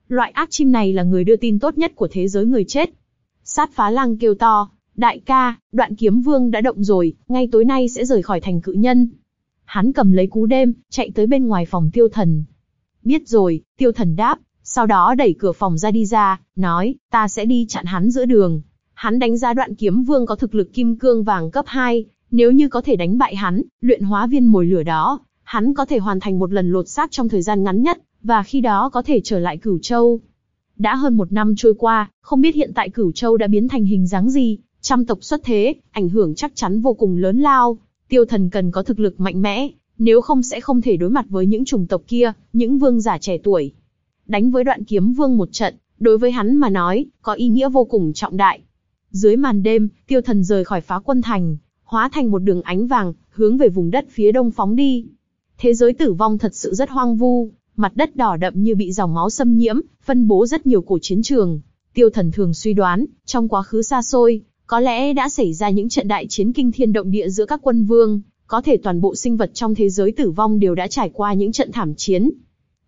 Loại ác chim này là người đưa tin tốt nhất của thế giới người chết, Sát phá lăng kêu to, đại ca, đoạn kiếm vương đã động rồi, ngay tối nay sẽ rời khỏi thành cự nhân. Hắn cầm lấy cú đêm, chạy tới bên ngoài phòng tiêu thần. Biết rồi, tiêu thần đáp, sau đó đẩy cửa phòng ra đi ra, nói, ta sẽ đi chặn hắn giữa đường. Hắn đánh giá đoạn kiếm vương có thực lực kim cương vàng cấp 2, nếu như có thể đánh bại hắn, luyện hóa viên mồi lửa đó, hắn có thể hoàn thành một lần lột xác trong thời gian ngắn nhất, và khi đó có thể trở lại cửu châu. Đã hơn một năm trôi qua, không biết hiện tại Cửu Châu đã biến thành hình dáng gì, trăm tộc xuất thế, ảnh hưởng chắc chắn vô cùng lớn lao. Tiêu thần cần có thực lực mạnh mẽ, nếu không sẽ không thể đối mặt với những chủng tộc kia, những vương giả trẻ tuổi. Đánh với đoạn kiếm vương một trận, đối với hắn mà nói, có ý nghĩa vô cùng trọng đại. Dưới màn đêm, tiêu thần rời khỏi phá quân thành, hóa thành một đường ánh vàng, hướng về vùng đất phía đông phóng đi. Thế giới tử vong thật sự rất hoang vu, mặt đất đỏ đậm như bị dòng máu xâm nhiễm, phân bố rất nhiều cổ chiến trường. Tiêu thần thường suy đoán, trong quá khứ xa xôi, có lẽ đã xảy ra những trận đại chiến kinh thiên động địa giữa các quân vương, có thể toàn bộ sinh vật trong thế giới tử vong đều đã trải qua những trận thảm chiến.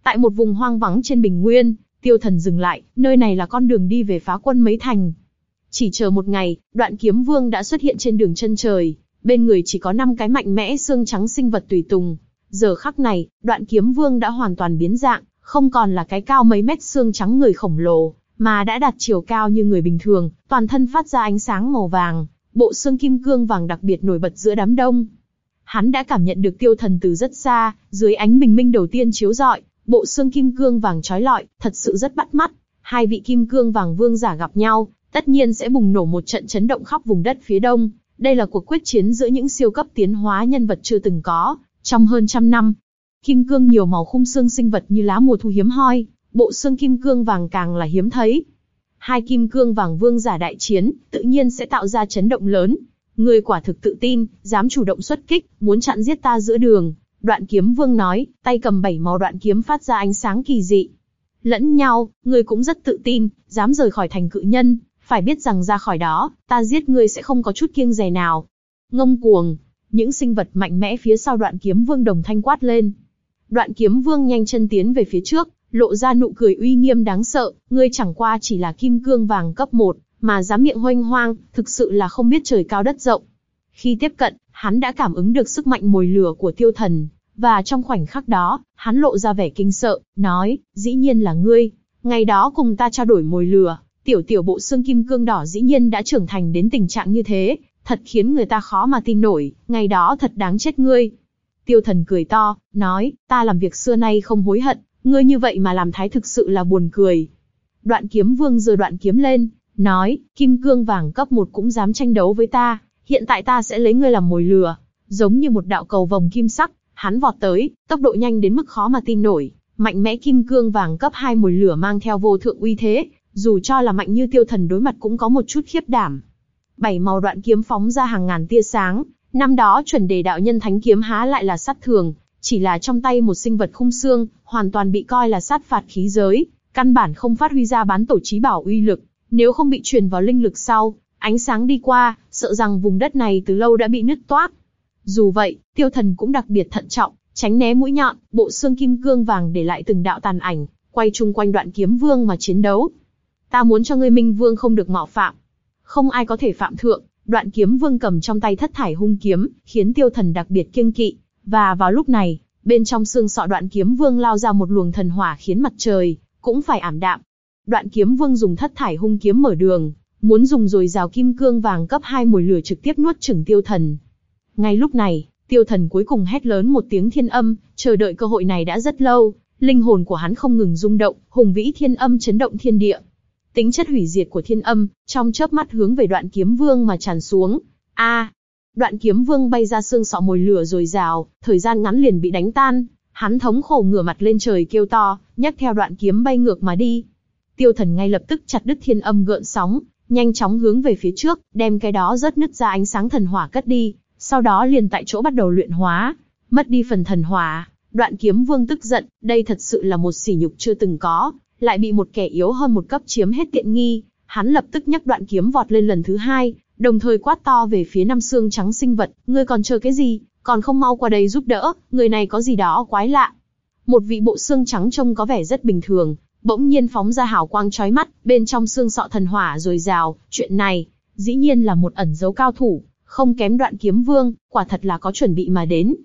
Tại một vùng hoang vắng trên bình nguyên, tiêu thần dừng lại, nơi này là con đường đi về phá quân mấy thành. Chỉ chờ một ngày, đoạn kiếm vương đã xuất hiện trên đường chân trời, bên người chỉ có năm cái mạnh mẽ xương trắng sinh vật tùy tùng, Giờ khắc này, đoạn kiếm vương đã hoàn toàn biến dạng, không còn là cái cao mấy mét xương trắng người khổng lồ, mà đã đạt chiều cao như người bình thường, toàn thân phát ra ánh sáng màu vàng, bộ xương kim cương vàng đặc biệt nổi bật giữa đám đông. Hắn đã cảm nhận được tiêu thần từ rất xa, dưới ánh bình minh đầu tiên chiếu rọi, bộ xương kim cương vàng trói lọi, thật sự rất bắt mắt. Hai vị kim cương vàng vương giả gặp nhau, tất nhiên sẽ bùng nổ một trận chấn động khắp vùng đất phía đông. Đây là cuộc quyết chiến giữa những siêu cấp tiến hóa nhân vật chưa từng có, trong hơn trăm năm. Kim cương nhiều màu khung xương sinh vật như lá mùa thu hiếm hoi, bộ xương kim cương vàng càng là hiếm thấy. Hai kim cương vàng vương giả đại chiến, tự nhiên sẽ tạo ra chấn động lớn. Ngươi quả thực tự tin, dám chủ động xuất kích, muốn chặn giết ta giữa đường. Đoạn kiếm vương nói, tay cầm bảy màu đoạn kiếm phát ra ánh sáng kỳ dị. Lẫn nhau, Ngươi cũng rất tự tin, dám rời khỏi thành cự nhân, phải biết rằng ra khỏi đó, ta giết ngươi sẽ không có chút kiêng dè nào. Ngông cuồng, những sinh vật mạnh mẽ phía sau đoạn kiếm vương đồng thanh quát lên. Đoạn kiếm vương nhanh chân tiến về phía trước, lộ ra nụ cười uy nghiêm đáng sợ, ngươi chẳng qua chỉ là kim cương vàng cấp 1, mà dám miệng hoanh hoang, thực sự là không biết trời cao đất rộng. Khi tiếp cận, hắn đã cảm ứng được sức mạnh mồi lửa của tiêu thần, và trong khoảnh khắc đó, hắn lộ ra vẻ kinh sợ, nói, dĩ nhiên là ngươi, ngày đó cùng ta trao đổi mồi lửa, tiểu tiểu bộ xương kim cương đỏ dĩ nhiên đã trưởng thành đến tình trạng như thế, thật khiến người ta khó mà tin nổi, ngày đó thật đáng chết ngươi. Tiêu thần cười to, nói, ta làm việc xưa nay không hối hận, ngươi như vậy mà làm thái thực sự là buồn cười. Đoạn kiếm vương giơ đoạn kiếm lên, nói, kim cương vàng cấp một cũng dám tranh đấu với ta, hiện tại ta sẽ lấy ngươi làm mồi lừa. Giống như một đạo cầu vòng kim sắc, hắn vọt tới, tốc độ nhanh đến mức khó mà tin nổi, mạnh mẽ kim cương vàng cấp 2 mồi lửa mang theo vô thượng uy thế, dù cho là mạnh như tiêu thần đối mặt cũng có một chút khiếp đảm. Bảy màu đoạn kiếm phóng ra hàng ngàn tia sáng, năm đó chuẩn đề đạo nhân thánh kiếm há lại là sát thường, chỉ là trong tay một sinh vật khung xương, hoàn toàn bị coi là sát phạt khí giới, căn bản không phát huy ra bán tổ trí bảo uy lực, nếu không bị truyền vào linh lực sau, ánh sáng đi qua, sợ rằng vùng đất này từ lâu đã bị nứt toác Dù vậy, tiêu thần cũng đặc biệt thận trọng, tránh né mũi nhọn, bộ xương kim cương vàng để lại từng đạo tàn ảnh, quay chung quanh đoạn kiếm vương mà chiến đấu. Ta muốn cho ngươi minh vương không được mạo phạm. Không ai có thể phạm thượng, đoạn kiếm vương cầm trong tay thất thải hung kiếm, khiến tiêu thần đặc biệt kiêng kỵ. Và vào lúc này, bên trong xương sọ đoạn kiếm vương lao ra một luồng thần hỏa khiến mặt trời, cũng phải ảm đạm. Đoạn kiếm vương dùng thất thải hung kiếm mở đường, muốn dùng rồi rào kim cương vàng cấp 2 mùi lửa trực tiếp nuốt chửng tiêu thần. Ngay lúc này, tiêu thần cuối cùng hét lớn một tiếng thiên âm, chờ đợi cơ hội này đã rất lâu, linh hồn của hắn không ngừng rung động, hùng vĩ thiên âm chấn động thiên địa. Tính chất hủy diệt của thiên âm, trong chớp mắt hướng về đoạn kiếm vương mà tràn xuống. A, đoạn kiếm vương bay ra xương sọ mồi lửa rồi rào, thời gian ngắn liền bị đánh tan. Hắn thống khổ ngửa mặt lên trời kêu to, nhắc theo đoạn kiếm bay ngược mà đi. Tiêu thần ngay lập tức chặt đứt thiên âm gợn sóng, nhanh chóng hướng về phía trước, đem cái đó rớt nứt ra ánh sáng thần hỏa cất đi, sau đó liền tại chỗ bắt đầu luyện hóa, mất đi phần thần hỏa. Đoạn kiếm vương tức giận, đây thật sự là một sỉ nhục chưa từng có, lại bị một kẻ yếu hơn một cấp chiếm hết tiện nghi. Hắn lập tức nhắc đoạn kiếm vọt lên lần thứ hai, đồng thời quát to về phía năm xương trắng sinh vật, ngươi còn chờ cái gì, còn không mau qua đây giúp đỡ, người này có gì đó quái lạ. Một vị bộ xương trắng trông có vẻ rất bình thường, bỗng nhiên phóng ra hào quang chói mắt, bên trong xương sọ thần hỏa rồi rào, chuyện này, dĩ nhiên là một ẩn dấu cao thủ, không kém đoạn kiếm vương, quả thật là có chuẩn bị mà đến.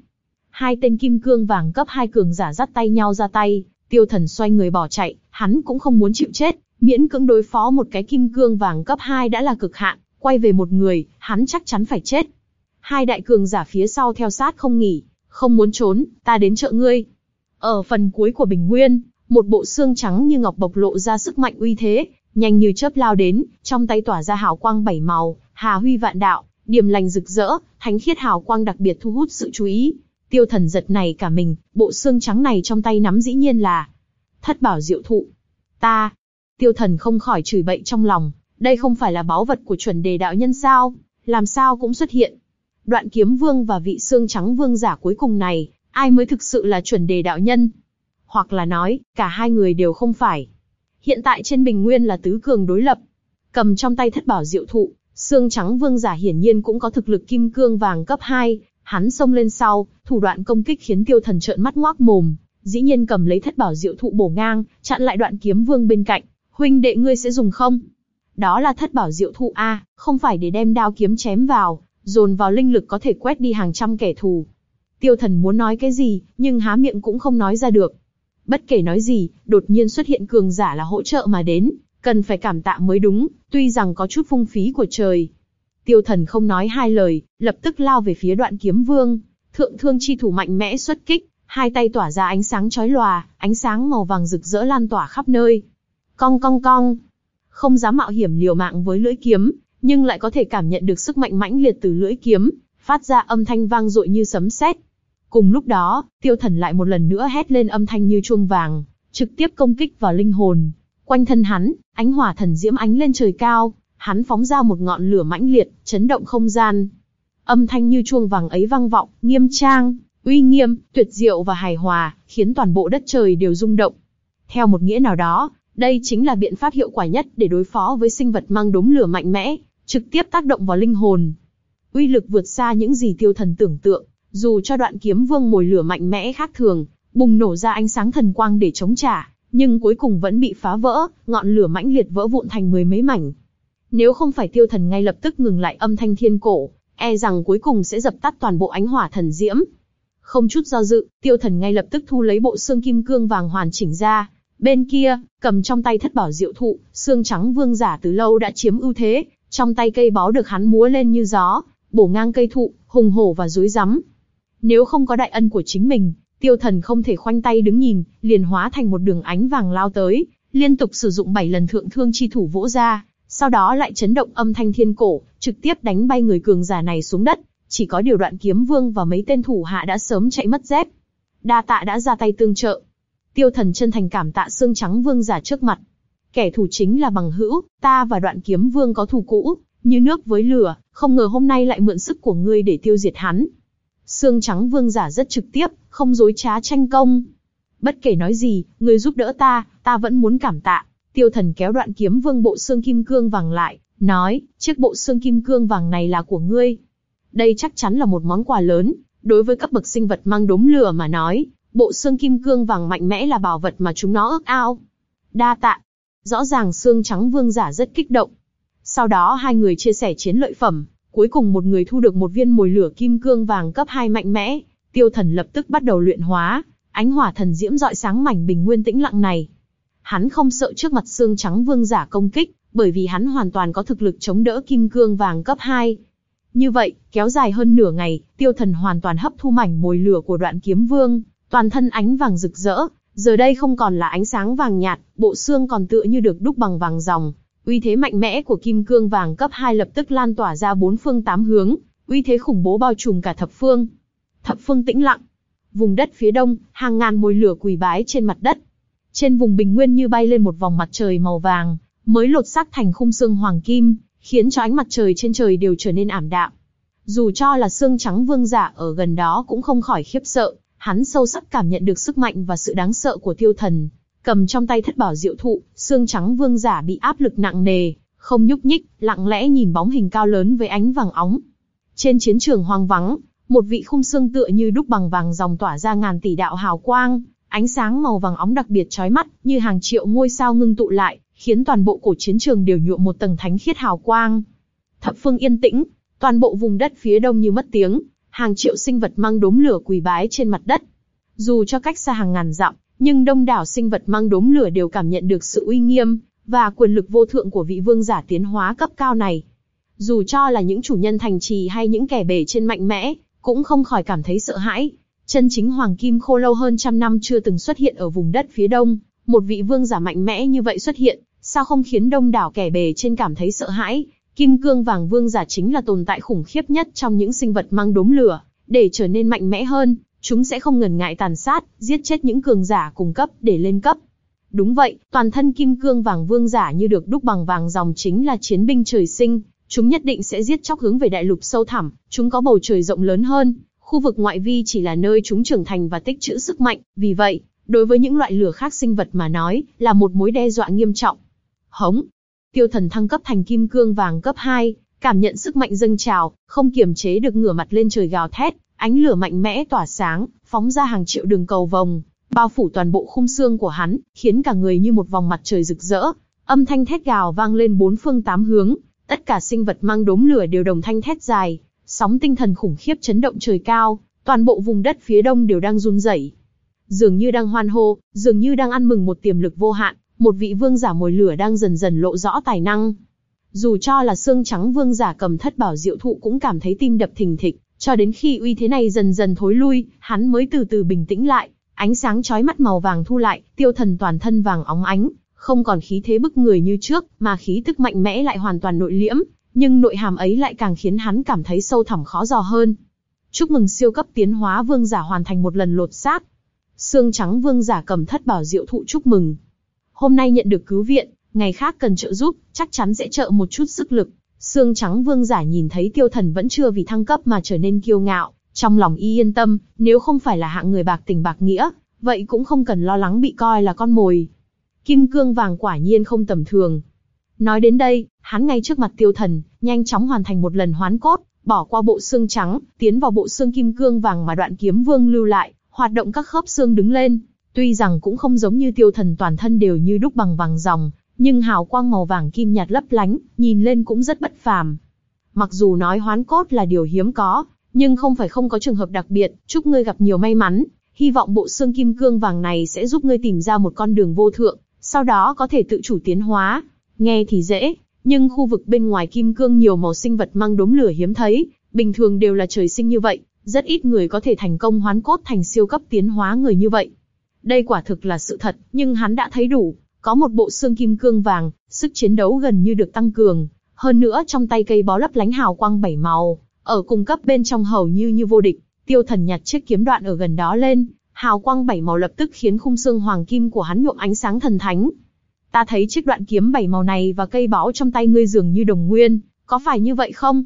Hai tên kim cương vàng cấp hai cường giả dắt tay nhau ra tay, tiêu thần xoay người bỏ chạy, hắn cũng không muốn chịu chết, miễn cưỡng đối phó một cái kim cương vàng cấp 2 đã là cực hạn, quay về một người, hắn chắc chắn phải chết. Hai đại cường giả phía sau theo sát không nghỉ, không muốn trốn, ta đến trợ ngươi. Ở phần cuối của bình nguyên, một bộ xương trắng như ngọc bộc lộ ra sức mạnh uy thế, nhanh như chớp lao đến, trong tay tỏa ra hào quang bảy màu, hà huy vạn đạo, điểm lành rực rỡ, thánh khiết hào quang đặc biệt thu hút sự chú ý. Tiêu thần giật này cả mình, bộ xương trắng này trong tay nắm dĩ nhiên là thất bảo diệu thụ. Ta, tiêu thần không khỏi chửi bậy trong lòng, đây không phải là báu vật của chuẩn đề đạo nhân sao, làm sao cũng xuất hiện. Đoạn kiếm vương và vị xương trắng vương giả cuối cùng này, ai mới thực sự là chuẩn đề đạo nhân? Hoặc là nói, cả hai người đều không phải. Hiện tại trên bình nguyên là tứ cường đối lập. Cầm trong tay thất bảo diệu thụ, xương trắng vương giả hiển nhiên cũng có thực lực kim cương vàng cấp 2, hắn xông lên sau, thủ đoạn công kích khiến tiêu thần trợn mắt ngoác mồm, dĩ nhiên cầm lấy thất bảo diệu thụ bổ ngang, chặn lại đoạn kiếm vương bên cạnh. Huynh đệ ngươi sẽ dùng không? Đó là thất bảo diệu thụ a, không phải để đem đao kiếm chém vào, dồn vào linh lực có thể quét đi hàng trăm kẻ thù. Tiêu thần muốn nói cái gì, nhưng há miệng cũng không nói ra được. Bất kể nói gì, đột nhiên xuất hiện cường giả là hỗ trợ mà đến, cần phải cảm tạ mới đúng, tuy rằng có chút phung phí của trời. Tiêu thần không nói hai lời, lập tức lao về phía đoạn kiếm vương. Thượng thương chi thủ mạnh mẽ xuất kích, hai tay tỏa ra ánh sáng chói lòa, ánh sáng màu vàng rực rỡ lan tỏa khắp nơi. Cong cong cong. Không dám mạo hiểm liều mạng với lưỡi kiếm, nhưng lại có thể cảm nhận được sức mạnh mãnh liệt từ lưỡi kiếm, phát ra âm thanh vang dội như sấm sét. Cùng lúc đó, tiêu thần lại một lần nữa hét lên âm thanh như chuông vàng, trực tiếp công kích vào linh hồn. Quanh thân hắn, ánh hỏa thần diễm ánh lên trời cao, hắn phóng ra một ngọn lửa mãnh liệt, chấn động không gian. Âm thanh như chuông vàng ấy vang vọng, nghiêm trang, uy nghiêm, tuyệt diệu và hài hòa, khiến toàn bộ đất trời đều rung động. Theo một nghĩa nào đó, đây chính là biện pháp hiệu quả nhất để đối phó với sinh vật mang đốm lửa mạnh mẽ, trực tiếp tác động vào linh hồn. Uy lực vượt xa những gì tiêu thần tưởng tượng, dù cho đoạn kiếm vương mồi lửa mạnh mẽ khác thường, bùng nổ ra ánh sáng thần quang để chống trả, nhưng cuối cùng vẫn bị phá vỡ, ngọn lửa mãnh liệt vỡ vụn thành mười mấy mảnh. Nếu không phải tiêu thần ngay lập tức ngừng lại âm thanh thiên cổ, e rằng cuối cùng sẽ dập tắt toàn bộ ánh hỏa thần diễm. Không chút do dự, tiêu thần ngay lập tức thu lấy bộ xương kim cương vàng hoàn chỉnh ra. Bên kia, cầm trong tay thất bảo diệu thụ, xương trắng vương giả từ lâu đã chiếm ưu thế, trong tay cây bó được hắn múa lên như gió, bổ ngang cây thụ, hùng hổ và rối rắm. Nếu không có đại ân của chính mình, tiêu thần không thể khoanh tay đứng nhìn, liền hóa thành một đường ánh vàng lao tới, liên tục sử dụng 7 lần thượng thương chi thủ vỗ ra, sau đó lại chấn động âm thanh thiên cổ, trực tiếp đánh bay người cường giả này xuống đất. Chỉ có điều đoạn kiếm vương và mấy tên thủ hạ đã sớm chạy mất dép. Đa tạ đã ra tay tương trợ. Tiêu thần chân thành cảm tạ xương trắng vương giả trước mặt. Kẻ thù chính là bằng hữu, ta và đoạn kiếm vương có thù cũ, như nước với lửa, không ngờ hôm nay lại mượn sức của ngươi để tiêu diệt hắn. Xương trắng vương giả rất trực tiếp, không dối trá tranh công. Bất kể nói gì, người giúp đỡ ta, ta vẫn muốn cảm tạ. Tiêu thần kéo đoạn kiếm vương bộ xương kim cương vàng lại, nói, chiếc bộ xương kim cương vàng này là của ngươi. Đây chắc chắn là một món quà lớn, đối với các bậc sinh vật mang đốm lửa mà nói, bộ xương kim cương vàng mạnh mẽ là bảo vật mà chúng nó ước ao. Đa tạ. Rõ ràng xương trắng vương giả rất kích động. Sau đó hai người chia sẻ chiến lợi phẩm, cuối cùng một người thu được một viên mồi lửa kim cương vàng cấp 2 mạnh mẽ. Tiêu thần lập tức bắt đầu luyện hóa, ánh hỏa thần diễm dọi sáng mảnh bình nguyên tĩnh lặng này. Hắn không sợ trước mặt xương trắng vương giả công kích, bởi vì hắn hoàn toàn có thực lực chống đỡ kim cương vàng cấp 2. Như vậy, kéo dài hơn nửa ngày, tiêu thần hoàn toàn hấp thu mảnh mồi lửa của đoạn kiếm vương, toàn thân ánh vàng rực rỡ, giờ đây không còn là ánh sáng vàng nhạt, bộ xương còn tựa như được đúc bằng vàng ròng. Uy thế mạnh mẽ của kim cương vàng cấp 2 lập tức lan tỏa ra bốn phương tám hướng, uy thế khủng bố bao trùm cả thập phương. Thập phương tĩnh lặng. Vùng đất phía đông, hàng ngàn mồi lửa quỳ bái trên mặt đất. Trên vùng bình nguyên như bay lên một vòng mặt trời màu vàng, mới lột xác thành khung xương hoàng kim, khiến cho ánh mặt trời trên trời đều trở nên ảm đạm. Dù cho là xương trắng vương giả ở gần đó cũng không khỏi khiếp sợ, hắn sâu sắc cảm nhận được sức mạnh và sự đáng sợ của tiêu thần. Cầm trong tay thất bảo diệu thụ, xương trắng vương giả bị áp lực nặng nề, không nhúc nhích, lặng lẽ nhìn bóng hình cao lớn với ánh vàng óng. Trên chiến trường hoang vắng, một vị khung xương tựa như đúc bằng vàng dòng tỏa ra ngàn tỷ đạo hào quang, ánh sáng màu vàng óng đặc biệt chói mắt, như hàng triệu ngôi sao ngưng tụ lại, khiến toàn bộ cổ chiến trường đều nhuộm một tầng thánh khiết hào quang. Thập phương yên tĩnh, toàn bộ vùng đất phía đông như mất tiếng, hàng triệu sinh vật mang đốm lửa quỳ bái trên mặt đất. Dù cho cách xa hàng ngàn dặm, nhưng đông đảo sinh vật mang đốm lửa đều cảm nhận được sự uy nghiêm và quyền lực vô thượng của vị vương giả tiến hóa cấp cao này. Dù cho là những chủ nhân thành trì hay những kẻ bể trên mạnh mẽ, cũng không khỏi cảm thấy sợ hãi. Chân chính hoàng kim khô lâu hơn trăm năm chưa từng xuất hiện ở vùng đất phía đông, một vị vương giả mạnh mẽ như vậy xuất hiện, sao không khiến đông đảo kẻ bề trên cảm thấy sợ hãi? Kim cương vàng vương giả chính là tồn tại khủng khiếp nhất trong những sinh vật mang đốm lửa, để trở nên mạnh mẽ hơn, chúng sẽ không ngần ngại tàn sát, giết chết những cường giả cùng cấp để lên cấp. Đúng vậy, toàn thân kim cương vàng vương giả như được đúc bằng vàng dòng chính là chiến binh trời sinh, chúng nhất định sẽ giết chóc hướng về đại lục sâu thẳm, chúng có bầu trời rộng lớn hơn, khu vực ngoại vi chỉ là nơi chúng trưởng thành và tích trữ sức mạnh, vì vậy, đối với những loại lửa khác sinh vật mà nói, là một mối đe dọa nghiêm trọng. Hống! Tiêu thần thăng cấp thành kim cương vàng cấp 2, cảm nhận sức mạnh dâng trào, không kiềm chế được ngửa mặt lên trời gào thét, ánh lửa mạnh mẽ tỏa sáng, phóng ra hàng triệu đường cầu vòng, bao phủ toàn bộ khung xương của hắn, khiến cả người như một vòng mặt trời rực rỡ. Âm thanh thét gào vang lên bốn phương tám hướng, tất cả sinh vật mang đốm lửa đều đồng thanh thét dài, sóng tinh thần khủng khiếp chấn động trời cao, toàn bộ vùng đất phía đông đều đang run rẩy. Dường như đang hoan hô, dường như đang ăn mừng một tiềm lực vô hạn, một vị vương giả mồi lửa đang dần dần lộ rõ tài năng. Dù cho là xương trắng vương giả cầm thất bảo diệu thụ cũng cảm thấy tim đập thình thịch, cho đến khi uy thế này dần dần thối lui, hắn mới từ từ bình tĩnh lại, ánh sáng chói mắt màu vàng thu lại, tiêu thần toàn thân vàng óng ánh, không còn khí thế bức người như trước, mà khí tức mạnh mẽ lại hoàn toàn nội liễm, nhưng nội hàm ấy lại càng khiến hắn cảm thấy sâu thẳm khó dò hơn. Chúc mừng siêu cấp tiến hóa vương giả hoàn thành một lần lột xác. Xương trắng vương giả cầm thất bảo diệu thụ chúc mừng. Hôm nay nhận được cứu viện, ngày khác cần trợ giúp, chắc chắn sẽ trợ một chút sức lực. Xương trắng vương giả nhìn thấy tiêu thần vẫn chưa vì thăng cấp mà trở nên kiêu ngạo, trong lòng y yên tâm, nếu không phải là hạng người bạc tình bạc nghĩa, vậy cũng không cần lo lắng bị coi là con mồi. Kim cương vàng quả nhiên không tầm thường. Nói đến đây, hắn ngay trước mặt tiêu thần, nhanh chóng hoàn thành một lần hoán cốt, bỏ qua bộ xương trắng, tiến vào bộ xương kim cương vàng mà đoạn kiếm vương lưu lại, hoạt động các khớp xương đứng lên. Tuy rằng cũng không giống như tiêu thần toàn thân đều như đúc bằng vàng ròng, nhưng hào quang màu vàng kim nhạt lấp lánh, nhìn lên cũng rất bất phàm. Mặc dù nói hoán cốt là điều hiếm có, nhưng không phải không có trường hợp đặc biệt, chúc ngươi gặp nhiều may mắn, hy vọng bộ xương kim cương vàng này sẽ giúp ngươi tìm ra một con đường vô thượng, sau đó có thể tự chủ tiến hóa. Nghe thì dễ, nhưng khu vực bên ngoài kim cương nhiều màu sinh vật mang đốm lửa hiếm thấy, bình thường đều là trời sinh như vậy, rất ít người có thể thành công hoán cốt thành siêu cấp tiến hóa người như vậy. Đây quả thực là sự thật, nhưng hắn đã thấy đủ, có một bộ xương kim cương vàng, sức chiến đấu gần như được tăng cường, hơn nữa trong tay cây bó lấp lánh hào quang bảy màu, ở cung cấp bên trong hầu như như vô địch, tiêu thần nhặt chiếc kiếm đoạn ở gần đó lên, hào quang bảy màu lập tức khiến khung xương hoàng kim của hắn nhuộm ánh sáng thần thánh. Ta thấy chiếc đoạn kiếm bảy màu này và cây bó trong tay ngươi dường như đồng nguyên, có phải như vậy không?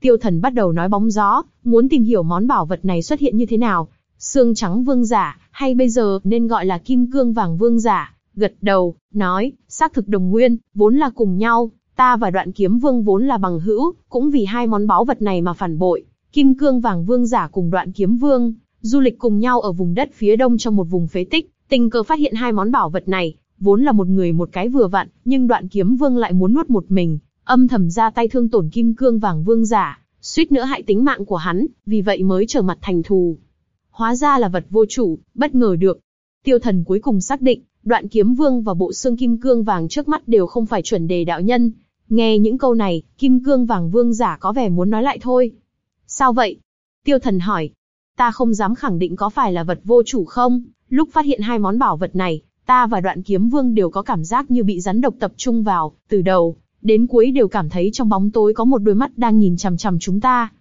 Tiêu thần bắt đầu nói bóng gió, muốn tìm hiểu món bảo vật này xuất hiện như thế nào. Xương trắng vương giả, hay bây giờ nên gọi là kim cương vàng vương giả, gật đầu, nói, xác thực đồng nguyên, vốn là cùng nhau, ta và đoạn kiếm vương vốn là bằng hữu, cũng vì hai món báu vật này mà phản bội. Kim cương vàng vương giả cùng đoạn kiếm vương, du lịch cùng nhau ở vùng đất phía đông trong một vùng phế tích, tình cờ phát hiện hai món bảo vật này, vốn là một người một cái vừa vặn, nhưng đoạn kiếm vương lại muốn nuốt một mình, âm thầm ra tay thương tổn kim cương vàng vương giả, suýt nữa hại tính mạng của hắn, vì vậy mới trở mặt thành thù. Hóa ra là vật vô chủ, bất ngờ được. Tiêu thần cuối cùng xác định, đoạn kiếm vương và bộ xương kim cương vàng trước mắt đều không phải chuẩn đề đạo nhân. Nghe những câu này, kim cương vàng vương giả có vẻ muốn nói lại thôi. Sao vậy? Tiêu thần hỏi. Ta không dám khẳng định có phải là vật vô chủ không, lúc phát hiện hai món bảo vật này, ta và đoạn kiếm vương đều có cảm giác như bị rắn độc tập trung vào, từ đầu, đến cuối đều cảm thấy trong bóng tối có một đôi mắt đang nhìn chằm chằm chúng ta.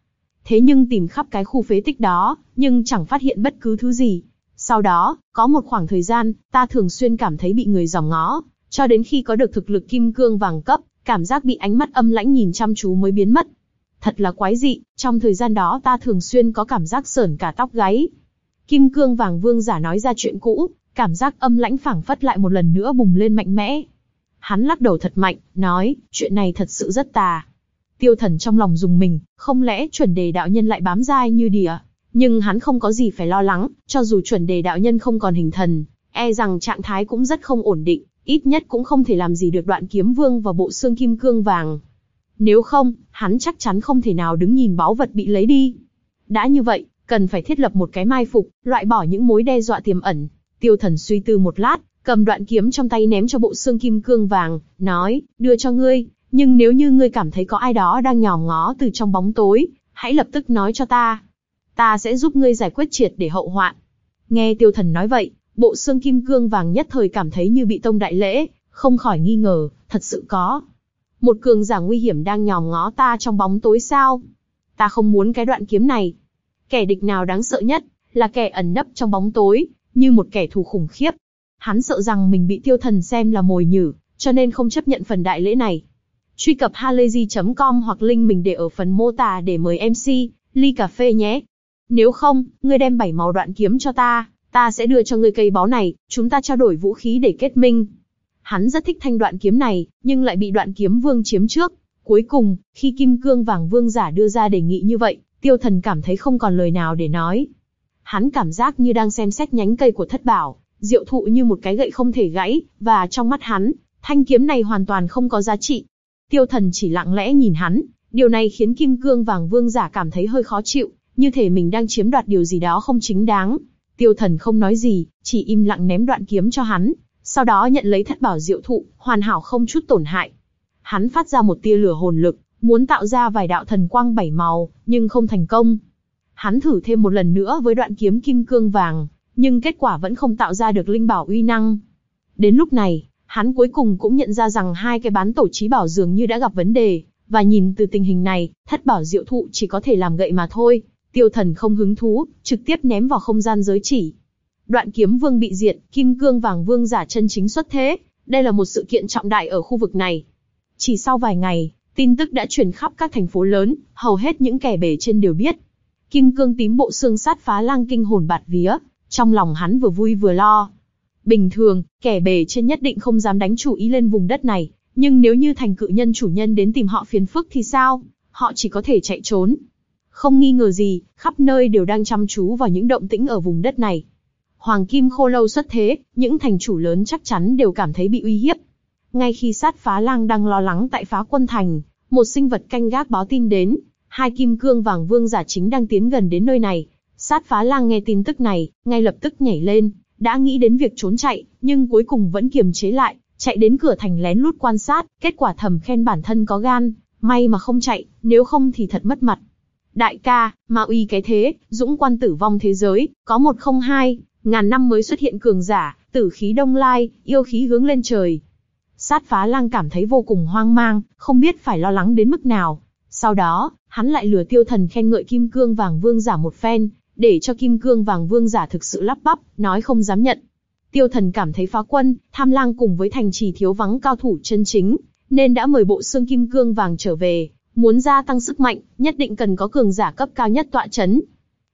Thế nhưng tìm khắp cái khu phế tích đó, nhưng chẳng phát hiện bất cứ thứ gì. Sau đó, có một khoảng thời gian, ta thường xuyên cảm thấy bị người dòm ngó, cho đến khi có được thực lực kim cương vàng cấp, cảm giác bị ánh mắt âm lãnh nhìn chăm chú mới biến mất. Thật là quái dị, trong thời gian đó ta thường xuyên có cảm giác sởn cả tóc gáy. Kim cương vàng vương giả nói ra chuyện cũ, cảm giác âm lãnh phảng phất lại một lần nữa bùng lên mạnh mẽ. Hắn lắc đầu thật mạnh, nói, chuyện này thật sự rất tà. Tiêu thần trong lòng dùng mình, không lẽ chuẩn đề đạo nhân lại bám dai như đỉa? Nhưng hắn không có gì phải lo lắng, cho dù chuẩn đề đạo nhân không còn hình thần, e rằng trạng thái cũng rất không ổn định, ít nhất cũng không thể làm gì được đoạn kiếm vương và bộ xương kim cương vàng. Nếu không, hắn chắc chắn không thể nào đứng nhìn báu vật bị lấy đi. Đã như vậy, cần phải thiết lập một cái mai phục, loại bỏ những mối đe dọa tiềm ẩn. Tiêu thần suy tư một lát, cầm đoạn kiếm trong tay ném cho bộ xương kim cương vàng, nói, đưa cho ngươi, nhưng nếu như ngươi cảm thấy có ai đó đang nhòm ngó từ trong bóng tối, hãy lập tức nói cho ta. Ta sẽ giúp ngươi giải quyết triệt để hậu hoạn. Nghe tiêu thần nói vậy, bộ xương kim cương vàng nhất thời cảm thấy như bị tông đại lễ, không khỏi nghi ngờ, thật sự có. Một cường giả nguy hiểm đang nhòm ngó ta trong bóng tối sao? Ta không muốn cái đoạn kiếm này. Kẻ địch nào đáng sợ nhất, là kẻ ẩn nấp trong bóng tối, như một kẻ thù khủng khiếp. Hắn sợ rằng mình bị tiêu thần xem là mồi nhử, cho nên không chấp nhận phần đại lễ này. Truy cập halayzi.com hoặc link mình để ở phần mô tả để mời MC, ly cà phê nhé. Nếu không, ngươi đem bảy màu đoạn kiếm cho ta, ta sẽ đưa cho ngươi cây báu này, chúng ta trao đổi vũ khí để kết minh. Hắn rất thích thanh đoạn kiếm này, nhưng lại bị đoạn kiếm vương chiếm trước. Cuối cùng, khi kim cương vàng vương giả đưa ra đề nghị như vậy, tiêu thần cảm thấy không còn lời nào để nói. Hắn cảm giác như đang xem xét nhánh cây của thất bảo, diệu thụ như một cái gậy không thể gãy, và trong mắt hắn, thanh kiếm này hoàn toàn không có giá trị. Tiêu thần chỉ lặng lẽ nhìn hắn, điều này khiến kim cương vàng vương giả cảm thấy hơi khó chịu, như thể mình đang chiếm đoạt điều gì đó không chính đáng. Tiêu thần không nói gì, chỉ im lặng ném đoạn kiếm cho hắn, sau đó nhận lấy thất bảo diệu thụ, hoàn hảo không chút tổn hại. Hắn phát ra một tia lửa hồn lực, muốn tạo ra vài đạo thần quang bảy màu, nhưng không thành công. Hắn thử thêm một lần nữa với đoạn kiếm kim cương vàng, nhưng kết quả vẫn không tạo ra được linh bảo uy năng. Đến lúc này, hắn cuối cùng cũng nhận ra rằng hai cái bán tổ trí bảo dường như đã gặp vấn đề, và nhìn từ tình hình này, thất bảo diệu thụ chỉ có thể làm gậy mà thôi. Tiêu thần không hứng thú, trực tiếp ném vào không gian giới chỉ. Đoạn kiếm vương bị diệt, kim cương vàng vương giả chân chính xuất thế. Đây là một sự kiện trọng đại ở khu vực này. Chỉ sau vài ngày, tin tức đã truyền khắp các thành phố lớn, hầu hết những kẻ bể trên đều biết. Kim cương tím bộ xương sát phá lang kinh hồn bạt vía, trong lòng hắn vừa vui vừa lo. Bình thường, kẻ bề trên nhất định không dám đánh chủ ý lên vùng đất này, nhưng nếu như thành cự nhân chủ nhân đến tìm họ phiền phức thì sao? Họ chỉ có thể chạy trốn. Không nghi ngờ gì, khắp nơi đều đang chăm chú vào những động tĩnh ở vùng đất này. Hoàng Kim Khô Lâu xuất thế, những thành chủ lớn chắc chắn đều cảm thấy bị uy hiếp. Ngay khi sát phá lang đang lo lắng tại phá quân thành, một sinh vật canh gác báo tin đến, hai kim cương vàng vương giả chính đang tiến gần đến nơi này. Sát phá lang nghe tin tức này, ngay lập tức nhảy lên, đã nghĩ đến việc trốn chạy, nhưng cuối cùng vẫn kiềm chế lại, chạy đến cửa thành lén lút quan sát, kết quả thầm khen bản thân có gan, may mà không chạy, nếu không thì thật mất mặt. Đại ca, ma uy cái thế, dũng quan tử vong thế giới, có một không hai, ngàn năm mới xuất hiện cường giả, tử khí đông lai, yêu khí hướng lên trời. Sát phá lang cảm thấy vô cùng hoang mang, không biết phải lo lắng đến mức nào. Sau đó, hắn lại lừa tiêu thần khen ngợi kim cương vàng vương giả một phen, để cho kim cương vàng vương giả thực sự lắp bắp, nói không dám nhận. Tiêu thần cảm thấy phá quân, tham lang cùng với thành trì thiếu vắng cao thủ chân chính, nên đã mời bộ xương kim cương vàng trở về, muốn gia tăng sức mạnh, nhất định cần có cường giả cấp cao nhất tọa chấn.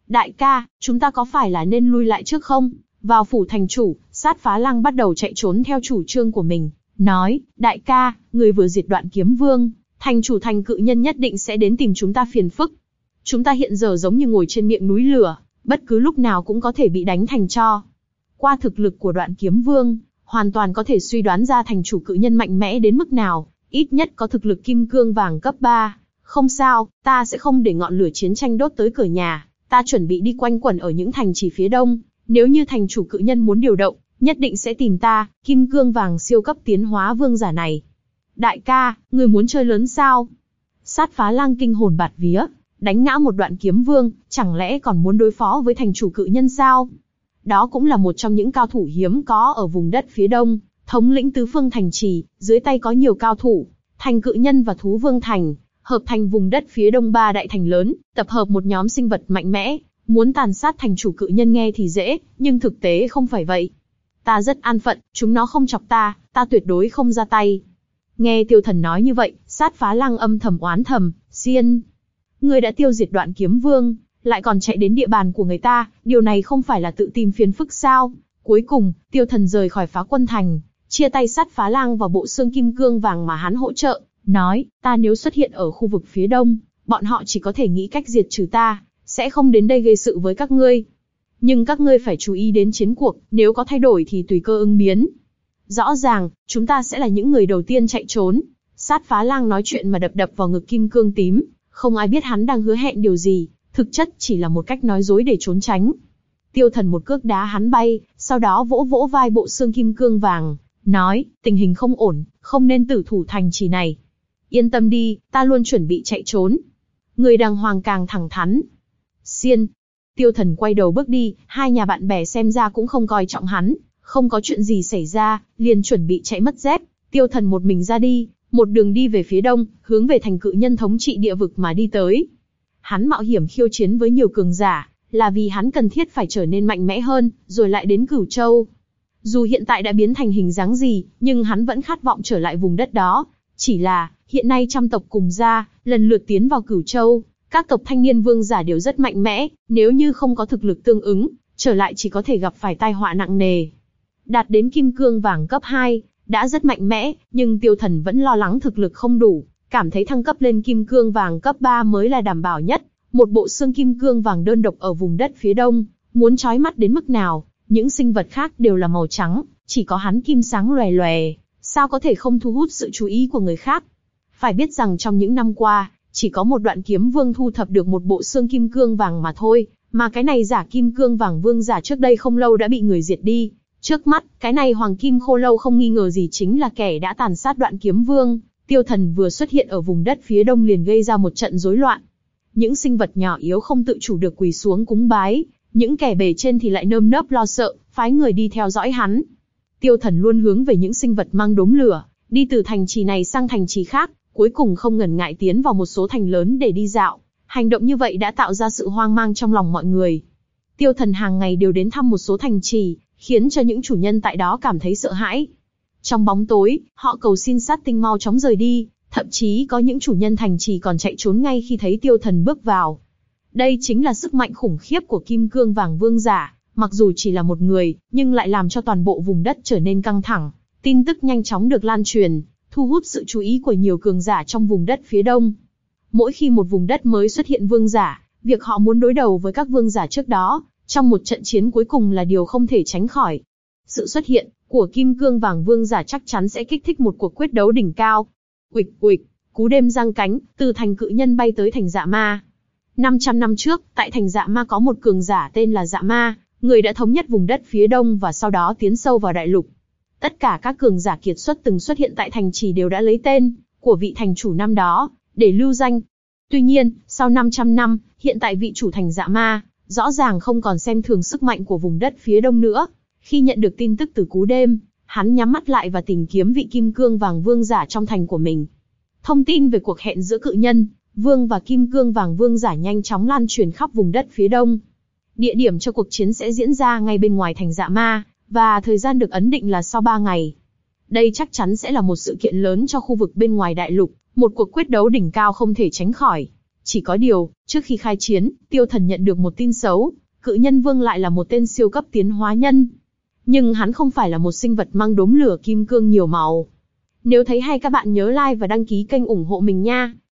Đại ca, chúng ta có phải là nên lui lại trước không? Vào phủ thành chủ, sát phá lang bắt đầu chạy trốn theo chủ trương của mình, nói, đại ca, người vừa diệt đoạn kiếm vương, thành chủ thành cự nhân nhất định sẽ đến tìm chúng ta phiền phức. Chúng ta hiện giờ giống như ngồi trên miệng núi lửa, bất cứ lúc nào cũng có thể bị đánh thành cho. Qua thực lực của đoạn kiếm vương, hoàn toàn có thể suy đoán ra thành chủ cự nhân mạnh mẽ đến mức nào, ít nhất có thực lực kim cương vàng cấp 3. Không sao, ta sẽ không để ngọn lửa chiến tranh đốt tới cửa nhà, ta chuẩn bị đi quanh quẩn ở những thành trì phía đông, nếu như thành chủ cự nhân muốn điều động, nhất định sẽ tìm ta, kim cương vàng siêu cấp tiến hóa vương giả này. Đại ca, người muốn chơi lớn sao? Sát phá lang kinh hồn bạt vía, đánh ngã một đoạn kiếm vương, chẳng lẽ còn muốn đối phó với thành chủ cự nhân sao? Đó cũng là một trong những cao thủ hiếm có ở vùng đất phía đông, thống lĩnh tứ phương thành trì, dưới tay có nhiều cao thủ, thành cự nhân và thú vương thành, hợp thành vùng đất phía đông ba đại thành lớn, tập hợp một nhóm sinh vật mạnh mẽ, muốn tàn sát thành chủ cự nhân nghe thì dễ, nhưng thực tế không phải vậy. Ta rất an phận, chúng nó không chọc ta, ta tuyệt đối không ra tay. Nghe tiêu thần nói như vậy, sát phá lăng âm thầm oán thầm, xiên. người đã tiêu diệt đoạn kiếm vương, lại còn chạy đến địa bàn của người ta, điều này không phải là tự tìm phiền phức sao? Cuối cùng, tiêu thần rời khỏi phá quân thành, chia tay sát phá lang vào bộ xương kim cương vàng mà hắn hỗ trợ, nói, ta nếu xuất hiện ở khu vực phía đông, bọn họ chỉ có thể nghĩ cách diệt trừ ta, sẽ không đến đây gây sự với các ngươi. Nhưng các ngươi phải chú ý đến chiến cuộc, nếu có thay đổi thì tùy cơ ứng biến. Rõ ràng, chúng ta sẽ là những người đầu tiên chạy trốn. Sát phá lang nói chuyện mà đập đập vào ngực kim cương tím, không ai biết hắn đang hứa hẹn điều gì, thực chất chỉ là một cách nói dối để trốn tránh. Tiêu thần một cước đá hắn bay, sau đó vỗ vỗ vai bộ xương kim cương vàng, nói, tình hình không ổn, không nên tử thủ thành trì này. Yên tâm đi, ta luôn chuẩn bị chạy trốn. Người đàng hoàng càng thẳng thắn. Xiên. Tiêu thần quay đầu bước đi, hai nhà bạn bè xem ra cũng không coi trọng hắn, không có chuyện gì xảy ra, liền chuẩn bị chạy mất dép. Tiêu thần một mình ra đi, một đường đi về phía đông, hướng về thành cự nhân thống trị địa vực mà đi tới. Hắn mạo hiểm khiêu chiến với nhiều cường giả, là vì hắn cần thiết phải trở nên mạnh mẽ hơn, rồi lại đến Cửu Châu. Dù hiện tại đã biến thành hình dáng gì, nhưng hắn vẫn khát vọng trở lại vùng đất đó. Chỉ là, hiện nay trăm tộc cùng ra, lần lượt tiến vào Cửu Châu, các tộc thanh niên vương giả đều rất mạnh mẽ, nếu như không có thực lực tương ứng, trở lại chỉ có thể gặp phải tai họa nặng nề. Đạt đến kim cương vàng cấp 2, đã rất mạnh mẽ, nhưng tiêu thần vẫn lo lắng thực lực không đủ, cảm thấy thăng cấp lên kim cương vàng cấp 3 mới là đảm bảo nhất. Một bộ xương kim cương vàng đơn độc ở vùng đất phía đông, muốn trói mắt đến mức nào, những sinh vật khác đều là màu trắng, chỉ có hắn kim sáng lòe lòe, sao có thể không thu hút sự chú ý của người khác. Phải biết rằng trong những năm qua, chỉ có một đoạn kiếm vương thu thập được một bộ xương kim cương vàng mà thôi, mà cái này giả kim cương vàng vương giả trước đây không lâu đã bị người diệt đi. Trước mắt, cái này hoàng kim khô lâu không nghi ngờ gì chính là kẻ đã tàn sát đoạn kiếm vương, tiêu thần vừa xuất hiện ở vùng đất phía đông liền gây ra một trận rối loạn. những sinh vật nhỏ yếu không tự chủ được quỳ xuống cúng bái, những kẻ bề trên thì lại nơm nớp lo sợ, phái người đi theo dõi hắn. Tiêu thần luôn hướng về những sinh vật mang đốm lửa, đi từ thành trì này sang thành trì khác, cuối cùng không ngần ngại tiến vào một số thành lớn để đi dạo. Hành động như vậy đã tạo ra sự hoang mang trong lòng mọi người. Tiêu thần hàng ngày đều đến thăm một số thành trì, khiến cho những chủ nhân tại đó cảm thấy sợ hãi. Trong bóng tối, họ cầu xin sát tinh mau chóng rời đi, thậm chí có những chủ nhân thành trì còn chạy trốn ngay khi thấy tiêu thần bước vào. Đây chính là sức mạnh khủng khiếp của kim cương vàng vương giả, mặc dù chỉ là một người, nhưng lại làm cho toàn bộ vùng đất trở nên căng thẳng. Tin tức nhanh chóng được lan truyền, thu hút sự chú ý của nhiều cường giả trong vùng đất phía đông. Mỗi khi một vùng đất mới xuất hiện vương giả, việc họ muốn đối đầu với các vương giả trước đó, trong một trận chiến cuối cùng là điều không thể tránh khỏi. Sự xuất hiện của kim cương vàng vương giả chắc chắn sẽ kích thích một cuộc quyết đấu đỉnh cao. Quịch quịch, cú đêm giang cánh, từ thành cự nhân bay tới thành dạ ma. 500 năm trước, tại thành dạ ma có một cường giả tên là dạ ma, người đã thống nhất vùng đất phía đông và sau đó tiến sâu vào đại lục. Tất cả các cường giả kiệt xuất từng xuất hiện tại thành trì đều đã lấy tên của vị thành chủ năm đó, để lưu danh. Tuy nhiên, sau 500 năm, hiện tại vị chủ thành dạ ma, rõ ràng không còn xem thường sức mạnh của vùng đất phía đông nữa. Khi nhận được tin tức từ cú đêm, hắn nhắm mắt lại và tìm kiếm vị kim cương vàng vương giả trong thành của mình. Thông tin về cuộc hẹn giữa cự nhân, vương và kim cương vàng vương giả nhanh chóng lan truyền khắp vùng đất phía đông. Địa điểm cho cuộc chiến sẽ diễn ra ngay bên ngoài thành dạ ma, và thời gian được ấn định là sau 3 ngày. Đây chắc chắn sẽ là một sự kiện lớn cho khu vực bên ngoài đại lục, một cuộc quyết đấu đỉnh cao không thể tránh khỏi. Chỉ có điều, trước khi khai chiến, tiêu thần nhận được một tin xấu, cự nhân vương lại là một tên siêu cấp tiến hóa nhân. Nhưng hắn không phải là một sinh vật mang đốm lửa kim cương nhiều màu. Nếu thấy hay các bạn nhớ like và đăng ký kênh ủng hộ mình nha.